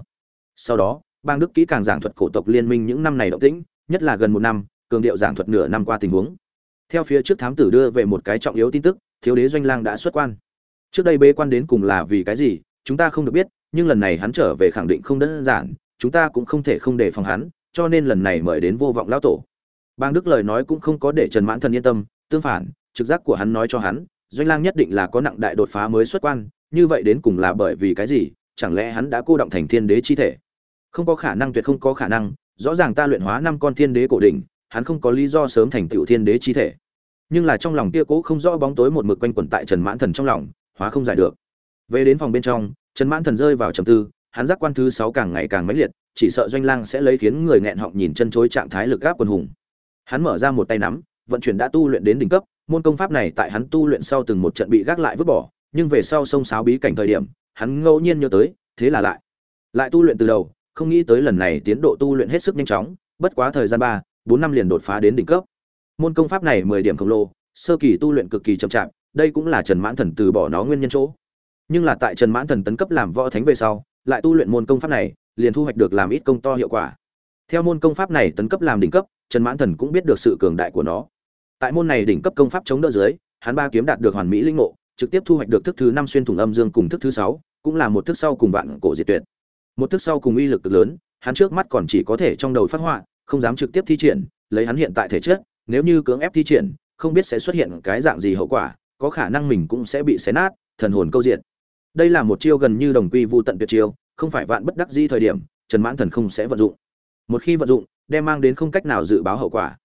Sau đó bang đức kỹ càng giảng thuật cổ tộc liên minh những năm này động tĩnh, nhất là gần một năm, cường điệu giảng thuật nửa năm qua tình huống. Theo phía trước thám tử đưa về một cái trọng yếu tin tức, thiếu đế doanh lang đã xuất quan. Trước đây bế quan đến cùng là vì cái gì, chúng ta không được biết, nhưng lần này hắn trở về khẳng định không đơn giản, chúng ta cũng không thể không đề phòng hắn cho nên lần này mời đến vô vọng lão tổ. Bang đức lời nói cũng không có để trần mãn thần yên tâm, tương phản, trực giác của hắn nói cho hắn, doanh lang nhất định là có nặng đại đột phá mới xuất quan, như vậy đến cùng là bởi vì cái gì, chẳng lẽ hắn đã cô động thành thiên đế chi thể? Không có khả năng, tuyệt không có khả năng, rõ ràng ta luyện hóa năm con thiên đế cổ đỉnh, hắn không có lý do sớm thành tựu thiên đế chi thể. Nhưng là trong lòng kia cố không rõ bóng tối một mực quanh quẩn tại trần mãn thần trong lòng, hóa không giải được. Về đến phòng bên trong, trần mãn thần rơi vào trầm tư hắn giác quan thứ sáu càng ngày càng mãnh liệt, chỉ sợ doanh lang sẽ lấy khiến người nghẹn họng nhìn chân chối trạng thái lực gáp quân hùng. Hắn mở ra một tay nắm, vận chuyển đã tu luyện đến đỉnh cấp, môn công pháp này tại hắn tu luyện sau từng một trận bị gác lại vứt bỏ, nhưng về sau sông sáo bí cảnh thời điểm, hắn ngẫu nhiên nhớ tới, thế là lại. Lại tu luyện từ đầu, không nghĩ tới lần này tiến độ tu luyện hết sức nhanh chóng, bất quá thời gian ba, bốn năm liền đột phá đến đỉnh cấp. Môn công pháp này mười điểm khổng lồ, sơ kỳ tu luyện cực kỳ chậm chạp, đây cũng là trần mãn thần từ bỏ nó nguyên nhân chỗ. Nhưng là tại trần mãn thần tấn cấp làm võ thánh về sau lại tu luyện môn công pháp này, liền thu hoạch được làm ít công to hiệu quả. Theo môn công pháp này tấn cấp làm đỉnh cấp, trần mãn thần cũng biết được sự cường đại của nó. Tại môn này đỉnh cấp công pháp chống đỡ dưới, hắn ba kiếm đạt được hoàn mỹ linh ngộ, trực tiếp thu hoạch được thức thứ năm xuyên thủng âm dương cùng thức thứ sáu, cũng là một thức sau cùng vạn cổ diệt tuyệt. Một thức sau cùng uy lực cực lớn, hắn trước mắt còn chỉ có thể trong đầu phát họa, không dám trực tiếp thi triển, lấy hắn hiện tại thể chất, nếu như cưỡng ép thi triển, không biết sẽ xuất hiện cái dạng gì hậu quả, có khả năng mình cũng sẽ bị xé nát, thần hồn câu diện đây là một chiêu gần như đồng quy vô tận tuyệt chiêu, không phải vạn bất đắc di thời điểm, trần mãn thần không sẽ vận dụng. Một khi vận dụng, đem mang đến không cách nào dự báo hậu quả.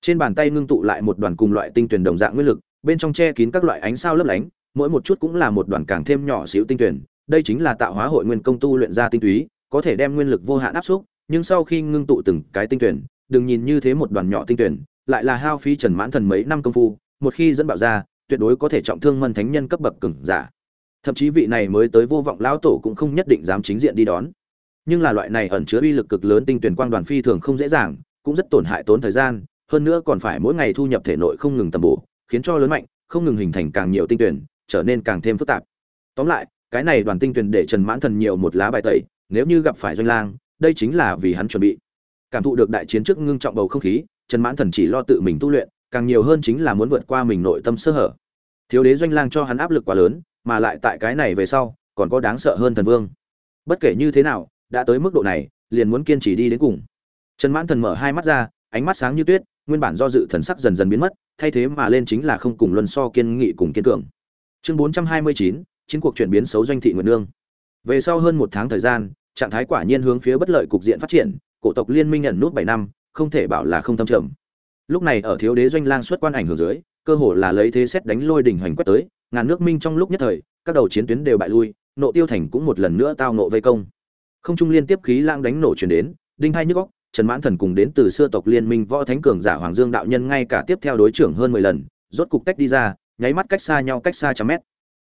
Trên bàn tay ngưng tụ lại một đoàn cùng loại tinh tuyển đồng dạng nguyên lực, bên trong che kín các loại ánh sao lấp lánh, mỗi một chút cũng là một đoàn càng thêm nhỏ xíu tinh tuyển. Đây chính là tạo hóa hội nguyên công tu luyện ra tinh túy, có thể đem nguyên lực vô hạn áp xúc, nhưng sau khi ngưng tụ từng cái tinh tuyển, đừng nhìn như thế một đoàn nhỏ tinh tuyển, lại là hao phí trần mãn thần mấy năm công phu, một khi dẫn bạo ra, tuyệt đối có thể trọng thương mân thánh nhân cấp bậc cứng giả thậm chí vị này mới tới vô vọng lão tổ cũng không nhất định dám chính diện đi đón. Nhưng là loại này ẩn chứa uy lực cực lớn tinh tuyển quang đoàn phi thường không dễ dàng, cũng rất tổn hại tốn thời gian, hơn nữa còn phải mỗi ngày thu nhập thể nội không ngừng tầm bổ, khiến cho lớn mạnh, không ngừng hình thành càng nhiều tinh tuyển, trở nên càng thêm phức tạp. Tóm lại, cái này đoàn tinh tuyển để trần mãn thần nhiều một lá bài tẩy, nếu như gặp phải doanh lang, đây chính là vì hắn chuẩn bị. Cảm thụ được đại chiến trước ngưng trọng bầu không khí, trần mãn thần chỉ lo tự mình tu luyện, càng nhiều hơn chính là muốn vượt qua mình nội tâm sơ hở. Thiếu đế doanh lang cho hắn áp lực quá lớn mà lại tại cái này về sau, còn có đáng sợ hơn thần vương. Bất kể như thế nào, đã tới mức độ này, liền muốn kiên trì đi đến cùng. Trần mãn thần mở hai mắt ra, ánh mắt sáng như tuyết, nguyên bản do dự thần sắc dần dần biến mất, thay thế mà lên chính là không cùng luân so kiên nghị cùng kiên cường. Chương bốn trăm hai mươi chín, chiến cuộc chuyển biến xấu doanh thị nguyện nương. Về sau hơn một tháng thời gian, trạng thái quả nhiên hướng phía bất lợi cục diện phát triển, cổ tộc liên minh nhận nút bảy năm, không thể bảo là không thâm trầm. Lúc này ở thiếu đế doanh lang xuất quan ảnh hưởng dưới, cơ hồ là lấy thế xét đánh lôi đỉnh hoành quét tới ngàn nước minh trong lúc nhất thời, các đầu chiến tuyến đều bại lui, nộ tiêu thành cũng một lần nữa tao nộ vây công. Không trung liên tiếp khí lang đánh nổ chuyển đến, đinh hai nhức góc trần mãn thần cùng đến từ xưa tộc liên minh võ thánh cường giả hoàng dương đạo nhân ngay cả tiếp theo đối trưởng hơn mười lần, rốt cục tách đi ra, nháy mắt cách xa nhau cách xa trăm mét.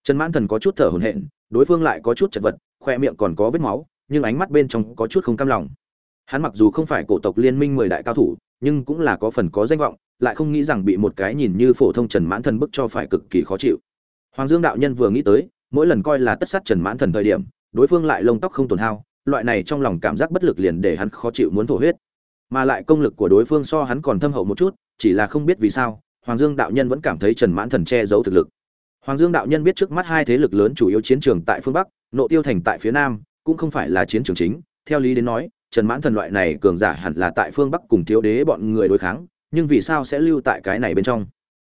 Trần mãn thần có chút thở hổn hển, đối phương lại có chút chật vật, khoe miệng còn có vết máu, nhưng ánh mắt bên trong có chút không cam lòng. Hắn mặc dù không phải cổ tộc liên minh mười đại cao thủ, nhưng cũng là có phần có danh vọng, lại không nghĩ rằng bị một cái nhìn như phổ thông trần mãn thần bức cho phải cực kỳ khó chịu hoàng dương đạo nhân vừa nghĩ tới mỗi lần coi là tất sát trần mãn thần thời điểm đối phương lại lông tóc không tổn hao loại này trong lòng cảm giác bất lực liền để hắn khó chịu muốn thổ huyết. Mà lại công lực của đối phương so hắn còn thâm hậu một chút chỉ là không biết vì sao hoàng dương đạo nhân vẫn cảm thấy trần mãn thần che giấu thực lực. Hoàng Dương đạo nhân biết trước mắt hai thế lực lớn chủ yếu chiến trường tại phương Bắc, Nộ Tiêu thành tại phía Nam, cũng không phải là chiến trường chính, theo lý đến nói, Trần Mãn Thần loại này cường giả hẳn là tại phương Bắc cùng Thiếu Đế bọn người đối kháng, nhưng vì sao sẽ lưu tại cái này bên trong?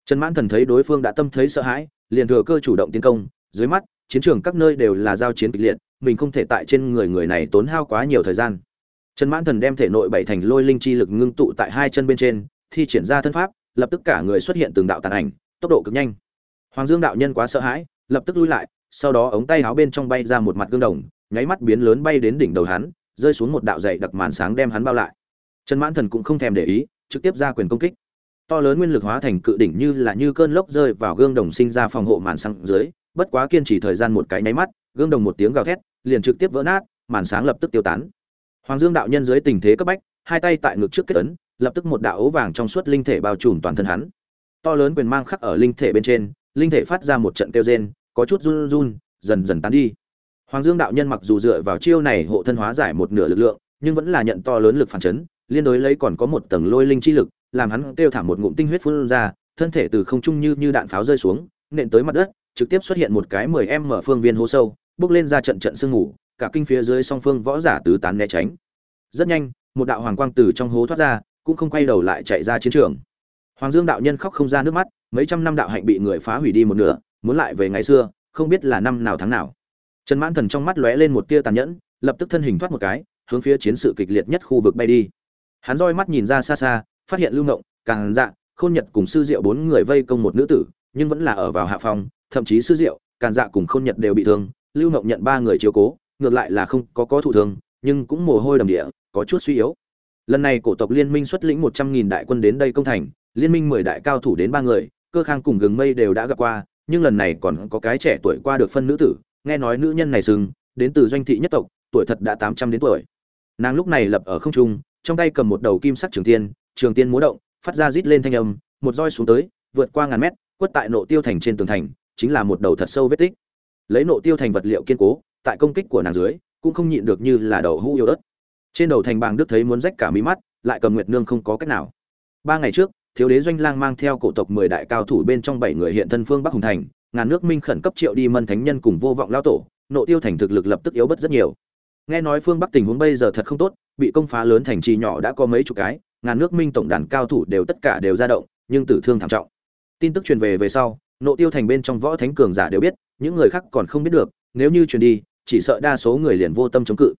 Trần Mãn Thần thấy đối phương đã tâm thấy sợ hãi, liền thừa cơ chủ động tiến công, dưới mắt, chiến trường các nơi đều là giao chiến kịch liệt, mình không thể tại trên người người này tốn hao quá nhiều thời gian. Trần Mãn Thần đem thể nội bảy thành lôi linh chi lực ngưng tụ tại hai chân bên trên, thi triển ra thân pháp, lập tức cả người xuất hiện từng đạo tàn ảnh, tốc độ cực nhanh. Hoàng Dương đạo nhân quá sợ hãi, lập tức lui lại, sau đó ống tay áo bên trong bay ra một mặt gương đồng, nháy mắt biến lớn bay đến đỉnh đầu hắn, rơi xuống một đạo dày đặc màn sáng đem hắn bao lại. Trần Mãn Thần cũng không thèm để ý, trực tiếp ra quyền công kích. To lớn nguyên lực hóa thành cự đỉnh như là như cơn lốc rơi vào gương đồng sinh ra phòng hộ màn sáng dưới, bất quá kiên trì thời gian một cái nháy mắt, gương đồng một tiếng gào thét, liền trực tiếp vỡ nát, màn sáng lập tức tiêu tán. Hoàng Dương đạo nhân dưới tình thế cấp bách, hai tay tại ngực trước kết ấn, lập tức một đạo ấu vàng trong suốt linh thể bao trùm toàn thân hắn. To lớn quyền mang khắc ở linh thể bên trên, linh thể phát ra một trận kêu rên, có chút run run, dần dần tán đi. Hoàng Dương đạo nhân mặc dù dựa vào chiêu này hộ thân hóa giải một nửa lực lượng, nhưng vẫn là nhận to lớn lực phản chấn, liên đối lấy còn có một tầng lôi linh chi lực, làm hắn kêu thảm một ngụm tinh huyết phun ra, thân thể từ không trung như như đạn pháo rơi xuống, nện tới mặt đất, trực tiếp xuất hiện một cái 10m mở phương viên hố sâu, bước lên ra trận trận sương ngủ, cả kinh phía dưới song phương võ giả tứ tán né tránh. Rất nhanh, một đạo hoàng quang từ trong hố thoát ra, cũng không quay đầu lại chạy ra chiến trường. Hoàng Dương đạo nhân khóc không ra nước mắt, mấy trăm năm đạo hạnh bị người phá hủy đi một nửa, muốn lại về ngày xưa, không biết là năm nào tháng nào. Trần Mãn Thần trong mắt lóe lên một tia tàn nhẫn, lập tức thân hình thoát một cái, hướng phía chiến sự kịch liệt nhất khu vực bay đi. Hắn roi mắt nhìn ra xa xa, phát hiện Lưu Ngộng, Càng Dạ, Khôn Nhật cùng Sư Diệu bốn người vây công một nữ tử, nhưng vẫn là ở vào hạ phòng, thậm chí Sư Diệu, Càng Dạ cùng Khôn Nhật đều bị thương, Lưu Ngộng nhận ba người chiếu cố, ngược lại là không có có thụ thương, nhưng cũng mồ hôi đầm địa, có chút suy yếu. Lần này cổ tộc liên minh xuất lĩnh một trăm nghìn đại quân đến đây công thành, liên minh mười đại cao thủ đến ba người, cơ khang cùng gừng mây đều đã gặp qua, nhưng lần này còn có cái trẻ tuổi qua được phân nữ tử, nghe nói nữ nhân này sừng, đến từ doanh thị nhất tộc, tuổi thật đã tám trăm đến tuổi. Nàng lúc này lập ở không trung, trong tay cầm một đầu kim sắc trường tiên, trường tiên múa động, phát ra rít lên thanh âm, một roi xuống tới, vượt qua ngàn mét, quất tại nộ tiêu thành trên tường thành, chính là một đầu thật sâu vết tích. Lấy nộ tiêu thành vật liệu kiên cố, tại công kích của nàng dưới, cũng không nhịn được như là đầu hũ yêu đất. Trên đầu thành bàng đức thấy muốn rách cả mí mắt, lại cầm nguyệt nương không có cách nào. Ba ngày trước, thiếu đế doanh lang mang theo cổ tộc mười đại cao thủ bên trong bảy người hiện thân phương Bắc Hùng thành, ngàn nước minh khẩn cấp triệu đi mân thánh nhân cùng vô vọng lao tổ, nộ tiêu thành thực lực lập tức yếu bất rất nhiều. Nghe nói phương Bắc tình huống bây giờ thật không tốt, bị công phá lớn thành trì nhỏ đã có mấy chục cái, ngàn nước minh tổng đàn cao thủ đều tất cả đều ra động, nhưng tử thương thảm trọng. Tin tức truyền về về sau, nộ tiêu thành bên trong võ thánh cường giả đều biết, những người khác còn không biết được, nếu như truyền đi, chỉ sợ đa số người liền vô tâm chống cự.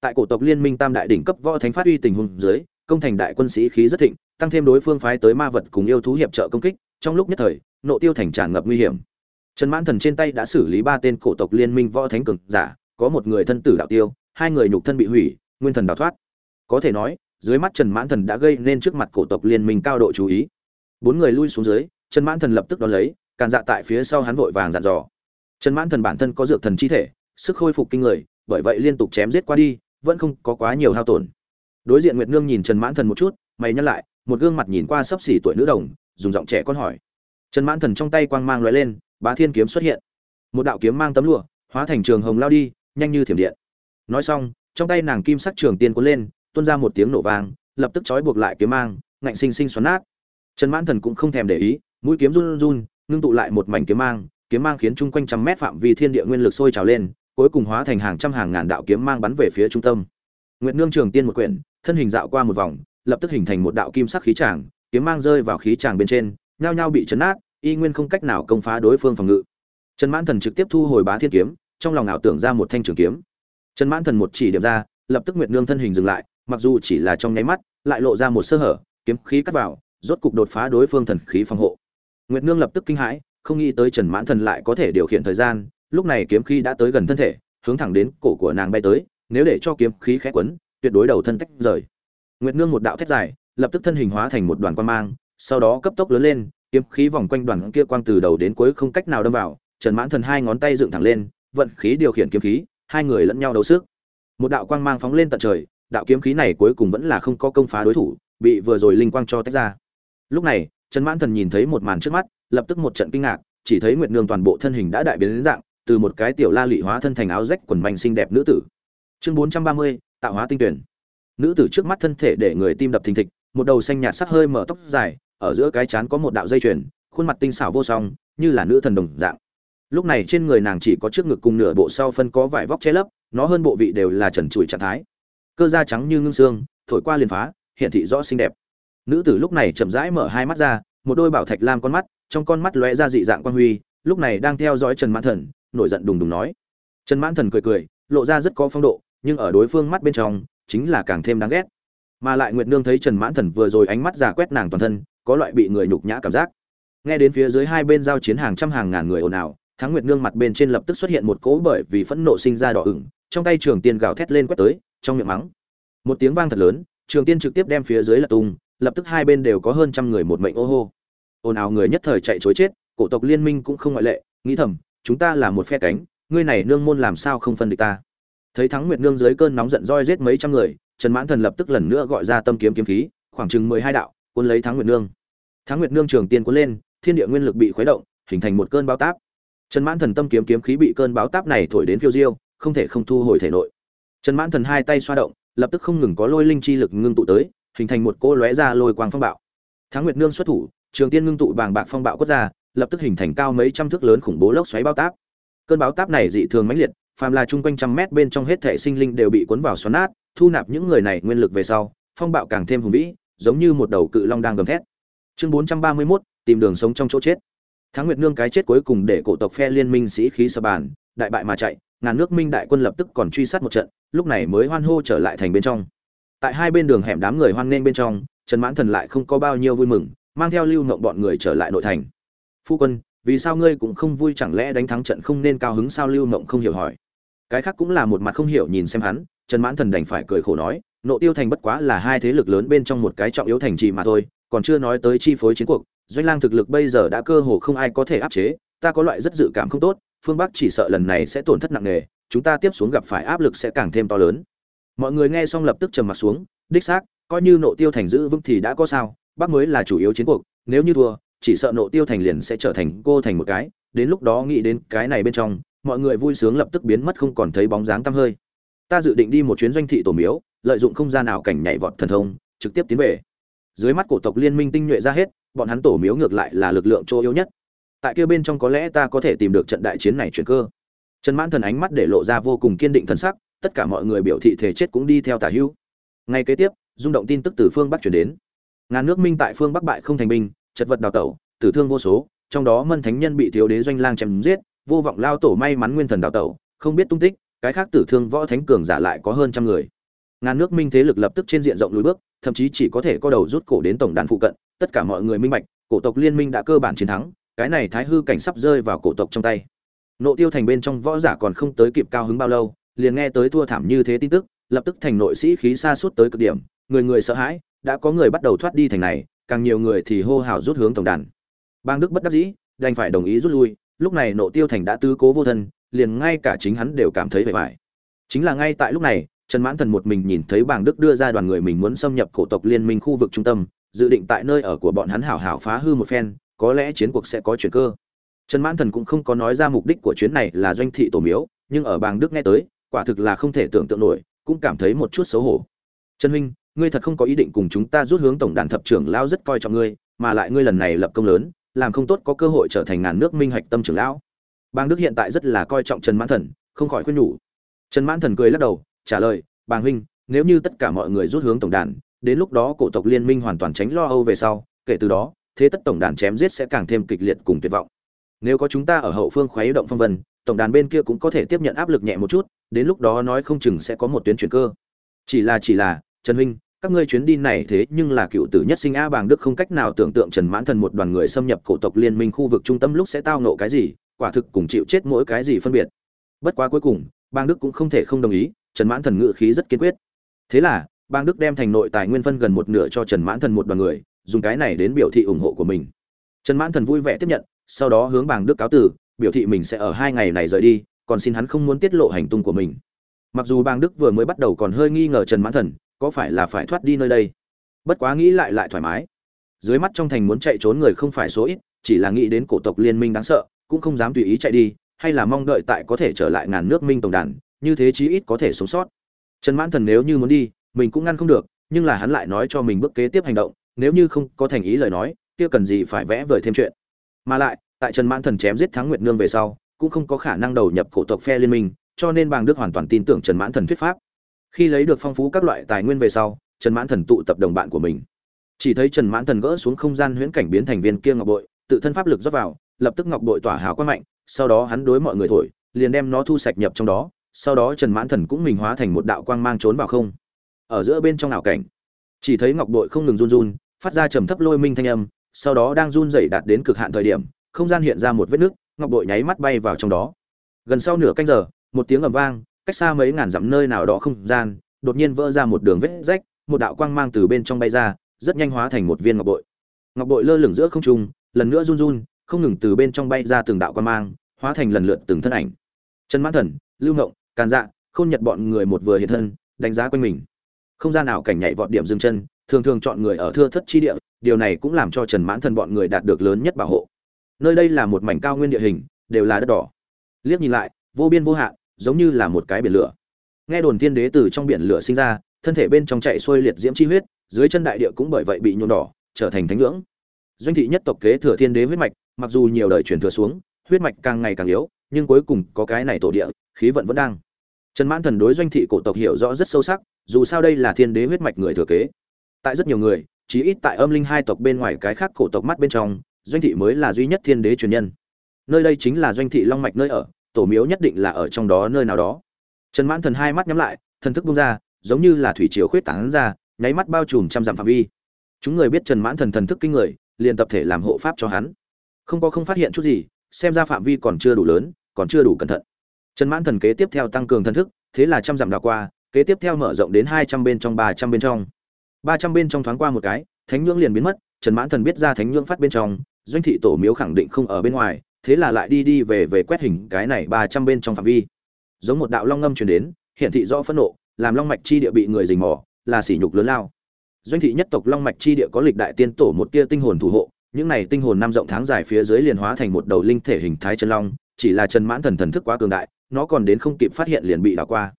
Tại cổ tộc liên minh tam đại đỉnh cấp võ thánh phát uy tình huống dưới, công thành đại quân sĩ khí rất thịnh, tăng thêm đối phương phái tới ma vật cùng yêu thú hiệp trợ công kích, trong lúc nhất thời, nộ tiêu thành tràn ngập nguy hiểm. Trần Mãn Thần trên tay đã xử lý ba tên cổ tộc liên minh võ thánh cường giả, có một người thân tử đạo tiêu, hai người nhục thân bị hủy, nguyên thần đào thoát. Có thể nói, dưới mắt Trần Mãn Thần đã gây nên trước mặt cổ tộc liên minh cao độ chú ý. Bốn người lui xuống dưới, Trần Mãn Thần lập tức đón lấy, càn dạ tại phía sau hắn vội vàng dặn dò. Trần Mãn Thần bản thân có dược thần chi thể, sức khôi phục kinh người, bởi vậy liên tục chém giết qua đi, vẫn không có quá nhiều hao tổn. Đối diện Nguyệt Nương nhìn Trần Mãn Thần một chút, mày nhăn lại, một gương mặt nhìn qua sắp xỉ tuổi nữ đồng, dùng giọng trẻ con hỏi. Trần Mãn Thần trong tay quang mang lóe lên, Bá Thiên kiếm xuất hiện. Một đạo kiếm mang tấm lụa, hóa thành trường hồng lao đi, nhanh như thiểm điện. Nói xong, trong tay nàng kim sắc trường tiên cuốn lên, tuôn ra một tiếng nổ vang, lập tức trói buộc lại kiếm mang, ngạnh sinh sinh xoắn nát. Trần Mãn Thần cũng không thèm để ý, mũi kiếm run run, ngưng tụ lại một mảnh kiếm mang, kiếm mang khiến chung quanh trăm mét phạm vi thiên địa nguyên lực sôi trào lên, cuối cùng hóa thành hàng trăm hàng ngàn đạo kiếm mang bắn về phía trung tâm. Nguyệt Nương Trường Tiên một quyển, thân hình dạo qua một vòng, lập tức hình thành một đạo kim sắc khí tràng, kiếm mang rơi vào khí tràng bên trên, nhao nhao bị chấn nát, y nguyên không cách nào công phá đối phương phòng ngự. Trần Mãn Thần trực tiếp thu hồi Bá Thiên kiếm, trong lòng ảo tưởng ra một thanh trường kiếm. Trần Mãn Thần một chỉ điểm ra, lập tức Nguyệt Nương thân hình dừng lại, mặc dù chỉ là trong nháy mắt, lại lộ ra một sơ hở, kiếm khí cắt vào, rốt cục đột phá đối phương thần khí phòng hộ. Nguyệt Nương lập tức kinh hãi, không nghĩ tới Trần Mãn Thần lại có thể điều khiển thời gian, lúc này kiếm khí đã tới gần thân thể, hướng thẳng đến cổ của nàng bay tới, nếu để cho kiếm khí khẽ quấn, tuyệt đối đầu thân tách rời. Nguyệt Nương một đạo thét dài, lập tức thân hình hóa thành một đoàn quang mang, sau đó cấp tốc lớn lên, kiếm khí vòng quanh đoàn kia quang từ đầu đến cuối không cách nào đâm vào, Trần Mãn Thần hai ngón tay dựng thẳng lên, vận khí điều khiển kiếm khí, hai người lẫn nhau đấu sức. Một đạo quang mang phóng lên tận trời, đạo kiếm khí này cuối cùng vẫn là không có công phá đối thủ, bị vừa rồi linh quang cho tách ra. Lúc này, Trần Mãn Thần nhìn thấy một màn trước mắt, lập tức một trận kinh ngạc, chỉ thấy Nguyệt Nương toàn bộ thân hình đã đại biến đến dạng, từ một cái tiểu la lụy hóa thân thành áo rách quần manh xinh đẹp nữ tử. Chương 430, tạo hóa tinh tuyển. Nữ tử trước mắt thân thể để người tim đập thình thịch, một đầu xanh nhạt sắc hơi mở tóc dài, ở giữa cái trán có một đạo dây chuyền, khuôn mặt tinh xảo vô song, như là nữ thần đồng dạng. lúc này trên người nàng chỉ có trước ngực cùng nửa bộ sau phân có vải vóc che lấp nó hơn bộ vị đều là trần trụi trạng thái cơ da trắng như ngưng xương, thổi qua liền phá hiện thị rõ xinh đẹp. Nữ tử lúc này chậm rãi mở hai mắt ra, một đôi bảo thạch lam con mắt, trong con mắt lóe ra dị dạng quan huy, lúc này đang theo dõi trần mãn thần, nổi giận đùng đùng nói. Trần mãn thần cười cười, lộ ra rất có phong độ, nhưng ở đối phương mắt bên trong, chính là càng thêm đáng ghét. Mà lại nguyệt nương thấy trần mãn thần vừa rồi ánh mắt già quét nàng toàn thân, có loại bị người nhục nhã cảm giác. Nghe đến phía dưới hai bên giao chiến hàng trăm hàng ngàn người ồn ào, thắng nguyệt nương mặt bên trên lập tức xuất hiện một cỗ bởi vì phẫn nộ sinh ra đỏ ửng trong tay trường tiên gào thét lên quét tới, trong miệng mắng. Một tiếng vang thật lớn, trường tiên trực tiếp đem phía dưới lật tung, lập tức hai bên đều có hơn trăm người một mệnh ô hô. Ồn ào người nhất thời chạy chối chết, cổ tộc liên minh cũng không ngoại lệ, nghĩ thầm, chúng ta là một phe cánh, ngươi này nương môn làm sao không phân địch ta? Thấy thắng nguyệt nương dưới cơn nóng giận roi giết mấy trăm người, trần mãn thần lập tức lần nữa gọi ra tâm kiếm kiếm khí, khoảng chừng mười hai đạo quân lấy thắng nguyệt nương. Thắng nguyệt nương trường tiên cuốn lên, thiên địa nguyên lực bị khuấy động, hình thành một cơn báo táp. Trần mãn thần tâm kiếm kiếm khí bị cơn báo táp này thổi đến phiêu diêu không thể không thu hồi thể nội. Trần mãn thần hai tay xoa động lập tức không ngừng có lôi linh chi lực ngưng tụ tới hình thành một cỗ lóe ra lôi quang phong bạo. Thắng nguyệt nương xuất thủ trường tiên ngưng tụ bàng bạc phong bạo quốc ra lập tức hình thành cao mấy trăm thước lớn khủng bố lốc xoáy bao táp. Cơn bão táp này dị thường mãnh liệt phàm là chung quanh trăm mét bên trong hết thể sinh linh đều bị cuốn vào xoắn nát thu nạp những người này nguyên lực về sau phong bạo càng thêm hùng vĩ giống như một đầu cự long đang gầm thét. Chương bốn trăm ba mươi 431, tìm đường sống trong chỗ chết. Thắng Nguyệt Nương cái chết cuối cùng để cổ tộc phe liên minh sĩ khí sập bàn, đại bại mà chạy, ngàn nước minh đại quân lập tức còn truy sát một trận, lúc này mới hoan hô trở lại thành bên trong. Tại hai bên đường hẻm đám người hoan nghênh bên trong, Trần Mãn Thần lại không có bao nhiêu vui mừng, mang theo Lưu Ngộng bọn người trở lại nội thành. "Phu quân, vì sao ngươi cũng không vui chẳng lẽ đánh thắng trận không nên cao hứng sao?" Lưu Ngộng không hiểu hỏi. Cái khác cũng là một mặt không hiểu nhìn xem hắn, Trần Mãn Thần đành phải cười khổ nói, Nộ Tiêu thành bất quá là hai thế lực lớn bên trong một cái trọng yếu thành trì mà thôi, còn chưa nói tới chi phối chiến cuộc, doanh lang thực lực bây giờ đã cơ hồ không ai có thể áp chế ta có loại rất dự cảm không tốt phương bắc chỉ sợ lần này sẽ tổn thất nặng nề, chúng ta tiếp xuống gặp phải áp lực sẽ càng thêm to lớn. Mọi người nghe xong lập tức trầm mặt xuống, đích xác, coi như nộ tiêu thành giữ vững thì đã có sao, bắc mới là chủ yếu chiến cuộc, nếu như thua, chỉ sợ nộ tiêu thành liền sẽ trở thành cô thành một cái, đến lúc đó nghĩ đến cái này bên trong, mọi người vui sướng lập tức biến mất không còn thấy bóng dáng tăm hơi. Ta dự định đi một chuyến doanh thị tổ miếu, lợi dụng không gian nào cảnh nhảy vọt thần thông, trực tiếp tiến về. Dưới mắt cổ tộc liên minh tinh nhuệ ra hết, bọn hắn tổ miếu ngược lại là lực lượng chỗ yếu nhất tại kia bên trong có lẽ ta có thể tìm được trận đại chiến này chuyển cơ. Trần mãn thần ánh mắt để lộ ra vô cùng kiên định thần sắc, tất cả mọi người biểu thị thể chết cũng đi theo tả hữu. Ngay kế tiếp, rung động tin tức từ phương bắc chuyển đến. Ngàn nước minh tại phương bắc bại không thành binh, chật vật đào tẩu, tử thương vô số, trong đó mân thánh nhân bị thiếu đế doanh lang chém giết, vô vọng lao tổ may mắn nguyên thần đào tẩu, không biết tung tích, cái khác tử thương võ thánh cường giả lại có hơn trăm người. Ngàn nước minh thế lực lập tức trên diện rộng lùi bước, thậm chí chỉ có thể co đầu rút cổ đến tổng đàn phụ cận, tất cả mọi người minh bạch, cổ tộc liên minh đã cơ bản chiến thắng cái này thái hư cảnh sắp rơi vào cổ tộc trong tay. Nộ tiêu thành bên trong võ giả còn không tới kịp cao hứng bao lâu, liền nghe tới thua thảm như thế tin tức, lập tức thành nội sĩ khí xa suốt tới cực điểm, người người sợ hãi, đã có người bắt đầu thoát đi thành này, càng nhiều người thì hô hào rút hướng tổng đàn. Bang đức bất đắc dĩ, đành phải đồng ý rút lui, lúc này nộ tiêu thành đã tứ cố vô thân, liền ngay cả chính hắn đều cảm thấy vẻ vải. Chính là ngay tại lúc này, trần mãn thần một mình nhìn thấy bàng đức đưa ra đoàn người mình muốn xâm nhập cổ tộc liên minh khu vực trung tâm, dự định tại nơi ở của bọn hắn hảo hảo phá hư một phen có lẽ chiến cuộc sẽ có chuyển cơ. Trần mãn thần cũng không có nói ra mục đích của chuyến này là doanh thị tổ miếu, nhưng ở bàng đức nghe tới, quả thực là không thể tưởng tượng nổi, cũng cảm thấy một chút xấu hổ. Trần huynh, ngươi thật không có ý định cùng chúng ta rút hướng tổng đàn thập trưởng lão rất coi trọng ngươi, mà lại ngươi lần này lập công lớn, làm không tốt có cơ hội trở thành ngàn nước minh hạch tâm trưởng lão. Bàng đức hiện tại rất là coi trọng trần mãn thần, không khỏi khuyên nhủ. Trần mãn thần cười lắc đầu, trả lời, bàng huynh, nếu như tất cả mọi người rút hướng tổng đàn, đến lúc đó cổ tộc liên minh hoàn toàn tránh lo âu về sau, kể từ đó thế tất tổng đàn chém giết sẽ càng thêm kịch liệt cùng tuyệt vọng. Nếu có chúng ta ở hậu phương khuấy động phong vân, tổng đàn bên kia cũng có thể tiếp nhận áp lực nhẹ một chút, đến lúc đó nói không chừng sẽ có một tuyến chuyển cơ. Chỉ là chỉ là, trần huynh, các ngươi chuyến đi này thế nhưng là cựu tử nhất sinh a bàng đức không cách nào tưởng tượng trần mãn thần một đoàn người xâm nhập cổ tộc liên minh khu vực trung tâm lúc sẽ tao nộ cái gì, quả thực cùng chịu chết mỗi cái gì phân biệt. Bất quá cuối cùng bang đức cũng không thể không đồng ý, trần mãn thần ngự khí rất kiên quyết. Thế là bang đức đem thành nội tài nguyên phân gần một nửa cho trần mãn thần một đoàn người dùng cái này đến biểu thị ủng hộ của mình. Trần mãn thần vui vẻ tiếp nhận, sau đó hướng bang đức cáo tử biểu thị mình sẽ ở hai ngày này rời đi, còn xin hắn không muốn tiết lộ hành tung của mình. Mặc dù bang đức vừa mới bắt đầu còn hơi nghi ngờ trần mãn thần, có phải là phải thoát đi nơi đây? Bất quá nghĩ lại lại thoải mái. Dưới mắt trong thành muốn chạy trốn người không phải số ít, chỉ là nghĩ đến cổ tộc liên minh đáng sợ, cũng không dám tùy ý chạy đi, hay là mong đợi tại có thể trở lại ngàn nước minh tổng đàn, như thế chí ít có thể sống sót. Trần mãn thần nếu như muốn đi, mình cũng ngăn không được, nhưng là hắn lại nói cho mình bước kế tiếp hành động nếu như không có thành ý lời nói, kia cần gì phải vẽ vời thêm chuyện. Mà lại, tại trần mãn thần chém giết thắng nguyệt nương về sau, cũng không có khả năng đầu nhập cổ tộc phe liên minh, cho nên bàng đức hoàn toàn tin tưởng trần mãn thần thuyết pháp. Khi lấy được phong phú các loại tài nguyên về sau, trần mãn thần tụ tập đồng bạn của mình. Chỉ thấy trần mãn thần gỡ xuống không gian huyễn cảnh biến thành viên kia ngọc bội, tự thân pháp lực rót vào, lập tức ngọc bội tỏa hào quang mạnh, sau đó hắn đối mọi người thổi, liền đem nó thu sạch nhập trong đó, sau đó trần mãn thần cũng mình hóa thành một đạo quang mang trốn vào không. Ở giữa bên trong ảo cảnh, chỉ thấy ngọc bội không ngừng run run phát ra trầm thấp lôi minh thanh âm, sau đó đang run rẩy đạt đến cực hạn thời điểm, không gian hiện ra một vết nứt ngọc bội nháy mắt bay vào trong đó. Gần sau nửa canh giờ, một tiếng ầm vang, cách xa mấy ngàn dặm nơi nào đó không gian, đột nhiên vỡ ra một đường vết rách, một đạo quang mang từ bên trong bay ra, rất nhanh hóa thành một viên ngọc bội. Ngọc bội lơ lửng giữa không trung, lần nữa run run, không ngừng từ bên trong bay ra từng đạo quang mang, hóa thành lần lượt từng thân ảnh. Trần mãn thần, lưu ngộng, càn dạ khôn nhật bọn người một vừa hiện thân, đánh giá quanh mình. Không gian nào cảnh nhảy vọt điểm dừng chân thường thường chọn người ở thưa thất chi địa, điều này cũng làm cho trần mãn thần bọn người đạt được lớn nhất bảo hộ. Nơi đây là một mảnh cao nguyên địa hình, đều là đất đỏ. Liếc nhìn lại, vô biên vô hạn, giống như là một cái biển lửa. Nghe đồn thiên đế từ trong biển lửa sinh ra, thân thể bên trong chạy xuôi liệt diễm chi huyết, dưới chân đại địa cũng bởi vậy bị nhuộm đỏ, trở thành thánh ngưỡng. Doanh thị nhất tộc kế thừa thiên đế huyết mạch, mặc dù nhiều đời truyền thừa xuống, huyết mạch càng ngày càng yếu, nhưng cuối cùng có cái này tổ địa, khí vận vẫn đang. Trần mãn thần đối doanh thị cổ tộc hiểu rõ rất sâu sắc, dù sao đây là thiên đế huyết mạch người thừa kế tại rất nhiều người, chí ít tại âm linh hai tộc bên ngoài cái khác cổ tộc mắt bên trong, doanh thị mới là duy nhất thiên đế truyền nhân. Nơi đây chính là doanh thị long mạch nơi ở, tổ miếu nhất định là ở trong đó nơi nào đó. Trần mãn thần hai mắt nhắm lại, thần thức bung ra, giống như là thủy chiều khuyết tảng ra, nháy mắt bao trùm trăm dặm phạm vi. Chúng người biết trần mãn thần thần thức kinh người, liền tập thể làm hộ pháp cho hắn. Không có không phát hiện chút gì, xem ra phạm vi còn chưa đủ lớn, còn chưa đủ cẩn thận. Trần mãn thần kế tiếp theo tăng cường thần thức, thế là trăm dặm đào qua, kế tiếp theo mở rộng đến hai trăm bên trong, ba trăm bên trong ba trăm bên trong thoáng qua một cái thánh nhưỡng liền biến mất trần mãn thần biết ra thánh nhưỡng phát bên trong doanh thị tổ miếu khẳng định không ở bên ngoài thế là lại đi đi về về quét hình cái này ba trăm bên trong phạm vi. Giống một đạo long ngâm truyền đến hiện thị rõ phẫn nộ làm long mạch chi địa bị người dình mỏ, là sỉ nhục lớn lao. Doanh thị nhất tộc long mạch chi địa có lịch đại tiên tổ một tia tinh hồn thủ hộ những này tinh hồn năm rộng tháng dài phía dưới liền hóa thành một đầu linh thể hình thái chân long chỉ là trần mãn thần thần thức quá cường đại nó còn đến không kịp phát hiện liền bị đảo qua.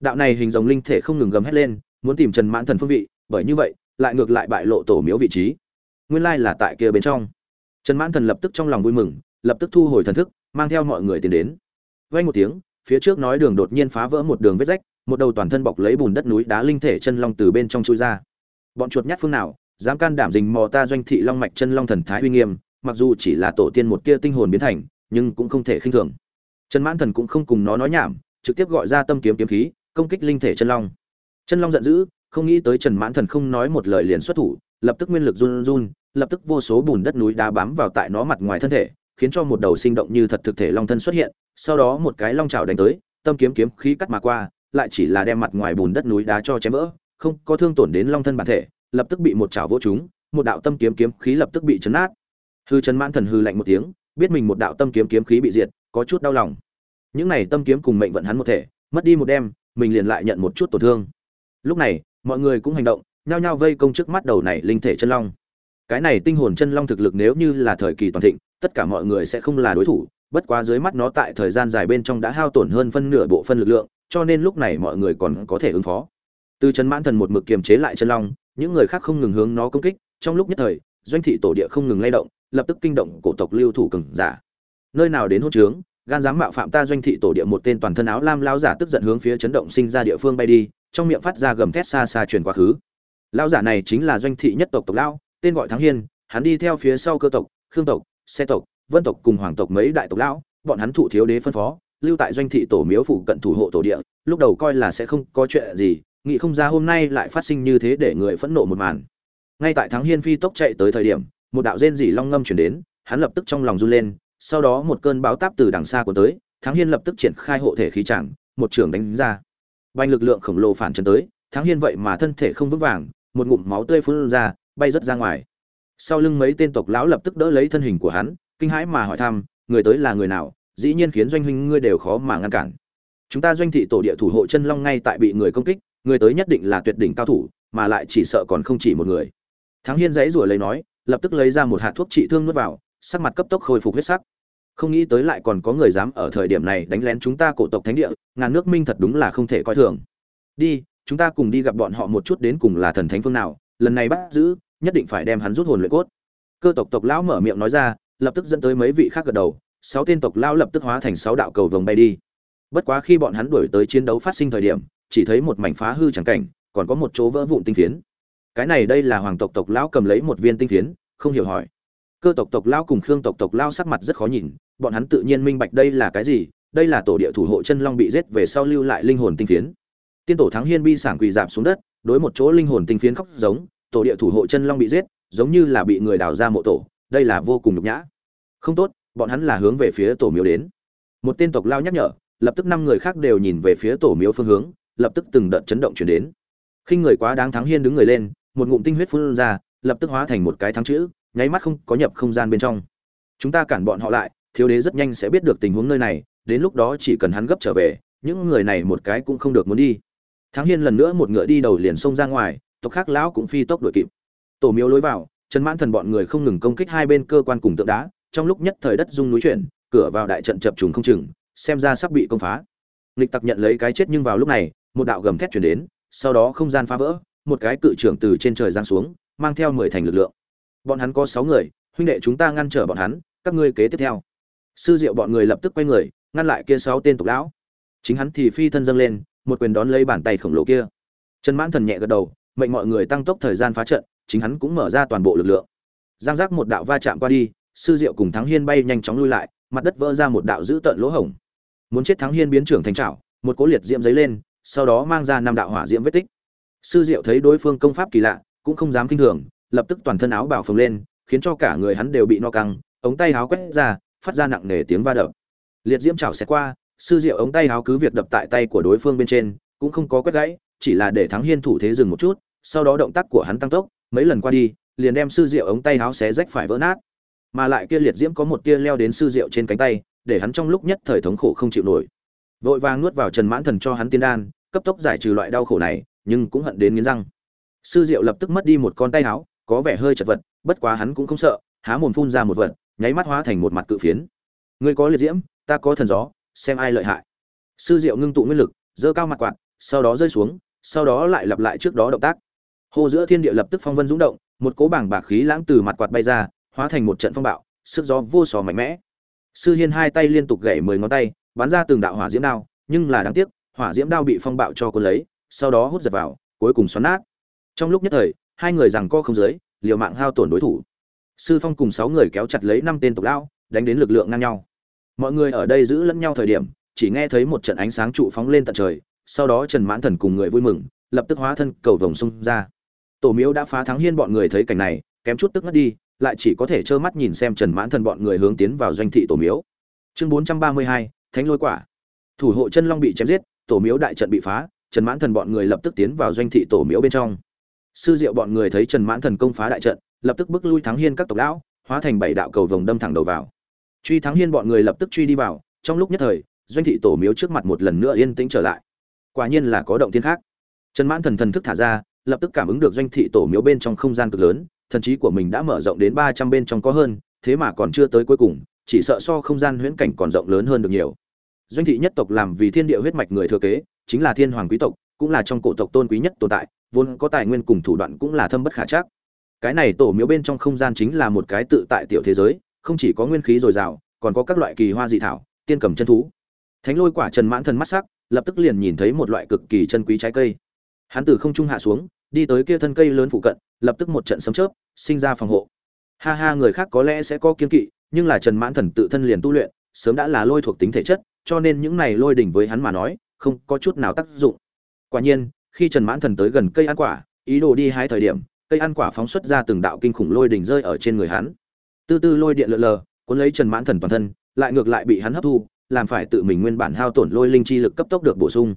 Đạo này hình dòng linh thể không ngừng gầm hét lên muốn tìm trần mãn thần phương vị bởi như vậy, lại ngược lại bại lộ tổ miếu vị trí. Nguyên lai là tại kia bên trong. Trần mãn thần lập tức trong lòng vui mừng, lập tức thu hồi thần thức, mang theo mọi người tiến đến. Vây một tiếng, phía trước nói đường đột nhiên phá vỡ một đường vết rách, một đầu toàn thân bọc lấy bùn đất núi đá linh thể chân long từ bên trong chui ra. Bọn chuột nhát phương nào, dám can đảm dình mò ta doanh thị long mạch chân long thần thái uy nghiêm, mặc dù chỉ là tổ tiên một tia tinh hồn biến thành, nhưng cũng không thể khinh thường. Trần mãn thần cũng không cùng nó nói nhảm, trực tiếp gọi ra tâm kiếm kiếm khí, công kích linh thể chân long. Chân long giận dữ không nghĩ tới trần mãn thần không nói một lời liền xuất thủ, lập tức nguyên lực run run, lập tức vô số bùn đất núi đá bám vào tại nó mặt ngoài thân thể, khiến cho một đầu sinh động như thật thực thể long thân xuất hiện, sau đó một cái long chảo đánh tới, tâm kiếm kiếm khí cắt mà qua, lại chỉ là đem mặt ngoài bùn đất núi đá cho chém vỡ, không có thương tổn đến long thân bản thể, lập tức bị một chảo vỗ trúng, một đạo tâm kiếm kiếm khí lập tức bị chấn nát. Hư trần mãn thần hư lạnh một tiếng, biết mình một đạo tâm kiếm kiếm khí bị diệt, có chút đau lòng. Những này tâm kiếm cùng mệnh vận hắn một thể, mất đi một đêm, mình liền lại nhận một chút tổn thương. Lúc này mọi người cũng hành động, nhao nhao vây công trước mắt đầu này linh thể chân long. Cái này tinh hồn chân long thực lực nếu như là thời kỳ toàn thịnh, tất cả mọi người sẽ không là đối thủ, bất quá dưới mắt nó tại thời gian dài bên trong đã hao tổn hơn phân nửa bộ phân lực lượng, cho nên lúc này mọi người còn có thể ứng phó. Từ trần mãn thần một mực kiềm chế lại chân long, những người khác không ngừng hướng nó công kích, trong lúc nhất thời, doanh thị tổ địa không ngừng lay động, lập tức kinh động cổ tộc lưu thủ cường giả. Nơi nào đến hỗn trướng gan dám mạo phạm ta doanh thị tổ địa một tên toàn thân áo lam lao giả tức giận hướng phía chấn động sinh ra địa phương bay đi, trong miệng phát ra gầm thét xa xa truyền quá khứ. Lao giả này chính là doanh thị nhất tộc tộc lao tên gọi thắng hiên, hắn đi theo phía sau cơ tộc, khương tộc, xe tộc, vân tộc cùng hoàng tộc mấy đại tộc lão, bọn hắn thụ thiếu đế phân phó, lưu tại doanh thị tổ miếu phụ cận thủ hộ tổ địa, lúc đầu coi là sẽ không có chuyện gì, nghĩ không ra hôm nay lại phát sinh như thế để người phẫn nộ một màn. Ngay tại thắng hiên phi tốc chạy tới thời điểm, một đạo rên dỉ long ngâm chuyển đến, hắn lập tức trong lòng run lên sau đó một cơn bão táp từ đằng xa của tới, thắng hiên lập tức triển khai hộ thể khí chẳng một trường đánh ra. Banh lực lượng khổng lồ phản chấn tới, thắng hiên vậy mà thân thể không vững vàng, một ngụm máu tươi phun ra, bay rất ra ngoài. Sau lưng mấy tên tộc lão lập tức đỡ lấy thân hình của hắn, kinh hãi mà hỏi thăm, người tới là người nào? Dĩ nhiên khiến doanh huynh ngươi đều khó mà ngăn cản. Chúng ta doanh thị tổ địa thủ hộ chân long ngay tại bị người công kích, người tới nhất định là tuyệt đỉnh cao thủ, mà lại chỉ sợ còn không chỉ một người. Thắng hiên giãy giụa lấy nói, lập tức lấy ra một hạt thuốc trị thương nuốt vào sắc mặt cấp tốc khôi phục huyết sắc. Không nghĩ tới lại còn có người dám ở thời điểm này đánh lén chúng ta cổ tộc thánh địa, ngàn nước minh thật đúng là không thể coi thường. Đi, chúng ta cùng đi gặp bọn họ một chút đến cùng là thần thánh phương nào, lần này bắt giữ, nhất định phải đem hắn rút hồn luyện cốt. Cơ tộc tộc lão mở miệng nói ra, lập tức dẫn tới mấy vị khác gật đầu, sáu tên tộc lão lập tức hóa thành sáu đạo cầu vồng bay đi. Bất quá khi bọn hắn đuổi tới chiến đấu phát sinh thời điểm, chỉ thấy một mảnh phá hư chẳng cảnh, còn có một chỗ vỡ vụn tinh phiến. Cái này đây là hoàng tộc tộc lão cầm lấy một viên tinh phiến, không hiểu hỏi cơ tộc tộc lao cùng khương tộc tộc lao sắc mặt rất khó nhìn, bọn hắn tự nhiên minh bạch đây là cái gì, đây là tổ địa thủ hộ chân long bị giết về sau lưu lại linh hồn tinh phiến. Tiên tổ thắng hiên bi sảng quỳ dạp xuống đất, đối một chỗ linh hồn tinh phiến khóc giống, tổ địa thủ hộ chân long bị giết, giống như là bị người đào ra mộ tổ, đây là vô cùng nhục nhã. Không tốt, bọn hắn là hướng về phía tổ miếu đến. Một tên tộc lao nhắc nhở, lập tức năm người khác đều nhìn về phía tổ miếu phương hướng, lập tức từng đợt chấn động chuyển đến. Khi người quá đáng thắng hiên đứng người lên, một ngụm tinh huyết phun ra, lập tức hóa thành một cái thắng chữ nháy mắt không có nhập không gian bên trong. Chúng ta cản bọn họ lại, thiếu đế rất nhanh sẽ biết được tình huống nơi này, đến lúc đó chỉ cần hắn gấp trở về, những người này một cái cũng không được muốn đi. Thắng hiên lần nữa một ngựa đi đầu liền xông ra ngoài, tộc khác lão cũng phi tốc đuổi kịp. Tổ miếu lối vào, trần mãn thần bọn người không ngừng công kích hai bên cơ quan cùng tượng đá, trong lúc nhất thời đất rung núi chuyển, cửa vào đại trận chập trùng không chừng, xem ra sắp bị công phá. Nghịch tặc nhận lấy cái chết nhưng vào lúc này, một đạo gầm thét chuyển đến, sau đó không gian phá vỡ, một cái cự trưởng từ trên trời giáng xuống, mang theo mười thành lực lượng bọn hắn có sáu người, huynh đệ chúng ta ngăn trở bọn hắn, các ngươi kế tiếp theo. Sư diệu bọn người lập tức quay người, ngăn lại kia sáu tên tộc lão. Chính hắn thì phi thân dâng lên, một quyền đón lấy bàn tay khổng lồ kia. Trần mãn thần nhẹ gật đầu, mệnh mọi người tăng tốc thời gian phá trận, chính hắn cũng mở ra toàn bộ lực lượng. Giang giác một đạo va chạm qua đi, sư diệu cùng thắng hiên bay nhanh chóng lui lại, mặt đất vỡ ra một đạo dữ tợn lỗ hổng. Muốn chết thắng hiên biến trưởng thành trảo, một cố liệt diễm giấy lên, sau đó mang ra năm đạo hỏa diễm vết tích. Sư diệu thấy đối phương công pháp kỳ lạ, cũng không dám kinh thường lập tức toàn thân áo bảo phồng lên, khiến cho cả người hắn đều bị no căng, ống tay áo quét ra, phát ra nặng nề tiếng va đập. Liệt diễm chảo xẹt qua, sư diệu ống tay áo cứ việc đập tại tay của đối phương bên trên, cũng không có quét gãy, chỉ là để thắng hiên thủ thế dừng một chút, sau đó động tác của hắn tăng tốc, mấy lần qua đi, liền đem sư diệu ống tay áo xé rách phải vỡ nát. Mà lại kia liệt diễm có một tia leo đến sư diệu trên cánh tay, để hắn trong lúc nhất thời thống khổ không chịu nổi. Vội vàng nuốt vào trần mãn thần cho hắn tiên đan, cấp tốc giải trừ loại đau khổ này, nhưng cũng hận đến nghiến răng. Sư diệu lập tức mất đi một con tay áo có vẻ hơi chật vật, bất quá hắn cũng không sợ, há mồm phun ra một vật, nháy mắt hóa thành một mặt cự phiến. Ngươi có liệt diễm, ta có thần gió, xem ai lợi hại. Sư diệu ngưng tụ nguyên lực, giơ cao mặt quạt, sau đó rơi xuống, sau đó lại lặp lại trước đó động tác. Hồ giữa thiên địa lập tức phong vân dũng động, một cỗ bảng bạc khí lãng từ mặt quạt bay ra, hóa thành một trận phong bạo, sức gió vô sò mạnh mẽ. Sư hiên hai tay liên tục gảy mười ngón tay, bắn ra từng đạo hỏa diễm đao, nhưng là đáng tiếc, hỏa diễm đao bị phong bạo cho cuốn lấy, sau đó hút giật vào, cuối cùng xoắn nát. Trong lúc nhất thời hai người rằng co không dưới, liều mạng hao tổn đối thủ. Sư phong cùng sáu người kéo chặt lấy năm tên tộc lão, đánh đến lực lượng ngang nhau. Mọi người ở đây giữ lẫn nhau thời điểm, chỉ nghe thấy một trận ánh sáng trụ phóng lên tận trời, sau đó trần mãn thần cùng người vui mừng, lập tức hóa thân cầu vồng xung ra. Tổ miếu đã phá thắng hiên bọn người thấy cảnh này, kém chút tức ngất đi, lại chỉ có thể trơ mắt nhìn xem trần mãn thần bọn người hướng tiến vào doanh thị tổ miếu. Chương bốn trăm ba mươi hai, thánh lôi quả. Thủ hộ chân long bị chém giết, tổ miếu đại trận bị phá, trần mãn thần bọn người lập tức tiến vào doanh thị tổ miếu bên trong sư diệu bọn người thấy trần mãn thần công phá đại trận, lập tức bước lui thắng hiên các tộc lão, hóa thành bảy đạo cầu vồng đâm thẳng đầu vào. Truy thắng hiên bọn người lập tức truy đi vào, trong lúc nhất thời, doanh thị tổ miếu trước mặt một lần nữa yên tĩnh trở lại. Quả nhiên là có động thiên khác. Trần mãn thần thần thức thả ra, lập tức cảm ứng được doanh thị tổ miếu bên trong không gian cực lớn, thần trí của mình đã mở rộng đến ba trăm bên trong có hơn, thế mà còn chưa tới cuối cùng, chỉ sợ so không gian huyễn cảnh còn rộng lớn hơn được nhiều. Doanh thị nhất tộc làm vì thiên địa huyết mạch người thừa kế, chính là thiên hoàng quý tộc, cũng là trong cổ tộc tôn quý nhất tồn tại vốn có tài nguyên cùng thủ đoạn cũng là thâm bất khả chắc. Cái này tổ miếu bên trong không gian chính là một cái tự tại tiểu thế giới, không chỉ có nguyên khí dồi dào, còn có các loại kỳ hoa dị thảo, tiên cầm chân thú. Thánh lôi quả trần mãn thần mắt sắc, lập tức liền nhìn thấy một loại cực kỳ chân quý trái cây. Hắn từ không trung hạ xuống, đi tới kia thân cây lớn phụ cận, lập tức một trận sấm chớp, sinh ra phòng hộ. Ha ha, người khác có lẽ sẽ có kiên kỵ, nhưng là trần mãn thần tự thân liền tu luyện, sớm đã là lôi thuộc tính thể chất, cho nên những này lôi đỉnh với hắn mà nói, không có chút nào tác dụng. Quả nhiên khi trần mãn thần tới gần cây ăn quả, ý đồ đi hái thời điểm, cây ăn quả phóng xuất ra từng đạo kinh khủng lôi đỉnh rơi ở trên người hắn. Tư tư lôi điện lượn lờ, cuốn lấy trần mãn thần toàn thân, lại ngược lại bị hắn hấp thu, làm phải tự mình nguyên bản hao tổn lôi linh chi lực cấp tốc được bổ sung.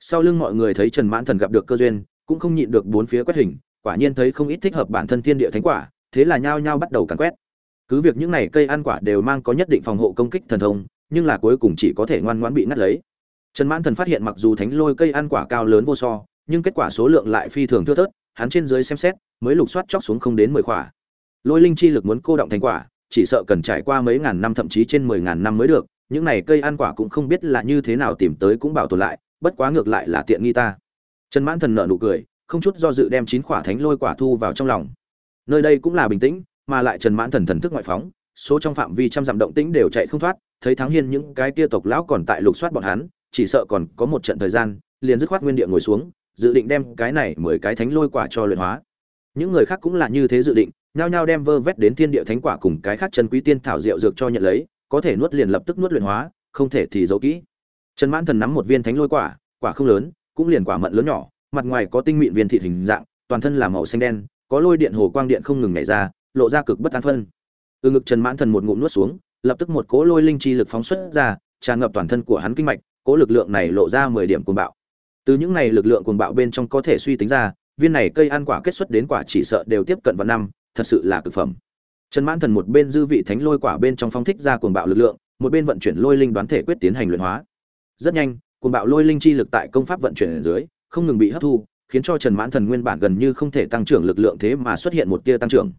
Sau lưng mọi người thấy trần mãn thần gặp được cơ duyên, cũng không nhịn được bốn phía quét hình, quả nhiên thấy không ít thích hợp bản thân thiên địa thánh quả, thế là nhao nhao bắt đầu càn quét. Cứ việc những này cây ăn quả đều mang có nhất định phòng hộ công kích thần thông, nhưng là cuối cùng chỉ có thể ngoan ngoãn bị ngắt lấy. Trần mãn thần phát hiện mặc dù thánh lôi cây ăn quả cao lớn vô so nhưng kết quả số lượng lại phi thường thưa thớt, hắn trên dưới xem xét, mới lục soát chóc xuống không đến mười quả lôi linh chi lực muốn cô động thành quả, chỉ sợ cần trải qua mấy ngàn năm thậm chí trên mười ngàn năm mới được, những này cây ăn quả cũng không biết là như thế nào tìm tới cũng bảo tồn lại, bất quá ngược lại là tiện nghi ta. Trần mãn thần nở nụ cười, không chút do dự đem chín quả thánh lôi quả thu vào trong lòng. Nơi đây cũng là bình tĩnh, mà lại trần mãn thần thần thức ngoại phóng, số trong phạm vi trăm dặm động tĩnh đều chạy không thoát, thấy thắng hiên những cái kia tộc lão còn tại lục soát bọn hắn, chỉ sợ còn có một trận thời gian, liền dứt khoát nguyên địa ngồi xuống dự định đem cái này mười cái thánh lôi quả cho luyện hóa. Những người khác cũng là như thế dự định, nhao nhao đem vơ vét đến thiên địa thánh quả cùng cái khác chân quý tiên thảo diệu dược cho nhận lấy, có thể nuốt liền lập tức nuốt luyện hóa, không thể thì giấu kỹ. Trần mãn thần nắm một viên thánh lôi quả quả không lớn, cũng liền quả mận lớn nhỏ, mặt ngoài có tinh mịn viên thịt hình dạng, toàn thân là màu xanh đen, có lôi điện hồ quang điện không ngừng nhảy ra, lộ ra cực bất an phân. Từ ngực trần mãn thần một ngụm nuốt xuống, lập tức một cỗ lôi linh chi lực phóng xuất ra, tràn ngập toàn thân của hắn kinh mạch, cỗ lực lượng này lộ ra mười điểm cuồng bạo từ những này lực lượng cuồng bạo bên trong có thể suy tính ra, viên này cây ăn quả kết xuất đến quả chỉ sợ đều tiếp cận vào năm, thật sự là cực phẩm. Trần mãn thần một bên dư vị thánh lôi quả bên trong phóng thích ra cuồng bạo lực lượng, một bên vận chuyển lôi linh đoán thể quyết tiến hành luyện hóa. Rất nhanh, cuồng bạo lôi linh chi lực tại công pháp vận chuyển ở dưới, không ngừng bị hấp thu, khiến cho trần mãn thần nguyên bản gần như không thể tăng trưởng lực lượng thế mà xuất hiện một tia tăng trưởng.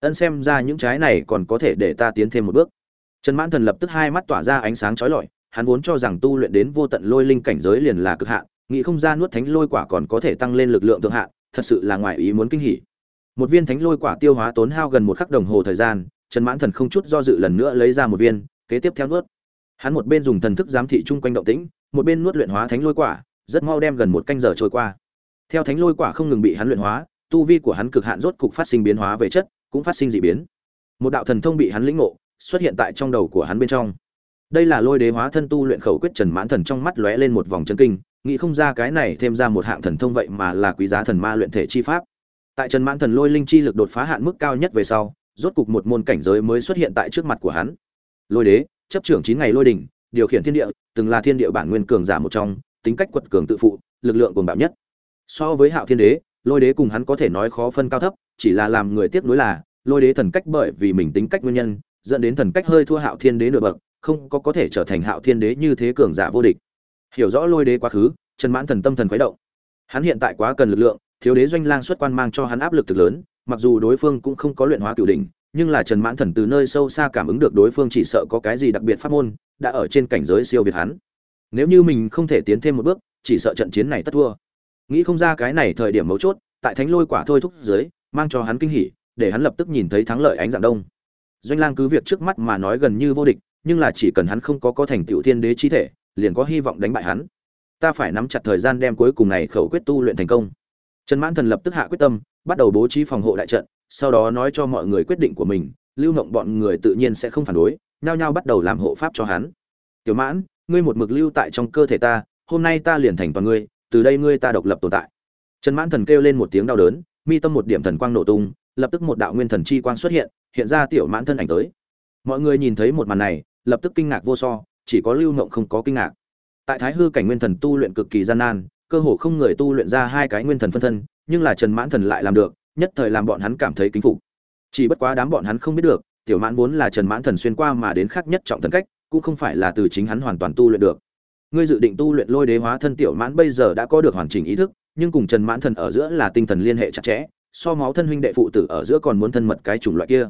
Ân xem ra những trái này còn có thể để ta tiến thêm một bước. Trần mãn thần lập tức hai mắt tỏa ra ánh sáng chói lọi, hắn vốn cho rằng tu luyện đến vô tận lôi linh cảnh giới liền là cực hạn nghĩ không ra nuốt thánh lôi quả còn có thể tăng lên lực lượng thượng hạn thật sự là ngoài ý muốn kinh hỉ. Một viên thánh lôi quả tiêu hóa tốn hao gần một khắc đồng hồ thời gian, trần mãn thần không chút do dự lần nữa lấy ra một viên, kế tiếp theo nuốt. Hắn một bên dùng thần thức giám thị chung quanh động tĩnh, một bên nuốt luyện hóa thánh lôi quả, rất mau đem gần một canh giờ trôi qua. Theo thánh lôi quả không ngừng bị hắn luyện hóa, tu vi của hắn cực hạn rốt cục phát sinh biến hóa về chất, cũng phát sinh dị biến. Một đạo thần thông bị hắn lĩnh ngộ, xuất hiện tại trong đầu của hắn bên trong. Đây là lôi đế hóa thân tu luyện khẩu quyết trần mãn thần trong mắt lóe lên một vòng chân kinh nghĩ không ra cái này thêm ra một hạng thần thông vậy mà là quý giá thần ma luyện thể chi pháp. Tại trần mãn thần lôi linh chi lực đột phá hạn mức cao nhất về sau, rốt cục một môn cảnh giới mới xuất hiện tại trước mặt của hắn. Lôi đế, chấp trưởng chín ngày lôi đỉnh điều khiển thiên địa, từng là thiên địa bản nguyên cường giả một trong, tính cách quật cường tự phụ, lực lượng cuồng bạo nhất. So với hạo thiên đế, lôi đế cùng hắn có thể nói khó phân cao thấp, chỉ là làm người tiếc nuối là, lôi đế thần cách bởi vì mình tính cách nguyên nhân, dẫn đến thần cách hơi thua hạo thiên đế nửa bậc, không có có thể trở thành hạo thiên đế như thế cường giả vô địch hiểu rõ lôi đế quá khứ, trần mãn thần tâm thần khuấy động. Hắn hiện tại quá cần lực lượng, thiếu đế doanh lang xuất quan mang cho hắn áp lực thực lớn, mặc dù đối phương cũng không có luyện hóa cửu đỉnh, nhưng là trần mãn thần từ nơi sâu xa cảm ứng được đối phương chỉ sợ có cái gì đặc biệt pháp môn, đã ở trên cảnh giới siêu việt hắn. Nếu như mình không thể tiến thêm một bước, chỉ sợ trận chiến này tất thua. Nghĩ không ra cái này thời điểm mấu chốt, tại thánh lôi quả thôi thúc dưới, mang cho hắn kinh hỉ, để hắn lập tức nhìn thấy thắng lợi ánh dạng đông. Doanh lang cứ việc trước mắt mà nói gần như vô địch, nhưng là chỉ cần hắn không có có thành tựu thiên đế chi thể liền có hy vọng đánh bại hắn. Ta phải nắm chặt thời gian đem cuối cùng này khẩu quyết tu luyện thành công. Trần mãn thần lập tức hạ quyết tâm, bắt đầu bố trí phòng hộ đại trận, sau đó nói cho mọi người quyết định của mình, lưu ngộng bọn người tự nhiên sẽ không phản đối, nhao nhao bắt đầu làm hộ pháp cho hắn. Tiểu mãn, ngươi một mực lưu tại trong cơ thể ta, hôm nay ta liền thành toàn ngươi, từ đây ngươi ta độc lập tồn tại. Trần mãn thần kêu lên một tiếng đau đớn, mi tâm một điểm thần quang nổ tung, lập tức một đạo nguyên thần chi quang xuất hiện hiện ra tiểu mãn thân ảnh tới. Mọi người nhìn thấy một màn này, lập tức kinh ngạc vô so chỉ có lưu ngộng không có kinh ngạc. Tại thái hư cảnh nguyên thần tu luyện cực kỳ gian nan, cơ hồ không người tu luyện ra hai cái nguyên thần phân thân, nhưng là trần mãn thần lại làm được, nhất thời làm bọn hắn cảm thấy kính phục. Chỉ bất quá đám bọn hắn không biết được, tiểu mãn vốn là trần mãn thần xuyên qua mà đến khác nhất trọng thần cách, cũng không phải là từ chính hắn hoàn toàn tu luyện được. Ngươi dự định tu luyện lôi đế hóa thân tiểu mãn bây giờ đã có được hoàn chỉnh ý thức, nhưng cùng trần mãn thần ở giữa là tinh thần liên hệ chặt chẽ, so máu thân huynh đệ phụ tử ở giữa còn muốn thân mật cái chủng loại kia.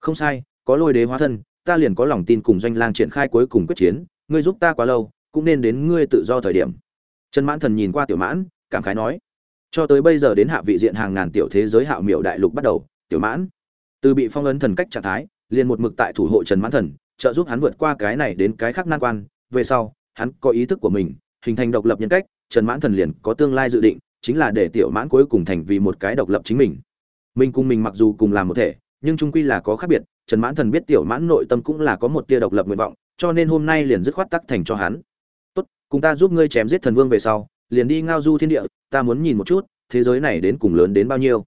Không sai, có lôi đế hóa thân ta liền có lòng tin cùng doanh lang triển khai cuối cùng quyết chiến, ngươi giúp ta quá lâu, cũng nên đến ngươi tự do thời điểm. Trần mãn thần nhìn qua tiểu mãn, cảm khái nói, cho tới bây giờ đến hạ vị diện hàng ngàn tiểu thế giới hạo miểu đại lục bắt đầu, tiểu mãn, từ bị phong ấn thần cách trạng thái, liền một mực tại thủ hộ trần mãn thần, trợ giúp hắn vượt qua cái này đến cái khác nan quan. Về sau, hắn có ý thức của mình, hình thành độc lập nhân cách, trần mãn thần liền có tương lai dự định, chính là để tiểu mãn cuối cùng thành vì một cái độc lập chính mình. Mình cùng mình mặc dù cùng làm một thể, nhưng trung quy là có khác biệt trần mãn thần biết tiểu mãn nội tâm cũng là có một tia độc lập nguyện vọng, cho nên hôm nay liền dứt khoát tắc thành cho hắn. Tốt, cùng ta giúp ngươi chém giết thần vương về sau, liền đi ngao du thiên địa, ta muốn nhìn một chút, thế giới này đến cùng lớn đến bao nhiêu.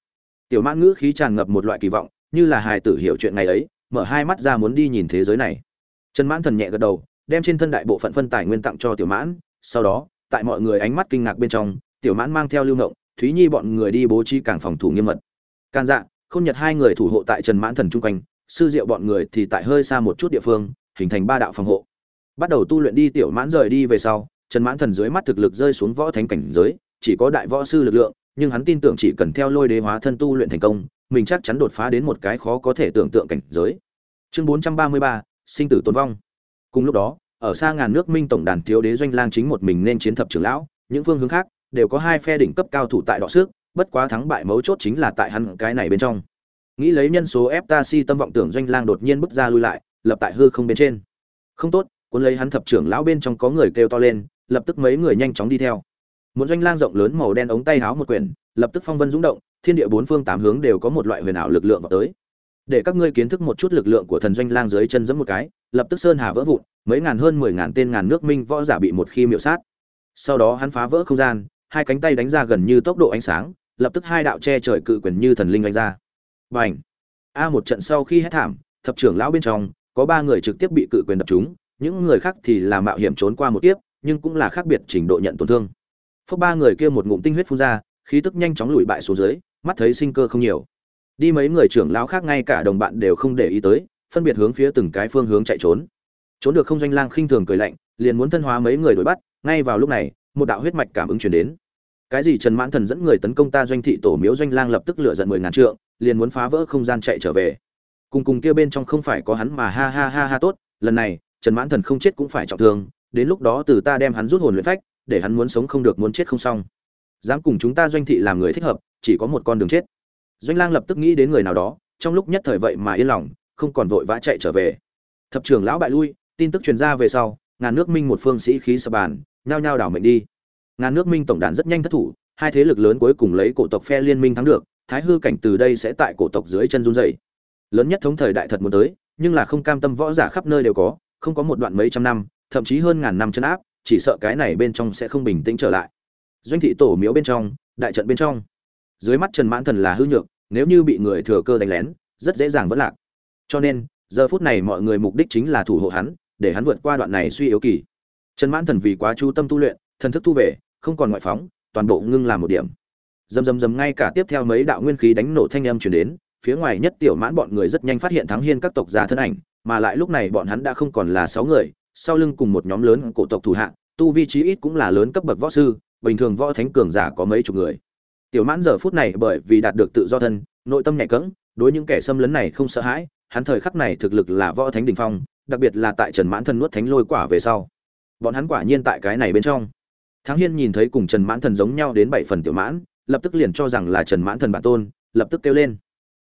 Tiểu mãn ngữ khí tràn ngập một loại kỳ vọng, như là hài tử hiểu chuyện ngày ấy, mở hai mắt ra muốn đi nhìn thế giới này. Trần mãn thần nhẹ gật đầu, đem trên thân đại bộ phận phân tài nguyên tặng cho tiểu mãn, sau đó, tại mọi người ánh mắt kinh ngạc bên trong, tiểu mãn mang theo lưu ngộng, thúy nhi bọn người đi bố trí cảng phòng thủ nghiêm mật. Can dạ Khôn nhật hai người thủ hộ tại trần mãn thần trung quanh sư diệu bọn người thì tại hơi xa một chút địa phương, hình thành ba đạo phòng hộ. Bắt đầu tu luyện đi tiểu mãn rời đi về sau, trần mãn thần dưới mắt thực lực rơi xuống võ thánh cảnh giới, chỉ có đại võ sư lực lượng, nhưng hắn tin tưởng chỉ cần theo lôi đế hóa thân tu luyện thành công, mình chắc chắn đột phá đến một cái khó có thể tưởng tượng cảnh giới. Chương bốn trăm ba mươi ba, sinh tử tồn vong. Cùng lúc đó, ở xa ngàn nước minh tổng đàn thiếu đế doanh lang chính một mình nên chiến thập trưởng lão, những phương hướng khác đều có hai phe đỉnh cấp cao thủ tại đọ sức, bất quá thắng bại mấu chốt chính là tại hắn cái này bên trong nghĩ lấy nhân số ép ta si tâm vọng tưởng doanh lang đột nhiên bước ra lui lại, lập tại hư không bên trên. Không tốt, cuốn lấy hắn thập trưởng lão bên trong có người kêu to lên, lập tức mấy người nhanh chóng đi theo. Một doanh lang rộng lớn màu đen ống tay háo một quyển, lập tức phong vân rung động, thiên địa bốn phương tám hướng đều có một loại huyền ảo lực lượng vào tới. Để các ngươi kiến thức một chút lực lượng của thần doanh lang dưới chân giẫm một cái, lập tức sơn hà vỡ vụn, mấy ngàn hơn mười ngàn tên ngàn nước minh võ giả bị một khi miệu sát. Sau đó hắn phá vỡ không gian, hai cánh tay đánh ra gần như tốc độ ánh sáng, lập tức hai đạo che trời cự quyền như thần linh đánh ra và ảnh. A một trận sau khi hết thảm, thập trưởng lão bên trong, có ba người trực tiếp bị cự quyền đập trúng, những người khác thì là mạo hiểm trốn qua một tiếp nhưng cũng là khác biệt trình độ nhận tổn thương. Phước ba người kia một ngụm tinh huyết phun ra, khí tức nhanh chóng lùi bại xuống dưới, mắt thấy sinh cơ không nhiều. Đi mấy người trưởng lão khác ngay cả đồng bạn đều không để ý tới, phân biệt hướng phía từng cái phương hướng chạy trốn. Trốn được không doanh lang khinh thường cười lạnh, liền muốn thân hóa mấy người đuổi bắt, ngay vào lúc này, một đạo huyết mạch cảm ứng truyền đến cái gì trần mãn thần dẫn người tấn công ta doanh thị tổ miếu doanh lang lập tức lựa giận mười ngàn trượng, liền muốn phá vỡ không gian chạy trở về. Cùng cùng kia bên trong không phải có hắn mà ha ha ha ha tốt, lần này, trần mãn thần không chết cũng phải trọng thương, đến lúc đó từ ta đem hắn rút hồn luyện phách, để hắn muốn sống không được muốn chết không xong. Dám cùng chúng ta doanh thị làm người thích hợp, chỉ có một con đường chết. Doanh lang lập tức nghĩ đến người nào đó, trong lúc nhất thời vậy mà yên lòng, không còn vội vã chạy trở về. Thập trưởng lão bại lui, tin tức truyền ra về sau, ngàn nước minh một phương sĩ khí sập bàn, nhao nhao đảo mệnh đi ngàn nước minh tổng đàn rất nhanh thất thủ, hai thế lực lớn cuối cùng lấy cổ tộc phe liên minh thắng được, thái hư cảnh từ đây sẽ tại cổ tộc dưới chân run dày lớn nhất thống thời đại thật muốn tới, nhưng là không cam tâm võ giả khắp nơi đều có, không có một đoạn mấy trăm năm, thậm chí hơn ngàn năm chân áp, chỉ sợ cái này bên trong sẽ không bình tĩnh trở lại. Doanh thị tổ miếu bên trong, đại trận bên trong. Dưới mắt trần mãn thần là hư nhược, nếu như bị người thừa cơ đánh lén, rất dễ dàng vẫn lạc. Cho nên, giờ phút này mọi người mục đích chính là thủ hộ hắn, để hắn vượt qua đoạn này suy yếu kỳ. Trần mãn thần vì quá chú tâm tu luyện thần thức thu về, không còn ngoại phóng, toàn bộ ngưng làm một điểm. Dầm dầm dầm ngay cả tiếp theo mấy đạo nguyên khí đánh nổ thanh âm truyền đến, phía ngoài nhất tiểu mãn bọn người rất nhanh phát hiện thắng hiên các tộc già thân ảnh, mà lại lúc này bọn hắn đã không còn là sáu người, sau lưng cùng một nhóm lớn cổ tộc thủ hạ, tu vi trí ít cũng là lớn cấp bậc võ sư, bình thường võ thánh cường giả có mấy chục người. Tiểu mãn giờ phút này bởi vì đạt được tự do thân, nội tâm nhạy cẫng, đối những kẻ xâm lấn này không sợ hãi, hắn thời khắc này thực lực là võ thánh đỉnh phong, đặc biệt là tại trần mãn thân nuốt thánh lôi quả về sau. Bọn hắn quả nhiên tại cái này bên trong. Tháng hiên nhìn thấy cùng trần mãn thần giống nhau đến bảy phần tiểu mãn, lập tức liền cho rằng là trần mãn thần bản tôn, lập tức kêu lên.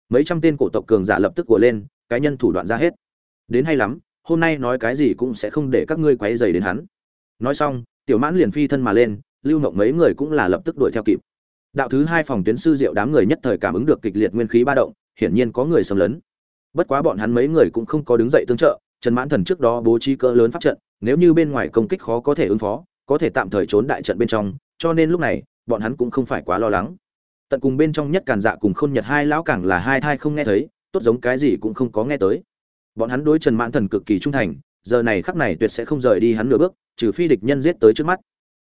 Mấy trăm tên cổ tộc cường giả lập tức của lên, cái nhân thủ đoạn ra hết. Đến hay lắm, hôm nay nói cái gì cũng sẽ không để các ngươi quấy rầy đến hắn. Nói xong, tiểu mãn liền phi thân mà lên, lưu Ngọc mấy người cũng là lập tức đuổi theo kịp. Đạo thứ hai phòng tuyến sư diệu đám người nhất thời cảm ứng được kịch liệt nguyên khí ba động, hiển nhiên có người xâm lấn. Bất quá bọn hắn mấy người cũng không có đứng dậy tương trợ, trần mãn thần trước đó bố trí cỡ lớn pháp trận, nếu như bên ngoài công kích khó có thể ứng phó có thể tạm thời trốn đại trận bên trong, cho nên lúc này, bọn hắn cũng không phải quá lo lắng. Tận cùng bên trong nhất càn dạ cùng khôn nhật hai lão càng là hai thai không nghe thấy, tốt giống cái gì cũng không có nghe tới. Bọn hắn đối trần mãn thần cực kỳ trung thành, giờ này khắc này tuyệt sẽ không rời đi hắn nửa bước, trừ phi địch nhân giết tới trước mắt.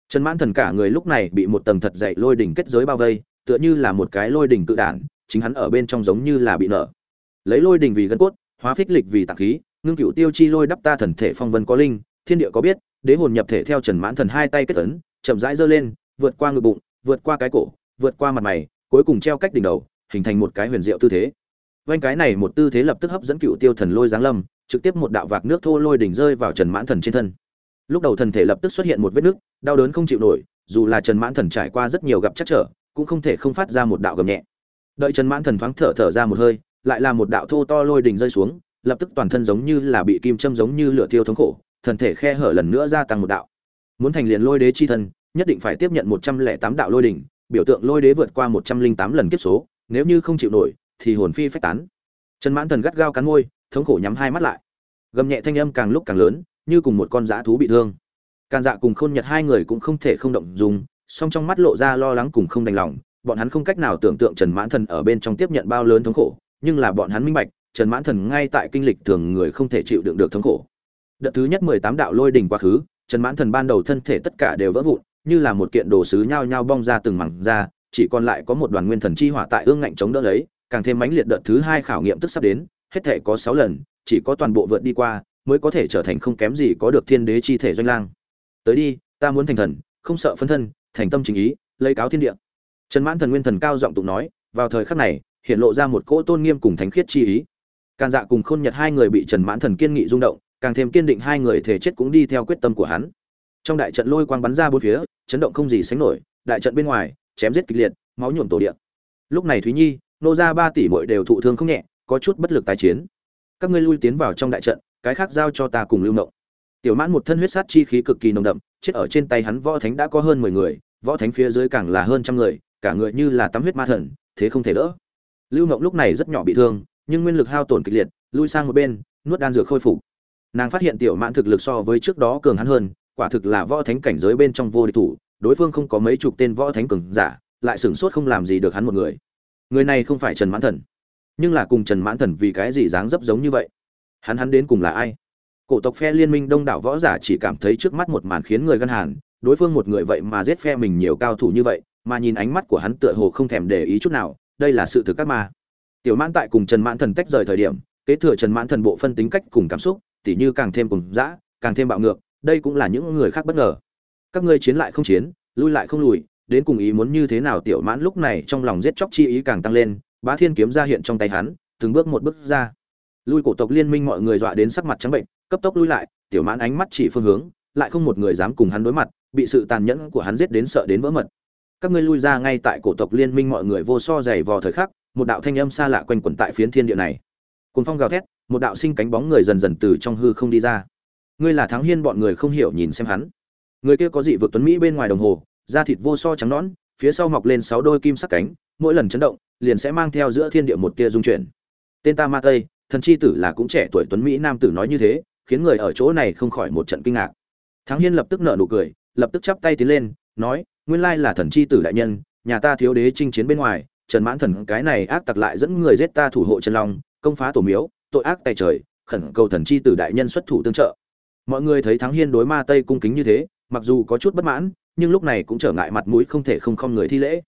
Trần mãn thần cả người lúc này bị một tầng thật dậy lôi đỉnh kết giới bao vây, tựa như là một cái lôi đỉnh cự đản, chính hắn ở bên trong giống như là bị nở lấy lôi đỉnh vì gân cốt, hóa phích lịch vì tạc khí, ngưng cựu tiêu chi lôi đắp ta thần thể phong vân có linh, thiên địa có biết đế hồn nhập thể theo trần mãn thần hai tay kết ấn, chậm rãi giơ lên, vượt qua ngực bụng, vượt qua cái cổ, vượt qua mặt mày, cuối cùng treo cách đỉnh đầu, hình thành một cái huyền diệu tư thế. Vanh cái này một tư thế lập tức hấp dẫn cựu tiêu thần lôi giáng lâm, trực tiếp một đạo vạc nước thô lôi đỉnh rơi vào trần mãn thần trên thân. Lúc đầu thần thể lập tức xuất hiện một vết nứt đau đớn không chịu nổi, dù là trần mãn thần trải qua rất nhiều gặp chắc trở, cũng không thể không phát ra một đạo gầm nhẹ. Đợi trần mãn thần thoáng thở thở ra một hơi, lại là một đạo thô to lôi đỉnh rơi xuống, lập tức toàn thân giống như là bị kim châm giống như lửa tiêu thống khổ thần thể khe hở lần nữa gia tăng một đạo. Muốn thành liền lôi đế chi thân, nhất định phải tiếp nhận một trăm lẻ tám đạo lôi đỉnh, biểu tượng lôi đế vượt qua một trăm linh tám lần kiếp số, nếu như không chịu nổi, thì hồn phi phách tán. Trần mãn thần gắt gao cắn môi, thống khổ nhắm hai mắt lại. Gầm nhẹ thanh âm càng lúc càng lớn, như cùng một con dã thú bị thương. Càn dạ cùng khôn nhật hai người cũng không thể không động dùng song trong mắt lộ ra lo lắng cùng không đành lòng, bọn hắn không cách nào tưởng tượng trần mãn thần ở bên trong tiếp nhận bao lớn thống khổ, nhưng là bọn hắn minh bạch, trần mãn thần ngay tại kinh lịch thường người không thể chịu đựng được thống khổ đợt thứ nhất mười tám đạo lôi đỉnh quá khứ, trần mãn thần ban đầu thân thể tất cả đều vỡ vụn, như là một kiện đồ sứ nhao nhao bong ra từng mảng ra, chỉ còn lại có một đoàn nguyên thần chi hỏa tại ương ngạnh chống đỡ lấy, càng thêm mãnh liệt đợt thứ hai khảo nghiệm tức sắp đến, hết thể có sáu lần, chỉ có toàn bộ vượt đi qua, mới có thể trở thành không kém gì có được thiên đế chi thể doanh lang. Tới đi, ta muốn thành thần, không sợ phân thân, thành tâm chính ý, lấy cáo thiên địa. Trần mãn thần nguyên thần cao giọng tụng nói, vào thời khắc này, hiện lộ ra một cỗ tôn nghiêm cùng thánh khiết chi ý. Càn dạ cùng khôn nhật hai người bị trần mãn thần kiên nghị rung động càng thêm kiên định hai người thể chết cũng đi theo quyết tâm của hắn. Trong đại trận lôi quang bắn ra bốn phía, chấn động không gì sánh nổi, đại trận bên ngoài, chém giết kịch liệt, máu nhuộm tổ địa. Lúc này thúy nhi, nô gia ba tỷ muội đều thụ thương không nhẹ, có chút bất lực tái chiến. Các ngươi lui tiến vào trong đại trận, cái khác giao cho ta cùng lưu mộng. Tiểu mãn một thân huyết sát chi khí cực kỳ nồng đậm, chết ở trên tay hắn võ thánh đã có hơn mười người, võ thánh phía dưới càng là hơn trăm người, cả người như là tắm huyết ma thần, thế không thể đỡ. Lưu ngọc lúc này rất nhỏ bị thương, nhưng nguyên lực hao tổn kịch liệt, lui sang một bên, nuốt đan dược khôi phục nàng phát hiện tiểu mãn thực lực so với trước đó cường hắn hơn, quả thực là võ thánh cảnh giới bên trong vô địch thủ, đối phương không có mấy chục tên võ thánh cường giả, lại sửng sốt không làm gì được hắn một người. Người này không phải trần mãn thần. Nhưng là cùng trần mãn thần vì cái gì dáng dấp giống như vậy? Hắn hắn đến cùng là ai? Cổ tộc phe liên minh đông đảo võ giả chỉ cảm thấy trước mắt một màn khiến người gân hàn, đối phương một người vậy mà giết phe mình nhiều cao thủ như vậy, mà nhìn ánh mắt của hắn tựa hồ không thèm để ý chút nào, đây là sự thực các ma. Tiểu mãn tại cùng trần mãn thần tách rời thời điểm, kế thừa trần mãn thần bộ phân tính cách cùng cảm xúc tỉ như càng thêm cùng dã, càng thêm bạo ngược, đây cũng là những người khác bất ngờ. Các ngươi chiến lại không chiến, lui lại không lùi, đến cùng ý muốn như thế nào tiểu mãn lúc này trong lòng giết chóc chi ý càng tăng lên, bá thiên kiếm ra hiện trong tay hắn, từng bước một bước ra. Lui cổ tộc liên minh mọi người dọa đến sắc mặt trắng bệnh, cấp tốc lui lại, tiểu mãn ánh mắt chỉ phương hướng, lại không một người dám cùng hắn đối mặt, bị sự tàn nhẫn của hắn giết đến sợ đến vỡ mật. Các ngươi lui ra ngay tại cổ tộc liên minh mọi người vô so dày vò thời khắc, một đạo thanh âm xa lạ quanh quẩn tại phiến thiên địa này. Cồn phong gào thét một đạo sinh cánh bóng người dần dần từ trong hư không đi ra. Ngươi là thắng hiên, bọn người không hiểu nhìn xem hắn. Người kia có dị vực tuấn mỹ bên ngoài đồng hồ, da thịt vô so trắng nõn, phía sau mọc lên sáu đôi kim sắc cánh, mỗi lần chấn động, liền sẽ mang theo giữa thiên địa một tia dung chuyển. Tên ta ma tây, thần chi tử là cũng trẻ tuổi tuấn mỹ nam tử nói như thế, khiến người ở chỗ này không khỏi một trận kinh ngạc. Thắng hiên lập tức nở nụ cười, lập tức chắp tay tiến lên, nói, nguyên lai là thần chi tử đại nhân, nhà ta thiếu đế chinh chiến bên ngoài, trần mãn thần cái này ác tặc lại dẫn người giết ta thủ hộ chân long, công phá tổ miếu tội ác tay trời, khẩn cầu thần chi tử đại nhân xuất thủ tương trợ. Mọi người thấy thắng hiên đối ma tây cung kính như thế, mặc dù có chút bất mãn, nhưng lúc này cũng trở ngại mặt mũi không thể không không người thi lễ.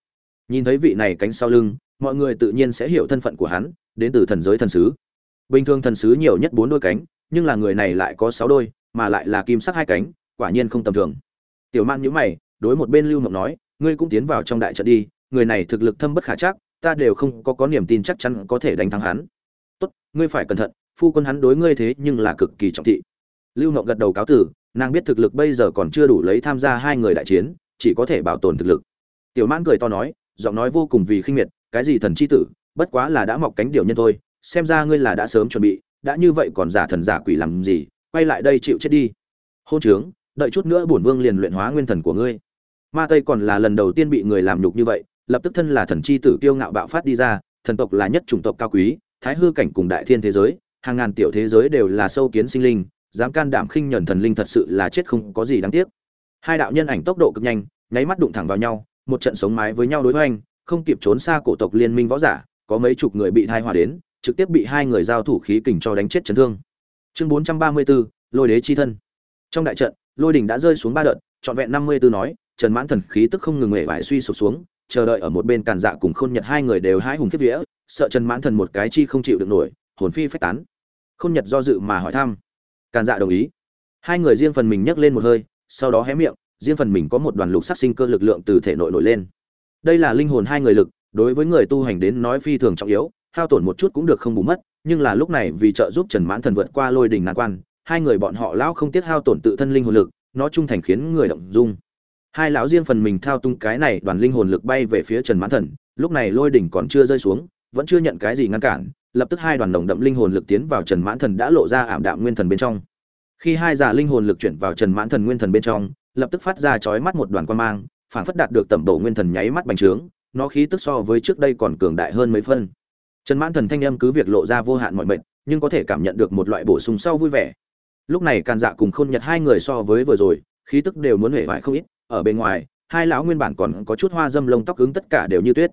Nhìn thấy vị này cánh sau lưng, mọi người tự nhiên sẽ hiểu thân phận của hắn, đến từ thần giới thần sứ. Bình thường thần sứ nhiều nhất bốn đôi cánh, nhưng là người này lại có sáu đôi, mà lại là kim sắc hai cánh, quả nhiên không tầm thường. Tiểu man nhíu mày, đối một bên lưu mộng nói, ngươi cũng tiến vào trong đại trận đi, người này thực lực thâm bất khả chắc, ta đều không có có niềm tin chắc chắn có thể đánh thắng hắn tốt, ngươi phải cẩn thận, phu quân hắn đối ngươi thế nhưng là cực kỳ trọng thị. Lưu mộng gật đầu cáo tử, nàng biết thực lực bây giờ còn chưa đủ lấy tham gia hai người đại chiến, chỉ có thể bảo tồn thực lực. Tiểu mãn cười to nói, giọng nói vô cùng vì khinh miệt, cái gì thần chi tử, bất quá là đã mọc cánh điều nhân thôi, xem ra ngươi là đã sớm chuẩn bị, đã như vậy còn giả thần giả quỷ làm gì, quay lại đây chịu chết đi. Hôn trướng, đợi chút nữa bổn vương liền luyện hóa nguyên thần của ngươi. Ma tây còn là lần đầu tiên bị người làm nhục như vậy, lập tức thân là thần chi tử kiêu ngạo bạo phát đi ra, thần tộc là nhất chủng tộc cao quý thái hư cảnh cùng đại thiên thế giới hàng ngàn tiểu thế giới đều là sâu kiến sinh linh dám can đảm khinh nhẫn thần linh thật sự là chết không có gì đáng tiếc. Hai đạo nhân ảnh tốc độ cực nhanh nháy mắt đụng thẳng vào nhau một trận sống mái với nhau đối hoành không kịp trốn xa cổ tộc liên minh võ giả có mấy chục người bị thai hỏa đến trực tiếp bị hai người giao thủ khí kình cho đánh chết chấn thương. Chương 434, lôi đế chi thân. Trong đại trận lôi đỉnh đã rơi xuống ba đợt trọn vẹn 54 nói trần mãn thần khí tức không ngừng nghề vải suy sụp xuống chờ đợi ở một bên càn dạ cùng khôn nhật hai người đều hái hùng kiếp vía, sợ trần mãn thần một cái chi không chịu được nổi, hồn phi phách tán. Khôn nhật do dự mà hỏi thăm. Càn dạ đồng ý. Hai người riêng phần mình nhấc lên một hơi, sau đó hé miệng, riêng phần mình có một đoàn lục sắc sinh cơ lực lượng từ thể nội nổi lên. Đây là linh hồn hai người lực, đối với người tu hành đến nói phi thường trọng yếu, hao tổn một chút cũng được không bù mất, nhưng là lúc này vì trợ giúp trần mãn thần vượt qua lôi đỉnh nan quan, hai người bọn họ lão không tiếc hao tổn tự thân linh hồn lực, nó trung thành khiến người động dung hai lão riêng phần mình thao tung cái này, đoàn linh hồn lực bay về phía trần mãn thần, lúc này lôi đỉnh còn chưa rơi xuống, vẫn chưa nhận cái gì ngăn cản, lập tức hai đoàn đồng đậm linh hồn lực tiến vào trần mãn thần đã lộ ra ảm đạm nguyên thần bên trong. Khi hai giả linh hồn lực chuyển vào trần mãn thần nguyên thần bên trong, lập tức phát ra chói mắt một đoàn quan mang, phản phất đạt được tẩm độ nguyên thần nháy mắt bành trướng, nó khí tức so với trước đây còn cường đại hơn mấy phân. Trần mãn thần thanh âm cứ việc lộ ra vô hạn mọi mệnh, nhưng có thể cảm nhận được một loại bổ sung sau vui vẻ. Lúc này càn dạ cùng khôn nhật hai người so với vừa rồi, khí tức đều muốn hể vải không ít ở bên ngoài, hai lão nguyên bản còn có chút hoa dâm lông tóc cứng tất cả đều như tuyết.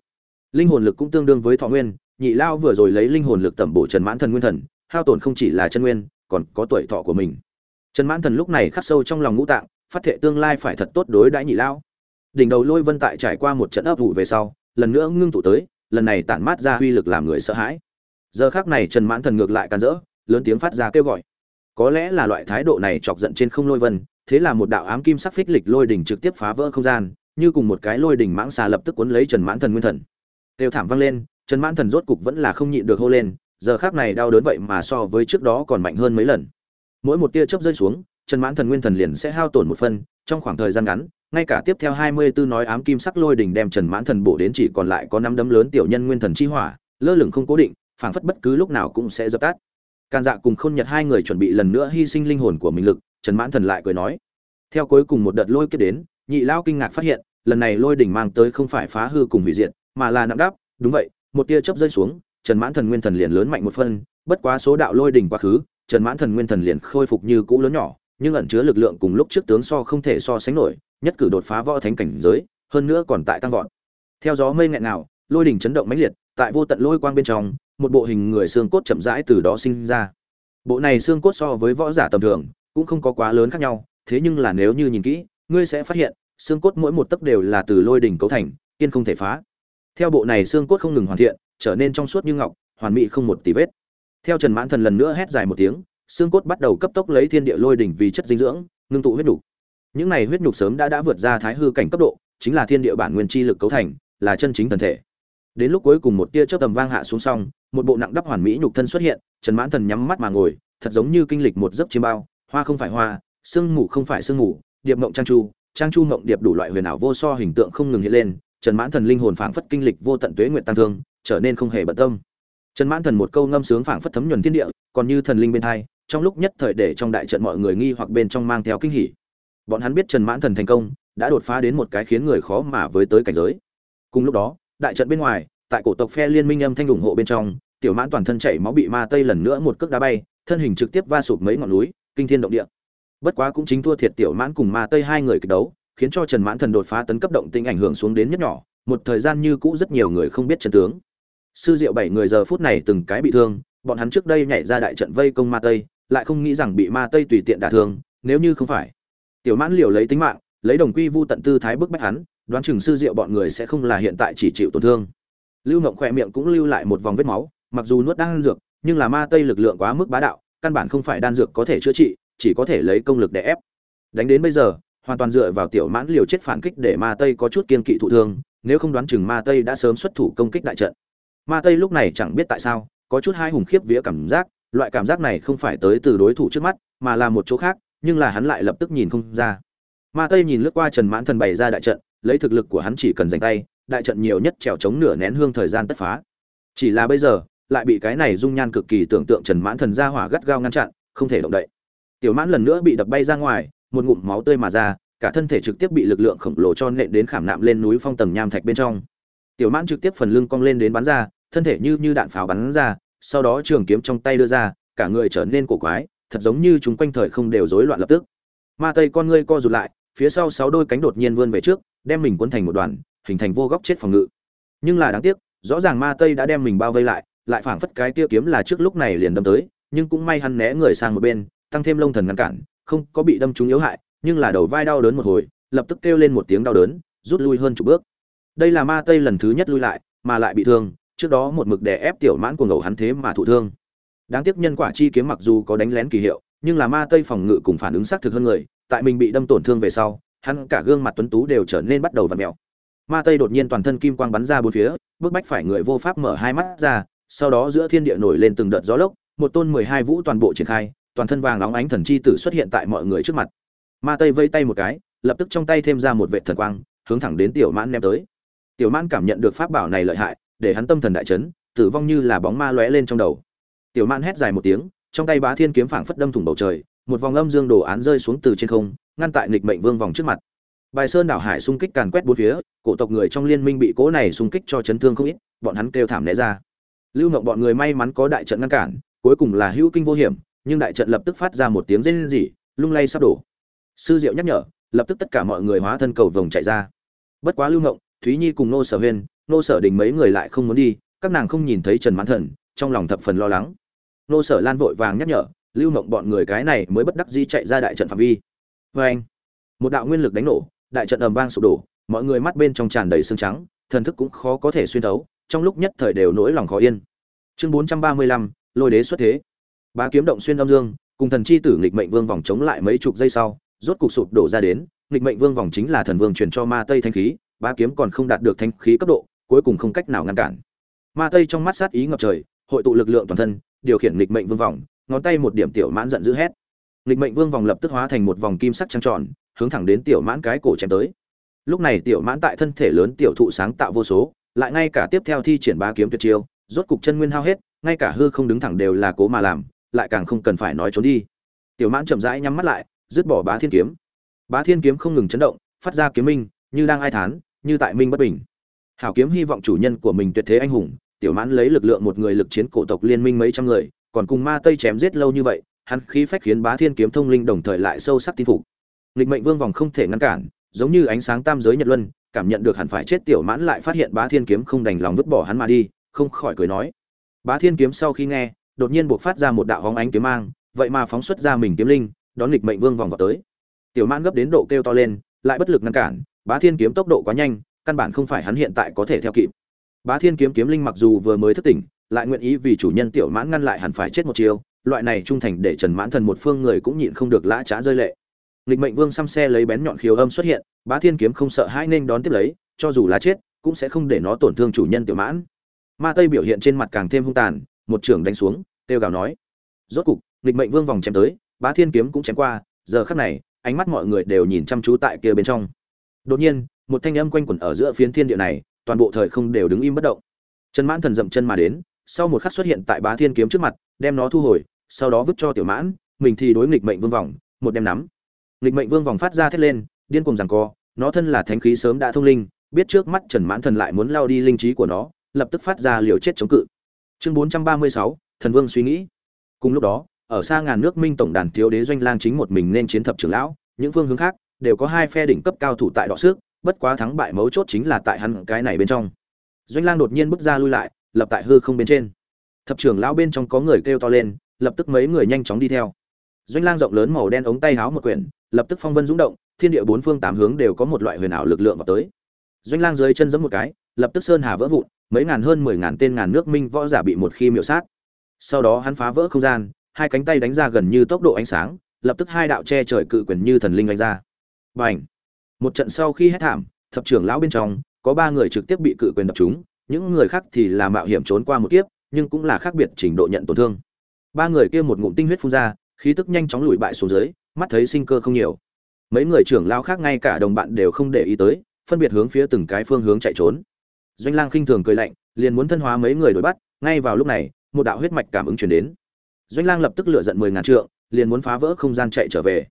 Linh hồn lực cũng tương đương với thọ nguyên, nhị lao vừa rồi lấy linh hồn lực tẩm bổ trần mãn thần nguyên thần, hao tổn không chỉ là chân nguyên, còn có tuổi thọ của mình. Trần mãn thần lúc này khắc sâu trong lòng ngũ tạng, phát thệ tương lai phải thật tốt đối đãi nhị lao đỉnh đầu lôi vân tại trải qua một trận ấp vụ về sau, lần nữa ngưng tụ tới, lần này tản mát ra uy lực làm người sợ hãi. Giờ khác này trần mãn thần ngược lại càn rỡ, lớn tiếng phát ra kêu gọi. Có lẽ là loại thái độ này chọc giận trên không lôi vân thế là một đạo ám kim sắc phích lịch lôi đỉnh trực tiếp phá vỡ không gian như cùng một cái lôi đỉnh mãng xà lập tức cuốn lấy trần mãn thần nguyên thần. Tiêu thảm vang lên trần mãn thần rốt cục vẫn là không nhịn được hô lên giờ khắc này đau đớn vậy mà so với trước đó còn mạnh hơn mấy lần. Mỗi một tia chớp rơi xuống trần mãn thần nguyên thần liền sẽ hao tổn một phân trong khoảng thời gian ngắn ngay cả tiếp theo hai mươi 24 nói ám kim sắc lôi đỉnh đem Trần Mãn Thần bổ đến chỉ còn lại có năm đấm lớn tiểu nhân nguyên thần chi hỏa, lơ lửng không cố định phảng phất bất cứ lúc nào cũng sẽ dập tắt. Càn dạ cùng khôn nhật hai người chuẩn bị lần nữa hy sinh linh hồn của mình lực trần mãn thần lại cười nói, theo cuối cùng một đợt lôi kết đến, nhị lao kinh ngạc phát hiện, lần này lôi đỉnh mang tới không phải phá hư cùng hủy diệt, mà là nặng đáp, đúng vậy, một tia chớp rơi xuống, trần mãn thần nguyên thần liền lớn mạnh một phân, bất quá số đạo lôi đỉnh quá khứ, trần mãn thần nguyên thần liền khôi phục như cũ lớn nhỏ, nhưng ẩn chứa lực lượng cùng lúc trước tướng so không thể so sánh nổi, nhất cử đột phá võ thánh cảnh giới, hơn nữa còn tại tăng vọt. Theo gió mây nghẹn nào lôi đỉnh chấn động mãnh liệt, tại vô tận lôi quang bên trong, một bộ hình người xương cốt chậm rãi từ đó sinh ra. Bộ này xương cốt so với võ giả tầm thường cũng không có quá lớn khác nhau, thế nhưng là nếu như nhìn kỹ, ngươi sẽ phát hiện, xương cốt mỗi một tấc đều là từ lôi đỉnh cấu thành, kiên không thể phá. Theo bộ này xương cốt không ngừng hoàn thiện, trở nên trong suốt như ngọc, hoàn mỹ không một tì vết. Theo trần mãn thần lần nữa hét dài một tiếng, xương cốt bắt đầu cấp tốc lấy thiên địa lôi đỉnh vì chất dinh dưỡng, ngưng tụ huyết nhục. Những này huyết nhục sớm đã đã vượt ra thái hư cảnh cấp độ, chính là thiên địa bản nguyên chi lực cấu thành, là chân chính thần thể. Đến lúc cuối cùng một tia chớp tầm vang hạ xuống xong, một bộ nặng đắp hoàn mỹ nhục thân xuất hiện, trần mãn thần nhắm mắt mà ngồi, thật giống như kinh lịch một giấc chiêm bao hoa không phải hoa, sương mù không phải sương mù, điệp mộng trang chu trang chu mộng điệp đủ loại huyền ảo vô so hình tượng không ngừng hiện lên, trần mãn thần linh hồn phảng phất kinh lịch vô tận tuế nguyện tăng thương, trở nên không hề bận tâm. Trần mãn thần một câu ngâm sướng phảng phất thấm nhuần thiên địa, còn như thần linh bên hai, trong lúc nhất thời để trong đại trận mọi người nghi hoặc bên trong mang theo kinh hỉ. Bọn hắn biết trần mãn thần thành công, đã đột phá đến một cái khiến người khó mà với tới cảnh giới. Cùng lúc đó, đại trận bên ngoài, tại cổ tộc phe liên minh âm thanh ủng hộ bên trong, tiểu mãn toàn thân chảy máu bị ma tây lần nữa một cước đá bay, thân hình trực tiếp va sụp mấy ngọn núi kinh thiên động địa. Bất quá cũng chính thua thiệt tiểu mãn cùng ma tây hai người kịch đấu, khiến cho trần mãn thần đột phá tấn cấp động tinh ảnh hưởng xuống đến nhất nhỏ, một thời gian như cũ rất nhiều người không biết chân tướng. Sư diệu bảy người giờ phút này từng cái bị thương, bọn hắn trước đây nhảy ra đại trận vây công ma tây, lại không nghĩ rằng bị ma tây tùy tiện đả thương, nếu như không phải. Tiểu mãn liều lấy tính mạng, lấy đồng quy vu tận tư thái bức bách hắn, đoán chừng sư diệu bọn người sẽ không là hiện tại chỉ chịu tổn thương. Lưu ngộng khỏe miệng cũng lưu lại một vòng vết máu, mặc dù nuốt đang dược, nhưng là ma tây lực lượng quá mức bá đạo căn bản không phải đan dược có thể chữa trị, chỉ có thể lấy công lực để ép. Đánh đến bây giờ, hoàn toàn dựa vào tiểu mãn liều chết phản kích để ma tây có chút kiên kỵ thụ thương, nếu không đoán chừng ma tây đã sớm xuất thủ công kích đại trận. Ma tây lúc này chẳng biết tại sao, có chút hai hùng khiếp vía cảm giác, loại cảm giác này không phải tới từ đối thủ trước mắt, mà là một chỗ khác, nhưng là hắn lại lập tức nhìn không ra. Ma tây nhìn lướt qua trần mãn thần bày ra đại trận, lấy thực lực của hắn chỉ cần giành tay, đại trận nhiều nhất trèo chống nửa nén hương thời gian tất phá. Chỉ là bây giờ lại bị cái này dung nhan cực kỳ tưởng tượng trần mãn thần ra hỏa gắt gao ngăn chặn, không thể động đậy. Tiểu mãn lần nữa bị đập bay ra ngoài, một ngụm máu tươi mà ra, cả thân thể trực tiếp bị lực lượng khổng lồ cho nện đến khảm nạm lên núi phong tầng nham thạch bên trong. Tiểu mãn trực tiếp phần lưng cong lên đến bắn ra, thân thể như như đạn pháo bắn ra, sau đó trường kiếm trong tay đưa ra, cả người trở nên cổ quái, thật giống như chúng quanh thời không đều rối loạn lập tức. Ma tây con ngươi co rụt lại, phía sau sáu đôi cánh đột nhiên vươn về trước, đem mình cuốn thành một đoàn, hình thành vô góc chết phòng ngự. Nhưng là đáng tiếc, rõ ràng ma tây đã đem mình bao vây lại lại phảng phất cái tia kiếm là trước lúc này liền đâm tới, nhưng cũng may hắn né người sang một bên, tăng thêm lông thần ngăn cản, không có bị đâm trúng yếu hại, nhưng là đầu vai đau đớn một hồi, lập tức kêu lên một tiếng đau đớn, rút lui hơn chục bước. Đây là ma tây lần thứ nhất lui lại, mà lại bị thương, trước đó một mực đè ép tiểu mãn của ngầu hắn thế mà thụ thương. Đáng tiếc nhân quả chi kiếm mặc dù có đánh lén kỳ hiệu, nhưng là ma tây phòng ngự cùng phản ứng xác thực hơn người, tại mình bị đâm tổn thương về sau, hắn cả gương mặt tuấn tú đều trở nên bắt đầu vặn mèo. Ma tây đột nhiên toàn thân kim quang bắn ra bốn phía, bức bách phải người vô pháp mở hai mắt ra sau đó giữa thiên địa nổi lên từng đợt gió lốc, một tôn mười hai vũ toàn bộ triển khai, toàn thân vàng óng ánh thần chi tử xuất hiện tại mọi người trước mặt. Ma tây vây tay một cái, lập tức trong tay thêm ra một vệ thần quang, hướng thẳng đến tiểu mãn ném tới. Tiểu mãn cảm nhận được pháp bảo này lợi hại, để hắn tâm thần đại chấn, tử vong như là bóng ma lóe lên trong đầu. Tiểu mãn hét dài một tiếng, trong tay bá thiên kiếm phảng phất đâm thủng bầu trời, một vòng âm dương đồ án rơi xuống từ trên không, ngăn tại nghịch mệnh vương vòng trước mặt. Bài sơn đảo hải xung kích càn quét bốn phía, cổ tộc người trong liên minh bị cố này xung kích cho chấn thương không ít, bọn hắn kêu thảm né ra lưu ngộng bọn người may mắn có đại trận ngăn cản, cuối cùng là hữu kinh vô hiểm, nhưng đại trận lập tức phát ra một tiếng rên rỉ, lung lay sắp đổ. Sư diệu nhắc nhở, lập tức tất cả mọi người hóa thân cầu vồng chạy ra. Bất quá lưu ngộng thúy nhi cùng nô sở huyên, nô sở đình mấy người lại không muốn đi, các nàng không nhìn thấy trần mãn thần, trong lòng thập phần lo lắng. Nô sở lan vội vàng nhắc nhở, lưu ngộng bọn người cái này mới bất đắc dĩ chạy ra đại trận phạm vi. Vê anh. Một đạo nguyên lực đánh nổ, đại trận ầm vang sụp đổ, mọi người mắt bên trong tràn đầy xương trắng, thần thức cũng khó có thể xuyên thấu trong lúc nhất thời đều nỗi lòng khó yên. Chương bốn trăm ba mươi lăm, lôi đế xuất thế. Bá kiếm động xuyên âm dương, cùng thần chi tử nghịch mệnh vương vòng chống lại mấy chục giây sau, rốt cục sụp đổ ra đến, nghịch mệnh vương vòng chính là thần vương truyền cho ma tây thanh khí, bá kiếm còn không đạt được thanh khí cấp độ, cuối cùng không cách nào ngăn cản. Ma tây trong mắt sát ý ngập trời, hội tụ lực lượng toàn thân, điều khiển nghịch mệnh vương vòng, ngón tay một điểm tiểu mãn giận dữ hét. Nghịch mệnh vương vòng lập tức hóa thành một vòng kim sắc trăng tròn, hướng thẳng đến tiểu mãn cái cổ chém tới. Lúc này tiểu mãn tại thân thể lớn tiểu thụ sáng tạo vô số lại ngay cả tiếp theo thi triển ba kiếm tuyệt chiêu, rốt cục chân nguyên hao hết, ngay cả hư không đứng thẳng đều là cố mà làm, lại càng không cần phải nói trốn đi. Tiểu mãn chậm rãi nhắm mắt lại, dứt bỏ bá thiên kiếm. Bá thiên kiếm không ngừng chấn động, phát ra kiếm minh, như đang ai thán, như tại minh bất bình. Hảo kiếm hy vọng chủ nhân của mình tuyệt thế anh hùng, tiểu mãn lấy lực lượng một người lực chiến cổ tộc liên minh mấy trăm người, còn cùng ma tây chém giết lâu như vậy, hắn khí phách khiến bá thiên kiếm thông linh đồng thời lại sâu sắc tin phục. Nghịch mệnh vương vòng không thể ngăn cản, giống như ánh sáng tam giới nhật luân cảm nhận được hẳn phải chết tiểu mãn lại phát hiện bá thiên kiếm không đành lòng vứt bỏ hắn mà đi, không khỏi cười nói. Bá thiên kiếm sau khi nghe, đột nhiên buộc phát ra một đạo hóng ánh kiếm mang, vậy mà phóng xuất ra mình kiếm linh, đón nghịch mệnh vương vòng vào tới. Tiểu mãn gấp đến độ kêu to lên, lại bất lực ngăn cản, bá thiên kiếm tốc độ quá nhanh, căn bản không phải hắn hiện tại có thể theo kịp. Bá thiên kiếm kiếm linh mặc dù vừa mới thức tỉnh, lại nguyện ý vì chủ nhân tiểu mãn ngăn lại hẳn phải chết một chiều loại này trung thành để trần mãn thần một phương người cũng nhịn không được lã trá rơi lệ nghịch mệnh vương xăm xe lấy bén nhọn khiếu âm xuất hiện, bá thiên kiếm không sợ hãi nên đón tiếp lấy, cho dù là chết, cũng sẽ không để nó tổn thương chủ nhân tiểu mãn. Ma tây biểu hiện trên mặt càng thêm hung tàn, một trưởng đánh xuống têu gào nói. Rốt cục, nghịch mệnh vương vòng chém tới, bá thiên kiếm cũng chém qua, giờ khắc này, ánh mắt mọi người đều nhìn chăm chú tại kia bên trong. Đột nhiên, một thanh âm quanh quẩn ở giữa phiến thiên địa này, toàn bộ thời không đều đứng im bất động. Trần mãn thần dậm chân mà đến, sau một khắc xuất hiện tại bá thiên kiếm trước mặt, đem nó thu hồi, sau đó vứt cho tiểu mãn, mình thì đối nghịch mệnh vương vòng, một đem nắm nghịch mệnh vương vòng phát ra thét lên, điên cuồng rằng co, nó thân là thánh khí sớm đã thông linh, biết trước mắt trần mãn thần lại muốn lao đi linh trí của nó, lập tức phát ra liều chết chống cự. Chương bốn trăm ba mươi sáu, thần vương suy nghĩ. Cùng lúc đó, ở xa ngàn nước minh tổng đàn thiếu đế doanh lang chính một mình nên chiến thập trưởng lão, những phương hướng khác đều có hai phe đỉnh cấp cao thủ tại đọ xước, bất quá thắng bại mấu chốt chính là tại hắn cái này bên trong. Doanh lang đột nhiên bước ra lui lại, lập tại hư không bên trên. Thập trưởng lão bên trong có người kêu to lên, lập tức mấy người nhanh chóng đi theo doanh lang rộng lớn màu đen ống tay háo một quyển, lập tức phong vân rung động, thiên địa bốn phương tám hướng đều có một loại huyền ảo lực lượng vào tới. Doanh lang dưới chân giẫm một cái, lập tức sơn hà vỡ vụn, mấy ngàn hơn mười ngàn tên ngàn nước minh võ giả bị một khi miệu sát. Sau đó hắn phá vỡ không gian, hai cánh tay đánh ra gần như tốc độ ánh sáng, lập tức hai đạo che trời cự quyền như thần linh đánh ra. Bành! Một trận sau khi hết thảm, thập trưởng lão bên trong, có ba người trực tiếp bị cự quyền đập trúng, những người khác thì là mạo hiểm trốn qua một kiếp, nhưng cũng là khác biệt trình độ nhận tổn thương. Ba người kia một ngụm tinh huyết phun ra khí tức nhanh chóng lùi bại xuống dưới, mắt thấy sinh cơ không nhiều. Mấy người trưởng lão khác ngay cả đồng bạn đều không để ý tới, phân biệt hướng phía từng cái phương hướng chạy trốn. Doanh lang khinh thường cười lạnh, liền muốn thân hóa mấy người đuổi bắt, ngay vào lúc này, một đạo huyết mạch cảm ứng truyền đến. Doanh lang lập tức lựa giận mười ngàn trượng, liền muốn phá vỡ không gian chạy trở về.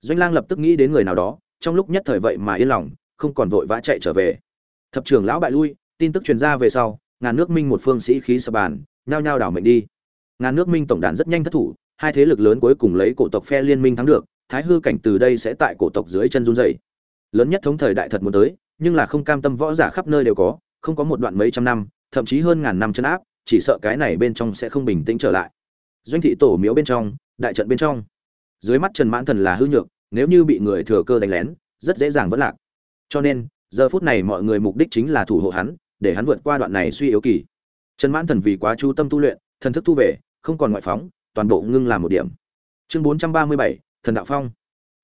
Doanh lang lập tức nghĩ đến người nào đó, trong lúc nhất thời vậy mà yên lòng, không còn vội vã chạy trở về. Thập trưởng lão bại lui, tin tức truyền ra về sau, ngàn nước minh một phương sĩ khí sập bàn, nhao nhao đảo mệnh đi. Ngàn nước minh tổng đàn rất nhanh thất thủ hai thế lực lớn cuối cùng lấy cổ tộc phe liên minh thắng được, thái hư cảnh từ đây sẽ tại cổ tộc dưới chân run rẩy. lớn nhất thống thời đại thật muốn tới, nhưng là không cam tâm võ giả khắp nơi đều có, không có một đoạn mấy trăm năm, thậm chí hơn ngàn năm chân áp, chỉ sợ cái này bên trong sẽ không bình tĩnh trở lại. Doanh thị tổ miếu bên trong, đại trận bên trong. Dưới mắt trần mãn thần là hư nhược, nếu như bị người thừa cơ đánh lén, rất dễ dàng vẫn lạc. Cho nên, giờ phút này mọi người mục đích chính là thủ hộ hắn, để hắn vượt qua đoạn này suy yếu kỳ. Trần mãn thần vì quá chú tâm tu luyện, thần thức thu về, không còn ngoại phóng toàn bộ ngưng làm một điểm. Chương bốn trăm ba mươi bảy, thần đạo phong.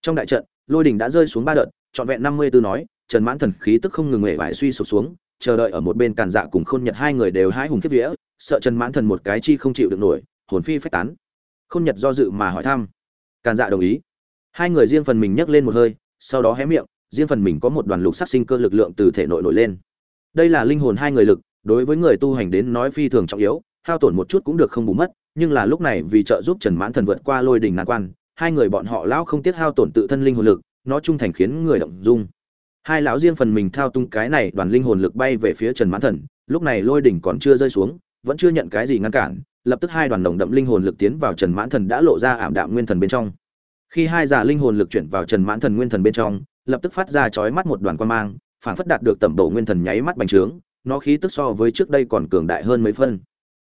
Trong đại trận, lôi đỉnh đã rơi xuống ba đợt, trọn vẹn năm mươi tư nói, trần mãn thần khí tức không ngừng nghề vải suy sụp xuống, chờ đợi ở một bên càn dạ cùng khôn nhật hai người đều hái hùng kiếp vía, sợ trần mãn thần một cái chi không chịu được nổi, hồn phi phách tán. Khôn nhật do dự mà hỏi thăm. Càn dạ đồng ý. Hai người riêng phần mình nhấc lên một hơi, sau đó hé miệng, riêng phần mình có một đoàn lục sắc sinh cơ lực lượng từ thể nội nổi lên. Đây là linh hồn hai người lực, đối với người tu hành đến nói phi thường trọng yếu, hao tổn một chút cũng được không bù mất nhưng là lúc này vì trợ giúp trần mãn thần vượt qua lôi đỉnh nan quan, hai người bọn họ lão không tiếc hao tổn tự thân linh hồn lực, nó trung thành khiến người động dung. Hai lão riêng phần mình thao tung cái này đoàn linh hồn lực bay về phía trần mãn thần, lúc này lôi đỉnh còn chưa rơi xuống, vẫn chưa nhận cái gì ngăn cản, lập tức hai đoàn đồng đậm linh hồn lực tiến vào trần mãn thần đã lộ ra ảm đạm nguyên thần bên trong. Khi hai giả linh hồn lực chuyển vào trần mãn thần nguyên thần bên trong, lập tức phát ra chói mắt một đoàn quang mang, phản phất đạt được tầm độ nguyên thần nháy mắt bành trướng, nó khí tức so với trước đây còn cường đại hơn mấy phân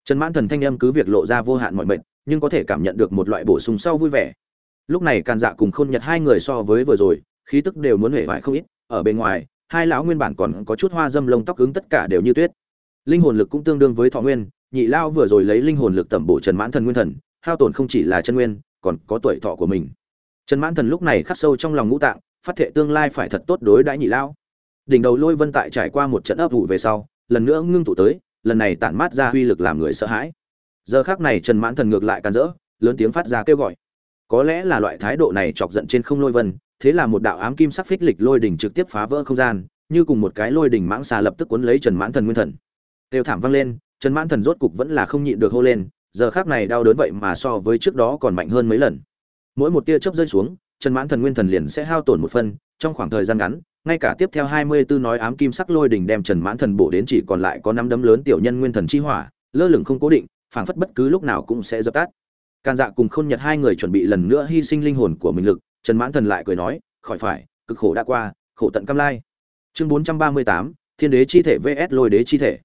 trần mãn thần thanh âm cứ việc lộ ra vô hạn mọi mệnh nhưng có thể cảm nhận được một loại bổ sung sau vui vẻ. Lúc này càn dạ cùng khôn nhật hai người so với vừa rồi, khí tức đều muốn hể vải không ít, ở bên ngoài, hai lão nguyên bản còn có chút hoa dâm lông tóc cứng tất cả đều như tuyết. Linh hồn lực cũng tương đương với thọ nguyên, nhị lao vừa rồi lấy linh hồn lực tẩm bổ trần mãn thần nguyên thần, hao tổn không chỉ là chân nguyên, còn có tuổi thọ của mình. Trần mãn thần lúc này khắc sâu trong lòng ngũ tạng, phát thệ tương lai phải thật tốt đối đãi nhị lao đỉnh đầu lôi vân tại trải qua một trận ấp vụ về sau, lần nữa ngưng tụ tới lần này tản mát ra uy lực làm người sợ hãi. Giờ khác này trần mãn thần ngược lại càn rỡ, lớn tiếng phát ra kêu gọi. Có lẽ là loại thái độ này chọc giận trên không lôi vân, thế là một đạo ám kim sắc phích lịch lôi đỉnh trực tiếp phá vỡ không gian, như cùng một cái lôi đỉnh mãng xà lập tức cuốn lấy trần mãn thần nguyên thần. Tiêu thảm vang lên, trần mãn thần rốt cục vẫn là không nhịn được hô lên, giờ khác này đau đớn vậy mà so với trước đó còn mạnh hơn mấy lần. Mỗi một tia chớp rơi xuống, trần mãn thần nguyên thần liền sẽ hao tổn một phân trong khoảng thời gian ngắn ngay cả tiếp theo hai mươi 24 nói ám kim sắc lôi đỉnh đem trần mãn thần bổ đến chỉ còn lại có năm đấm lớn tiểu nhân nguyên thần chi hỏa, lơ lửng không cố định, phảng phất bất cứ lúc nào cũng sẽ dập tắt. Càn dạ cùng khôn nhật hai người chuẩn bị lần nữa hy sinh linh hồn của mình lực, trần mãn thần lại cười nói, khỏi phải, cực khổ đã qua, khổ tận cam lai. Chương bốn trăm ba mươi tám, thiên đế chi thể vs lôi đế chi thể.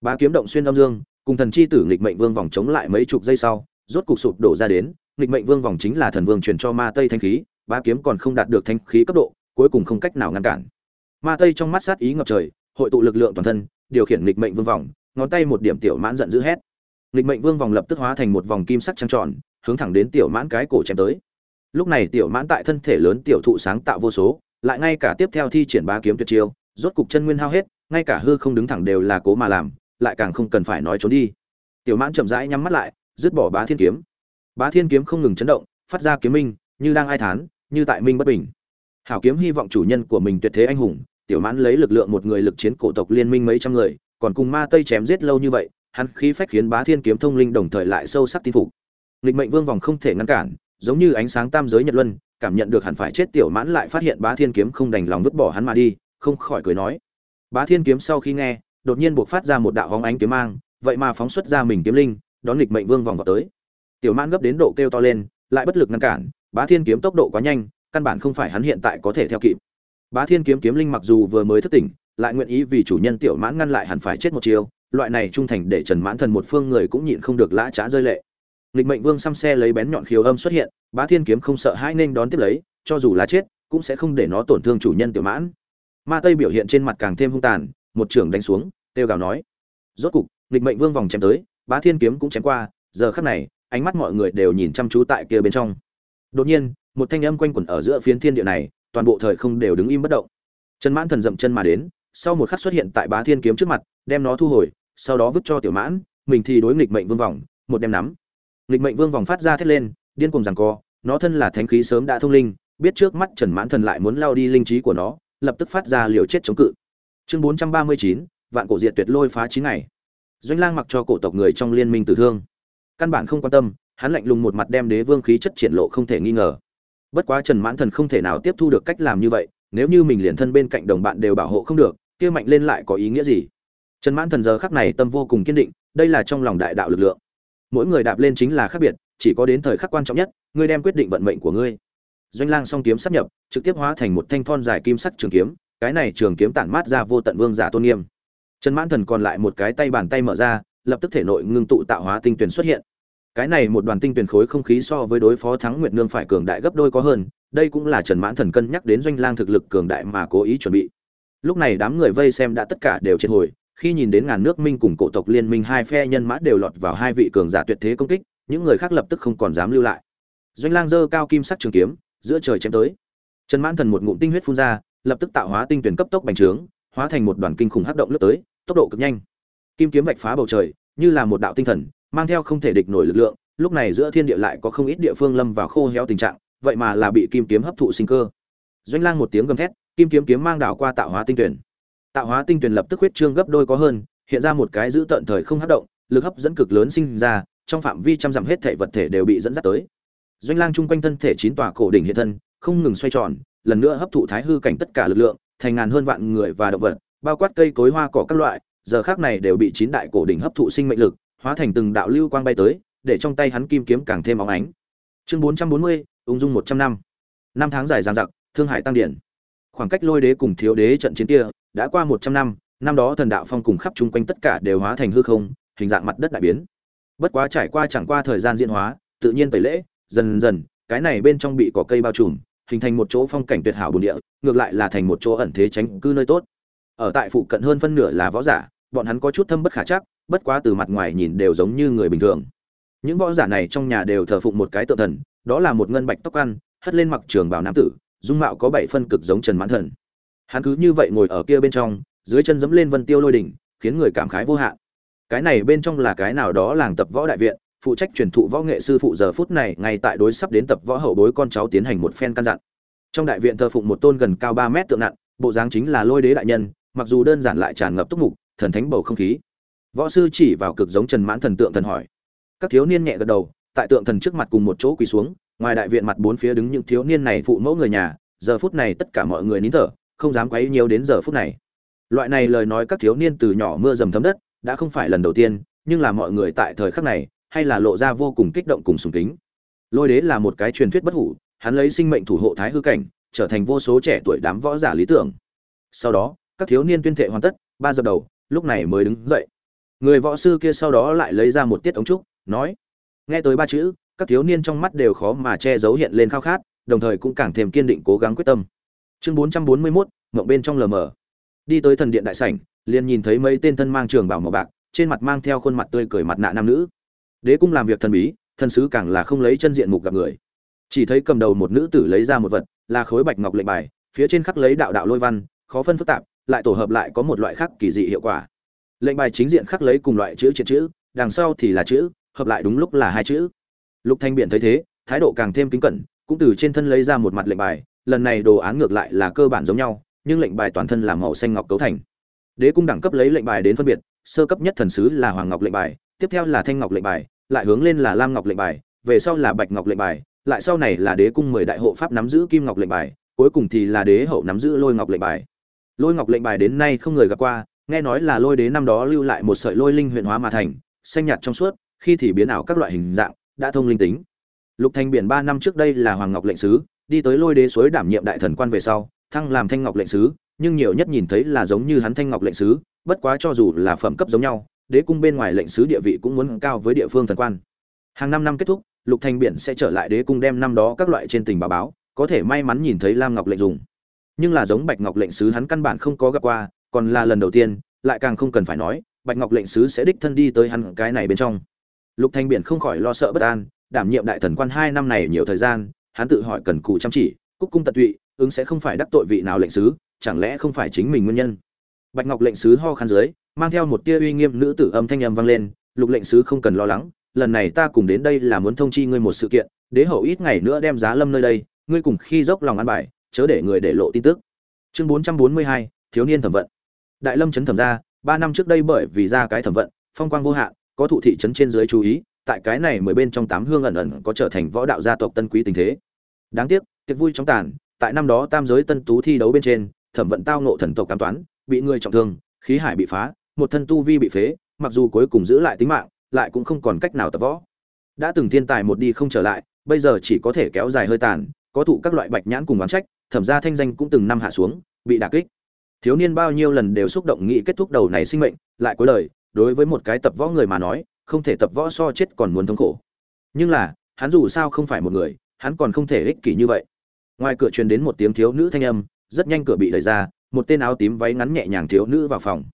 Bá kiếm động xuyên âm dương, cùng thần chi tử nghịch mệnh vương vòng chống lại mấy chục giây sau, rốt cục sụp đổ ra đến, nghịch mệnh vương vòng chính là thần vương truyền cho ma tây thanh khí, bá kiếm còn không đạt được thanh khí cấp độ cuối cùng không cách nào ngăn cản. Ma tây trong mắt sát ý ngập trời, hội tụ lực lượng toàn thân, điều khiển nghịch mệnh vương vòng, ngón tay một điểm tiểu mãn giận dữ hét. Nghịch mệnh vương vòng lập tức hóa thành một vòng kim sắc trăng tròn, hướng thẳng đến tiểu mãn cái cổ chém tới. Lúc này tiểu mãn tại thân thể lớn tiểu thụ sáng tạo vô số, lại ngay cả tiếp theo thi triển bá kiếm tuyệt chiêu, rốt cục chân nguyên hao hết, ngay cả hư không đứng thẳng đều là cố mà làm, lại càng không cần phải nói trốn đi. Tiểu mãn chậm rãi nhắm mắt lại, dứt bỏ bá thiên kiếm. Bá thiên kiếm không ngừng chấn động, phát ra kiếm minh, như đang ai thán, như tại minh bất bình hảo kiếm hy vọng chủ nhân của mình tuyệt thế anh hùng, tiểu mãn lấy lực lượng một người lực chiến cổ tộc liên minh mấy trăm người, còn cùng ma tây chém giết lâu như vậy, hắn khí phách khiến bá thiên kiếm thông linh đồng thời lại sâu sắc tin phục. Nghịch mệnh vương vòng không thể ngăn cản, giống như ánh sáng tam giới nhật luân, cảm nhận được hẳn phải chết tiểu mãn lại phát hiện bá thiên kiếm không đành lòng vứt bỏ hắn mà đi, không khỏi cười nói. Bá thiên kiếm sau khi nghe, đột nhiên buộc phát ra một đạo hóng ánh kiếm mang, vậy mà phóng xuất ra mình kiếm linh, đón nghịch mệnh vương vòng vào tới. Tiểu mãn gấp đến độ kêu to lên, lại bất lực ngăn cản, bá thiên kiếm tốc độ quá nhanh căn bản không phải hắn hiện tại có thể theo kịp. Bá thiên kiếm kiếm linh mặc dù vừa mới thức tỉnh, lại nguyện ý vì chủ nhân tiểu mãn ngăn lại hẳn phải chết một chiều loại này trung thành để trần mãn thần một phương người cũng nhịn không được lã trá rơi lệ. Nghịch mệnh vương xăm xe lấy bén nhọn khiếu âm xuất hiện, bá thiên kiếm không sợ hãi nên đón tiếp lấy, cho dù là chết, cũng sẽ không để nó tổn thương chủ nhân tiểu mãn. Ma tây biểu hiện trên mặt càng thêm hung tàn, một trưởng đánh xuống têu gào nói. Rốt cục nghịch mệnh vương vòng chém tới, bá thiên kiếm cũng chém qua, giờ khắc này, ánh mắt mọi người đều nhìn chăm chú tại kia bên trong. Đột nhiên một thanh âm quanh quẩn ở giữa phiến thiên địa này, toàn bộ thời không đều đứng im bất động. Trần mãn thần dậm chân mà đến, sau một khắc xuất hiện tại bá thiên kiếm trước mặt, đem nó thu hồi, sau đó vứt cho tiểu mãn, mình thì đối nghịch mệnh vương vòng, một đem nắm. Nghịch mệnh vương vòng phát ra thét lên, điên cuồng rằng co, nó thân là thánh khí sớm đã thông linh, biết trước mắt trần mãn thần lại muốn lao đi linh trí của nó, lập tức phát ra liều chết chống cự. Chương bốn trăm ba mươi chín, vạn cổ diệt tuyệt lôi phá chín ngày. Doanh lang mặc cho cổ tộc người trong liên minh tử thương. Căn bản không quan tâm, hắn lạnh lùng một mặt đem đế vương khí chất triển lộ không thể nghi ngờ bất quá trần mãn thần không thể nào tiếp thu được cách làm như vậy, nếu như mình liền thân bên cạnh đồng bạn đều bảo hộ không được, kia mạnh lên lại có ý nghĩa gì? Trần mãn thần giờ khắc này tâm vô cùng kiên định, đây là trong lòng đại đạo lực lượng. Mỗi người đạp lên chính là khác biệt, chỉ có đến thời khắc quan trọng nhất, ngươi đem quyết định vận mệnh của ngươi. Doanh lang song kiếm sắp nhập, trực tiếp hóa thành một thanh thon dài kim sắc trường kiếm, cái này trường kiếm tản mát ra vô tận vương giả tôn nghiêm. Trần mãn thần còn lại một cái tay bàn tay mở ra, lập tức thể nội ngưng tụ tạo hóa tinh tuyển xuất hiện cái này một đoàn tinh tuyển khối không khí so với đối phó thắng nguyệt nương phải cường đại gấp đôi có hơn, đây cũng là trần mãn thần cân nhắc đến doanh lang thực lực cường đại mà cố ý chuẩn bị. Lúc này đám người vây xem đã tất cả đều triệt hồi, khi nhìn đến ngàn nước minh cùng cổ tộc liên minh hai phe nhân mã đều lọt vào hai vị cường giả tuyệt thế công kích, những người khác lập tức không còn dám lưu lại. Doanh lang dơ cao kim sắc trường kiếm, giữa trời chém tới. Trần mãn thần một ngụm tinh huyết phun ra, lập tức tạo hóa tinh tuyển cấp tốc bành trướng, hóa thành một đoàn kinh khủng hấp động lướt tới, tốc độ cực nhanh. Kim kiếm vạch phá bầu trời, như là một đạo tinh thần mang theo không thể địch nổi lực lượng, lúc này giữa thiên địa lại có không ít địa phương lâm vào khô héo tình trạng, vậy mà là bị kim kiếm hấp thụ sinh cơ. Doanh lang một tiếng gầm thét, kim kiếm kiếm mang đảo qua tạo hóa tinh tuyển. Tạo hóa tinh tuyển lập tức huyết trương gấp đôi có hơn, hiện ra một cái giữ tận thời không hấp động, lực hấp dẫn cực lớn sinh ra, trong phạm vi trăm dặm hết thể vật thể đều bị dẫn dắt tới. Doanh lang chung quanh thân thể chín tòa cổ đỉnh hiện thân, không ngừng xoay tròn, lần nữa hấp thụ thái hư cảnh tất cả lực lượng, thành ngàn hơn vạn người và động vật, bao quát cây cối hoa cỏ các loại, giờ khác này đều bị chín đại cổ đỉnh hấp thụ sinh mệnh lực hóa thành từng đạo lưu quang bay tới, để trong tay hắn kim kiếm càng thêm óng ánh. Chương bốn trăm bốn mươi, ung dung một trăm năm. Năm tháng dài dằng dặc, thương hải tăng điển. Khoảng cách lôi đế cùng thiếu đế trận chiến kia đã qua một trăm năm năm đó thần đạo phong cùng khắp chung quanh tất cả đều hóa thành hư không, hình dạng mặt đất đại biến. Bất quá trải qua chẳng qua thời gian diễn hóa, tự nhiên tẩy lễ, dần dần, cái này bên trong bị cỏ cây bao trùm, hình thành một chỗ phong cảnh tuyệt hảo bồn địa, ngược lại là thành một chỗ ẩn thế tránh cư nơi tốt. Ở tại phụ cận hơn phân nửa là võ giả, bọn hắn có chút thâm bất khả chắc bất quá từ mặt ngoài nhìn đều giống như người bình thường. Những võ giả này trong nhà đều thờ phụng một cái tự thần, đó là một ngân bạch tóc ăn, hất lên mặc trường bào nam tử, dung mạo có bảy phân cực giống trần mãn thần. Hắn cứ như vậy ngồi ở kia bên trong, dưới chân dẫm lên vân tiêu lôi đỉnh, khiến người cảm khái vô hạn. Cái này bên trong là cái nào đó làng tập võ đại viện, phụ trách truyền thụ võ nghệ sư phụ giờ phút này ngay tại đối sắp đến tập võ hậu bối con cháu tiến hành một phen căn dặn. Trong đại viện thờ phụng một tôn gần cao ba mét tượng nặng, bộ dáng chính là lôi đế đại nhân, mặc dù đơn giản lại tràn ngập túc mục, thần thánh bầu không khí võ sư chỉ vào cực giống trần mãn thần tượng thần hỏi. Các thiếu niên nhẹ gật đầu, tại tượng thần trước mặt cùng một chỗ quỳ xuống, ngoài đại viện mặt bốn phía đứng những thiếu niên này phụ mẫu người nhà, giờ phút này tất cả mọi người nín thở, không dám quấy nhiều đến giờ phút này. Loại này lời nói các thiếu niên từ nhỏ mưa dầm thấm đất, đã không phải lần đầu tiên, nhưng là mọi người tại thời khắc này, hay là lộ ra vô cùng kích động cùng sùng kính. Lôi đế là một cái truyền thuyết bất hủ, hắn lấy sinh mệnh thủ hộ thái hư cảnh, trở thành vô số trẻ tuổi đám võ giả lý tưởng. Sau đó, các thiếu niên tuyên thệ hoàn tất, ba giờ đầu, lúc này mới đứng dậy người võ sư kia sau đó lại lấy ra một tiết ống trúc, nói, nghe tới ba chữ, các thiếu niên trong mắt đều khó mà che giấu hiện lên khao khát, đồng thời cũng càng thêm kiên định cố gắng quyết tâm. Chương bốn trăm bốn mươi mốt, mộng bên trong lờ mờ. Đi tới thần điện đại sảnh, liền nhìn thấy mấy tên thân mang trường bảo màu bạc, trên mặt mang theo khuôn mặt tươi cười mặt nạ nam nữ. Đế cung làm việc thần bí, thần sứ càng là không lấy chân diện mục gặp người. Chỉ thấy cầm đầu một nữ tử lấy ra một vật, là khối bạch ngọc lệnh bài, phía trên khắc lấy đạo đạo lôi văn, khó phân phức tạp, lại tổ hợp lại có một loại khác kỳ dị hiệu quả lệnh bài chính diện khắc lấy cùng loại chữ triệt chữ, đằng sau thì là chữ, hợp lại đúng lúc là hai chữ. Lục thanh biện thấy thế, thái độ càng thêm kính cẩn, cũng từ trên thân lấy ra một mặt lệnh bài, lần này đồ án ngược lại là cơ bản giống nhau, nhưng lệnh bài toàn thân là màu xanh ngọc cấu thành. Đế cung đẳng cấp lấy lệnh bài đến phân biệt, sơ cấp nhất thần sứ là hoàng ngọc lệnh bài, tiếp theo là thanh ngọc lệnh bài, lại hướng lên là lam ngọc lệnh bài, về sau là bạch ngọc lệnh bài, lại sau này là đế cung mười đại hộ pháp nắm giữ kim ngọc lệnh bài, cuối cùng thì là đế hậu nắm giữ lôi ngọc lệnh bài. Lôi ngọc lệnh bài đến nay không người gặp qua nghe nói là lôi đế năm đó lưu lại một sợi lôi linh huyện hóa mà thành, xanh nhạt trong suốt, khi thì biến ảo các loại hình dạng, đã thông linh tính. Lục thành biển ba năm trước đây là hoàng ngọc lệnh sứ, đi tới lôi đế suối đảm nhiệm đại thần quan về sau, thăng làm thanh ngọc lệnh sứ, nhưng nhiều nhất nhìn thấy là giống như hắn thanh ngọc lệnh sứ, bất quá cho dù là phẩm cấp giống nhau, đế cung bên ngoài lệnh sứ địa vị cũng muốn cao với địa phương thần quan. Hàng năm năm kết thúc, lục thành biển sẽ trở lại đế cung đem năm đó các loại trên tình báo báo, có thể may mắn nhìn thấy lam ngọc lệnh dùng. Nhưng là giống bạch ngọc lệnh sứ hắn căn bản không có gặp qua còn là lần đầu tiên, lại càng không cần phải nói, bạch ngọc lệnh sứ sẽ đích thân đi tới hắn cái này bên trong. Lục thanh biển không khỏi lo sợ bất an, đảm nhiệm đại thần quan hai năm này nhiều thời gian, hắn tự hỏi cần cù chăm chỉ, cúc cung tận tụy, ứng sẽ không phải đắc tội vị nào lệnh sứ, chẳng lẽ không phải chính mình nguyên nhân? Bạch ngọc lệnh sứ ho khăn dưới, mang theo một tia uy nghiêm nữ tử âm thanh âm vang lên, lục lệnh sứ không cần lo lắng, lần này ta cùng đến đây là muốn thông chi ngươi một sự kiện, đế hậu ít ngày nữa đem giá lâm nơi đây, ngươi cùng khi dốc lòng ăn bài, chớ để người để lộ tin tức. Chương bốn trăm bốn mươi hai, thiếu niên thẩm vận đại lâm chấn thẩm ra, ba năm trước đây bởi vì ra cái thẩm vận, phong quang vô hạn, có thụ thị trấn trên dưới chú ý, tại cái này mười bên trong tám hương ẩn ẩn có trở thành võ đạo gia tộc tân quý tình thế. Đáng tiếc, tiệc vui trong tàn, tại năm đó tam giới tân tú thi đấu bên trên, thẩm vận tao nộ thần tộc cám toán, bị người trọng thương, khí hải bị phá, một thân tu vi bị phế, mặc dù cuối cùng giữ lại tính mạng, lại cũng không còn cách nào tập võ. Đã từng thiên tài một đi không trở lại, bây giờ chỉ có thể kéo dài hơi tàn, có thụ các loại bạch nhãn cùng oán trách, thẩm ra thanh danh cũng từng năm hạ xuống, bị đả kích thiếu niên bao nhiêu lần đều xúc động nghĩ kết thúc đầu này sinh mệnh, lại cuối lời đối với một cái tập võ người mà nói, không thể tập võ so chết còn muốn thống khổ. Nhưng là, hắn dù sao không phải một người, hắn còn không thể ích kỷ như vậy. Ngoài cửa truyền đến một tiếng thiếu nữ thanh âm, rất nhanh cửa bị đẩy ra, một tên áo tím váy ngắn nhẹ nhàng thiếu nữ vào phòng.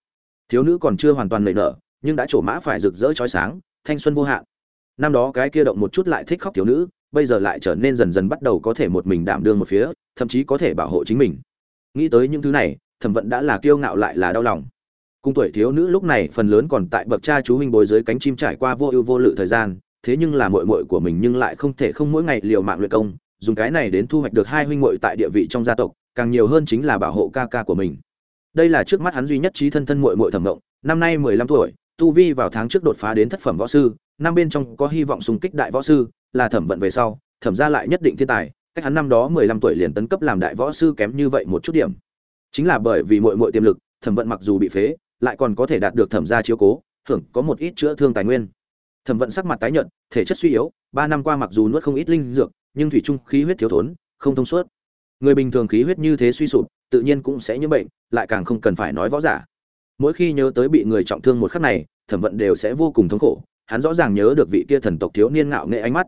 Thiếu nữ còn chưa hoàn toàn nảy nở, nhưng đã trổ mã phải rực rỡ chói sáng, thanh xuân vô hạn. Năm đó cái kia động một chút lại thích khóc thiếu nữ, bây giờ lại trở nên dần dần bắt đầu có thể một mình đảm đương một phía, thậm chí có thể bảo hộ chính mình. Nghĩ tới những thứ này thẩm vận đã là kiêu ngạo lại là đau lòng. Cung tuổi thiếu nữ lúc này phần lớn còn tại bậc cha chú huynh bồi dưới cánh chim trải qua vô ưu vô lự thời gian, thế nhưng là muội muội của mình nhưng lại không thể không mỗi ngày liều mạng luyện công, dùng cái này đến thu hoạch được hai huynh muội tại địa vị trong gia tộc, càng nhiều hơn chính là bảo hộ ca ca của mình. Đây là trước mắt hắn duy nhất trí thân thân muội muội thẩm động năm nay mười lăm tuổi, tu vi vào tháng trước đột phá đến thất phẩm võ sư, năm bên trong có hy vọng xung kích đại võ sư, là thẩm vận về sau, thẩm ra lại nhất định thiên tài, cách hắn năm đó mười lăm tuổi liền tấn cấp làm đại võ sư kém như vậy một chút điểm chính là bởi vì muội muội tiềm lực, thẩm vận mặc dù bị phế, lại còn có thể đạt được thẩm gia chiếu cố, hưởng có một ít chữa thương tài nguyên. Thẩm vận sắc mặt tái nhợt, thể chất suy yếu, ba năm qua mặc dù nuốt không ít linh dược, nhưng thủy trung khí huyết thiếu thốn, không thông suốt. Người bình thường khí huyết như thế suy sụp, tự nhiên cũng sẽ nhiễm bệnh, lại càng không cần phải nói võ giả. Mỗi khi nhớ tới bị người trọng thương một khắc này, thẩm vận đều sẽ vô cùng thống khổ, hắn rõ ràng nhớ được vị kia thần tộc thiếu niên ngạo nghệ ánh mắt.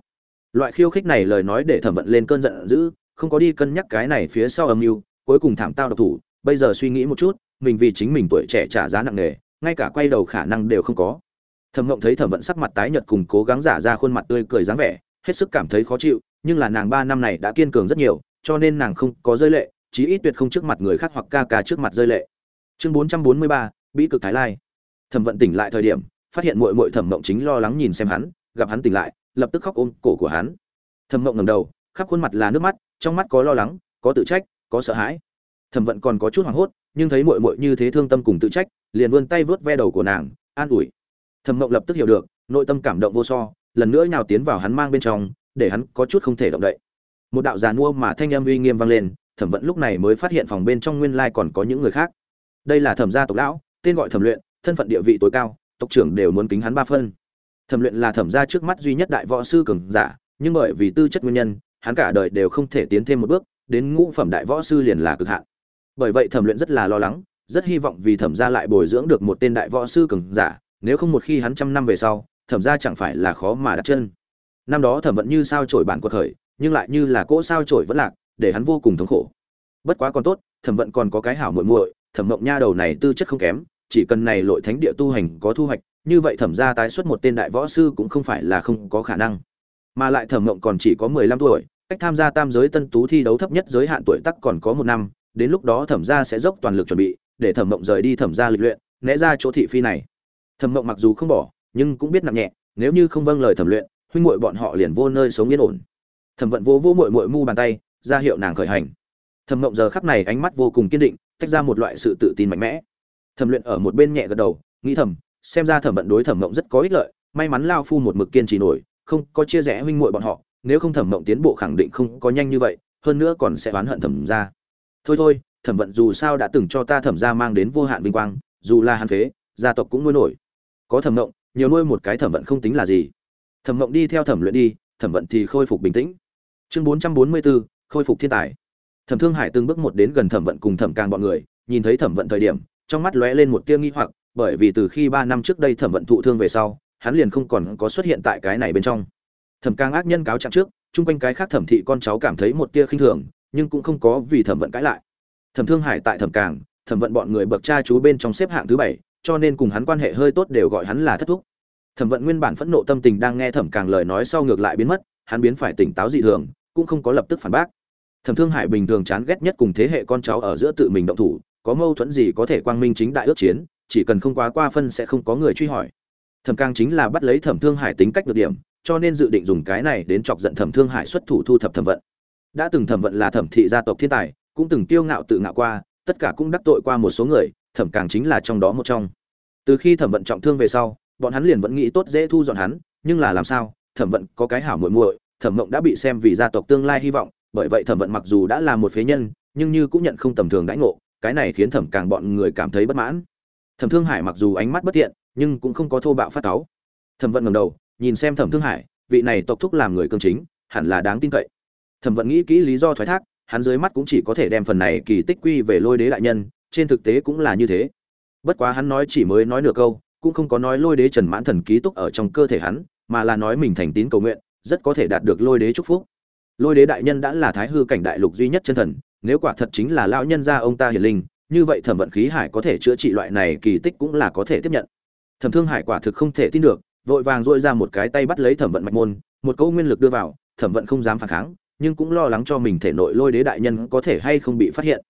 Loại khiêu khích này lời nói để thẩm vận lên cơn giận dữ, không có đi cân nhắc cái này phía sau âm mưu, cuối cùng thảm tao độc thủ bây giờ suy nghĩ một chút, mình vì chính mình tuổi trẻ trả giá nặng nề, ngay cả quay đầu khả năng đều không có. Thẩm ngộng thấy thẩm vận sắc mặt tái nhợt cùng cố gắng giả ra khuôn mặt tươi cười dáng vẻ, hết sức cảm thấy khó chịu, nhưng là nàng ba năm này đã kiên cường rất nhiều, cho nên nàng không có rơi lệ, chí ít tuyệt không trước mặt người khác hoặc ca ca trước mặt rơi lệ. Chương bốn trăm bốn mươi ba bí cực thái lai. Thẩm vận tỉnh lại thời điểm, phát hiện muội muội thẩm mộng chính lo lắng nhìn xem hắn, gặp hắn tỉnh lại, lập tức khóc ôm cổ của hắn. Thẩm mộng ngẩng đầu, khắp khuôn mặt là nước mắt, trong mắt có lo lắng, có tự trách, có sợ hãi thẩm vận còn có chút hoảng hốt, nhưng thấy muội muội như thế thương tâm cùng tự trách, liền vươn tay vớt ve đầu của nàng, an ủi. Thẩm mộng lập tức hiểu được, nội tâm cảm động vô so, lần nữa nhào tiến vào hắn mang bên trong, để hắn có chút không thể động đậy. Một đạo giàn mua mà thanh âm uy nghiêm vang lên, thẩm vận lúc này mới phát hiện phòng bên trong nguyên lai còn có những người khác. Đây là thẩm gia tộc lão, tên gọi thẩm luyện, thân phận địa vị tối cao, tộc trưởng đều muốn kính hắn ba phân. Thẩm luyện là thẩm gia trước mắt duy nhất đại võ sư cường giả, nhưng bởi vì tư chất nguyên nhân, hắn cả đời đều không thể tiến thêm một bước, đến ngũ phẩm đại võ sư liền là cực hạn bởi vậy thẩm luyện rất là lo lắng, rất hy vọng vì thẩm gia lại bồi dưỡng được một tên đại võ sư cường giả, nếu không một khi hắn trăm năm về sau, thẩm gia chẳng phải là khó mà đặt chân. Năm đó thẩm vận như sao trổi bản quật khởi, nhưng lại như là cỗ sao trổi vẫn lạc, để hắn vô cùng thống khổ. Bất quá còn tốt, thẩm vận còn có cái hảo muội muội, thẩm mộng nha đầu này tư chất không kém, chỉ cần này lội thánh địa tu hành có thu hoạch, như vậy thẩm gia tái xuất một tên đại võ sư cũng không phải là không có khả năng. Mà lại thẩm mộng còn chỉ có mười lăm tuổi, cách tham gia tam giới tân tú thi đấu thấp nhất giới hạn tuổi tắc còn có một năm đến lúc đó thẩm gia sẽ dốc toàn lực chuẩn bị, để thẩm mộng rời đi thẩm gia lịch luyện, né ra chỗ thị phi này. Thẩm mộng mặc dù không bỏ, nhưng cũng biết nặng nhẹ, nếu như không vâng lời thẩm luyện, huynh muội bọn họ liền vô nơi sống yên ổn. Thẩm vận vô vô muội muội mu bàn tay, ra hiệu nàng khởi hành. Thẩm mộng giờ khắc này ánh mắt vô cùng kiên định, tách ra một loại sự tự tin mạnh mẽ. Thẩm luyện ở một bên nhẹ gật đầu, nghĩ thầm, xem ra thẩm vận đối thẩm mộng rất có ích lợi, may mắn lao phu một mực kiên trì nổi, không có chia rẽ huynh muội bọn họ, nếu không thẩm mộng tiến bộ khẳng định không có nhanh như vậy, hơn nữa còn sẽ oán hận thẩm ra thôi thôi, thẩm vận dù sao đã từng cho ta thẩm ra mang đến vô hạn vinh quang, dù là hàn phế, gia tộc cũng nuôi nổi. Có thẩm mộng nhiều nuôi một cái thẩm vận không tính là gì. Thẩm mộng đi theo thẩm luyện đi, thẩm vận thì khôi phục bình tĩnh. Chương bốn trăm bốn mươi bốn khôi phục thiên tài. Thẩm thương hải từng bước một đến gần thẩm vận cùng thẩm càng bọn người, nhìn thấy thẩm vận thời điểm, trong mắt lóe lên một tia nghi hoặc, bởi vì từ khi ba năm trước đây thẩm vận thụ thương về sau, hắn liền không còn có xuất hiện tại cái này bên trong. Thẩm càng ác nhân cáo trạng trước, chung quanh cái khác thẩm thị con cháu cảm thấy một tia khinh thường nhưng cũng không có vì thẩm vận cãi lại. Thẩm thương hải tại thẩm càng thẩm vận bọn người bậc cha chú bên trong xếp hạng thứ bảy, cho nên cùng hắn quan hệ hơi tốt đều gọi hắn là thất thúc. Thẩm vận nguyên bản phẫn nộ tâm tình đang nghe thẩm càng lời nói sau ngược lại biến mất, hắn biến phải tỉnh táo dị thường, cũng không có lập tức phản bác. Thẩm thương hải bình thường chán ghét nhất cùng thế hệ con cháu ở giữa tự mình động thủ, có mâu thuẫn gì có thể quang minh chính đại ước chiến, chỉ cần không quá qua phân sẽ không có người truy hỏi. Thẩm càng chính là bắt lấy thẩm thương hải tính cách được điểm, cho nên dự định dùng cái này đến chọc giận thẩm thương hải xuất thủ thu thập thẩm vận đã từng thẩm vận là thẩm thị gia tộc thiên tài, cũng từng tiêu ngạo tự ngạo qua, tất cả cũng đắc tội qua một số người, thẩm càng chính là trong đó một trong. Từ khi thẩm vận trọng thương về sau, bọn hắn liền vẫn nghĩ tốt dễ thu dọn hắn, nhưng là làm sao, thẩm vận có cái hảo muội muội, thẩm mộng đã bị xem vì gia tộc tương lai hy vọng, bởi vậy thẩm vận mặc dù đã là một phế nhân, nhưng như cũng nhận không tầm thường đãi ngộ, cái này khiến thẩm càng bọn người cảm thấy bất mãn. Thẩm thương hải mặc dù ánh mắt bất tiện nhưng cũng không có thô bạo phát cáu. Thẩm vận ngầm đầu, nhìn xem thẩm thương hải, vị này tộc thúc làm người cương chính, hẳn là đáng tin cậy thẩm vận nghĩ kỹ lý do thoái thác, hắn dưới mắt cũng chỉ có thể đem phần này kỳ tích quy về lôi đế đại nhân, trên thực tế cũng là như thế. Bất quá hắn nói chỉ mới nói nửa câu, cũng không có nói lôi đế trần mãn thần ký túc ở trong cơ thể hắn, mà là nói mình thành tín cầu nguyện, rất có thể đạt được lôi đế chúc phúc. Lôi đế đại nhân đã là thái hư cảnh đại lục duy nhất chân thần, nếu quả thật chính là lão nhân gia ông ta hiển linh, như vậy thẩm vận khí hải có thể chữa trị loại này kỳ tích cũng là có thể tiếp nhận. Thẩm thương hải quả thực không thể tin được, vội vàng dội ra một cái tay bắt lấy thẩm vận mạch môn, một câu nguyên lực đưa vào, thẩm vận không dám phản kháng nhưng cũng lo lắng cho mình thể nội lôi đế đại nhân có thể hay không bị phát hiện.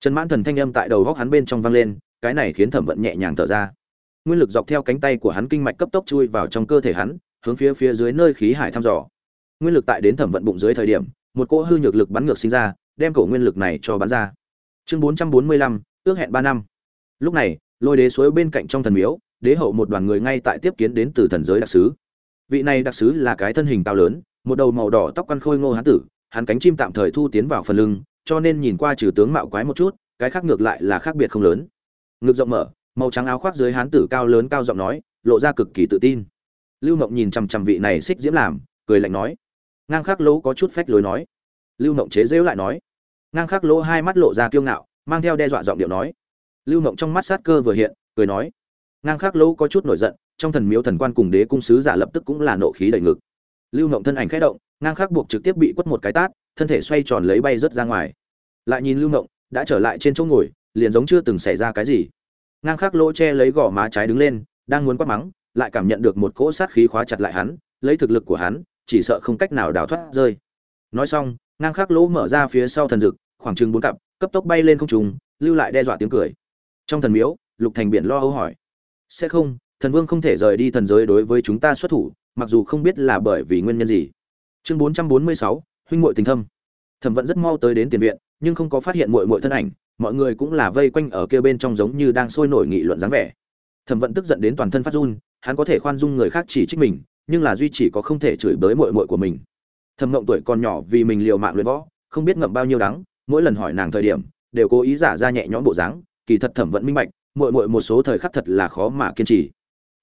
Trần mãn thần thanh âm tại đầu góc hắn bên trong vang lên, cái này khiến thẩm vận nhẹ nhàng thở ra. Nguyên lực dọc theo cánh tay của hắn kinh mạch cấp tốc chui vào trong cơ thể hắn, hướng phía phía dưới nơi khí hải thăm dò. Nguyên lực tại đến thẩm vận bụng dưới thời điểm, một cỗ hư nhược lực bắn ngược sinh ra, đem cổ nguyên lực này cho bắn ra. Chương bốn trăm bốn mươi lăm, ước hẹn ba năm. Lúc này, lôi đế suối bên cạnh trong thần miếu, đế hậu một đoàn người ngay tại tiếp kiến đến từ thần giới đặc sứ. Vị này đặc sứ là cái thân hình cao lớn một đầu màu đỏ tóc căn khôi ngô hán tử, hắn cánh chim tạm thời thu tiến vào phần lưng, cho nên nhìn qua trừ tướng mạo quái một chút, cái khác ngược lại là khác biệt không lớn. Ngực rộng mở, màu trắng áo khoác dưới hán tử cao lớn cao giọng nói, lộ ra cực kỳ tự tin. Lưu mộng nhìn chằm chằm vị này xích diễm làm, cười lạnh nói. Ngang khắc lỗ có chút phách lối nói. Lưu mộng chế rễu lại nói. Ngang khắc lỗ hai mắt lộ ra kiêu ngạo, mang theo đe dọa giọng điệu nói. Lưu mộng trong mắt sát cơ vừa hiện, cười nói. Ngang khắc lỗ có chút nổi giận, trong thần miếu thần quan cùng đế cung sứ giả lập tức cũng là nộ khí đầy ngực lưu mộng thân ảnh khẽ động, ngang khắc buộc trực tiếp bị quất một cái tát, thân thể xoay tròn lấy bay rớt ra ngoài. Lại nhìn lưu mộng đã trở lại trên chỗ ngồi, liền giống chưa từng xảy ra cái gì. Ngang khắc lỗ che lấy gò má trái đứng lên, đang muốn quát mắng, lại cảm nhận được một cỗ sát khí khóa chặt lại hắn, lấy thực lực của hắn, chỉ sợ không cách nào đào thoát rơi. Nói xong, ngang khắc lỗ mở ra phía sau thần dực, khoảng chừng bốn cặp, cấp tốc bay lên không trung, lưu lại đe dọa tiếng cười. Trong thần miếu, lục thành biển lo âu hỏi, sẽ không, thần vương không thể rời đi thần giới đối với chúng ta xuất thủ mặc dù không biết là bởi vì nguyên nhân gì. Chương bốn trăm bốn mươi sáu, huynh muội tình thâm. Thẩm vận rất mau tới đến tiền viện, nhưng không có phát hiện muội muội thân ảnh, mọi người cũng là vây quanh ở kia bên trong giống như đang sôi nổi nghị luận dáng vẻ. Thẩm vận tức giận đến toàn thân phát run, hắn có thể khoan dung người khác chỉ trích mình, nhưng là duy chỉ có không thể chửi bới muội muội của mình. Thẩm Ngộng tuổi còn nhỏ vì mình liều mạng luyện võ, không biết ngậm bao nhiêu đắng, mỗi lần hỏi nàng thời điểm, đều cố ý giả ra nhẹ nhõm bộ dáng, kỳ thật thẩm vận minh bạch, muội muội một số thời khắc thật là khó mà kiên trì.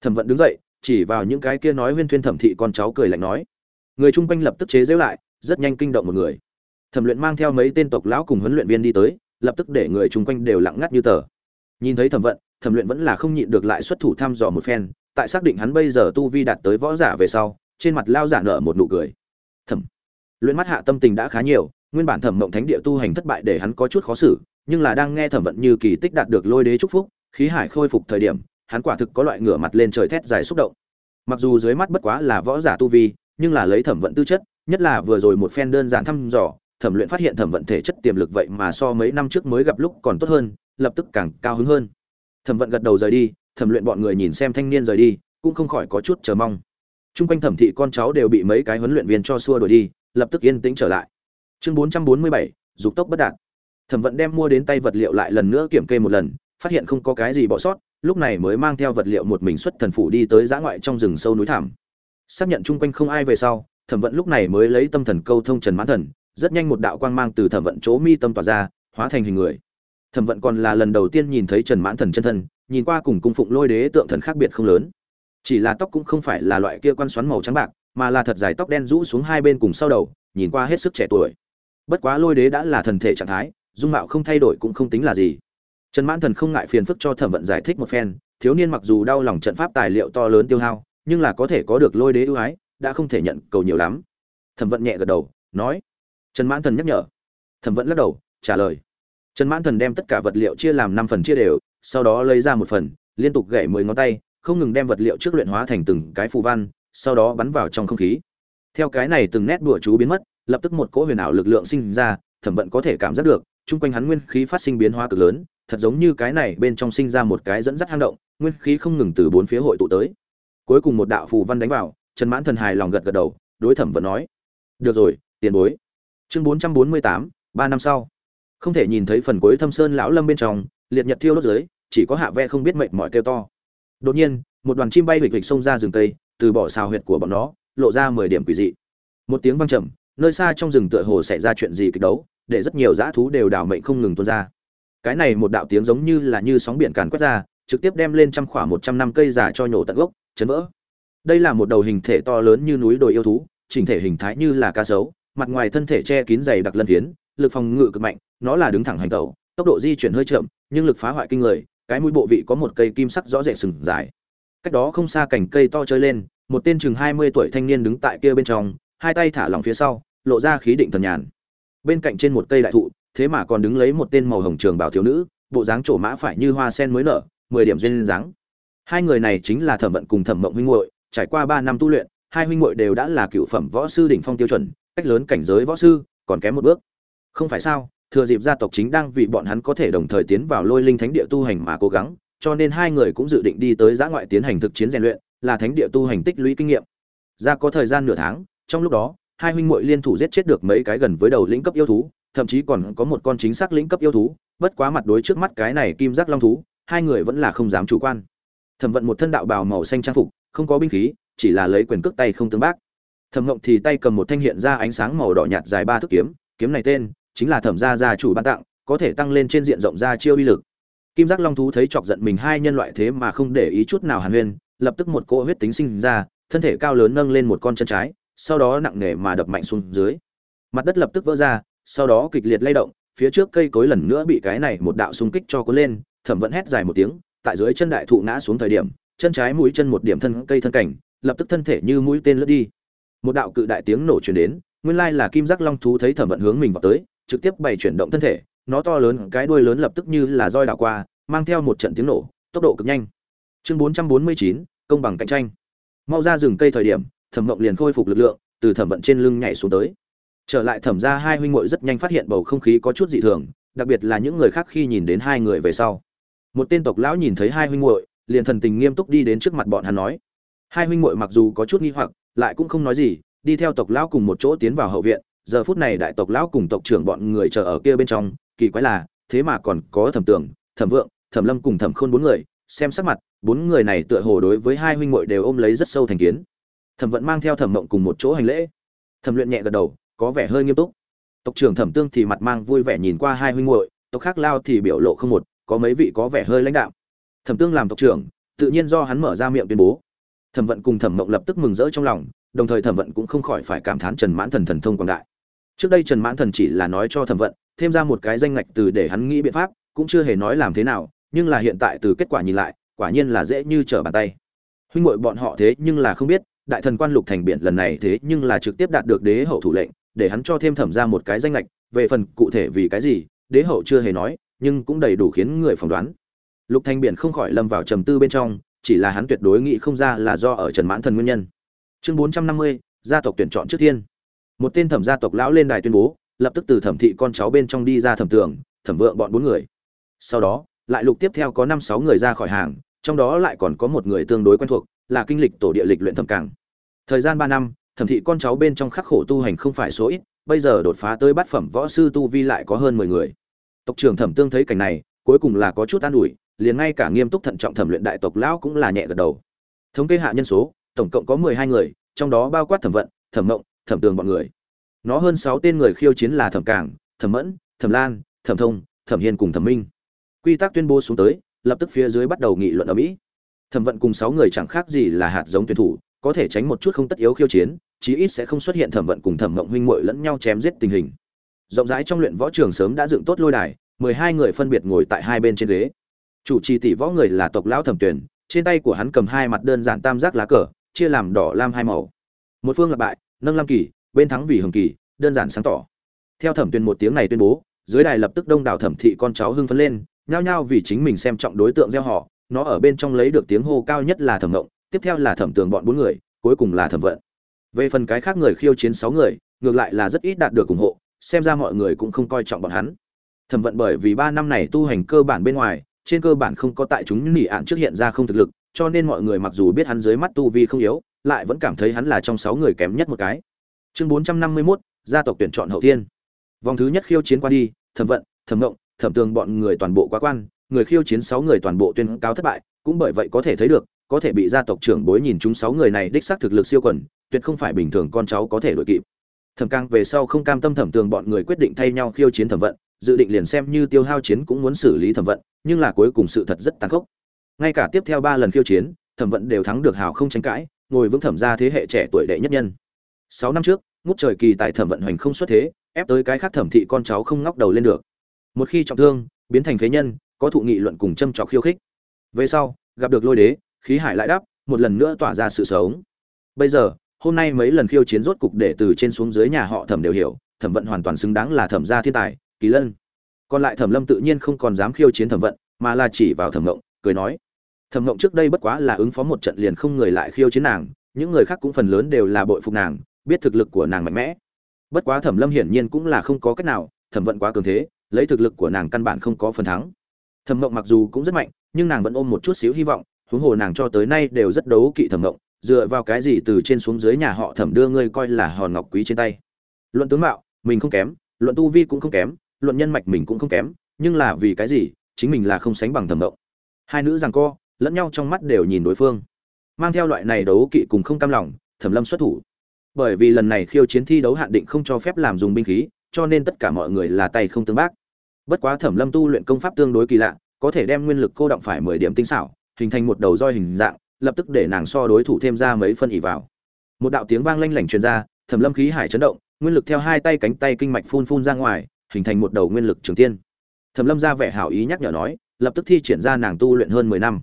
Thẩm vận đứng dậy chỉ vào những cái kia nói huyên thuyên thẩm thị con cháu cười lạnh nói. Người chung quanh lập tức chế giễu lại, rất nhanh kinh động một người. Thẩm luyện mang theo mấy tên tộc lão cùng huấn luyện viên đi tới, lập tức để người chung quanh đều lặng ngắt như tờ. Nhìn thấy thẩm vận, thẩm luyện vẫn là không nhịn được lại xuất thủ thăm dò một phen, tại xác định hắn bây giờ tu vi đạt tới võ giả về sau, trên mặt lao giả nở một nụ cười. Thẩm luyện mắt hạ tâm tình đã khá nhiều, nguyên bản thẩm mộng thánh địa tu hành thất bại để hắn có chút khó xử, nhưng là đang nghe thẩm vận như kỳ tích đạt được lôi đế chúc phúc, khí hải khôi phục thời điểm hắn quả thực có loại ngửa mặt lên trời thét dài xúc động. Mặc dù dưới mắt bất quá là võ giả tu vi nhưng là lấy thẩm vận tư chất nhất là vừa rồi một phen đơn giản thăm dò thẩm luyện phát hiện thẩm vận thể chất tiềm lực vậy mà so mấy năm trước mới gặp lúc còn tốt hơn lập tức càng cao hứng hơn. Thẩm vận gật đầu rời đi thẩm luyện bọn người nhìn xem thanh niên rời đi cũng không khỏi có chút chờ mong. Trung quanh thẩm thị con cháu đều bị mấy cái huấn luyện viên cho xua đuổi đi lập tức yên tĩnh trở lại. Chương 447, dục tốc bất đạt. Thẩm vận đem mua đến tay vật liệu lại lần nữa kiểm kê một lần phát hiện không có cái gì bỏ sót lúc này mới mang theo vật liệu một mình xuất thần phủ đi tới giã ngoại trong rừng sâu núi thảm xác nhận chung quanh không ai về sau, thẩm vận lúc này mới lấy tâm thần câu thông trần mãn thần, rất nhanh một đạo quang mang từ thẩm vận chỗ mi tâm tỏa ra, hóa thành hình người. Thẩm vận còn là lần đầu tiên nhìn thấy trần mãn thần chân thân, nhìn qua cùng cung phụng lôi đế tượng thần khác biệt không lớn. Chỉ là tóc cũng không phải là loại kia quan xoắn màu trắng bạc, mà là thật dài tóc đen rũ xuống hai bên cùng sau đầu, nhìn qua hết sức trẻ tuổi. Bất quá lôi đế đã là thần thể trạng thái, dung mạo không thay đổi cũng không tính là gì trần mãn thần không ngại phiền phức cho thẩm vận giải thích một phen, thiếu niên mặc dù đau lòng trận pháp tài liệu to lớn tiêu hao, nhưng là có thể có được lôi đế ưu ái, đã không thể nhận cầu nhiều lắm. Thẩm vận nhẹ gật đầu, nói. Trần mãn thần nhắc nhở. Thẩm vận lắc đầu, trả lời. Trần mãn thần đem tất cả vật liệu chia làm năm phần chia đều, sau đó lấy ra một phần, liên tục gậy mười ngón tay, không ngừng đem vật liệu trước luyện hóa thành từng cái phù văn, sau đó bắn vào trong không khí. Theo cái này từng nét đùa chú biến mất, lập tức một cỗ huyền ảo lực lượng sinh ra, thẩm vận có thể cảm giác được, chung quanh hắn nguyên khí phát sinh biến hóa cực lớn thật giống như cái này bên trong sinh ra một cái dẫn dắt hang động, nguyên khí không ngừng từ bốn phía hội tụ tới. Cuối cùng một đạo phù văn đánh vào, trần mãn thần hài lòng gật gật đầu, đối thẩm vận nói, được rồi, tiền bối. Chương bốn trăm bốn mươi tám, ba năm sau. Không thể nhìn thấy phần cuối thâm sơn lão lâm bên trong, liệt nhật thiêu đốt dưới, chỉ có hạ ve không biết mệnh mọi kêu to. Đột nhiên, một đoàn chim bay huỵch huỵch xông ra rừng tây từ bỏ xào huyệt của bọn nó, lộ ra mười điểm quỷ dị. Một tiếng vang trầm, nơi xa trong rừng tựa hồ xảy ra chuyện gì kịch đấu, để rất nhiều dã thú đều đảo mệnh không ngừng tuôn ra cái này một đạo tiếng giống như là như sóng biển càn quét ra, trực tiếp đem lên trăm khỏa một trăm năm cây già cho nhổ tận gốc, chấn vỡ. Đây là một đầu hình thể to lớn như núi đồi yêu thú, chỉnh thể hình thái như là cá sấu, mặt ngoài thân thể che kín dày đặc lân phiến, lực phòng ngự cực mạnh, nó là đứng thẳng hành tẩu, tốc độ di chuyển hơi chậm, nhưng lực phá hoại kinh người, cái mũi bộ vị có một cây kim sắc rõ rệt sừng dài. Cách đó không xa cành cây to chơi lên, một tên chừng hai mươi tuổi thanh niên đứng tại kia bên trong, hai tay thả lỏng phía sau, lộ ra khí định thần nhàn. Bên cạnh trên một cây đại thụ thế mà còn đứng lấy một tên màu hồng trường bảo thiếu nữ, bộ dáng trổ mã phải như hoa sen mới nở, mười điểm duyên dáng. Hai người này chính là thẩm vận cùng thẩm mộng huynh muội, trải qua ba năm tu luyện, hai huynh muội đều đã là cựu phẩm võ sư đỉnh phong tiêu chuẩn, cách lớn cảnh giới võ sư, còn kém một bước. Không phải sao, thừa dịp gia tộc chính đang vì bọn hắn có thể đồng thời tiến vào lôi linh thánh địa tu hành mà cố gắng, cho nên hai người cũng dự định đi tới giã ngoại tiến hành thực chiến rèn luyện, là thánh địa tu hành tích lũy kinh nghiệm. Ra có thời gian nửa tháng, trong lúc đó, hai huynh muội liên thủ giết chết được mấy cái gần với đầu lĩnh cấp yêu thú thậm chí còn có một con chính xác lĩnh cấp yêu thú, bất quá mặt đối trước mắt cái này kim giác long thú, hai người vẫn là không dám chủ quan. Thẩm vận một thân đạo bào màu xanh trang phục, không có binh khí, chỉ là lấy quyền cước tay không tương bác. Thẩm ngộng thì tay cầm một thanh hiện ra ánh sáng màu đỏ nhạt dài ba thước kiếm kiếm này tên chính là thẩm gia gia chủ ban tặng, có thể tăng lên trên diện rộng ra chiêu uy lực. Kim giác long thú thấy chọc giận mình hai nhân loại thế mà không để ý chút nào hàn huyên, lập tức một cỗ huyết tính sinh ra, thân thể cao lớn nâng lên một con chân trái, sau đó nặng nề mà đập mạnh xuống dưới. Mặt đất lập tức vỡ ra sau đó kịch liệt lay động phía trước cây cối lần nữa bị cái này một đạo xung kích cho cuốn lên thẩm vẫn hét dài một tiếng tại dưới chân đại thụ ngã xuống thời điểm chân trái mũi chân một điểm thân cây thân cảnh lập tức thân thể như mũi tên lướt đi. Một đạo cự đại tiếng nổ truyền đến nguyên lai là kim giác long thú thấy thẩm vận hướng mình vào tới trực tiếp bày chuyển động thân thể nó to lớn cái đuôi lớn lập tức như là roi đảo qua mang theo một trận tiếng nổ tốc độ cực nhanh. Chương 449, công bằng cạnh tranh. Mau ra rừng cây thời điểm thẩm mộng liền khôi phục lực lượng từ thẩm vận trên lưng nhảy xuống tới trở lại thẩm ra hai huynh muội rất nhanh phát hiện bầu không khí có chút dị thường, đặc biệt là những người khác khi nhìn đến hai người về sau. Một tên tộc lão nhìn thấy hai huynh muội, liền thần tình nghiêm túc đi đến trước mặt bọn hắn nói. Hai huynh muội mặc dù có chút nghi hoặc, lại cũng không nói gì, đi theo tộc lão cùng một chỗ tiến vào hậu viện, giờ phút này đại tộc lão cùng tộc trưởng bọn người chờ ở kia bên trong, kỳ quái là, thế mà còn có thẩm tưởng thẩm vượng, thẩm lâm cùng thẩm khôn bốn người, xem sắc mặt, bốn người này tựa hồ đối với hai huynh muội đều ôm lấy rất sâu thành kiến. Thẩm vận mang theo thẩm mộng cùng một chỗ hành lễ. Thẩm luyện nhẹ gật đầu có vẻ hơi nghiêm túc. Tộc trưởng thẩm tương thì mặt mang vui vẻ nhìn qua hai huynh muội, tộc khác lao thì biểu lộ không một, có mấy vị có vẻ hơi lãnh đạo thẩm tương làm tộc trưởng, tự nhiên do hắn mở ra miệng tuyên bố. Thẩm vận cùng thẩm mộng lập tức mừng rỡ trong lòng, đồng thời thẩm vận cũng không khỏi phải cảm thán trần mãn thần thần thông quảng đại. Trước đây trần mãn thần chỉ là nói cho thẩm vận, thêm ra một cái danh ngạch từ để hắn nghĩ biện pháp, cũng chưa hề nói làm thế nào, nhưng là hiện tại từ kết quả nhìn lại, quả nhiên là dễ như trở bàn tay. Huynh muội bọn họ thế nhưng là không biết, đại thần quan lục thành biển lần này thế nhưng là trực tiếp đạt được đế hậu thủ lệnh để hắn cho thêm thẩm ra một cái danh lệch về phần cụ thể vì cái gì, đế hậu chưa hề nói, nhưng cũng đầy đủ khiến người phỏng đoán. Lục Thanh biển không khỏi lâm vào trầm tư bên trong, chỉ là hắn tuyệt đối nghĩ không ra là do ở trần mãn thần nguyên nhân. Chương bốn trăm năm mươi, gia tộc tuyển chọn trước thiên một tên thẩm gia tộc lão lên đài tuyên bố, lập tức từ thẩm thị con cháu bên trong đi ra thẩm tường, thẩm vượng bọn bốn người. Sau đó, lại lục tiếp theo có năm sáu người ra khỏi hàng, trong đó lại còn có một người tương đối quen thuộc, là kinh lịch tổ địa lịch luyện thẩm cảng thời gian ba năm thẩm thị con cháu bên trong khắc khổ tu hành không phải số ít, bây giờ đột phá tới bát phẩm võ sư tu vi lại có hơn mười người. Tộc trưởng thẩm tương thấy cảnh này, cuối cùng là có chút an ủi, liền ngay cả nghiêm túc thận trọng thẩm luyện đại tộc lão cũng là nhẹ gật đầu. Thống kê hạ nhân số, tổng cộng có mười hai người, trong đó bao quát thẩm vận, thẩm mộng, thẩm tường bọn người. Nó hơn sáu tên người khiêu chiến là thẩm cảng, thẩm mẫn, thẩm lan, thẩm thông, thẩm hiền cùng thẩm minh. Quy tắc tuyên bố xuống tới, lập tức phía dưới bắt đầu nghị luận ở mỹ. Thẩm vận cùng sáu người chẳng khác gì là hạt giống tuyển thủ, có thể tránh một chút không tất yếu khiêu chiến chí ít sẽ không xuất hiện thẩm vận cùng thẩm mộng huynh muội lẫn nhau chém giết tình hình. Rộng rãi trong luyện võ trường sớm đã dựng tốt lôi đài, mười hai người phân biệt ngồi tại hai bên trên ghế. Chủ trì tỷ võ người là tộc lão thẩm tuyển, trên tay của hắn cầm hai mặt đơn giản tam giác lá cờ, chia làm đỏ lam hai màu. Một phương là bại, nâng lam kỳ, bên thắng vì hồng kỳ, đơn giản sáng tỏ. Theo thẩm tuyển một tiếng này tuyên bố, dưới đài lập tức đông đảo thẩm thị con cháu hưng phấn lên, nhao nhao vì chính mình xem trọng đối tượng gieo họ, nó ở bên trong lấy được tiếng hô cao nhất là thẩm ngộng tiếp theo là thẩm tường bọn bốn người, cuối cùng là thẩm vận về phần cái khác người khiêu chiến sáu người ngược lại là rất ít đạt được ủng hộ xem ra mọi người cũng không coi trọng bọn hắn. Thẩm vận bởi vì ba năm này tu hành cơ bản bên ngoài trên cơ bản không có tại chúng nỉ ạn trước hiện ra không thực lực cho nên mọi người mặc dù biết hắn dưới mắt tu vi không yếu lại vẫn cảm thấy hắn là trong sáu người kém nhất một cái. Chương bốn trăm năm mươi 451, gia tộc tuyển chọn hậu thiên. Vòng thứ nhất khiêu chiến qua đi thẩm vận thẩm ngộng thẩm tường bọn người toàn bộ quá quan người khiêu chiến sáu người toàn bộ tuyên cáo thất bại cũng bởi vậy có thể thấy được có thể bị gia tộc trưởng bối nhìn chúng sáu người này đích xác thực lực siêu quần, tuyệt không phải bình thường con cháu có thể đội kịp. Thẩm cang về sau không cam tâm thẩm tường bọn người quyết định thay nhau khiêu chiến thẩm vận, dự định liền xem như tiêu hao chiến cũng muốn xử lý thẩm vận, nhưng là cuối cùng sự thật rất tàn khốc. Ngay cả tiếp theo ba lần khiêu chiến, thẩm vận đều thắng được hào không tranh cãi, ngồi vững thẩm ra thế hệ trẻ tuổi đệ nhất nhân. Sáu năm trước, ngút trời kỳ tại thẩm vận hoành không xuất thế, ép tới cái khác thẩm thị con cháu không ngóc đầu lên được. Một khi trọng thương, biến thành phế nhân, có thụ nghị luận cùng châm trọc khiêu khích. Về sau, gặp được lôi đế khí hải lại đắp một lần nữa tỏa ra sự sống. Bây giờ, hôm nay mấy lần khiêu chiến rốt cục để từ trên xuống dưới nhà họ thẩm đều hiểu, thẩm vận hoàn toàn xứng đáng là thẩm gia thiên tài, kỳ lân. Còn lại thẩm lâm tự nhiên không còn dám khiêu chiến thẩm vận, mà là chỉ vào thẩm ngộng, cười nói. Thẩm ngộng trước đây bất quá là ứng phó một trận liền không người lại khiêu chiến nàng, những người khác cũng phần lớn đều là bội phục nàng, biết thực lực của nàng mạnh mẽ. Bất quá thẩm lâm hiển nhiên cũng là không có cách nào, thẩm vận quá cường thế, lấy thực lực của nàng căn bản không có phần thắng. Thẩm ngộng mặc dù cũng rất mạnh, nhưng nàng vẫn ôm một chút xíu hy vọng huống hồ nàng cho tới nay đều rất đấu kỵ thẩm ngộng, dựa vào cái gì từ trên xuống dưới nhà họ thẩm đưa ngươi coi là hòn ngọc quý trên tay. Luận tướng mạo, mình không kém, luận tu vi cũng không kém, luận nhân mạch mình cũng không kém, nhưng là vì cái gì, chính mình là không sánh bằng thẩm ngộng. Hai nữ rằng co, lẫn nhau trong mắt đều nhìn đối phương. Mang theo loại này đấu kỵ cùng không cam lòng, thẩm lâm xuất thủ. Bởi vì lần này khiêu chiến thi đấu hạn định không cho phép làm dùng binh khí, cho nên tất cả mọi người là tay không tương bác. Bất quá thẩm lâm tu luyện công pháp tương đối kỳ lạ, có thể đem nguyên lực cô động phải mười điểm tinh xảo hình thành một đầu roi hình dạng, lập tức để nàng so đối thủ thêm ra mấy phân ỉ vào. Một đạo tiếng vang lanh lảnh truyền ra, thẩm lâm khí hải chấn động, nguyên lực theo hai tay cánh tay kinh mạch phun phun ra ngoài, hình thành một đầu nguyên lực trường tiên. Thẩm lâm ra vẻ hảo ý nhắc nhở nói, lập tức thi triển ra nàng tu luyện hơn mười năm.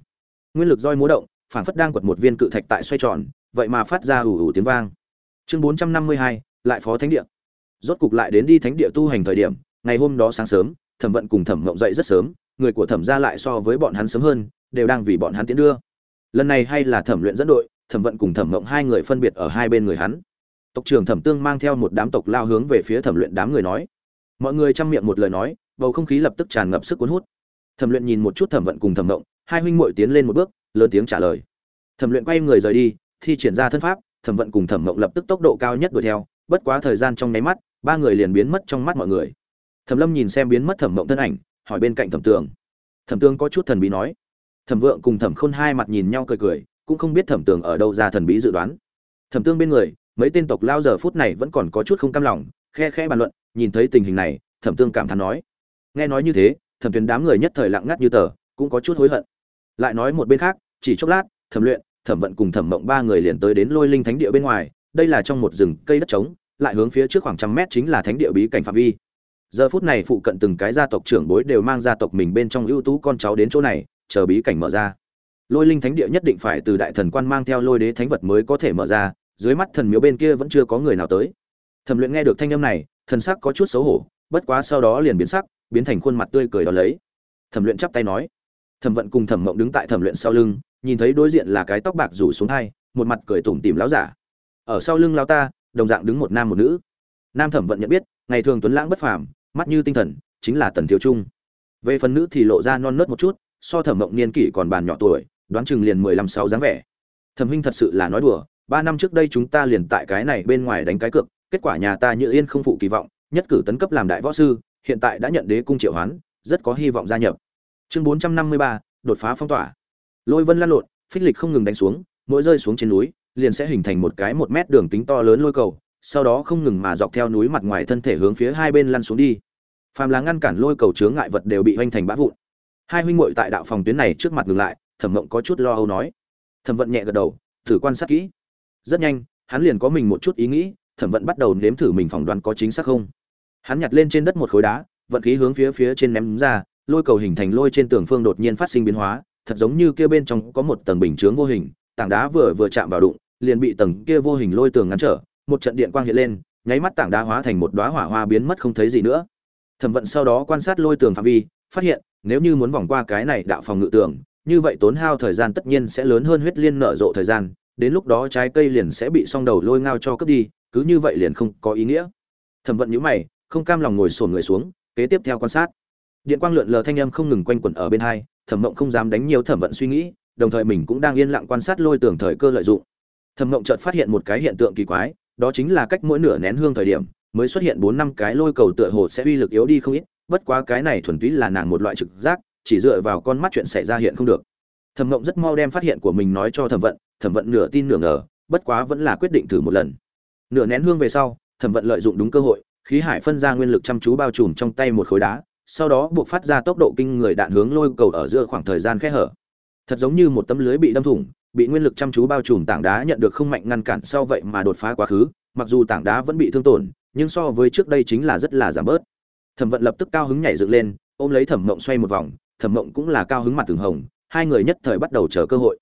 Nguyên lực roi múa động phản phất đang quật một viên cự thạch tại xoay tròn, vậy mà phát ra ủ ủ tiếng vang. Chương bốn trăm năm mươi hai, lại phó thánh địa. Rốt cục lại đến đi thánh địa tu hành thời điểm, ngày hôm đó sáng sớm, thẩm vận cùng thẩm mộng dậy rất sớm, người của thẩm gia lại so với bọn hắn sớm hơn đều đang vì bọn hắn tiến đưa. Lần này hay là thẩm luyện dẫn đội, thẩm vận cùng thẩm mộng hai người phân biệt ở hai bên người hắn. Tộc trưởng thẩm tương mang theo một đám tộc lao hướng về phía thẩm luyện đám người nói. Mọi người chăm miệng một lời nói, bầu không khí lập tức tràn ngập sức cuốn hút. Thẩm luyện nhìn một chút thẩm vận cùng thẩm mộng, hai huynh muội tiến lên một bước, lớn tiếng trả lời. Thẩm luyện quay người rời đi, thi triển ra thân pháp, thẩm vận cùng thẩm mộng lập tức tốc độ cao nhất đuổi theo, bất quá thời gian trong nháy mắt, ba người liền biến mất trong mắt mọi người. Thẩm lâm nhìn xem biến mất thẩm mộng thân ảnh, hỏi bên cạnh thẩm tường. Thẩm tường có chút thần bí nói thẩm vượng cùng thẩm khôn hai mặt nhìn nhau cười cười, cũng không biết thẩm tường ở đâu ra thần bí dự đoán. Thẩm tương bên người, mấy tên tộc lao giờ phút này vẫn còn có chút không cam lòng, khe khe bàn luận, nhìn thấy tình hình này, thẩm tương cảm thán nói. Nghe nói như thế, thẩm tuyền đám người nhất thời lặng ngắt như tờ, cũng có chút hối hận. Lại nói một bên khác, chỉ chốc lát, thẩm luyện, thẩm vận cùng thẩm mộng ba người liền tới đến lôi linh thánh địa bên ngoài, đây là trong một rừng cây đất trống, lại hướng phía trước khoảng trăm mét chính là thánh địa bí cảnh phạm vi. Giờ phút này phụ cận từng cái gia tộc trưởng bối đều mang gia tộc mình bên trong ưu tú con cháu đến chỗ này chờ bí cảnh mở ra. Lôi linh thánh địa nhất định phải từ đại thần quan mang theo lôi đế thánh vật mới có thể mở ra, dưới mắt thần miếu bên kia vẫn chưa có người nào tới. Thẩm luyện nghe được thanh âm này, thần sắc có chút xấu hổ, bất quá sau đó liền biến sắc, biến thành khuôn mặt tươi cười đón lấy. Thẩm luyện chắp tay nói. Thẩm vận cùng thẩm mộng đứng tại thẩm luyện sau lưng, nhìn thấy đối diện là cái tóc bạc rủ xuống hai một mặt cười tủm tỉm láo giả. Ở sau lưng lão ta, đồng dạng đứng một nam một nữ. Nam thẩm vận nhận biết, ngày thường tuấn lãng bất phàm, mắt như tinh thần, chính là tần thiếu trung. Về phần nữ thì lộ ra non nớt một chút so thẩm mộng niên kỷ còn bàn nhỏ tuổi, đoán chừng liền mười lăm sáu dáng vẻ. Thẩm huynh thật sự là nói đùa, ba năm trước đây chúng ta liền tại cái này bên ngoài đánh cái cược, kết quả nhà ta như yên không phụ kỳ vọng, nhất cử tấn cấp làm đại võ sư, hiện tại đã nhận đế cung triệu hoán, rất có hy vọng gia nhập. Chương bốn trăm năm mươi ba, đột phá phong tỏa. Lôi vân lăn lộn, phích lịch không ngừng đánh xuống, mỗi rơi xuống trên núi, liền sẽ hình thành một cái một mét đường kính to lớn lôi cầu, sau đó không ngừng mà dọc theo núi mặt ngoài thân thể hướng phía hai bên lăn xuống đi. Phàm là ngăn cản lôi cầu chướng ngại vật đều bị hoành thành bã vụn hai huynh muội tại đạo phòng tuyến này trước mặt ngừng lại, thẩm mộng có chút lo âu nói. Thẩm vận nhẹ gật đầu, thử quan sát kỹ. Rất nhanh, hắn liền có mình một chút ý nghĩ, thẩm vận bắt đầu nếm thử mình phỏng đoán có chính xác không. Hắn nhặt lên trên đất một khối đá, vận khí hướng phía phía trên ném ra, lôi cầu hình thành lôi trên tường phương đột nhiên phát sinh biến hóa, thật giống như kia bên trong có một tầng bình chướng vô hình, tảng đá vừa vừa chạm vào đụng, liền bị tầng kia vô hình lôi tường ngăn trở, một trận điện quang hiện lên, nháy mắt tảng đá hóa thành một đóa hỏa hoa biến mất không thấy gì nữa. Thẩm vận sau đó quan sát lôi tường phạm vi phát hiện, nếu như muốn vòng qua cái này đạo phòng ngự tường, như vậy tốn hao thời gian tất nhiên sẽ lớn hơn huyết liên nở rộ thời gian, đến lúc đó trái cây liền sẽ bị song đầu lôi ngao cho cướp đi, cứ như vậy liền không có ý nghĩa. Thẩm vận nhíu mày, không cam lòng ngồi sồn người xuống, kế tiếp theo quan sát. Điện quang lượn lờ thanh âm không ngừng quanh quẩn ở bên hai, thẩm mộng không dám đánh nhiều thẩm vận suy nghĩ, đồng thời mình cũng đang yên lặng quan sát lôi tường thời cơ lợi dụng. Thẩm mộng chợt phát hiện một cái hiện tượng kỳ quái, đó chính là cách mỗi nửa nén hương thời điểm, mới xuất hiện bốn năm cái lôi cầu tựa hồ sẽ uy lực yếu đi không ít bất quá cái này thuần túy là nàng một loại trực giác, chỉ dựa vào con mắt chuyện xảy ra hiện không được. Thẩm mộng rất mau đem phát hiện của mình nói cho thẩm vận thẩm vận nửa tin nửa ngờ, bất quá vẫn là quyết định thử một lần. Nửa nén hương về sau, thẩm vận lợi dụng đúng cơ hội, khí hải phân ra nguyên lực chăm chú bao trùm trong tay một khối đá, sau đó buộc phát ra tốc độ kinh người đạn hướng lôi cầu ở giữa khoảng thời gian khe hở. Thật giống như một tấm lưới bị đâm thủng, bị nguyên lực chăm chú bao trùm tảng đá nhận được không mạnh ngăn cản sau vậy mà đột phá quá khứ, mặc dù tảng đá vẫn bị thương tổn, nhưng so với trước đây chính là rất là giảm bớt thẩm vận lập tức cao hứng nhảy dựng lên ôm lấy thẩm mộng xoay một vòng thẩm mộng cũng là cao hứng mặt từng hồng hai người nhất thời bắt đầu chờ cơ hội.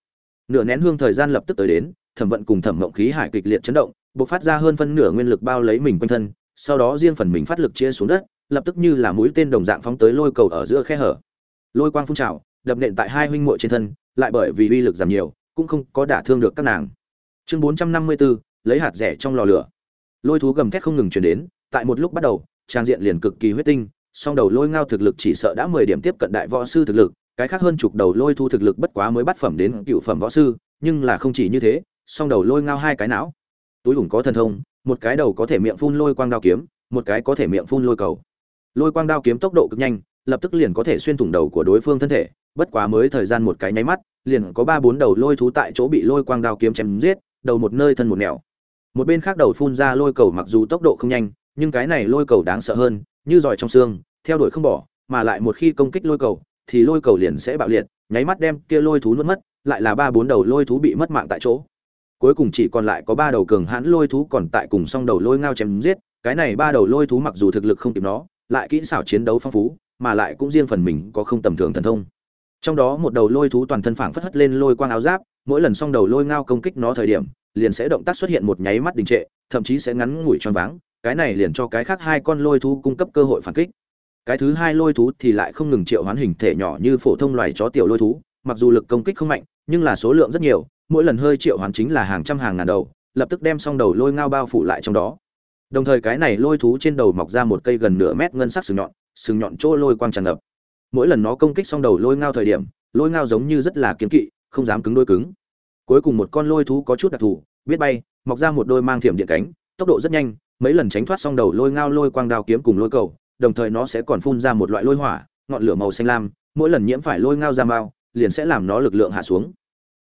Nửa nén hương thời gian lập tức tới đến thẩm vận cùng thẩm mộng khí hải kịch liệt chấn động bộc phát ra hơn phân nửa nguyên lực bao lấy mình quanh thân sau đó riêng phần mình phát lực chia xuống đất lập tức như là mũi tên đồng dạng phóng tới lôi cầu ở giữa khe hở. Lôi quang phun trào đập nện tại hai huynh muội trên thân lại bởi vì uy lực giảm nhiều cũng không có đả thương được các nàng. Chương bốn trăm năm mươi 454, lấy hạt rẻ trong lò lửa. Lôi thú gầm thét không ngừng truyền đến tại một lúc bắt đầu trang diện liền cực kỳ huyết tinh, song đầu lôi ngao thực lực chỉ sợ đã mười điểm tiếp cận đại võ sư thực lực, cái khác hơn chục đầu lôi thu thực lực bất quá mới bắt phẩm đến cựu phẩm võ sư, nhưng là không chỉ như thế, song đầu lôi ngao hai cái não. Túi hùng có thần thông, một cái đầu có thể miệng phun lôi quang đao kiếm, một cái có thể miệng phun lôi cầu. Lôi quang đao kiếm tốc độ cực nhanh, lập tức liền có thể xuyên thủng đầu của đối phương thân thể, bất quá mới thời gian một cái nháy mắt, liền có ba bốn đầu lôi thú tại chỗ bị lôi quang đao kiếm chém giết, đầu một nơi thân một nẻo. Một bên khác đầu phun ra lôi cầu mặc dù tốc độ không nhanh nhưng cái này lôi cầu đáng sợ hơn, như giỏi trong xương, theo đuổi không bỏ, mà lại một khi công kích lôi cầu, thì lôi cầu liền sẽ bạo liệt, nháy mắt đem kia lôi thú nuốt mất, lại là ba bốn đầu lôi thú bị mất mạng tại chỗ. Cuối cùng chỉ còn lại có ba đầu cường hãn lôi thú còn tại cùng song đầu lôi ngao chém giết, cái này ba đầu lôi thú mặc dù thực lực không kịp nó, lại kỹ xảo chiến đấu phong phú, mà lại cũng riêng phần mình có không tầm thường thần thông. Trong đó một đầu lôi thú toàn thân phảng phất hất lên lôi quang áo giáp, mỗi lần song đầu lôi ngao công kích nó thời điểm, liền sẽ động tác xuất hiện một nháy mắt đình trệ, thậm chí sẽ ngắn ngủi choáng váng cái này liền cho cái khác hai con lôi thú cung cấp cơ hội phản kích. Cái thứ hai lôi thú thì lại không ngừng triệu hoán hình thể nhỏ như phổ thông loài chó tiểu lôi thú, mặc dù lực công kích không mạnh, nhưng là số lượng rất nhiều, mỗi lần hơi triệu hoán chính là hàng trăm hàng ngàn đầu, lập tức đem xong đầu lôi ngao bao phủ lại trong đó. Đồng thời cái này lôi thú trên đầu mọc ra một cây gần nửa mét ngân sắc sừng nhọn sừng nhọn chỗ lôi quang tràn ngập. Mỗi lần nó công kích xong đầu lôi ngao thời điểm, lôi ngao giống như rất là kiếm kỵ, không dám cứng đôi cứng. Cuối cùng một con lôi thú có chút đặc thù, biết bay, mọc ra một đôi mang thiểm điện cánh, tốc độ rất nhanh mấy lần tránh thoát xong đầu lôi ngao lôi quang đao kiếm cùng lôi cầu, đồng thời nó sẽ còn phun ra một loại lôi hỏa, ngọn lửa màu xanh lam, mỗi lần nhiễm phải lôi ngao ra mao, liền sẽ làm nó lực lượng hạ xuống.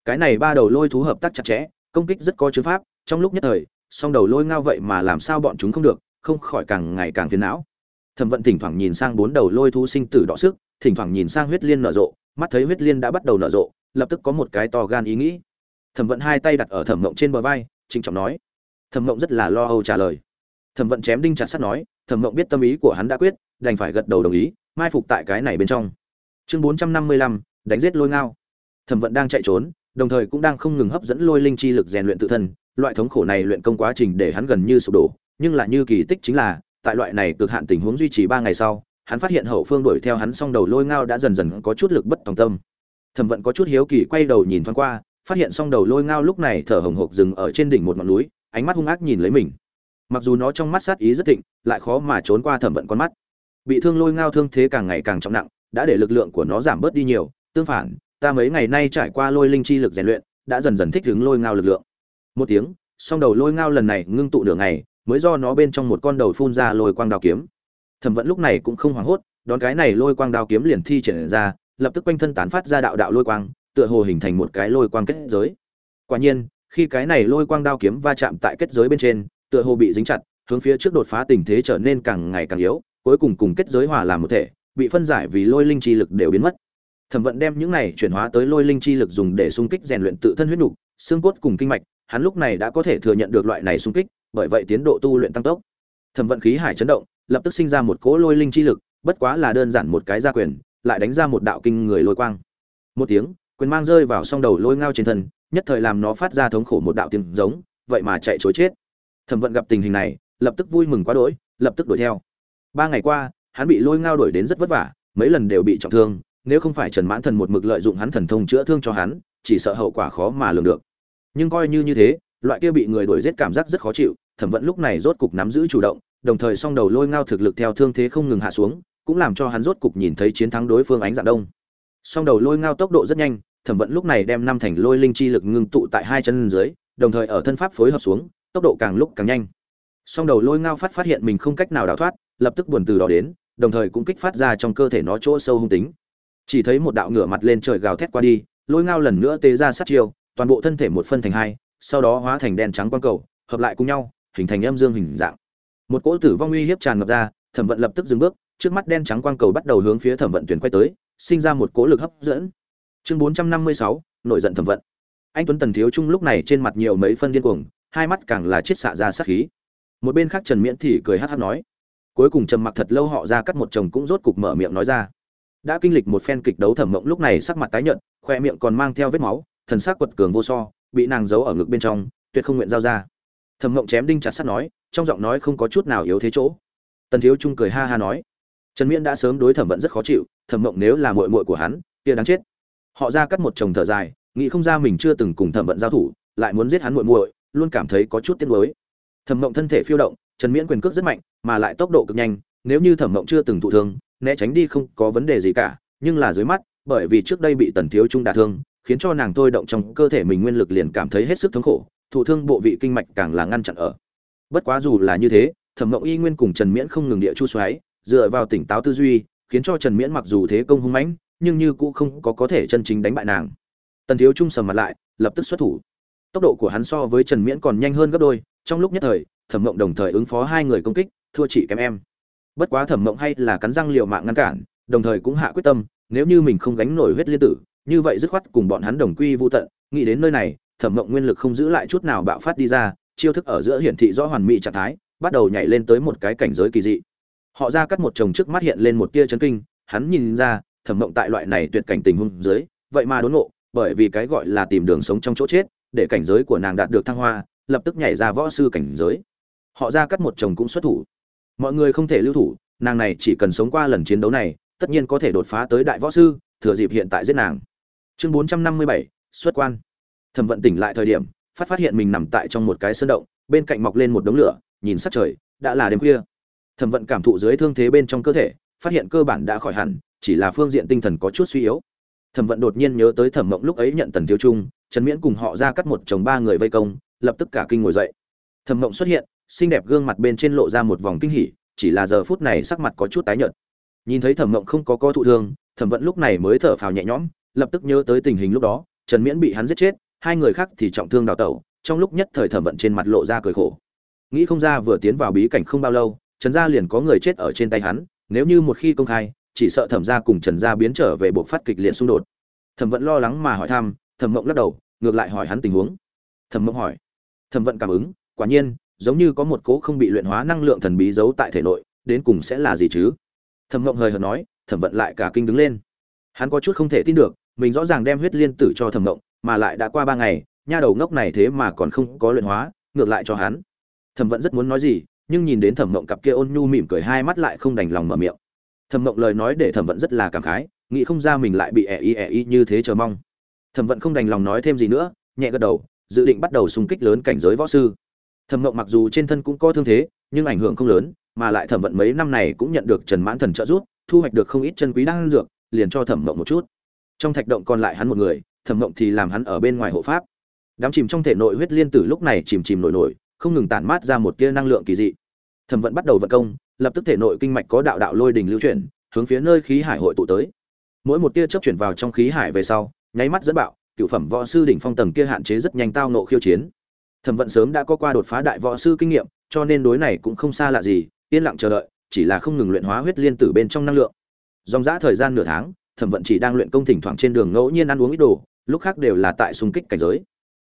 Cái này ba đầu lôi thú hợp tác chặt chẽ, công kích rất có chứa pháp, trong lúc nhất thời, song đầu lôi ngao vậy mà làm sao bọn chúng không được, không khỏi càng ngày càng phiền não. Thẩm vận thỉnh thoảng nhìn sang bốn đầu lôi thú sinh tử đọ sức, thỉnh thoảng nhìn sang huyết liên nở rộ, mắt thấy huyết liên đã bắt đầu nở rộ, lập tức có một cái to gan ý nghĩ. Thẩm vận hai tay đặt ở thẩm mộng trên bờ vai, trịnh trọng nói. Thẩm mộng rất là lo âu trả lời thẩm vận chém đinh chặt sắt nói, thẩm mộng biết tâm ý của hắn đã quyết, đành phải gật đầu đồng ý, mai phục tại cái này bên trong. Chương bốn trăm năm mươi lăm, đánh giết lôi ngao. Thẩm vận đang chạy trốn, đồng thời cũng đang không ngừng hấp dẫn lôi linh chi lực rèn luyện tự thân. Loại thống khổ này luyện công quá trình để hắn gần như sụp đổ, nhưng là như kỳ tích chính là, tại loại này cực hạn tình huống duy trì ba ngày sau, hắn phát hiện hậu phương đuổi theo hắn xong đầu lôi ngao đã dần dần có chút lực bất tòng tâm. Thẩm vận có chút hiếu kỳ quay đầu nhìn thoáng qua, phát hiện xong đầu lôi ngao lúc này thở hồng hộc dừng ở trên đỉnh một ngọn núi, ánh mắt hung ác nhìn lấy mình mặc dù nó trong mắt sát ý rất thịnh, lại khó mà trốn qua thẩm vận con mắt. Bị thương lôi ngao thương thế càng ngày càng trọng nặng, đã để lực lượng của nó giảm bớt đi nhiều. Tương phản, ta mấy ngày nay trải qua lôi linh chi lực rèn luyện, đã dần dần thích ứng lôi ngao lực lượng. Một tiếng, song đầu lôi ngao lần này ngưng tụ nửa ngày, mới do nó bên trong một con đầu phun ra lôi quang đao kiếm. Thẩm vận lúc này cũng không hoảng hốt, đón cái này lôi quang đao kiếm liền thi triển ra, lập tức quanh thân tán phát ra đạo đạo lôi quang, tựa hồ hình thành một cái lôi quang kết giới. Quả nhiên, khi cái này lôi quang đao kiếm va chạm tại kết giới bên trên tựa hồ bị dính chặt, hướng phía trước đột phá tình thế trở nên càng ngày càng yếu, cuối cùng cùng kết giới hòa làm một thể, bị phân giải vì lôi linh chi lực đều biến mất. Thẩm vận đem những này chuyển hóa tới lôi linh chi lực dùng để xung kích rèn luyện tự thân huyết nục, xương cốt cùng kinh mạch, hắn lúc này đã có thể thừa nhận được loại này xung kích, bởi vậy tiến độ tu luyện tăng tốc. Thẩm vận khí hải chấn động, lập tức sinh ra một cỗ lôi linh chi lực, bất quá là đơn giản một cái gia quyền, lại đánh ra một đạo kinh người lôi quang. Một tiếng, quyền mang rơi vào song đầu lôi ngao trên thân, nhất thời làm nó phát ra thống khổ một đạo tiếng giống, vậy mà chạy chối chết thẩm vận gặp tình hình này, lập tức vui mừng quá đỗi, lập tức đuổi theo. Ba ngày qua, hắn bị lôi ngao đuổi đến rất vất vả, mấy lần đều bị trọng thương, nếu không phải trần mãn thần một mực lợi dụng hắn thần thông chữa thương cho hắn, chỉ sợ hậu quả khó mà lường được. Nhưng coi như như thế, loại kia bị người đuổi giết cảm giác rất khó chịu, thẩm vận lúc này rốt cục nắm giữ chủ động, đồng thời song đầu lôi ngao thực lực theo thương thế không ngừng hạ xuống, cũng làm cho hắn rốt cục nhìn thấy chiến thắng đối phương ánh dạng đông. Song đầu lôi ngao tốc độ rất nhanh, thẩm vận lúc này đem năm thành lôi linh chi lực ngưng tụ tại hai chân dưới, đồng thời ở thân pháp phối hợp xuống tốc độ càng lúc càng nhanh. Song đầu lôi ngao phát phát hiện mình không cách nào đào thoát, lập tức buồn từ đó đến, đồng thời cũng kích phát ra trong cơ thể nó chỗ sâu hung tính. Chỉ thấy một đạo ngựa mặt lên trời gào thét qua đi, lôi ngao lần nữa tê ra sát chiêu, toàn bộ thân thể một phân thành hai, sau đó hóa thành đen trắng quang cầu, hợp lại cùng nhau, hình thành âm dương hình dạng. Một cỗ tử vong uy hiếp tràn ngập ra, thẩm vận lập tức dừng bước, trước mắt đen trắng quang cầu bắt đầu hướng phía thẩm vận tuyển quay tới, sinh ra một cỗ lực hấp dẫn. Chương bốn trăm năm mươi sáu, nổi giận thẩm vận. Anh tuấn tần thiếu trung lúc này trên mặt nhiều mấy phân điên cuồng hai mắt càng là chết xạ ra sát khí. Một bên khác trần miễn thì cười hát hát nói, cuối cùng trầm mặc thật lâu họ ra cắt một chồng cũng rốt cục mở miệng nói ra. Đã kinh lịch một phen kịch đấu thẩm mộng lúc này sắc mặt tái nhợt, khoe miệng còn mang theo vết máu, thần sắc quật cường vô so, bị nàng giấu ở ngực bên trong, tuyệt không nguyện giao ra. Thẩm mộng chém đinh chặt sắt nói, trong giọng nói không có chút nào yếu thế chỗ. Tần thiếu trung cười ha ha nói, trần miễn đã sớm đối thẩm vận rất khó chịu, thẩm mộng nếu là muội muội của hắn, kia đáng chết. Họ ra cắt một chồng thở dài, nghĩ không ra mình chưa từng cùng thẩm vận giao thủ, lại muốn giết hắn muội muội luôn cảm thấy có chút tiếc nuối. Thẩm mộng thân thể phiêu động, trần miễn quyền cước rất mạnh, mà lại tốc độ cực nhanh, nếu như thẩm mộng chưa từng thụ thương, né tránh đi không có vấn đề gì cả, nhưng là dưới mắt, bởi vì trước đây bị tần thiếu trung đả thương, khiến cho nàng thôi động trong cơ thể mình nguyên lực liền cảm thấy hết sức thống khổ, thụ thương bộ vị kinh mạch càng là ngăn chặn ở. Bất quá dù là như thế, thẩm mộng y nguyên cùng trần miễn không ngừng địa chu xoáy, dựa vào tỉnh táo tư duy, khiến cho trần miễn mặc dù thế công hung mãnh, nhưng như cũng không có có thể chân chính đánh bại nàng. Tần thiếu trung sầm mặt lại, lập tức xuất thủ tốc độ của hắn so với trần miễn còn nhanh hơn gấp đôi, trong lúc nhất thời, thẩm mộng đồng thời ứng phó hai người công kích, thua chỉ kém em. Bất quá thẩm mộng hay là cắn răng liều mạng ngăn cản, đồng thời cũng hạ quyết tâm, nếu như mình không gánh nổi huyết liên tử, như vậy dứt khoát cùng bọn hắn đồng quy vô tận, nghĩ đến nơi này, thẩm mộng nguyên lực không giữ lại chút nào bạo phát đi ra, chiêu thức ở giữa hiển thị rõ hoàn mỹ trạng thái, bắt đầu nhảy lên tới một cái cảnh giới kỳ dị. Họ ra cắt một chồng trước mắt hiện lên một tia chấn kinh, hắn nhìn ra, thẩm mộng tại loại này tuyệt cảnh tình huống dưới, vậy mà đốn ngộ, bởi vì cái gọi là tìm đường sống trong chỗ chết để cảnh giới của nàng đạt được thăng hoa, lập tức nhảy ra võ sư cảnh giới. Họ ra cắt một chồng cũng xuất thủ. Mọi người không thể lưu thủ, nàng này chỉ cần sống qua lần chiến đấu này, tất nhiên có thể đột phá tới đại võ sư, thừa dịp hiện tại giết nàng. Chương bốn trăm năm mươi bảy, xuất quan. Thẩm vận tỉnh lại thời điểm, phát phát hiện mình nằm tại trong một cái sơn động, bên cạnh mọc lên một đống lửa, nhìn sát trời, đã là đêm khuya. Thẩm vận cảm thụ dưới thương thế bên trong cơ thể, phát hiện cơ bản đã khỏi hẳn, chỉ là phương diện tinh thần có chút suy yếu. Thẩm vận đột nhiên nhớ tới thẩm mộng lúc ấy nhận tần tiêu trung trần miễn cùng họ ra cắt một chồng ba người vây công, lập tức cả kinh ngồi dậy. Thẩm mộng xuất hiện, xinh đẹp gương mặt bên trên lộ ra một vòng kinh hỉ, chỉ là giờ phút này sắc mặt có chút tái nhợt. Nhìn thấy thẩm mộng không có co thụ thương, thẩm vận lúc này mới thở phào nhẹ nhõm, lập tức nhớ tới tình hình lúc đó, trần miễn bị hắn giết chết, hai người khác thì trọng thương đào tẩu, trong lúc nhất thời thẩm vận trên mặt lộ ra cười khổ. Nghĩ không ra vừa tiến vào bí cảnh không bao lâu, trần gia liền có người chết ở trên tay hắn, nếu như một khi công khai, chỉ sợ thẩm gia cùng trần gia biến trở về bộ phát kịch liệt xung đột. Thẩm vận lo lắng mà hỏi thăm thẩm mộng lắc đầu, ngược lại hỏi hắn tình huống. Thẩm mộng hỏi, thẩm vận cảm ứng, quả nhiên, giống như có một cố không bị luyện hóa năng lượng thần bí giấu tại thể nội, đến cùng sẽ là gì chứ? Thẩm mộng hời hợt nói, thẩm vận lại cả kinh đứng lên. Hắn có chút không thể tin được, mình rõ ràng đem huyết liên tử cho thẩm mộng, mà lại đã qua ba ngày, nha đầu ngốc này thế mà còn không có luyện hóa, ngược lại cho hắn. Thẩm vận rất muốn nói gì, nhưng nhìn đến thẩm mộng cặp kia ôn nhu mỉm cười hai mắt lại không đành lòng mở miệng. Thẩm mộng lời nói để thẩm vận rất là cảm khái, nghĩ không ra mình lại bị ẻ y ẻ y như thế chờ mong thẩm vận không đành lòng nói thêm gì nữa, nhẹ gật đầu, dự định bắt đầu xung kích lớn cảnh giới võ sư. Thẩm mộng mặc dù trên thân cũng có thương thế, nhưng ảnh hưởng không lớn, mà lại thẩm vận mấy năm này cũng nhận được trần mãn thần trợ giúp, thu hoạch được không ít chân quý đan dược, liền cho thẩm mộng một chút. Trong thạch động còn lại hắn một người, thẩm mộng thì làm hắn ở bên ngoài hộ pháp. Đám chìm trong thể nội huyết liên tử lúc này chìm chìm nổi nổi, không ngừng tản mát ra một tia năng lượng kỳ dị. Thẩm vận bắt đầu vận công, lập tức thể nội kinh mạch có đạo đạo lôi đình lưu chuyển, hướng phía nơi khí hải hội tụ tới. Mỗi một tia chớp chuyển vào trong khí hải về sau nháy mắt dẫn bạo, cựu phẩm võ sư đỉnh phong tầng kia hạn chế rất nhanh tao nộ khiêu chiến. Thẩm vận sớm đã có qua đột phá đại võ sư kinh nghiệm, cho nên đối này cũng không xa lạ gì, yên lặng chờ đợi, chỉ là không ngừng luyện hóa huyết liên tử bên trong năng lượng. Dòng dã thời gian nửa tháng, thẩm vận chỉ đang luyện công thỉnh thoảng trên đường ngẫu nhiên ăn uống ít đồ, lúc khác đều là tại xung kích cảnh giới.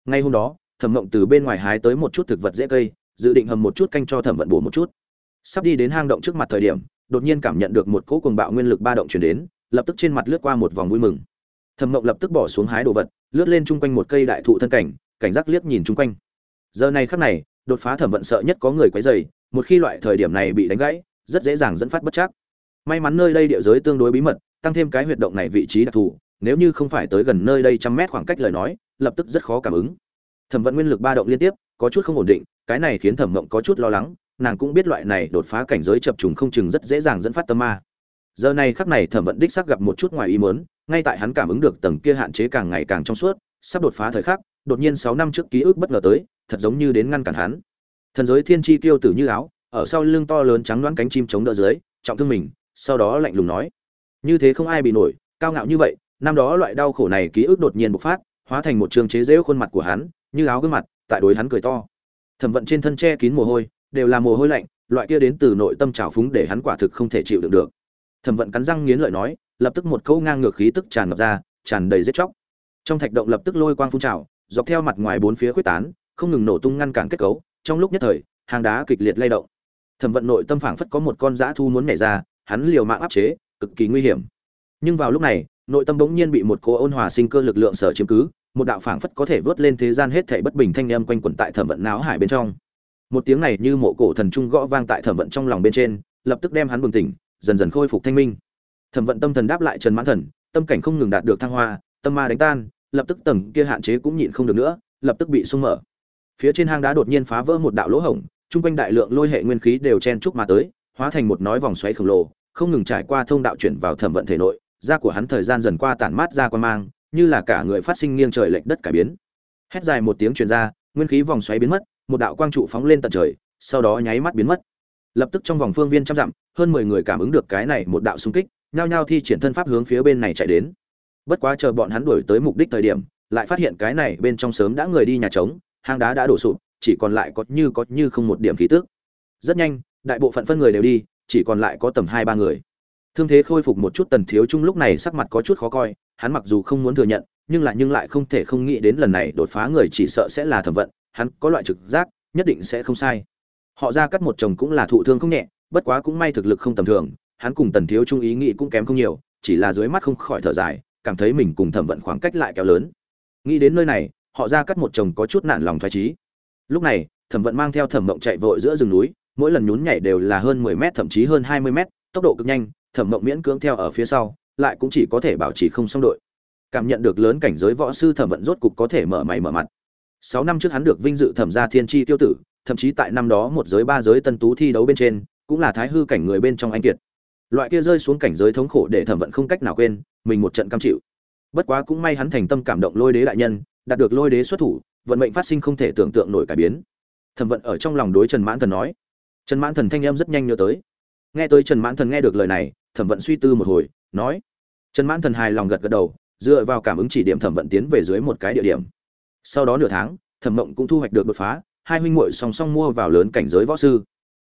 Ngay hôm đó, thẩm mộng từ bên ngoài hái tới một chút thực vật dễ cây, dự định hầm một chút canh cho thẩm vận bổ một chút. Sắp đi đến hang động trước mặt thời điểm, đột nhiên cảm nhận được một cỗ cuồng bạo nguyên lực ba động chuyển đến, lập tức trên mặt lướt qua một vòng vui mừng thẩm mộng lập tức bỏ xuống hái đồ vật, lướt lên chung quanh một cây đại thụ thân cảnh cảnh giác liếc nhìn chung quanh. Giờ này khắc này, đột phá thẩm vận sợ nhất có người quấy dày một khi loại thời điểm này bị đánh gãy, rất dễ dàng dẫn phát bất chắc. May mắn nơi đây địa giới tương đối bí mật, tăng thêm cái huyệt động này vị trí đặc thù, nếu như không phải tới gần nơi đây trăm mét khoảng cách lời nói, lập tức rất khó cảm ứng. Thẩm vận nguyên lực ba động liên tiếp, có chút không ổn định, cái này khiến thẩm mộng có chút lo lắng, nàng cũng biết loại này đột phá cảnh giới chập trùng không chừng rất dễ dàng dẫn phát tâm ma. Giờ này khắc này thẩm vận đích xác gặp một chút ngoài ý muốn ngay tại hắn cảm ứng được tầng kia hạn chế càng ngày càng trong suốt, sắp đột phá thời khắc, đột nhiên sáu năm trước ký ức bất ngờ tới, thật giống như đến ngăn cản hắn. Thần giới thiên chi tiêu tử như áo, ở sau lưng to lớn trắng đoán cánh chim chống đỡ dưới, trọng thương mình, sau đó lạnh lùng nói, như thế không ai bị nổi, cao ngạo như vậy, năm đó loại đau khổ này ký ức đột nhiên bộc phát, hóa thành một trường chế giễu khuôn mặt của hắn, như áo gương mặt, tại đối hắn cười to. Thẩm vận trên thân che kín mồ hôi, đều là mồ hôi lạnh, loại kia đến từ nội tâm trào phúng để hắn quả thực không thể chịu đựng được. Thẩm vận cắn răng nghiến lợi nói lập tức một câu ngang ngược khí tức tràn ngập ra, tràn đầy giết chóc. Trong thạch động lập tức lôi quang phun trào, dọc theo mặt ngoài bốn phía quyết tán, không ngừng nổ tung ngăn cản kết cấu. Trong lúc nhất thời, hàng đá kịch liệt lay động. Thẩm vận nội tâm phảng phất có một con dã thu muốn nhảy ra, hắn liều mạng áp chế, cực kỳ nguy hiểm. Nhưng vào lúc này, nội tâm bỗng nhiên bị một cô ôn hòa sinh cơ lực lượng sở chiếm cứ, một đạo phảng phất có thể vớt lên thế gian hết thảy bất bình thanh âm quanh quẩn tại thẩm vận não hải bên trong. Một tiếng này như mộ cổ thần trung gõ vang tại thẩm vận trong lòng bên trên, lập tức đem hắn bừng tỉnh, dần dần khôi phục thanh minh thẩm vận tâm thần đáp lại trần mãn thần, tâm cảnh không ngừng đạt được thăng hoa, tâm ma đánh tan, lập tức tầng kia hạn chế cũng nhịn không được nữa, lập tức bị sung mở. Phía trên hang đá đột nhiên phá vỡ một đạo lỗ hổng, chung quanh đại lượng lôi hệ nguyên khí đều chen chúc mà tới, hóa thành một nói vòng xoáy khổng lồ, không ngừng trải qua thông đạo chuyển vào thẩm vận thể nội, da của hắn thời gian dần qua tản mát ra quan mang, như là cả người phát sinh nghiêng trời lệch đất cải biến. Hét dài một tiếng truyền ra, nguyên khí vòng xoáy biến mất, một đạo quang trụ phóng lên tận trời, sau đó nháy mắt biến mất. Lập tức trong vòng phương viên trăm dặm, hơn mười người cảm ứng được cái này một đạo xung kích nhao nhao thi triển thân pháp hướng phía bên này chạy đến. Bất quá chờ bọn hắn đuổi tới mục đích thời điểm, lại phát hiện cái này bên trong sớm đã người đi nhà trống, hang đá đã đổ sụp, chỉ còn lại có như có như không một điểm khí tức. Rất nhanh, đại bộ phận phân người đều đi, chỉ còn lại có tầm hai ba người. Thương thế khôi phục một chút tần thiếu trung lúc này sắc mặt có chút khó coi, hắn mặc dù không muốn thừa nhận, nhưng lại nhưng lại không thể không nghĩ đến lần này đột phá người chỉ sợ sẽ là thẩm vận, hắn có loại trực giác, nhất định sẽ không sai. Họ ra cắt một chồng cũng là thụ thương không nhẹ, bất quá cũng may thực lực không tầm thường hắn cùng tần thiếu trung ý nghĩ cũng kém không nhiều, chỉ là dưới mắt không khỏi thở dài, cảm thấy mình cùng thẩm vận khoảng cách lại kéo lớn. Nghĩ đến nơi này, họ ra cắt một chồng có chút nản lòng thoái trí lúc này, thẩm vận mang theo thẩm mộng chạy vội giữa rừng núi, mỗi lần nhún nhảy đều là hơn mười mét, thậm chí hơn hai mươi mét, tốc độ cực nhanh, thẩm mộng miễn cưỡng theo ở phía sau, lại cũng chỉ có thể bảo trì không xong đội. Cảm nhận được lớn cảnh giới võ sư thẩm vận rốt cục có thể mở mày mở mặt. Sáu năm trước hắn được vinh dự thẩm gia thiên tri tiêu tử, thậm chí tại năm đó một giới ba giới tân tú thi đấu bên trên, cũng là thái hư cảnh người bên trong anh kiệt loại kia rơi xuống cảnh giới thống khổ để thẩm vận không cách nào quên, mình một trận cam chịu. Bất quá cũng may hắn thành tâm cảm động lôi đế đại nhân, đạt được lôi đế xuất thủ, vận mệnh phát sinh không thể tưởng tượng nổi cải biến. Thẩm vận ở trong lòng đối trần mãn thần nói. Trần mãn thần thanh em rất nhanh nhớ tới. Nghe tới trần mãn thần nghe được lời này, thẩm vận suy tư một hồi, nói. Trần mãn thần hài lòng gật gật đầu, dựa vào cảm ứng chỉ điểm thẩm vận tiến về dưới một cái địa điểm. Sau đó nửa tháng, thẩm mộng cũng thu hoạch được đột phá, hai huynh muội song song mua vào lớn cảnh giới võ sư.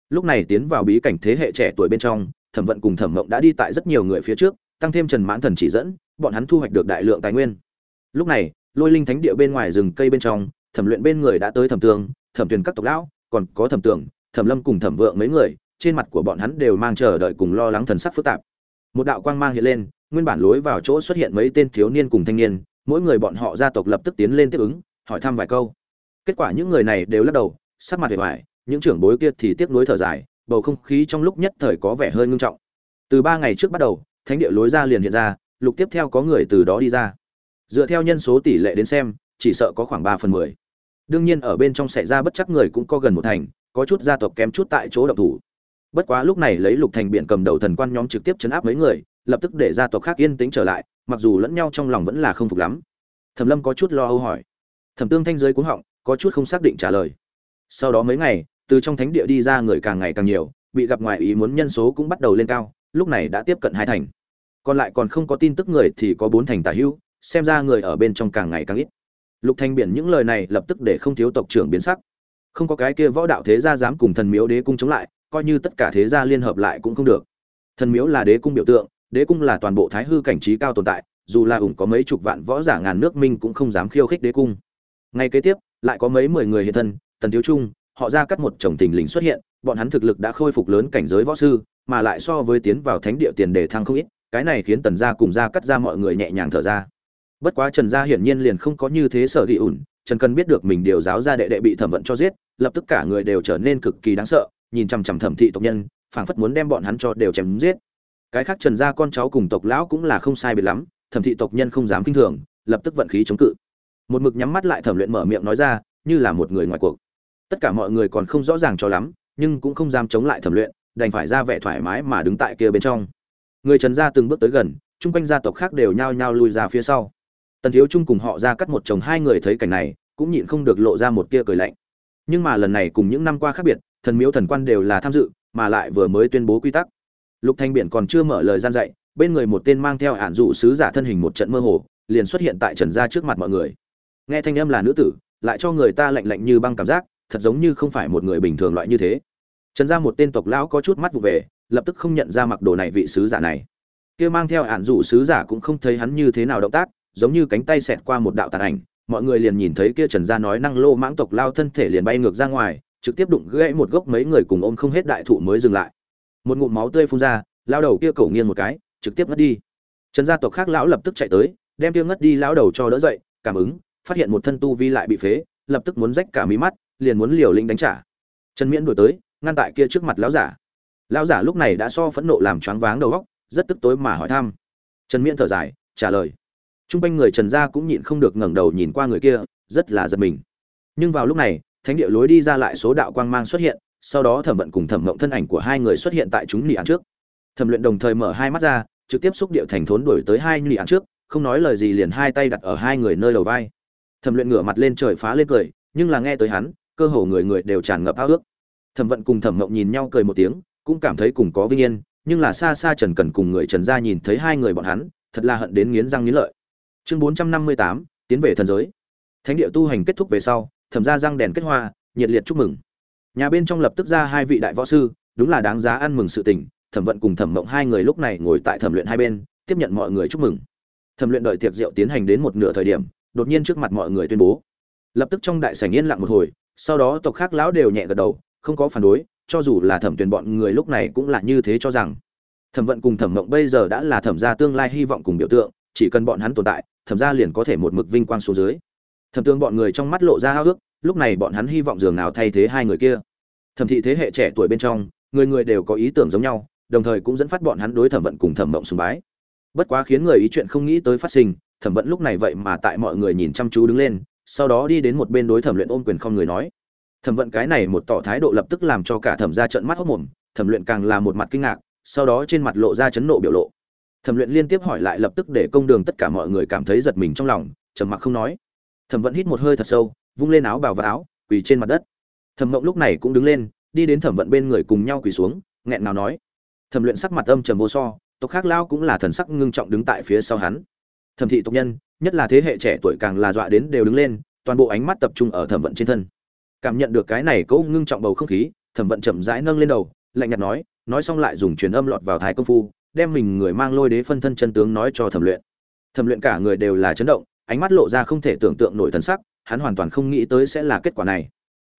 Lúc này tiến vào bí cảnh thế hệ trẻ tuổi bên trong thẩm vận cùng thẩm mộng đã đi tại rất nhiều người phía trước, tăng thêm trần mãn thần chỉ dẫn, bọn hắn thu hoạch được đại lượng tài nguyên. Lúc này, lôi linh thánh địa bên ngoài rừng cây bên trong, thẩm luyện bên người đã tới thẩm tường, thẩm tuyền các tộc lão, còn có thẩm tường thẩm lâm cùng thẩm vượng mấy người, trên mặt của bọn hắn đều mang chờ đợi cùng lo lắng thần sắc phức tạp. Một đạo quang mang hiện lên, nguyên bản lối vào chỗ xuất hiện mấy tên thiếu niên cùng thanh niên, mỗi người bọn họ gia tộc lập tức tiến lên tiếp ứng, hỏi thăm vài câu. Kết quả những người này đều lắc đầu, sắc mặt vẻ vải những trưởng bối kia thì tiếc nuối thở dài bầu không khí trong lúc nhất thời có vẻ hơi ngưng trọng. Từ ba ngày trước bắt đầu, thánh địa lối ra liền hiện ra, lục tiếp theo có người từ đó đi ra. Dựa theo nhân số tỷ lệ đến xem, chỉ sợ có khoảng ba phần mười. Đương nhiên ở bên trong xảy ra bất chắc người cũng có gần một thành, có chút gia tộc kém chút tại chỗ độc thủ. Bất quá lúc này lấy lục thành biện cầm đầu thần quan nhóm trực tiếp chấn áp mấy người, lập tức để gia tộc khác yên tĩnh trở lại, mặc dù lẫn nhau trong lòng vẫn là không phục lắm. Thẩm lâm có chút lo âu hỏi. Thẩm tương thanh giới cuống họng, có chút không xác định trả lời. Sau đó mấy ngày từ trong thánh địa đi ra người càng ngày càng nhiều, bị gặp ngoài ý muốn nhân số cũng bắt đầu lên cao, lúc này đã tiếp cận hai thành. Còn lại còn không có tin tức người thì có bốn thành tả hữu, xem ra người ở bên trong càng ngày càng ít. Lục thanh biển những lời này lập tức để không thiếu tộc trưởng biến sắc. Không có cái kia võ đạo thế gia dám cùng thần miếu đế cung chống lại, coi như tất cả thế gia liên hợp lại cũng không được. Thần miếu là đế cung biểu tượng, đế cung là toàn bộ thái hư cảnh trí cao tồn tại, dù là ủng có mấy chục vạn võ giả ngàn nước minh cũng không dám khiêu khích đế cung. Ngay kế tiếp, lại có mấy mười người hiện thân, tần thiếu trung họ ra cắt một chồng tình lính xuất hiện, bọn hắn thực lực đã khôi phục lớn cảnh giới võ sư, mà lại so với tiến vào thánh địa tiền đề thăng không ít, cái này khiến tần gia cùng gia cắt ra mọi người nhẹ nhàng thở ra. Bất quá trần gia hiển nhiên liền không có như thế sở dị ủn, trần cần biết được mình điều giáo gia đệ đệ bị thẩm vận cho giết, lập tức cả người đều trở nên cực kỳ đáng sợ, nhìn chằm chằm thẩm thị tộc nhân, phảng phất muốn đem bọn hắn cho đều chém giết. Cái khác trần gia con cháu cùng tộc lão cũng là không sai biệt lắm, thẩm thị tộc nhân không dám kinh thường, lập tức vận khí chống cự. Một mực nhắm mắt lại thẩm luyện mở miệng nói ra, như là một người ngoài cuộc tất cả mọi người còn không rõ ràng cho lắm, nhưng cũng không dám chống lại thẩm luyện, đành phải ra vẻ thoải mái mà đứng tại kia bên trong. Người trần gia từng bước tới gần, chung quanh gia tộc khác đều nhao nhao lui ra phía sau. Tần thiếu trung cùng họ ra cắt một chồng hai người thấy cảnh này, cũng nhịn không được lộ ra một tia cười lạnh. Nhưng mà lần này cùng những năm qua khác biệt, thần miếu thần quan đều là tham dự, mà lại vừa mới tuyên bố quy tắc. Lục thanh biển còn chưa mở lời gian dạy, bên người một tên mang theo ản dụ sứ giả thân hình một trận mơ hồ, liền xuất hiện tại trần gia trước mặt mọi người. Nghe thanh âm là nữ tử, lại cho người ta lạnh lạnh như băng cảm giác thật giống như không phải một người bình thường loại như thế. Trần gia một tên tộc lão có chút mắt vụ về, lập tức không nhận ra mặc đồ này vị sứ giả này. Kia mang theo ản dụ sứ giả cũng không thấy hắn như thế nào động tác, giống như cánh tay xẹt qua một đạo tàn ảnh, mọi người liền nhìn thấy kia trần gia nói năng lô mãng tộc lao thân thể liền bay ngược ra ngoài, trực tiếp đụng gãy một gốc mấy người cùng ôm không hết đại thụ mới dừng lại. Một ngụm máu tươi phun ra lao đầu kia cổ nghiêng một cái, trực tiếp ngất đi. Trần gia tộc khác lão lập tức chạy tới, đem kia ngất đi lão đầu cho đỡ dậy, cảm ứng, phát hiện một thân tu vi lại bị phế, lập tức muốn rách cả mí mắt liền muốn liều lĩnh đánh trả trần miễn đuổi tới ngăn tại kia trước mặt lão giả lão giả lúc này đã so phẫn nộ làm choáng váng đầu óc rất tức tối mà hỏi thăm trần miễn thở dài trả lời Trung quanh người Trần gia cũng nhịn không được ngẩng đầu nhìn qua người kia, rất là giật mình. Nhưng vào lúc này, thánh địa lối đi ra lại số đạo quang mang xuất hiện, sau đó Thẩm Vận cùng Thẩm Mộng thân ảnh của hai người xuất hiện tại chúng nị án trước. Thẩm Luyện đồng thời mở hai mắt ra, trực tiếp xúc điệu thành thốn đuổi tới hai nị án trước, không nói lời gì liền hai tay đặt ở hai người nơi đầu vai. Thẩm Luyện ngửa mặt lên trời phá lên cười, nhưng là nghe tới hắn, cơ hồ người người đều tràn ngập ao ước. Thẩm Vận cùng Thẩm Mộng nhìn nhau cười một tiếng, cũng cảm thấy cùng có vinh yên, nhưng là xa xa Trần Cẩn cùng người Trần gia nhìn thấy hai người bọn hắn, thật là hận đến nghiến răng nghiến lợi. Chương bốn trăm năm mươi tám tiến về thần giới. Thánh địa tu hành kết thúc về sau thẩm ra răng đèn kết hoa nhiệt liệt chúc mừng. Nhà bên trong lập tức ra hai vị đại võ sư đúng là đáng giá ăn mừng sự tình thẩm vận cùng thẩm mộng hai người lúc này ngồi tại thẩm luyện hai bên tiếp nhận mọi người chúc mừng. Thẩm luyện đợi tiệc rượu tiến hành đến một nửa thời điểm đột nhiên trước mặt mọi người tuyên bố. Lập tức trong đại sảnh yên lặng một hồi sau đó tộc khác lão đều nhẹ gật đầu, không có phản đối, cho dù là thẩm tuyển bọn người lúc này cũng là như thế cho rằng. Thẩm vận cùng thẩm mộng bây giờ đã là thẩm gia tương lai hy vọng cùng biểu tượng, chỉ cần bọn hắn tồn tại, thẩm gia liền có thể một mực vinh quang xuống dưới. Thẩm tương bọn người trong mắt lộ ra hao ước lúc này bọn hắn hy vọng dường nào thay thế hai người kia. Thẩm thị thế hệ trẻ tuổi bên trong, người người đều có ý tưởng giống nhau, đồng thời cũng dẫn phát bọn hắn đối thẩm vận cùng thẩm mộng sùng bái. Bất quá khiến người ý chuyện không nghĩ tới phát sinh, thẩm vận lúc này vậy mà tại mọi người nhìn chăm chú đứng lên sau đó đi đến một bên đối thẩm luyện ôm quyền không người nói. Thẩm vận cái này một tỏ thái độ lập tức làm cho cả thẩm ra trận mắt hốc mồm, thẩm luyện càng là một mặt kinh ngạc, sau đó trên mặt lộ ra chấn nộ biểu lộ. Thẩm luyện liên tiếp hỏi lại lập tức để công đường tất cả mọi người cảm thấy giật mình trong lòng, trầm mặc không nói. Thẩm vận hít một hơi thật sâu, vung lên áo bào và áo, quỳ trên mặt đất. Thẩm mộng lúc này cũng đứng lên, đi đến thẩm vận bên người cùng nhau quỳ xuống, nghẹn nào nói. Thẩm luyện sắc mặt âm trầm vô so, tộc khác lao cũng là thần sắc ngưng trọng đứng tại phía sau hắn. Thẩm thị tộc nhân nhất là thế hệ trẻ tuổi càng là dọa đến đều đứng lên, toàn bộ ánh mắt tập trung ở thẩm vận trên thân. Cảm nhận được cái này cấu ngưng trọng bầu không khí, thẩm vận chậm rãi nâng lên đầu, lạnh nhạt nói nói xong lại dùng truyền âm lọt vào thái công phu, đem mình người mang lôi đế phân thân chân tướng nói cho thẩm luyện. Thẩm luyện cả người đều là chấn động, ánh mắt lộ ra không thể tưởng tượng nổi thân sắc, hắn hoàn toàn không nghĩ tới sẽ là kết quả này.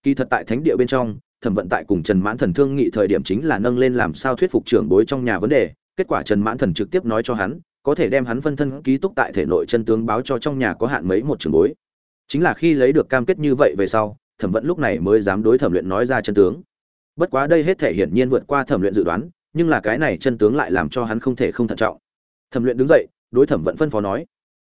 Kỳ thật tại thánh địa bên trong, thẩm vận tại cùng trần mãn thần thương nghị thời điểm chính là nâng lên làm sao thuyết phục trưởng bối trong nhà vấn đề, kết quả trần mãn thần trực tiếp nói cho hắn có thể đem hắn phân thân ký túc tại thể nội chân tướng báo cho trong nhà có hạn mấy một trường bối. Chính là khi lấy được cam kết như vậy về sau, thẩm vận lúc này mới dám đối thẩm luyện nói ra chân tướng. Bất quá đây hết thể hiển nhiên vượt qua thẩm luyện dự đoán, nhưng là cái này chân tướng lại làm cho hắn không thể không thận trọng. Thẩm luyện đứng dậy, đối thẩm vận phân phó nói,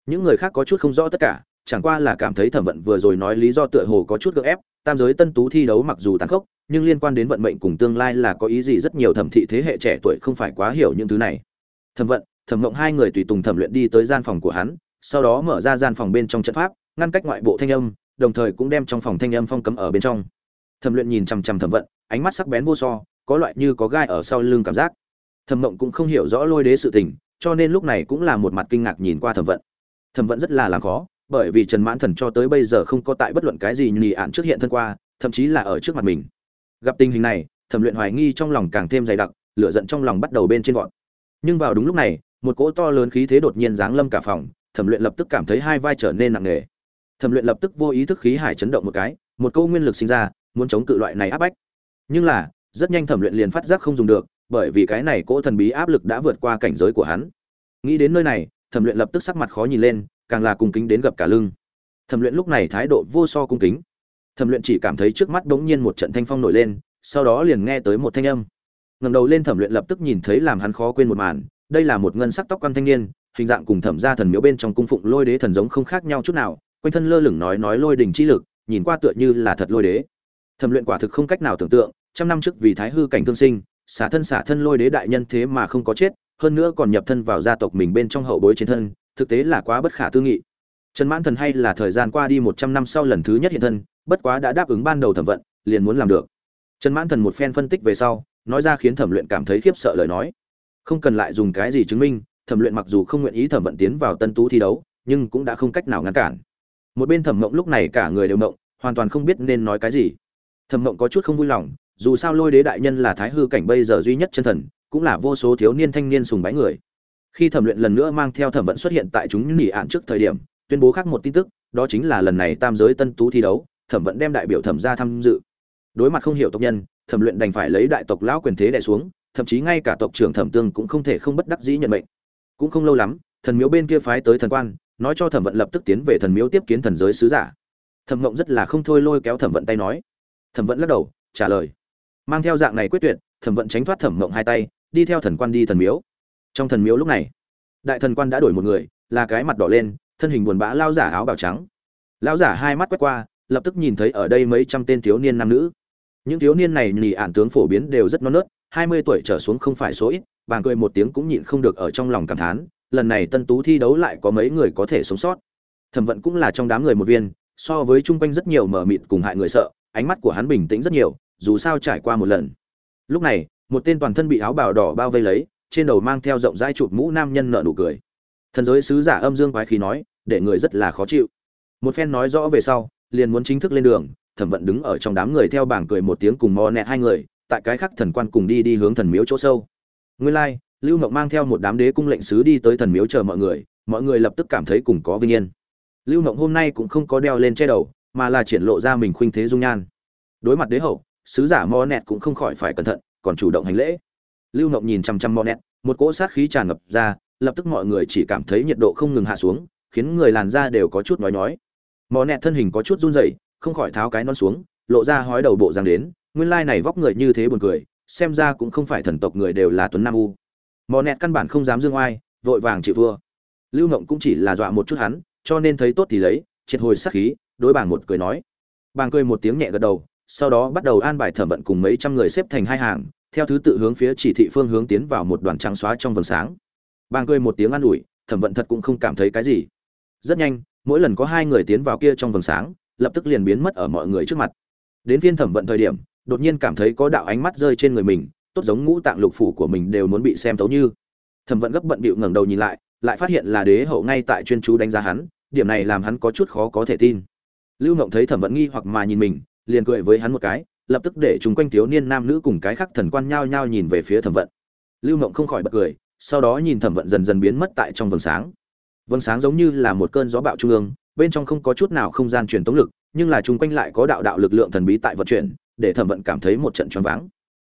những người khác có chút không rõ tất cả, chẳng qua là cảm thấy thẩm vận vừa rồi nói lý do tựa hồ có chút gợ ép, tam giới tân tú thi đấu mặc dù tàn khốc, nhưng liên quan đến vận mệnh cùng tương lai là có ý gì rất nhiều thẩm thị thế hệ trẻ tuổi không phải quá hiểu những thứ này. Thẩm vận thẩm mộng hai người tùy tùng thẩm luyện đi tới gian phòng của hắn, sau đó mở ra gian phòng bên trong trận pháp, ngăn cách ngoại bộ thanh âm, đồng thời cũng đem trong phòng thanh âm phong cấm ở bên trong. Thẩm luyện nhìn chằm chằm thẩm vận, ánh mắt sắc bén vô so, có loại như có gai ở sau lưng cảm giác. Thẩm mộng cũng không hiểu rõ lôi đế sự tình, cho nên lúc này cũng là một mặt kinh ngạc nhìn qua thẩm vận. Thẩm vận rất là làm khó, bởi vì trần mãn thần cho tới bây giờ không có tại bất luận cái gì nhì ạn trước hiện thân qua, thậm chí là ở trước mặt mình. Gặp tình hình này, thẩm luyện hoài nghi trong lòng càng thêm dày đặc, lửa giận trong lòng bắt đầu bên trên vọt. Nhưng vào đúng lúc này một cỗ to lớn khí thế đột nhiên giáng lâm cả phòng, thẩm luyện lập tức cảm thấy hai vai trở nên nặng nề. Thẩm luyện lập tức vô ý thức khí hải chấn động một cái, một câu nguyên lực sinh ra, muốn chống cự loại này áp bách. Nhưng là, rất nhanh thẩm luyện liền phát giác không dùng được, bởi vì cái này cỗ thần bí áp lực đã vượt qua cảnh giới của hắn. Nghĩ đến nơi này, thẩm luyện lập tức sắc mặt khó nhìn lên, càng là cung kính đến gặp cả lưng. Thẩm luyện lúc này thái độ vô so cung kính. Thẩm luyện chỉ cảm thấy trước mắt bỗng nhiên một trận thanh phong nổi lên, sau đó liền nghe tới một thanh âm. Ngẩng đầu lên thẩm luyện lập tức nhìn thấy làm hắn khó quên một màn đây là một ngân sắc tóc quan thanh niên, hình dạng cùng thẩm gia thần miếu bên trong cung phụng lôi đế thần giống không khác nhau chút nào, quanh thân lơ lửng nói nói lôi đình chi lực, nhìn qua tựa như là thật lôi đế. Thẩm luyện quả thực không cách nào tưởng tượng, trăm năm trước vì thái hư cảnh thương sinh, xả thân xả thân lôi đế đại nhân thế mà không có chết, hơn nữa còn nhập thân vào gia tộc mình bên trong hậu bối trên thân, thực tế là quá bất khả tư nghị. Trần mãn thần hay là thời gian qua đi một trăm năm sau lần thứ nhất hiện thân, bất quá đã đáp ứng ban đầu thẩm vận, liền muốn làm được. Trần mãn thần một phen phân tích về sau, nói ra khiến thẩm luyện cảm thấy khiếp sợ lời nói không cần lại dùng cái gì chứng minh, thẩm luyện mặc dù không nguyện ý thẩm vận tiến vào tân tú thi đấu, nhưng cũng đã không cách nào ngăn cản. Một bên thẩm mộng lúc này cả người đều mộng, hoàn toàn không biết nên nói cái gì. Thẩm mộng có chút không vui lòng, dù sao lôi đế đại nhân là thái hư cảnh bây giờ duy nhất chân thần, cũng là vô số thiếu niên thanh niên sùng bái người. Khi thẩm luyện lần nữa mang theo thẩm vận xuất hiện tại chúng nỉ ạn trước thời điểm, tuyên bố khác một tin tức, đó chính là lần này tam giới tân tú thi đấu, thẩm vận đem đại biểu thẩm ra tham dự. Đối mặt không hiểu tộc nhân, thẩm luyện đành phải lấy đại tộc lão quyền thế đẻ xuống thậm chí ngay cả tộc trưởng thẩm tương cũng không thể không bất đắc dĩ nhận mệnh. Cũng không lâu lắm, thần miếu bên kia phái tới thần quan, nói cho thẩm vận lập tức tiến về thần miếu tiếp kiến thần giới sứ giả. Thẩm mộng rất là không thôi lôi kéo thẩm vận tay nói. Thẩm vận lắc đầu, trả lời. Mang theo dạng này quyết tuyệt, thẩm vận tránh thoát thẩm mộng hai tay, đi theo thần quan đi thần miếu. Trong thần miếu lúc này, đại thần quan đã đổi một người, là cái mặt đỏ lên, thân hình buồn bã lao giả áo bào trắng. Lao giả hai mắt quét qua, lập tức nhìn thấy ở đây mấy trăm tên thiếu niên nam nữ. Những thiếu niên này nhì ản tướng phổ biến đều rất non nớt hai mươi tuổi trở xuống không phải số ít, bàng cười một tiếng cũng nhịn không được ở trong lòng cảm thán, lần này tân tú thi đấu lại có mấy người có thể sống sót. Thẩm vận cũng là trong đám người một viên, so với chung quanh rất nhiều mở mịt cùng hại người sợ, ánh mắt của hắn bình tĩnh rất nhiều, dù sao trải qua một lần. Lúc này, một tên toàn thân bị áo bào đỏ bao vây lấy, trên đầu mang theo rộng dai chụp mũ nam nhân nợ nụ cười. Thần giới sứ giả âm dương quái khí nói, để người rất là khó chịu. Một phen nói rõ về sau, liền muốn chính thức lên đường, thẩm vận đứng ở trong đám người theo bảng cười một tiếng cùng mò nẹ hai người tại cái khắc thần quan cùng đi đi hướng thần miếu chỗ sâu. Nguyên lai, lưu mộng mang theo một đám đế cung lệnh sứ đi tới thần miếu chờ mọi người mọi người lập tức cảm thấy cùng có vinh yên. Lưu mộng hôm nay cũng không có đeo lên che đầu, mà là triển lộ ra mình khuynh thế dung nhan. Đối mặt đế hậu, sứ giả mò nẹt cũng không khỏi phải cẩn thận, còn chủ động hành lễ. Lưu mộng nhìn chăm chăm mò nẹt, một cỗ sát khí tràn ngập ra, lập tức mọi người chỉ cảm thấy nhiệt độ không ngừng hạ xuống, khiến người làn da đều có chút nói nói mò nẹt thân hình có chút run rẩy, không khỏi tháo cái non xuống, lộ ra hói đầu bộ răng đến nguyên lai này vóc người như thế buồn cười, xem ra cũng không phải thần tộc người đều là tuấn nam u. Mò nẹt căn bản không dám dương oai, vội vàng chịu thua lưu ngộng cũng chỉ là dọa một chút hắn, cho nên thấy tốt thì lấy, triệt hồi sát khí, đối bảng một cười nói. Bàng cười một tiếng nhẹ gật đầu, sau đó bắt đầu an bài thẩm vận cùng mấy trăm người xếp thành hai hàng, theo thứ tự hướng phía chỉ thị phương hướng tiến vào một đoàn trắng xóa trong vầng sáng. Bàng cười một tiếng an ủi, thẩm vận thật cũng không cảm thấy cái gì. Rất nhanh, mỗi lần có hai người tiến vào kia trong vầng sáng, lập tức liền biến mất ở mọi người trước mặt. Đến phiên thẩm vận thời điểm đột nhiên cảm thấy có đạo ánh mắt rơi trên người mình, tốt giống ngũ tạng lục phủ của mình đều muốn bị xem tấu như. Thẩm vận gấp bận bịu ngẩng đầu nhìn lại lại phát hiện là đế hậu ngay tại chuyên chú đánh giá hắn, điểm này làm hắn có chút khó có thể tin. Lưu ngộng thấy thẩm vận nghi hoặc mà nhìn mình, liền cười với hắn một cái, lập tức để chúng quanh thiếu niên nam nữ cùng cái khác thần quan nhao nhao nhìn về phía thẩm vận. Lưu ngộng không khỏi bật cười, sau đó nhìn thẩm vận dần dần biến mất tại trong vầng sáng. Vầng sáng giống như là một cơn gió bạo trung ương, bên trong không có chút nào không gian truyền tống lực, nhưng là chung quanh lại có đạo đạo lực lượng thần bí tại vận chuyển để thẩm vận cảm thấy một trận choáng váng.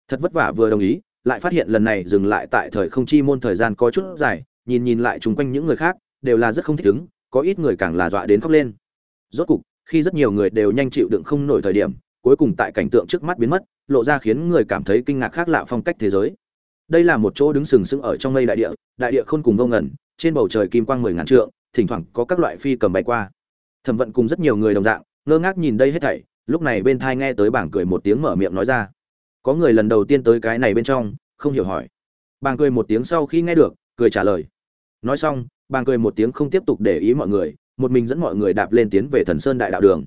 Thật vất vả vừa đồng ý, lại phát hiện lần này dừng lại tại thời không chi môn thời gian có chút dài, nhìn nhìn lại chung quanh những người khác, đều là rất không thích ứng, có ít người càng là dọa đến khóc lên. Rốt cục, khi rất nhiều người đều nhanh chịu đựng không nổi thời điểm, cuối cùng tại cảnh tượng trước mắt biến mất, lộ ra khiến người cảm thấy kinh ngạc khác lạ phong cách thế giới. Đây là một chỗ đứng sừng sững ở trong mây đại địa đại địa khôn cùng vô ngẩn trên bầu trời kim quang mười ngàn trượng, thỉnh thoảng có các loại phi cầm bay qua. Thẩm vận cùng rất nhiều người đồng dạng, ngơ ngác nhìn đây hết thảy lúc này bên thai nghe tới bảng cười một tiếng mở miệng nói ra. Có người lần đầu tiên tới cái này bên trong, không hiểu hỏi. Bàng cười một tiếng sau khi nghe được, cười trả lời. Nói xong bàng cười một tiếng không tiếp tục để ý mọi người, một mình dẫn mọi người đạp lên tiến về thần sơn đại đạo đường.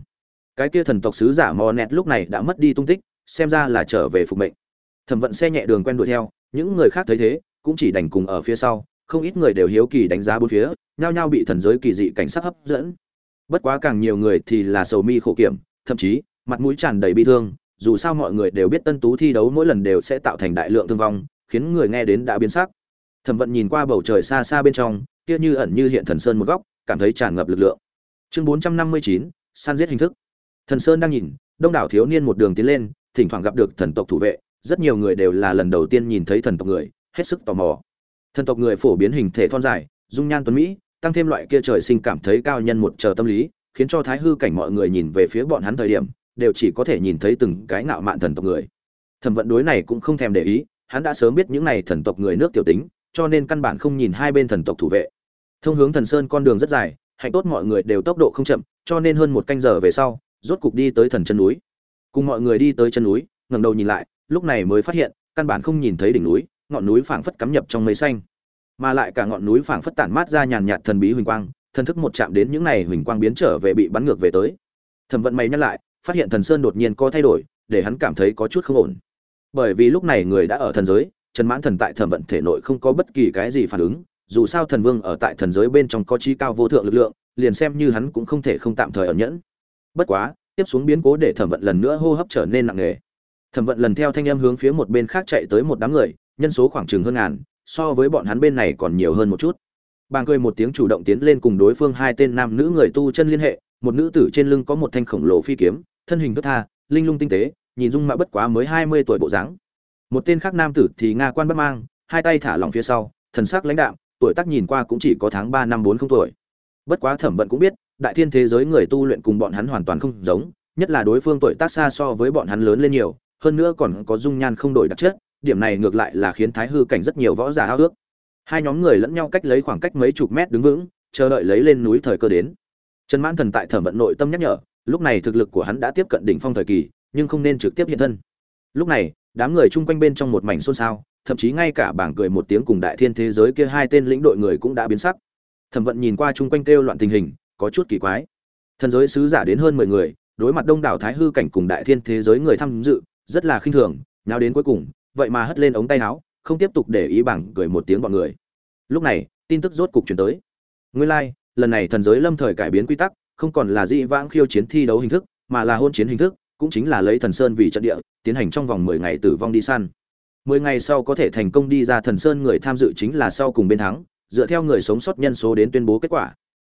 Cái kia thần tộc sứ giả mò nẹt lúc này đã mất đi tung tích, xem ra là trở về phục mệnh. Thẩm vận xe nhẹ đường quen đuổi theo, những người khác thấy thế, cũng chỉ đành cùng ở phía sau, không ít người đều hiếu kỳ đánh giá bốn phía, nhao nhao bị thần giới kỳ dị cảnh sắc hấp dẫn. Bất quá càng nhiều người thì là sầu mi khổ kiểm thậm chí, mặt mũi tràn đầy bi thương, dù sao mọi người đều biết tân tú thi đấu mỗi lần đều sẽ tạo thành đại lượng thương vong, khiến người nghe đến đã biến sắc. Thẩm vận nhìn qua bầu trời xa xa bên trong, kia như ẩn như hiện thần sơn một góc, cảm thấy tràn ngập lực lượng. Chương bốn trăm năm mươi chín san giết hình thức. Thần sơn đang nhìn, đông đảo thiếu niên một đường tiến lên, thỉnh thoảng gặp được thần tộc thủ vệ, rất nhiều người đều là lần đầu tiên nhìn thấy thần tộc người, hết sức tò mò. Thần tộc người phổ biến hình thể thon dài, dung nhan tuấn mỹ, tăng thêm loại kia trời sinh cảm thấy cao nhân một chờ tâm lý khiến cho thái hư cảnh mọi người nhìn về phía bọn hắn thời điểm, đều chỉ có thể nhìn thấy từng cái ngạo mạn thần tộc người. Thẩm vận đối này cũng không thèm để ý, hắn đã sớm biết những này thần tộc người nước tiểu tính, cho nên căn bản không nhìn hai bên thần tộc thủ vệ. Thông hướng thần sơn con đường rất dài, hạnh tốt mọi người đều tốc độ không chậm, cho nên hơn một canh giờ về sau, rốt cục đi tới thần chân núi. Cùng mọi người đi tới chân núi, ngẩng đầu nhìn lại, lúc này mới phát hiện, căn bản không nhìn thấy đỉnh núi, ngọn núi phảng phất cắm nhập trong mây xanh. Mà lại cả ngọn núi phảng phất tản mát ra nhàn nhạt thần bí huỳnh quang thần thức một chạm đến những này huỳnh quang biến trở về bị bắn ngược về tới. Thẩm vận mày nhắc lại, phát hiện thần sơn đột nhiên có thay đổi, để hắn cảm thấy có chút không ổn. Bởi vì lúc này người đã ở thần giới, trần mãn thần tại thẩm vận thể nội không có bất kỳ cái gì phản ứng, dù sao thần vương ở tại thần giới bên trong có chi cao vô thượng lực lượng, liền xem như hắn cũng không thể không tạm thời ẩn nhẫn. Bất quá, tiếp xuống biến cố để thẩm vận lần nữa hô hấp trở nên nặng nề. Thẩm vận lần theo thanh em hướng phía một bên khác chạy tới một đám người, nhân số khoảng chừng hơn ngàn, so với bọn hắn bên này còn nhiều hơn một chút bàng cười một tiếng chủ động tiến lên cùng đối phương hai tên nam nữ người tu chân liên hệ, một nữ tử trên lưng có một thanh khổng lồ phi kiếm, thân hình thức tha, linh lung tinh tế, nhìn dung mạo bất quá mới hai mươi tuổi bộ dáng. Một tên khác nam tử thì nga quan bất mang, hai tay thả lỏng phía sau, thần sắc lãnh đạm, tuổi tác nhìn qua cũng chỉ có tháng ba năm bốn không tuổi. Bất quá thẩm vận cũng biết, đại thiên thế giới người tu luyện cùng bọn hắn hoàn toàn không giống, nhất là đối phương tuổi tác xa so với bọn hắn lớn lên nhiều, hơn nữa còn có dung nhan không đổi đặc chất, điểm này ngược lại là khiến thái hư cảnh rất nhiều võ giả hao ước hai nhóm người lẫn nhau cách lấy khoảng cách mấy chục mét đứng vững, chờ đợi lấy lên núi thời cơ đến. Trần mãn thần tại thẩm vận nội tâm nhắc nhở, lúc này thực lực của hắn đã tiếp cận đỉnh phong thời kỳ, nhưng không nên trực tiếp hiện thân. Lúc này, đám người chung quanh bên trong một mảnh xôn xao, thậm chí ngay cả bảng cười một tiếng cùng đại thiên thế giới kia hai tên lĩnh đội người cũng đã biến sắc. Thẩm vận nhìn qua chung quanh kêu loạn tình hình, có chút kỳ quái. Thần giới sứ giả đến hơn mười người, đối mặt đông đảo thái hư cảnh cùng đại thiên thế giới người tham dự, rất là khinh thường nào đến cuối cùng, vậy mà hất lên ống tay áo không tiếp tục để ý bảng cười một tiếng bọn người. Lúc này tin tức rốt cục chuyển tới. Nguyên lai like, lần này thần giới lâm thời cải biến quy tắc không còn là dị vãng khiêu chiến thi đấu hình thức mà là hôn chiến hình thức cũng chính là lấy thần sơn vì trận địa tiến hành trong vòng mười ngày tử vong đi săn. Mười ngày sau có thể thành công đi ra thần sơn người tham dự chính là sau cùng bên thắng dựa theo người sống sót nhân số đến tuyên bố kết quả.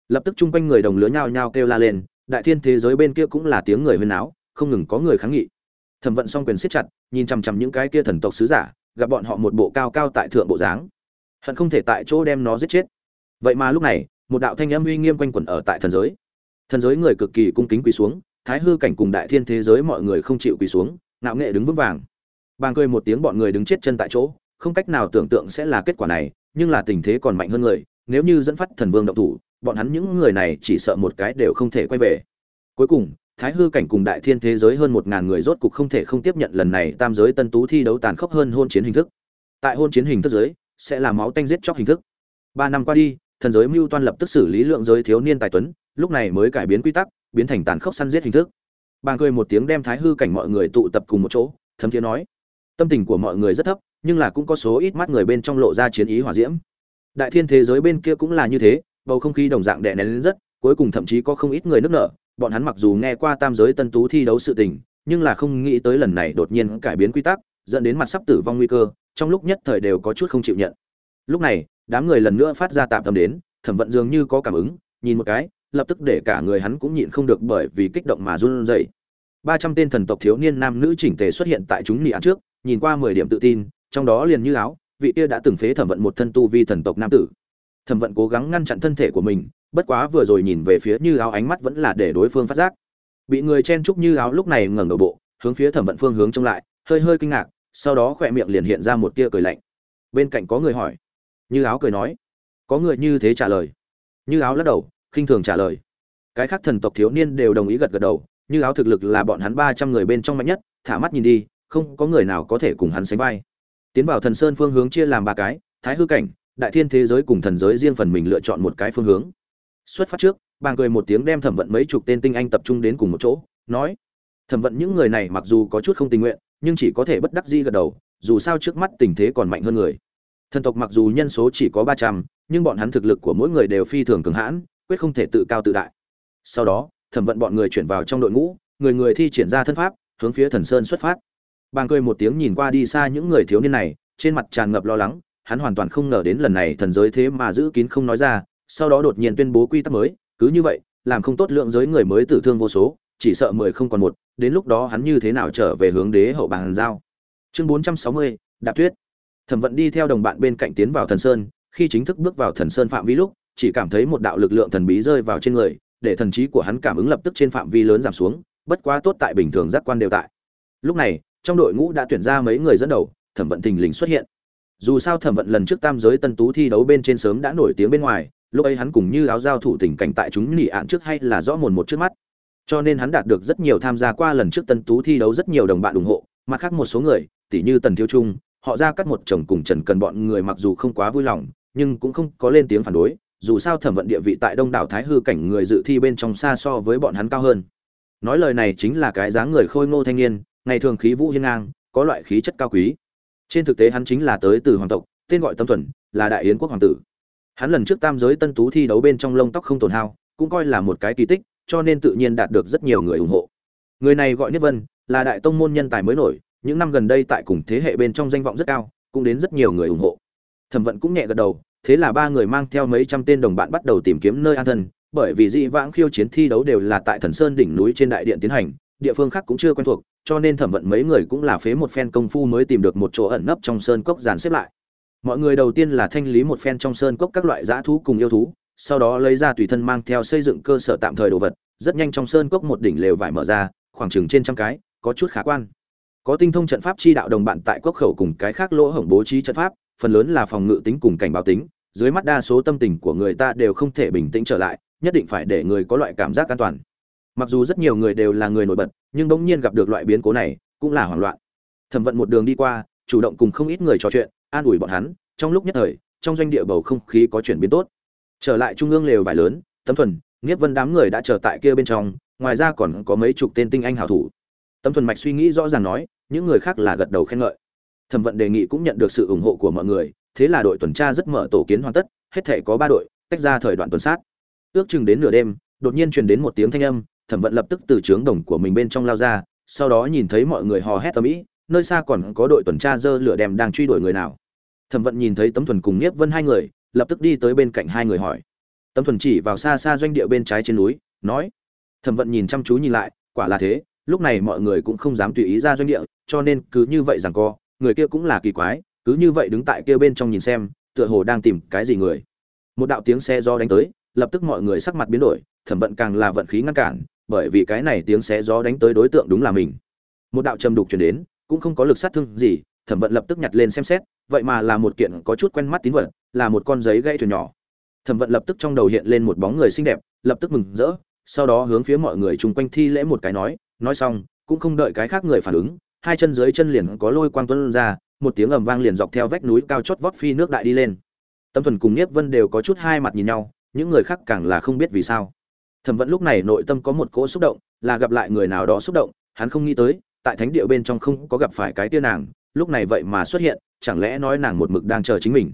Lập tức chung quanh người đồng lứa nhao nhao kêu la lên đại thiên thế giới bên kia cũng là tiếng người huyên áo không ngừng có người kháng nghị. Thẩm vận song quyền siết chặt nhìn chằm chằm những cái kia thần tộc sứ giả gặp bọn họ một bộ cao cao tại thượng bộ dáng. Hận không thể tại chỗ đem nó giết chết. Vậy mà lúc này, một đạo thanh âm uy nghiêm quanh quẩn ở tại thần giới. Thần giới người cực kỳ cung kính quỳ xuống, thái hư cảnh cùng đại thiên thế giới mọi người không chịu quỳ xuống, ngạo nghệ đứng vững vàng. Bàng cười một tiếng bọn người đứng chết chân tại chỗ, không cách nào tưởng tượng sẽ là kết quả này, nhưng là tình thế còn mạnh hơn người, nếu như dẫn phát thần vương động thủ, bọn hắn những người này chỉ sợ một cái đều không thể quay về. Cuối cùng thái hư cảnh cùng đại thiên thế giới hơn một ngàn người rốt cục không thể không tiếp nhận lần này tam giới tân tú thi đấu tàn khốc hơn hôn chiến hình thức. Tại hôn chiến hình thức giới, sẽ là máu tanh giết chóc hình thức. Ba năm qua đi, thần giới mưu toan lập tức xử lý lượng giới thiếu niên tài tuấn, lúc này mới cải biến quy tắc, biến thành tàn khốc săn giết hình thức. Bàn cười một tiếng đem thái hư cảnh mọi người tụ tập cùng một chỗ, thấm thiế nói, tâm tình của mọi người rất thấp, nhưng là cũng có số ít mắt người bên trong lộ ra chiến ý hỏa diễm. Đại thiên thế giới bên kia cũng là như thế, bầu không khí đồng dạng đè nén lên rất, cuối cùng thậm chí có không ít người nức nở bọn hắn mặc dù nghe qua tam giới tân tú thi đấu sự tình, nhưng là không nghĩ tới lần này đột nhiên cải biến quy tắc, dẫn đến mặt sắp tử vong nguy cơ, trong lúc nhất thời đều có chút không chịu nhận. Lúc này, đám người lần nữa phát ra tạm tâm đến, thẩm vận dường như có cảm ứng, nhìn một cái, lập tức để cả người hắn cũng nhịn không được bởi vì kích động mà run rẩy. Ba trăm tên thần tộc thiếu niên nam nữ chỉnh tề xuất hiện tại chúng nị án trước, nhìn qua mười điểm tự tin, trong đó liền như áo, vị kia đã từng phế thẩm vận một thân tu vi thần tộc nam tử. Thẩm vận cố gắng ngăn chặn thân thể của mình bất quá vừa rồi nhìn về phía như áo ánh mắt vẫn là để đối phương phát giác. Bị người chen chúc như áo lúc này ngẩng đầu bộ, hướng phía thẩm vận phương hướng trông lại, hơi hơi kinh ngạc, sau đó khỏe miệng liền hiện ra một tia cười lạnh. Bên cạnh có người hỏi. Như áo cười nói. Có người như thế trả lời. Như áo lắc đầu, khinh thường trả lời. Cái khác thần tộc thiếu niên đều đồng ý gật gật đầu, như áo thực lực là bọn hắn ba trăm người bên trong mạnh nhất, thả mắt nhìn đi, không có người nào có thể cùng hắn sánh vai. Tiến vào thần sơn phương hướng chia làm ba cái, thái hư cảnh, đại thiên thế giới cùng thần giới riêng phần mình lựa chọn một cái phương hướng xuất phát trước, bàng cười một tiếng đem thẩm vận mấy chục tên tinh anh tập trung đến cùng một chỗ, nói, thẩm vận những người này mặc dù có chút không tình nguyện, nhưng chỉ có thể bất đắc dĩ gật đầu, dù sao trước mắt tình thế còn mạnh hơn người. Thần tộc mặc dù nhân số chỉ có ba trăm, nhưng bọn hắn thực lực của mỗi người đều phi thường cường hãn, quyết không thể tự cao tự đại. Sau đó, thẩm vận bọn người chuyển vào trong đội ngũ, người người thi triển ra thân pháp, hướng phía thần sơn xuất phát. Bàng cười một tiếng nhìn qua đi xa những người thiếu niên này, trên mặt tràn ngập lo lắng, hắn hoàn toàn không ngờ đến lần này thần giới thế mà giữ kín không nói ra sau đó đột nhiên tuyên bố quy tắc mới, cứ như vậy, làm không tốt lượng giới người mới tử thương vô số, chỉ sợ mười không còn một, đến lúc đó hắn như thế nào trở về hướng đế hậu bàn giao. Chương bốn trăm sáu mươi, đạp tuyết thẩm vận đi theo đồng bạn bên cạnh tiến vào thần sơn, khi chính thức bước vào thần sơn phạm vi lúc, chỉ cảm thấy một đạo lực lượng thần bí rơi vào trên người, để thần trí của hắn cảm ứng lập tức trên phạm vi lớn giảm xuống, bất quá tốt tại bình thường giác quan đều tại. Lúc này, trong đội ngũ đã tuyển ra mấy người dẫn đầu, thẩm vận thình lình xuất hiện. Dù sao thẩm vận lần trước tam giới tân tú thi đấu bên trên sớm đã nổi tiếng bên ngoài lúc ấy hắn cùng như áo giao thủ tình cảnh tại chúng nỉ ạn trước hay là rõ mồn một trước mắt. Cho nên hắn đạt được rất nhiều tham gia qua lần trước tân tú thi đấu rất nhiều đồng bạn ủng hộ, mặt khác một số người, tỷ như tần thiếu trung, họ ra cắt một chồng cùng trần cần bọn người mặc dù không quá vui lòng, nhưng cũng không có lên tiếng phản đối, dù sao thẩm vận địa vị tại đông đảo thái hư cảnh người dự thi bên trong xa so với bọn hắn cao hơn. Nói lời này chính là cái dáng người khôi ngô thanh niên, ngày thường khí vũ hiên ngang, có loại khí chất cao quý. Trên thực tế hắn chính là tới từ hoàng tộc, tên gọi tâm thuần, là đại yến quốc hoàng tử hắn lần trước tam giới tân tú thi đấu bên trong lông tóc không tổn hao, cũng coi là một cái kỳ tích, cho nên tự nhiên đạt được rất nhiều người ủng hộ. Người này gọi nhất vân, là đại tông môn nhân tài mới nổi, những năm gần đây tại cùng thế hệ bên trong danh vọng rất cao, cũng đến rất nhiều người ủng hộ. Thẩm vận cũng nhẹ gật đầu, thế là ba người mang theo mấy trăm tên đồng bạn bắt đầu tìm kiếm nơi an thân, bởi vì dị vãng khiêu chiến thi đấu đều là tại thần sơn đỉnh núi trên đại điện tiến hành, địa phương khác cũng chưa quen thuộc, cho nên thẩm vận mấy người cũng là phế một phen công phu mới tìm được một chỗ ẩn nấp trong sơn cốc dàn xếp lại mọi người đầu tiên là thanh lý một phen trong sơn cốc các loại dã thú cùng yêu thú, sau đó lấy ra tùy thân mang theo xây dựng cơ sở tạm thời đồ vật, rất nhanh trong sơn cốc một đỉnh lều vải mở ra, khoảng chừng trên trăm cái, có chút khả quan. Có tinh thông trận pháp chi đạo đồng bạn tại cốc khẩu cùng cái khác lỗ hổng bố trí trận pháp, phần lớn là phòng ngự tính cùng cảnh báo tính, dưới mắt đa số tâm tình của người ta đều không thể bình tĩnh trở lại, nhất định phải để người có loại cảm giác an toàn. Mặc dù rất nhiều người đều là người nổi bật, nhưng bỗng nhiên gặp được loại biến cố này, cũng là hoảng loạn. Thẩm vận một đường đi qua, chủ động cùng không ít người trò chuyện an ủi bọn hắn, trong lúc nhất thời, trong doanh địa bầu không khí có chuyển biến tốt. Trở lại trung ương lều vải lớn, tấm thuần, nghiếp vân đám người đã chờ tại kia bên trong, ngoài ra còn có mấy chục tên tinh anh hảo thủ. Tấm thuần mạch suy nghĩ rõ ràng nói, những người khác là gật đầu khen ngợi. Thẩm vận đề nghị cũng nhận được sự ủng hộ của mọi người, thế là đội tuần tra rất mở tổ kiến hoàn tất, hết thể có ba đội, tách ra thời đoạn tuần sát. Ước chừng đến nửa đêm, đột nhiên truyền đến một tiếng thanh âm, thẩm vận lập tức từ trướng đồng của mình bên trong lao ra, sau đó nhìn thấy mọi người hò hét tầm ĩ nơi xa còn có đội tuần tra dơ lửa đèm đang truy đuổi người nào. Thẩm vận nhìn thấy tấm thuần cùng nhiếp vân hai người, lập tức đi tới bên cạnh hai người hỏi. Tấm thuần chỉ vào xa xa doanh địa bên trái trên núi, nói. Thẩm vận nhìn chăm chú nhìn lại, quả là thế, lúc này mọi người cũng không dám tùy ý ra doanh địa, cho nên cứ như vậy rằng co, người kia cũng là kỳ quái, cứ như vậy đứng tại kia bên trong nhìn xem, tựa hồ đang tìm cái gì người. Một đạo tiếng xe do đánh tới, lập tức mọi người sắc mặt biến đổi, thẩm vận càng là vận khí ngăn cản, bởi vì cái này tiếng xé gió đánh tới đối tượng đúng là mình. Một đạo trầm đục truyền đến cũng không có lực sát thương gì, thẩm vận lập tức nhặt lên xem xét, vậy mà là một kiện có chút quen mắt tín vật, là một con giấy gãy thuyền nhỏ. Thẩm vận lập tức trong đầu hiện lên một bóng người xinh đẹp, lập tức mừng rỡ, sau đó hướng phía mọi người chung quanh thi lễ một cái nói nói xong, cũng không đợi cái khác người phản ứng, hai chân dưới chân liền có lôi quang tuấn ra, một tiếng ầm vang liền dọc theo vách núi cao chót vót phi nước đại đi lên. Tâm thuần cùng nhiếp vân đều có chút hai mặt nhìn nhau, những người khác càng là không biết vì sao. Thẩm vận lúc này nội tâm có một cỗ xúc động, là gặp lại người nào đó xúc động, hắn không nghĩ tới tại thánh địa bên trong không có gặp phải cái tia nàng, lúc này vậy mà xuất hiện, chẳng lẽ nói nàng một mực đang chờ chính mình?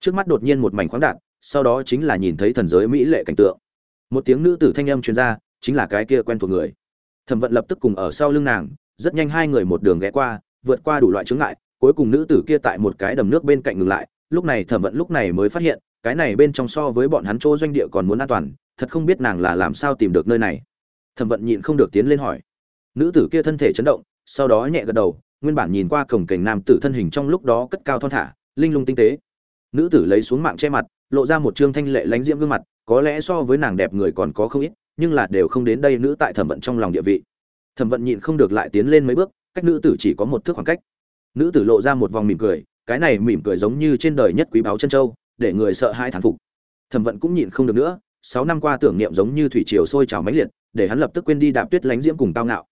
Trước mắt đột nhiên một mảnh khoáng đạt, sau đó chính là nhìn thấy thần giới mỹ lệ cảnh tượng. Một tiếng nữ tử thanh âm truyền ra, chính là cái kia quen thuộc người. Thẩm vận lập tức cùng ở sau lưng nàng, rất nhanh hai người một đường ghé qua, vượt qua đủ loại chướng ngại, cuối cùng nữ tử kia tại một cái đầm nước bên cạnh ngừng lại, lúc này thẩm vận lúc này mới phát hiện, cái này bên trong so với bọn hắn chỗ doanh địa còn muốn an toàn, thật không biết nàng là làm sao tìm được nơi này. Thẩm vận nhịn không được tiến lên hỏi nữ tử kia thân thể chấn động, sau đó nhẹ gật đầu, nguyên bản nhìn qua cổng cảnh nam tử thân hình trong lúc đó cất cao thon thả, linh lung tinh tế. Nữ tử lấy xuống mạng che mặt, lộ ra một trương thanh lệ lánh diễm gương mặt, có lẽ so với nàng đẹp người còn có không ít, nhưng là đều không đến đây nữ tại thẩm vận trong lòng địa vị. Thẩm vận nhịn không được lại tiến lên mấy bước, cách nữ tử chỉ có một thước khoảng cách. Nữ tử lộ ra một vòng mỉm cười, cái này mỉm cười giống như trên đời nhất quý báu chân châu, để người sợ hai thán phục. Thẩm vận cũng nhịn không được nữa, sáu năm qua tưởng niệm giống như thủy triều sôi trào mãnh liệt, để hắn lập tức quên đi đạp tuyết lánh diễm cùng cao ngạo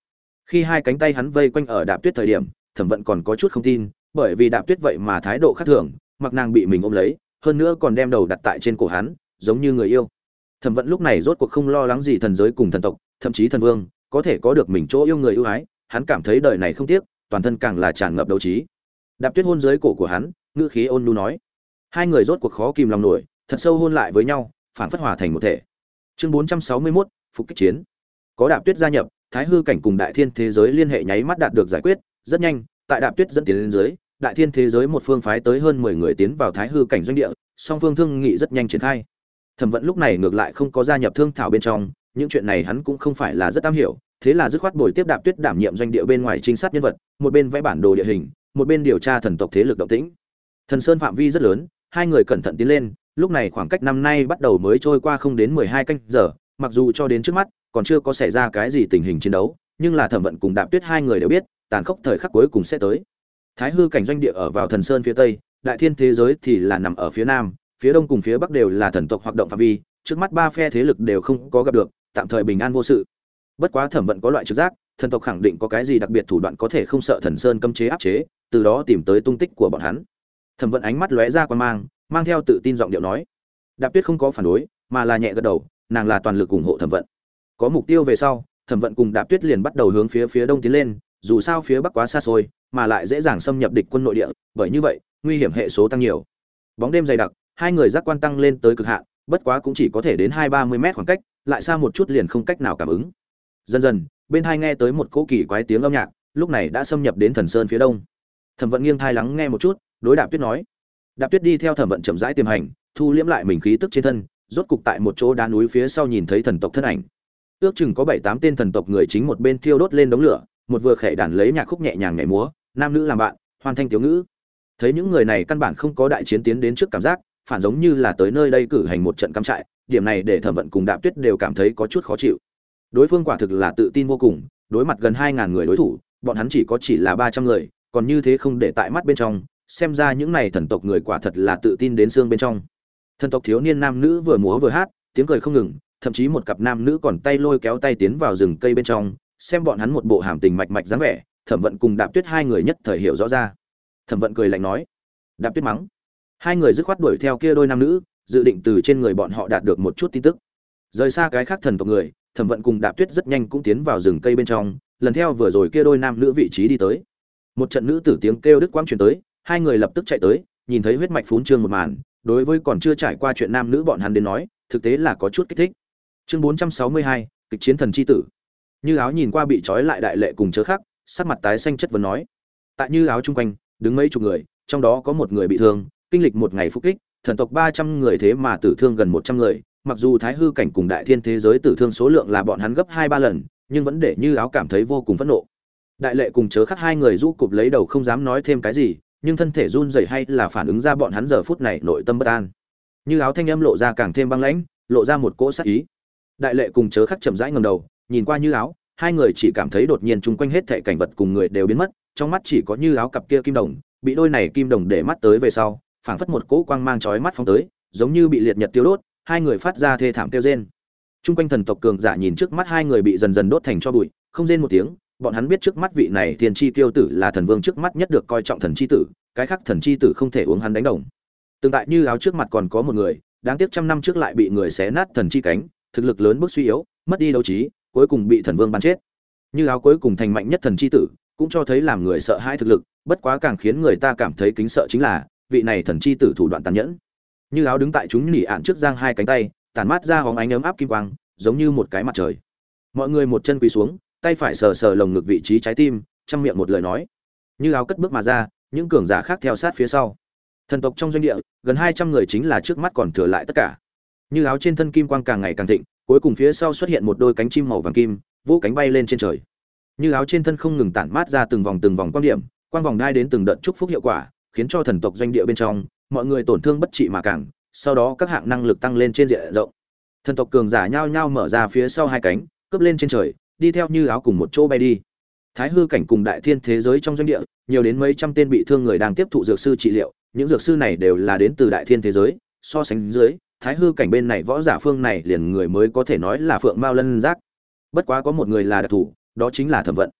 khi hai cánh tay hắn vây quanh ở đạp tuyết thời điểm thẩm vận còn có chút không tin bởi vì đạp tuyết vậy mà thái độ khác thường mặc nàng bị mình ôm lấy hơn nữa còn đem đầu đặt tại trên cổ hắn giống như người yêu. Thẩm vận lúc này rốt cuộc không lo lắng gì thần giới cùng thần tộc thậm chí thần vương có thể có được mình chỗ yêu người ưu ái hắn cảm thấy đời này không tiếc toàn thân càng là tràn ngập đấu trí. Đạp tuyết hôn dưới cổ của hắn ngữ khí ôn nhu nói. Hai người rốt cuộc khó kìm lòng nổi thật sâu hôn lại với nhau phản phất hòa thành một thể. Chương bốn trăm sáu mươi 461, phục kích chiến. Có đạp tuyết gia nhập thái hư cảnh cùng đại thiên thế giới liên hệ nháy mắt đạt được giải quyết, rất nhanh, tại đạp tuyết dẫn tiến lên dưới, đại thiên thế giới một phương phái tới hơn mười người tiến vào thái hư cảnh doanh địa, song phương thương nghị rất nhanh triển khai. Thẩm vận lúc này ngược lại không có gia nhập thương thảo bên trong, những chuyện này hắn cũng không phải là rất am hiểu, thế là dứt khoát bồi tiếp đạp tuyết đảm nhiệm doanh địa bên ngoài trinh sát nhân vật, một bên vẽ bản đồ địa hình, một bên điều tra thần tộc thế lực động tĩnh. Thần sơn phạm vi rất lớn, hai người cẩn thận tiến lên, lúc này khoảng cách năm nay bắt đầu mới trôi qua không đến mười hai canh giờ, mặc dù cho đến trước mắt còn chưa có xảy ra cái gì tình hình chiến đấu, nhưng là thẩm vận cùng đạp tuyết hai người đều biết, tàn khốc thời khắc cuối cùng sẽ tới. Thái hư cảnh doanh địa ở vào thần sơn phía tây, đại thiên thế giới thì là nằm ở phía nam, phía đông cùng phía bắc đều là thần tộc hoạt động phạm vi, trước mắt ba phe thế lực đều không có gặp được, tạm thời bình an vô sự. Bất quá thẩm vận có loại trực giác, thần tộc khẳng định có cái gì đặc biệt thủ đoạn có thể không sợ thần sơn cấm chế áp chế, từ đó tìm tới tung tích của bọn hắn. Thẩm vận ánh mắt lóe ra quan mang mang theo tự tin giọng điệu nói. Đạp tuyết không có phản đối, mà là nhẹ gật đầu, nàng là toàn lực ủng hộ thẩm vận có mục tiêu về sau, thẩm vận cùng đạp tuyết liền bắt đầu hướng phía phía đông tiến lên, dù sao phía bắc quá xa xôi, mà lại dễ dàng xâm nhập địch quân nội địa, bởi như vậy, nguy hiểm hệ số tăng nhiều. Bóng đêm dày đặc, hai người giác quan tăng lên tới cực hạn, bất quá cũng chỉ có thể đến hai ba mươi mét khoảng cách, lại xa một chút liền không cách nào cảm ứng. Dần dần, bên hai nghe tới một cỗ kỳ quái tiếng âm nhạc, lúc này đã xâm nhập đến thần sơn phía đông. Thẩm vận nghiêng thai lắng nghe một chút, đối đạp tuyết nói. Đạp tuyết đi theo thẩm vận chậm rãi tiềm hành, thu liễm lại mình khí tức trên thân, rốt cục tại một chỗ đá núi phía sau nhìn thấy thần tộc thân ảnh ước chừng có bảy tám tên thần tộc người chính một bên thiêu đốt lên đống lửa, một vừa khẽ đàn lấy nhạc khúc nhẹ nhàng nhảy múa, nam nữ làm bạn, hoàn thanh thiếu ngữ. Thấy những người này căn bản không có đại chiến tiến đến trước cảm giác, phản giống như là tới nơi đây cử hành một trận cắm trại, điểm này để thẩm vận cùng đạp tuyết đều cảm thấy có chút khó chịu. Đối phương quả thực là tự tin vô cùng, đối mặt gần hai ngàn người đối thủ, bọn hắn chỉ có chỉ là ba trăm người, còn như thế không để tại mắt bên trong, xem ra những này thần tộc người quả thật là tự tin đến xương bên trong. Thần tộc thiếu niên nam nữ vừa múa vừa hát, tiếng cười không ngừng thậm chí một cặp nam nữ còn tay lôi kéo tay tiến vào rừng cây bên trong, xem bọn hắn một bộ hàm tình mạch mạch dáng vẻ, thẩm vận cùng đạp tuyết hai người nhất thời hiểu rõ ra. Thẩm vận cười lạnh nói, đạp tuyết mắng. Hai người dứt khoát đuổi theo kia đôi nam nữ, dự định từ trên người bọn họ đạt được một chút tin tức. Rời xa cái khác thần tộc người, thẩm vận cùng đạp tuyết rất nhanh cũng tiến vào rừng cây bên trong, lần theo vừa rồi kia đôi nam nữ vị trí đi tới. Một trận nữ tử tiếng kêu đứt quãng truyền tới, hai người lập tức chạy tới, nhìn thấy huyết mạch phún trương một màn, đối với còn chưa trải qua chuyện nam nữ bọn hắn đến nói, thực tế là có chút kích thích chương bốn trăm sáu mươi hai, kịch chiến thần c h i tử. Như áo nhìn qua bị trói lại đại lệ cùng chớ khắc, sắc mặt tái xanh chất vấn nói. Tại như áo chung quanh, đứng mấy chục người, trong đó có một người bị thương, kinh lịch một ngày phục kích, thần tộc ba trăm người thế mà tử thương gần một trăm người. Mặc dù thái hư cảnh cùng đại thiên thế giới tử thương số lượng là bọn hắn gấp hai ba lần, nhưng vẫn để như áo cảm thấy vô cùng phẫn nộ. Đại lệ cùng chớ khắc hai người rũ cụp lấy đầu không dám nói thêm cái gì, nhưng thân thể run rẩy hay là phản ứng ra bọn hắn giờ phút này nội tâm bất an. Như áo thanh âm lộ ra càng thêm băng lãnh, lộ ra một cỗ sát ý đại lệ cùng chớ khắc chậm rãi ngầm đầu, nhìn qua như áo, hai người chỉ cảm thấy đột nhiên chung quanh hết thảy cảnh vật cùng người đều biến mất, trong mắt chỉ có như áo cặp kia kim đồng, bị đôi này kim đồng để mắt tới về sau, phảng phất một cỗ quang mang chói mắt phóng tới, giống như bị liệt nhật tiêu đốt, hai người phát ra thê thảm kêu rên. Chung quanh thần tộc cường giả nhìn trước mắt hai người bị dần dần đốt thành cho bụi, không rên một tiếng, bọn hắn biết trước mắt vị này thiên chi tiêu tử là thần vương trước mắt nhất được coi trọng thần chi tử, cái khác thần chi tử không thể uống hắn đánh đồng. Tương tại như áo trước mặt còn có một người, đáng tiếc trăm năm trước lại bị người xé nát thần chi cánh thực lực lớn bước suy yếu, mất đi đấu trí, cuối cùng bị thần vương bắn chết. Như áo cuối cùng thành mạnh nhất thần chi tử, cũng cho thấy làm người sợ hãi thực lực, bất quá càng khiến người ta cảm thấy kính sợ chính là, vị này thần chi tử thủ đoạn tàn nhẫn. Như áo đứng tại chúng nỉ ạn trước giang hai cánh tay, tản mát ra hóng ánh ấm áp kim quang, giống như một cái mặt trời. Mọi người một chân quỳ xuống, tay phải sờ sờ lồng ngực vị trí trái tim trong miệng một lời nói. Như áo cất bước mà ra, những cường giả khác theo sát phía sau. Thần tộc trong doanh địa, gần hai trăm người chính là trước mắt còn thừa lại tất cả như áo trên thân kim quang càng ngày càng thịnh, cuối cùng phía sau xuất hiện một đôi cánh chim màu vàng kim, vỗ cánh bay lên trên trời. Như áo trên thân không ngừng tản mát ra từng vòng từng vòng quan điểm, quang vòng đai đến từng đợt chúc phúc hiệu quả, khiến cho thần tộc doanh địa bên trong, mọi người tổn thương bất trị mà càng, sau đó các hạng năng lực tăng lên trên diện rộng. Thần tộc cường giả nhao nhao mở ra phía sau hai cánh, cướp lên trên trời, đi theo như áo cùng một chỗ bay đi. Thái hư cảnh cùng đại thiên thế giới trong doanh địa, nhiều đến mấy trăm tên bị thương người đang tiếp thụ dược sư trị liệu, những dược sư này đều là đến từ đại thiên thế giới, so sánh dưới thái hư cảnh bên này võ giả phương này liền người mới có thể nói là phượng mao lân giác. Bất quá có một người là đặc thù đó chính là thẩm vận.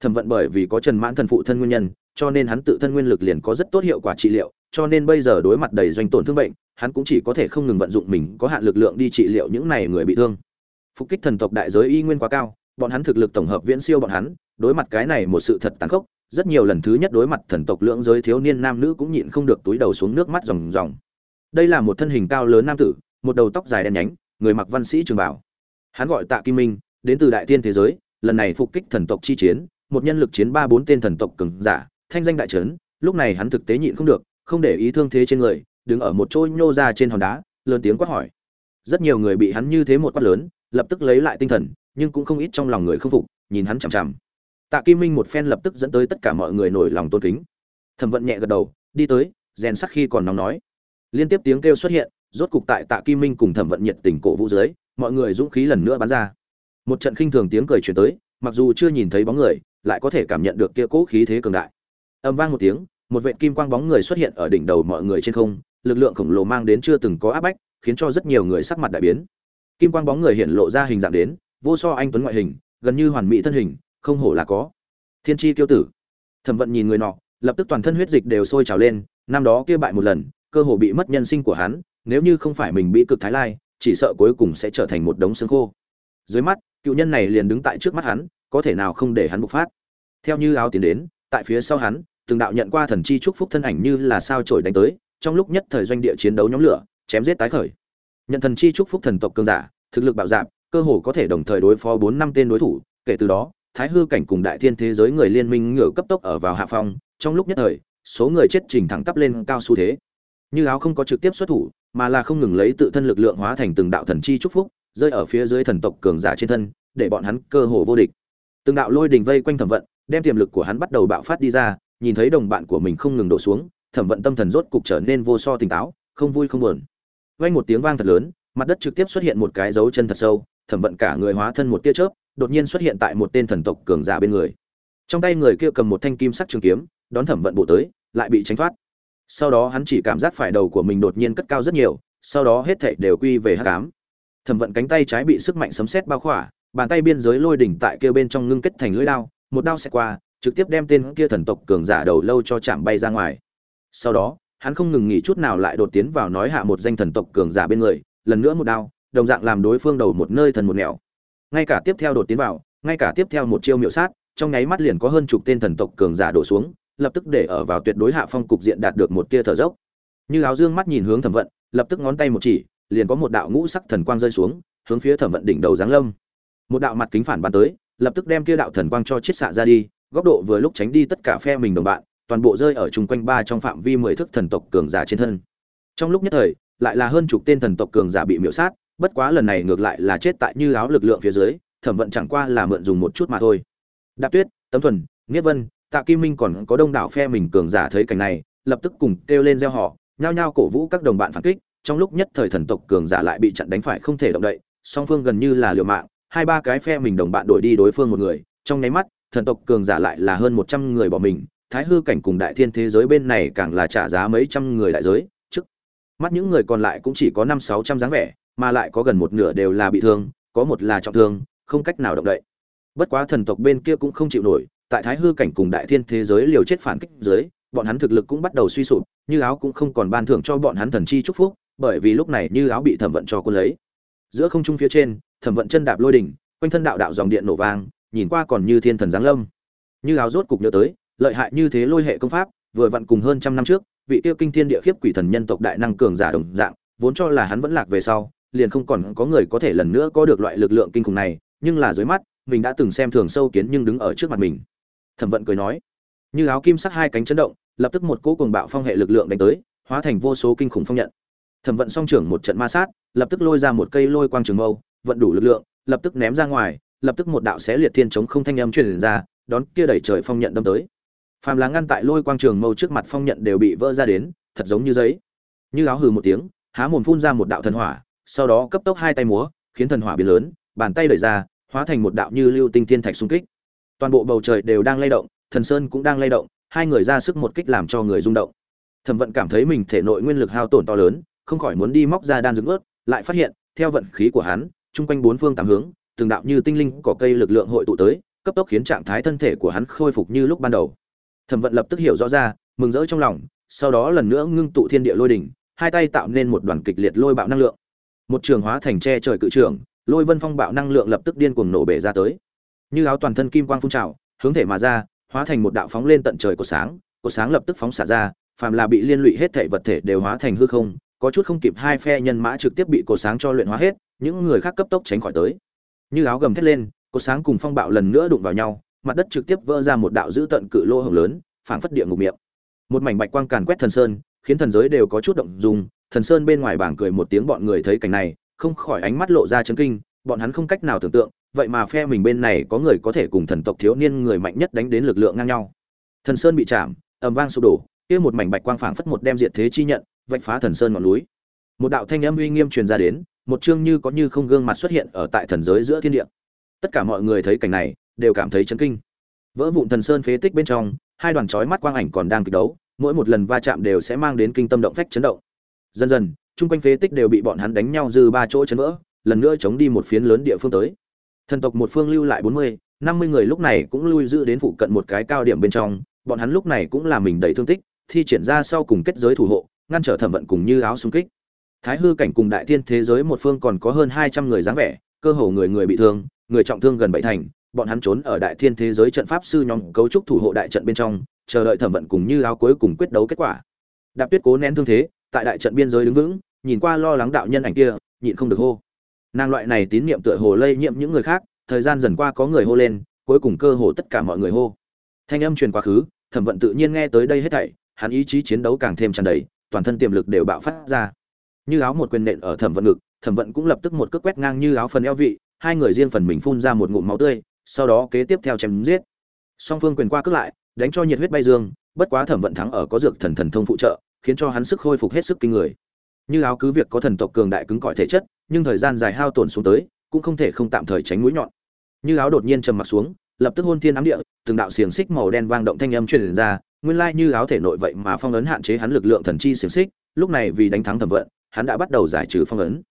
Thẩm vận bởi vì có trần mãn thần phụ thân nguyên nhân, cho nên hắn tự thân nguyên lực liền có rất tốt hiệu quả trị liệu, cho nên bây giờ đối mặt đầy doanh tổn thương bệnh, hắn cũng chỉ có thể không ngừng vận dụng mình, có hạn lực lượng đi trị liệu những này người bị thương. Phục kích thần tộc đại giới y nguyên quá cao, bọn hắn thực lực tổng hợp viễn siêu bọn hắn, đối mặt cái này một sự thật tàn khốc, rất nhiều lần thứ nhất đối mặt thần tộc lưỡng giới thiếu niên nam nữ cũng nhịn không được túi đầu xuống nước mắt ròng ròng đây là một thân hình cao lớn nam tử, một đầu tóc dài đen nhánh, người mặc văn sĩ trường bảo hắn gọi tạ kim minh, đến từ đại tiên thế giới, lần này phục kích thần tộc chi chiến, một nhân lực chiến ba bốn tên thần tộc cường giả, thanh danh đại trấn, lúc này hắn thực tế nhịn không được, không để ý thương thế trên người, đứng ở một chỗ nhô ra trên hòn đá, lớn tiếng quát hỏi. Rất nhiều người bị hắn như thế một quát lớn, lập tức lấy lại tinh thần, nhưng cũng không ít trong lòng người không phục, nhìn hắn chằm chằm. Tạ kim minh một phen lập tức dẫn tới tất cả mọi người nổi lòng tôn kính. Thẩm vận nhẹ gật đầu, đi tới, rèn sắc khi còn nóng nói liên tiếp tiếng kêu xuất hiện, rốt cục tại tạ kim minh cùng thẩm vận nhiệt tình cổ vũ dưới, mọi người dũng khí lần nữa bắn ra. Một trận khinh thường tiếng cười truyền tới, mặc dù chưa nhìn thấy bóng người, lại có thể cảm nhận được kia cỗ khí thế cường đại. Âm vang một tiếng, một vệ kim quang bóng người xuất hiện ở đỉnh đầu mọi người trên không, lực lượng khổng lồ mang đến chưa từng có áp bách, khiến cho rất nhiều người sắc mặt đại biến. Kim quang bóng người hiện lộ ra hình dạng đến, vô so anh tuấn ngoại hình, gần như hoàn mỹ thân hình, không hổ là có. Thiên chi tiêu tử. Thẩm vận nhìn người nọ, lập tức toàn thân huyết dịch đều sôi trào lên, năm đó kia bại một lần cơ hồ bị mất nhân sinh của hắn nếu như không phải mình bị cực thái lai chỉ sợ cuối cùng sẽ trở thành một đống xương khô. Dưới mắt cựu nhân này liền đứng tại trước mắt hắn có thể nào không để hắn bộc phát. Theo như áo tiến đến tại phía sau hắn từng đạo nhận qua thần chi chúc phúc thân ảnh như là sao chổi đánh tới trong lúc nhất thời doanh địa chiến đấu nhóm lửa chém giết tái khởi. Nhận thần chi chúc phúc thần tộc cương giả thực lực bạo dạn, cơ hồ có thể đồng thời đối phó bốn năm tên đối thủ kể từ đó thái hư cảnh cùng đại thiên thế giới người liên minh ngựa cấp tốc ở vào hạ phong trong lúc nhất thời số người chết trình thẳng tắp lên cao xu thế như áo không có trực tiếp xuất thủ, mà là không ngừng lấy tự thân lực lượng hóa thành từng đạo thần chi chúc phúc, rơi ở phía dưới thần tộc cường giả trên thân, để bọn hắn cơ hồ vô địch. Từng đạo lôi đình vây quanh thẩm vận, đem tiềm lực của hắn bắt đầu bạo phát đi ra, nhìn thấy đồng bạn của mình không ngừng đổ xuống, thẩm vận tâm thần rốt cục trở nên vô so tỉnh táo, không vui không buồn. Vang một tiếng vang thật lớn, mặt đất trực tiếp xuất hiện một cái dấu chân thật sâu, thẩm vận cả người hóa thân một tia chớp, đột nhiên xuất hiện tại một tên thần tộc cường giả bên người. Trong tay người kia cầm một thanh kim sắc trường kiếm, đón thẩm vận bộ tới, lại bị tránh thoát sau đó hắn chỉ cảm giác phải đầu của mình đột nhiên cất cao rất nhiều, sau đó hết thảy đều quy về hắc ám. Thẩm vận cánh tay trái bị sức mạnh sấm sét bao khỏa, bàn tay biên giới lôi đỉnh tại kia bên trong ngưng kết thành lưỡi đao, một đao xẹt qua, trực tiếp đem tên kia thần tộc cường giả đầu lâu cho chạm bay ra ngoài. Sau đó, hắn không ngừng nghỉ chút nào lại đột tiến vào nói hạ một danh thần tộc cường giả bên người, lần nữa một đao, đồng dạng làm đối phương đầu một nơi thần một nẻo. Ngay cả tiếp theo đột tiến vào, ngay cả tiếp theo một chiêu miệu sát, trong nháy mắt liền có hơn chục tên thần tộc cường giả đổ xuống lập tức để ở vào tuyệt đối hạ phong cục diện đạt được một tia thở dốc. Như áo dương mắt nhìn hướng thẩm vận, lập tức ngón tay một chỉ, liền có một đạo ngũ sắc thần quang rơi xuống, hướng phía thẩm vận đỉnh đầu giáng lâm. Một đạo mặt kính phản bắn tới, lập tức đem kia đạo thần quang cho chiết xạ ra đi, góc độ vừa lúc tránh đi tất cả phe mình đồng bạn, toàn bộ rơi ở chung quanh ba trong phạm vi mười thước thần tộc cường giả trên thân. Trong lúc nhất thời, lại là hơn chục tên thần tộc cường giả bị miễu sát, bất quá lần này ngược lại là chết tại như áo lực lượng phía dưới, thẩm vận chẳng qua là mượn dùng một chút mà thôi. Đạp tuyết, tấm thuần niết vân tạ kim minh còn có đông đảo phe mình cường giả thấy cảnh này, lập tức cùng kêu lên gieo họ nhao nhao cổ vũ các đồng bạn phản kích, trong lúc nhất thời thần tộc cường giả lại bị chặn đánh phải không thể động đậy, song phương gần như là liều mạng, hai ba cái phe mình đồng bạn đổi đi đối phương một người, trong nháy mắt, thần tộc cường giả lại là hơn một trăm người bỏ mình, thái hư cảnh cùng đại thiên thế giới bên này càng là trả giá mấy trăm người đại giới, trước mắt những người còn lại cũng chỉ có năm sáu trăm dáng vẻ, mà lại có gần một nửa đều là bị thương, có một là trọng thương, không cách nào động đậy. Bất quá thần tộc bên kia cũng không chịu nổi tại thái hư cảnh cùng đại thiên thế giới liều chết phản kích dưới, bọn hắn thực lực cũng bắt đầu suy sụp, như áo cũng không còn ban thưởng cho bọn hắn thần chi chúc phúc, bởi vì lúc này như áo bị thẩm vận cho quân lấy. Giữa không trung phía trên, thẩm vận chân đạp lôi đỉnh, quanh thân đạo đạo dòng điện nổ vang, nhìn qua còn như thiên thần giáng lâm. Như áo rốt cục nhớ tới, lợi hại như thế lôi hệ công pháp, vừa vặn cùng hơn trăm năm trước, vị tiêu kinh thiên địa khiếp quỷ thần nhân tộc đại năng cường giả đồng dạng, vốn cho là hắn vẫn lạc về sau, liền không còn có người có thể lần nữa có được loại lực lượng kinh khủng này, nhưng là dưới mắt, mình đã từng xem thường sâu kiến nhưng đứng ở trước mặt mình thẩm vận cười nói. Như áo kim sắc hai cánh chấn động, lập tức một cỗ cuồng bạo phong hệ lực lượng đánh tới, hóa thành vô số kinh khủng phong nhận. Thẩm vận song trưởng một trận ma sát, lập tức lôi ra một cây lôi quang trường mâu, vận đủ lực lượng, lập tức ném ra ngoài, lập tức một đạo xé liệt thiên chống không thanh âm truyền ra, đón kia đẩy trời phong nhận đâm tới. Phàm lá ngăn tại lôi quang trường mâu trước mặt phong nhận đều bị vỡ ra đến, thật giống như giấy. Như áo hừ một tiếng, há mồm phun ra một đạo thần hỏa, sau đó cấp tốc hai tay múa, khiến thần hỏa biến lớn, bàn tay đẩy ra, hóa thành một đạo như lưu tinh thiên thạch xung kích toàn bộ bầu trời đều đang lay động, thần sơn cũng đang lay động, hai người ra sức một kích làm cho người rung động. Thẩm vận cảm thấy mình thể nội nguyên lực hao tổn to lớn, không khỏi muốn đi móc ra đan dưỡng ướt, lại phát hiện, theo vận khí của hắn, chung quanh bốn phương tám hướng, từng đạo như tinh linh cỏ cây lực lượng hội tụ tới, cấp tốc khiến trạng thái thân thể của hắn khôi phục như lúc ban đầu. Thẩm vận lập tức hiểu rõ ra, mừng rỡ trong lòng, sau đó lần nữa ngưng tụ thiên địa lôi đỉnh, hai tay tạo nên một đoàn kịch liệt lôi bạo năng lượng. Một trường hóa thành tre trời cự trường, lôi vân phong bạo năng lượng lập tức điên cuồng nổ bể ra tới như áo toàn thân kim quang phun trào, hướng thể mà ra, hóa thành một đạo phóng lên tận trời của sáng của sáng lập tức phóng xả ra, phàm là bị liên lụy hết thể vật thể đều hóa thành hư không, có chút không kịp hai phe nhân mã trực tiếp bị cột sáng cho luyện hóa hết, những người khác cấp tốc tránh khỏi tới. Như áo gầm thét lên cột sáng cùng phong bạo lần nữa đụng vào nhau, mặt đất trực tiếp vỡ ra một đạo dữ tận cự lô hồng lớn, phảng phất địa ngục miệng. Một mảnh bạch quang càn quét thần sơn, khiến thần giới đều có chút động dùng thần sơn bên ngoài bảng cười một tiếng bọn người thấy cảnh này, không khỏi ánh mắt lộ ra chấn kinh, bọn hắn không cách nào tưởng tượng vậy mà phe mình bên này có người có thể cùng thần tộc thiếu niên người mạnh nhất đánh đến lực lượng ngang nhau. Thần sơn bị chạm, ầm vang sụp đổ, kia một mảnh bạch quang phảng phất một đem diệt thế chi nhận, vạch phá thần sơn ngọn núi. Một đạo thanh âm uy nghiêm truyền ra đến, một chương như có như không gương mặt xuất hiện ở tại thần giới giữa thiên địa. Tất cả mọi người thấy cảnh này, đều cảm thấy chấn kinh. Vỡ vụn thần sơn phế tích bên trong, hai đoàn chói mắt quang ảnh còn đang kịch đấu, mỗi một lần va chạm đều sẽ mang đến kinh tâm động phách chấn động. Dần dần, chung quanh phế tích đều bị bọn hắn đánh nhau dư ba chỗ chấn vỡ, lần nữa chống đi một phiến lớn địa phương tới thần tộc một phương lưu lại bốn mươi, năm mươi người lúc này cũng lui giữ đến phụ cận một cái cao điểm bên trong, bọn hắn lúc này cũng là mình đầy thương tích, thi triển ra sau cùng kết giới thủ hộ, ngăn trở thẩm vận cùng như áo xung kích. Thái hư cảnh cùng đại thiên thế giới một phương còn có hơn hai trăm người dáng vẻ, cơ hồ người người bị thương, người trọng thương gần bảy thành, bọn hắn trốn ở đại thiên thế giới trận pháp sư nhóm cấu trúc thủ hộ đại trận bên trong, chờ đợi thẩm vận cùng như áo cuối cùng quyết đấu kết quả. Đạp tuyết cố nén thương thế, tại đại trận biên giới đứng vững, nhìn qua lo lắng đạo nhân ảnh kia, nhịn không được hô nàng loại này tín niệm tựa hồ lây nhiễm những người khác, thời gian dần qua có người hô lên, cuối cùng cơ hồ tất cả mọi người hô. Thanh âm truyền quá khứ, thẩm vận tự nhiên nghe tới đây hết thảy, hắn ý chí chiến đấu càng thêm tràn đầy, toàn thân tiềm lực đều bạo phát ra. Như áo một quyền nện ở thẩm vận ngực, thẩm vận cũng lập tức một cước quét ngang như áo phần eo vị, hai người riêng phần mình phun ra một ngụm máu tươi, sau đó kế tiếp theo chém giết. Song phương quyền qua cước lại, đánh cho nhiệt huyết bay dương, bất quá thẩm vận thắng ở có dược thần thần thông phụ trợ, khiến cho hắn sức khôi phục hết sức kinh người. Như áo cứ việc có thần tộc cường đại cứng cỏi thể chất nhưng thời gian dài hao tổn xuống tới, cũng không thể không tạm thời tránh mũi nhọn. Như áo đột nhiên trầm mặt xuống, lập tức hôn thiên ám địa, từng đạo xiềng xích màu đen vang động thanh âm truyền ra, nguyên lai như áo thể nội vậy mà phong ấn hạn chế hắn lực lượng thần chi xiềng xích, lúc này vì đánh thắng thẩm vận, hắn đã bắt đầu giải trừ phong ấn.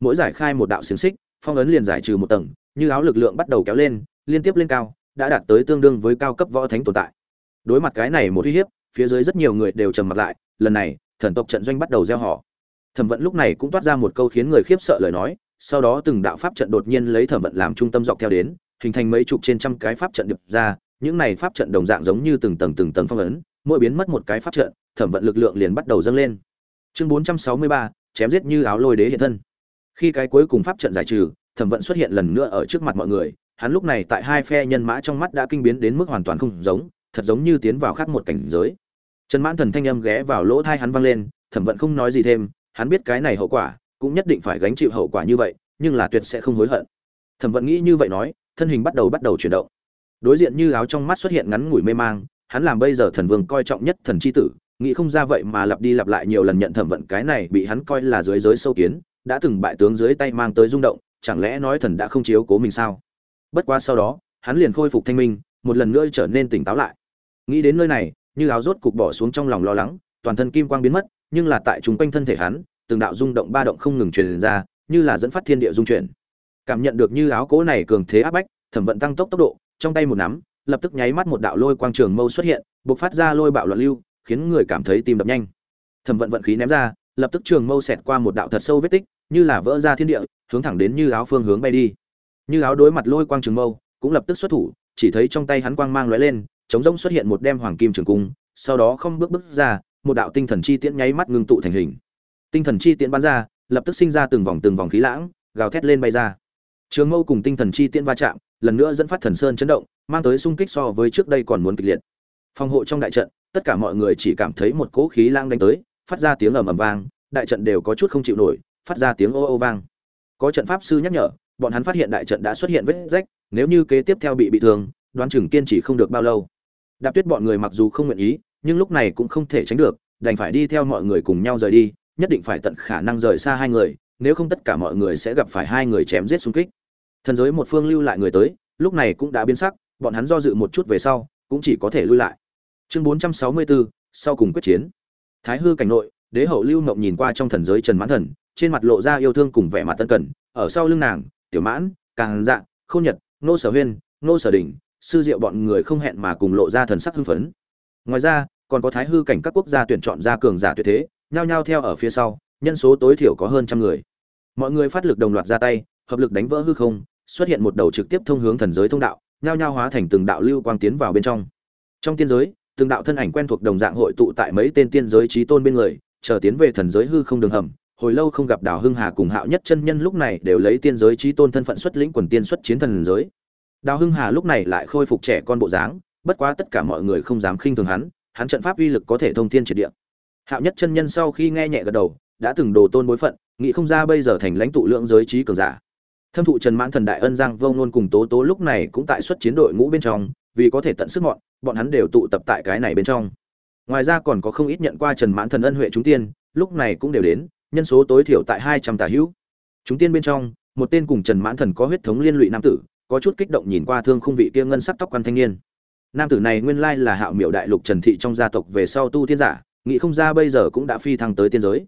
Mỗi giải khai một đạo xiềng xích, phong ấn liền giải trừ một tầng, như áo lực lượng bắt đầu kéo lên, liên tiếp lên cao, đã đạt tới tương đương với cao cấp võ thánh tồn tại. Đối mặt cái này một uy hiếp, phía dưới rất nhiều người đều trầm mặt lại, lần này, thần tộc trận doanh bắt đầu gieo họ thẩm vận lúc này cũng toát ra một câu khiến người khiếp sợ lời nói, sau đó từng đạo pháp trận đột nhiên lấy thẩm vận làm trung tâm dọc theo đến, hình thành mấy chục trên trăm cái pháp trận điệp ra, những này pháp trận đồng dạng giống như từng tầng từng tầng phong ấn, mỗi biến mất một cái pháp trận, thẩm vận lực lượng liền bắt đầu dâng lên. Chương bốn trăm sáu mươi ba, chém giết như áo lôi đế hiện thân. Khi cái cuối cùng pháp trận giải trừ, thẩm vận xuất hiện lần nữa ở trước mặt mọi người, hắn lúc này tại hai phe nhân mã trong mắt đã kinh biến đến mức hoàn toàn không giống, thật giống như tiến vào khác một cảnh giới. Trần mãn thần thanh âm ghé vào lỗ thai hắn vang lên, thẩm vận không nói gì thêm hắn biết cái này hậu quả, cũng nhất định phải gánh chịu hậu quả như vậy, nhưng là tuyệt sẽ không hối hận. Thẩm vận nghĩ như vậy nói, thân hình bắt đầu bắt đầu chuyển động. Đối diện như áo trong mắt xuất hiện ngắn ngủi mê mang, hắn làm bây giờ thần vương coi trọng nhất thần chi tử, nghĩ không ra vậy mà lặp đi lặp lại nhiều lần nhận thẩm vận cái này bị hắn coi là dưới giới sâu kiến, đã từng bại tướng dưới tay mang tới rung động, chẳng lẽ nói thần đã không chiếu cố mình sao? Bất quá sau đó, hắn liền khôi phục thanh minh, một lần nữa trở nên tỉnh táo lại. Nghĩ đến nơi này, như áo rốt cục bỏ xuống trong lòng lo lắng, toàn thân kim quang biến mất nhưng là tại chúng quanh thân thể hắn, từng đạo rung động ba động không ngừng truyền ra, như là dẫn phát thiên địa dung chuyển. Cảm nhận được như áo cố này cường thế áp bách, thẩm vận tăng tốc tốc độ, trong tay một nắm, lập tức nháy mắt một đạo lôi quang trường mâu xuất hiện, bộc phát ra lôi bạo loạn lưu, khiến người cảm thấy tim đập nhanh. Thẩm vận vận khí ném ra, lập tức trường mâu xẹt qua một đạo thật sâu vết tích, như là vỡ ra thiên địa, hướng thẳng đến như áo phương hướng bay đi. Như áo đối mặt lôi quang trường mâu, cũng lập tức xuất thủ, chỉ thấy trong tay hắn quang mang lóe lên, chống rông xuất hiện một đem hoàng kim trường cung, sau đó không bước bước ra một đạo tinh thần chi tiễn nháy mắt ngưng tụ thành hình. Tinh thần chi tiễn bắn ra, lập tức sinh ra từng vòng từng vòng khí lãng, gào thét lên bay ra. Trường mâu cùng tinh thần chi tiễn va chạm, lần nữa dẫn phát thần sơn chấn động, mang tới xung kích so với trước đây còn muốn kịch liệt. Phòng hộ trong đại trận, tất cả mọi người chỉ cảm thấy một cỗ khí lãng đánh tới, phát ra tiếng ầm ầm vang, đại trận đều có chút không chịu nổi, phát ra tiếng ô ô vang. Có trận pháp sư nhắc nhở, bọn hắn phát hiện đại trận đã xuất hiện vết rách, nếu như kế tiếp theo bị bị thương, đoán chừng kiên trì không được bao lâu. Đạp tuyết bọn người mặc dù không nguyện ý nhưng lúc này cũng không thể tránh được đành phải đi theo mọi người cùng nhau rời đi nhất định phải tận khả năng rời xa hai người nếu không tất cả mọi người sẽ gặp phải hai người chém giết xung kích. Thần giới một phương lưu lại người tới lúc này cũng đã biến sắc bọn hắn do dự một chút về sau cũng chỉ có thể lui lại. Chương 464, sau cùng quyết chiến. Thái hư cảnh nội đế hậu lưu ngọc nhìn qua trong thần giới trần mãn thần trên mặt lộ ra yêu thương cùng vẻ mặt tân cần ở sau lưng nàng tiểu mãn càng dạ khâu nhật nô sở huyên nô sở đình sư diệu bọn người không hẹn mà cùng lộ ra thần sắc hưng phấn ngoài ra, còn có thái hư cảnh các quốc gia tuyển chọn ra cường giả tuyệt thế, nhao nhao theo ở phía sau, nhân số tối thiểu có hơn trăm người. Mọi người phát lực đồng loạt ra tay, hợp lực đánh vỡ hư không, xuất hiện một đầu trực tiếp thông hướng thần giới thông đạo, nhao nhao hóa thành từng đạo lưu quang tiến vào bên trong. Trong tiên giới, từng đạo thân ảnh quen thuộc đồng dạng hội tụ tại mấy tên tiên giới trí tôn bên người, chờ tiến về thần giới hư không đường hầm, hồi lâu không gặp đào hưng hà cùng hạo nhất chân nhân lúc này đều lấy tiên giới trí tôn thân phận xuất lĩnh quần tiên xuất chiến thần giới. Đào hưng hà lúc này lại khôi phục trẻ con bộ dáng bất quá tất cả mọi người không dám khinh thường hắn hắn trận pháp uy lực có thể thông thiên triệt địa. Hạo nhất chân nhân sau khi nghe nhẹ gật đầu, đã từng đồ tôn bối phận, nghĩ không ra bây giờ thành lãnh tụ lượng giới trí cường giả. Thâm thụ trần mãn thần đại ân giang vông nôn cùng tố tố lúc này cũng tại xuất chiến đội ngũ bên trong, vì có thể tận sức mọn, bọn hắn đều tụ tập tại cái này bên trong. Ngoài ra còn có không ít nhận qua trần mãn thần ân huệ chúng tiên, lúc này cũng đều đến, nhân số tối thiểu tại hai trăm tà hữu. Chúng tiên bên trong, một tên cùng trần mãn thần có huyết thống liên lụy nam tử, có chút kích động nhìn qua thương khung vị kia ngân sắc tóc quan thanh niên nam tử này nguyên lai là hạo miệu đại lục trần thị trong gia tộc về sau tu tiên giả, nghĩ không ra bây giờ cũng đã phi thăng tới tiên giới.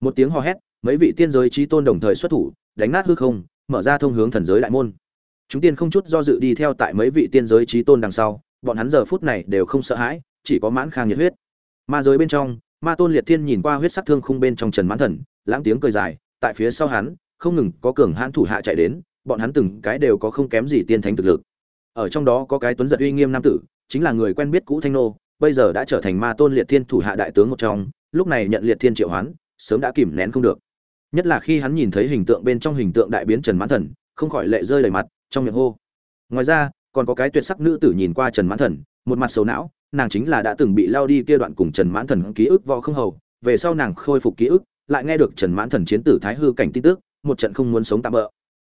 Một tiếng hò hét, mấy vị tiên giới trí tôn đồng thời xuất thủ, đánh nát hư không, mở ra thông hướng thần giới đại môn. Chúng tiên không chút do dự đi theo tại mấy vị tiên giới trí tôn đằng sau, bọn hắn giờ phút này đều không sợ hãi, chỉ có mãn khang nhiệt huyết. Ma giới bên trong, ma tôn liệt thiên nhìn qua huyết sắc thương khung bên trong trần mãn thần, lãng tiếng cười dài, tại phía sau hắn, không ngừng có cường hãn thủ hạ chạy đến, bọn hắn từng cái đều có không kém gì tiên thánh thực lực ở trong đó có cái tuấn giật uy nghiêm nam tử, chính là người quen biết cũ thanh nô, bây giờ đã trở thành ma tôn liệt thiên thủ hạ đại tướng một trong, lúc này nhận liệt thiên triệu hoán, sớm đã kìm nén không được. Nhất là khi hắn nhìn thấy hình tượng bên trong hình tượng đại biến trần mãn thần, không khỏi lệ rơi đầy mặt, trong miệng hô. Ngoài ra, còn có cái tuyệt sắc nữ tử nhìn qua trần mãn thần, một mặt xấu não, nàng chính là đã từng bị lao đi kia đoạn cùng trần mãn thần ký ức võ không hầu, về sau nàng khôi phục ký ức, lại nghe được trần mãn thần chiến tử thái hư cảnh tin tức, một trận không muốn sống tạm bỡ.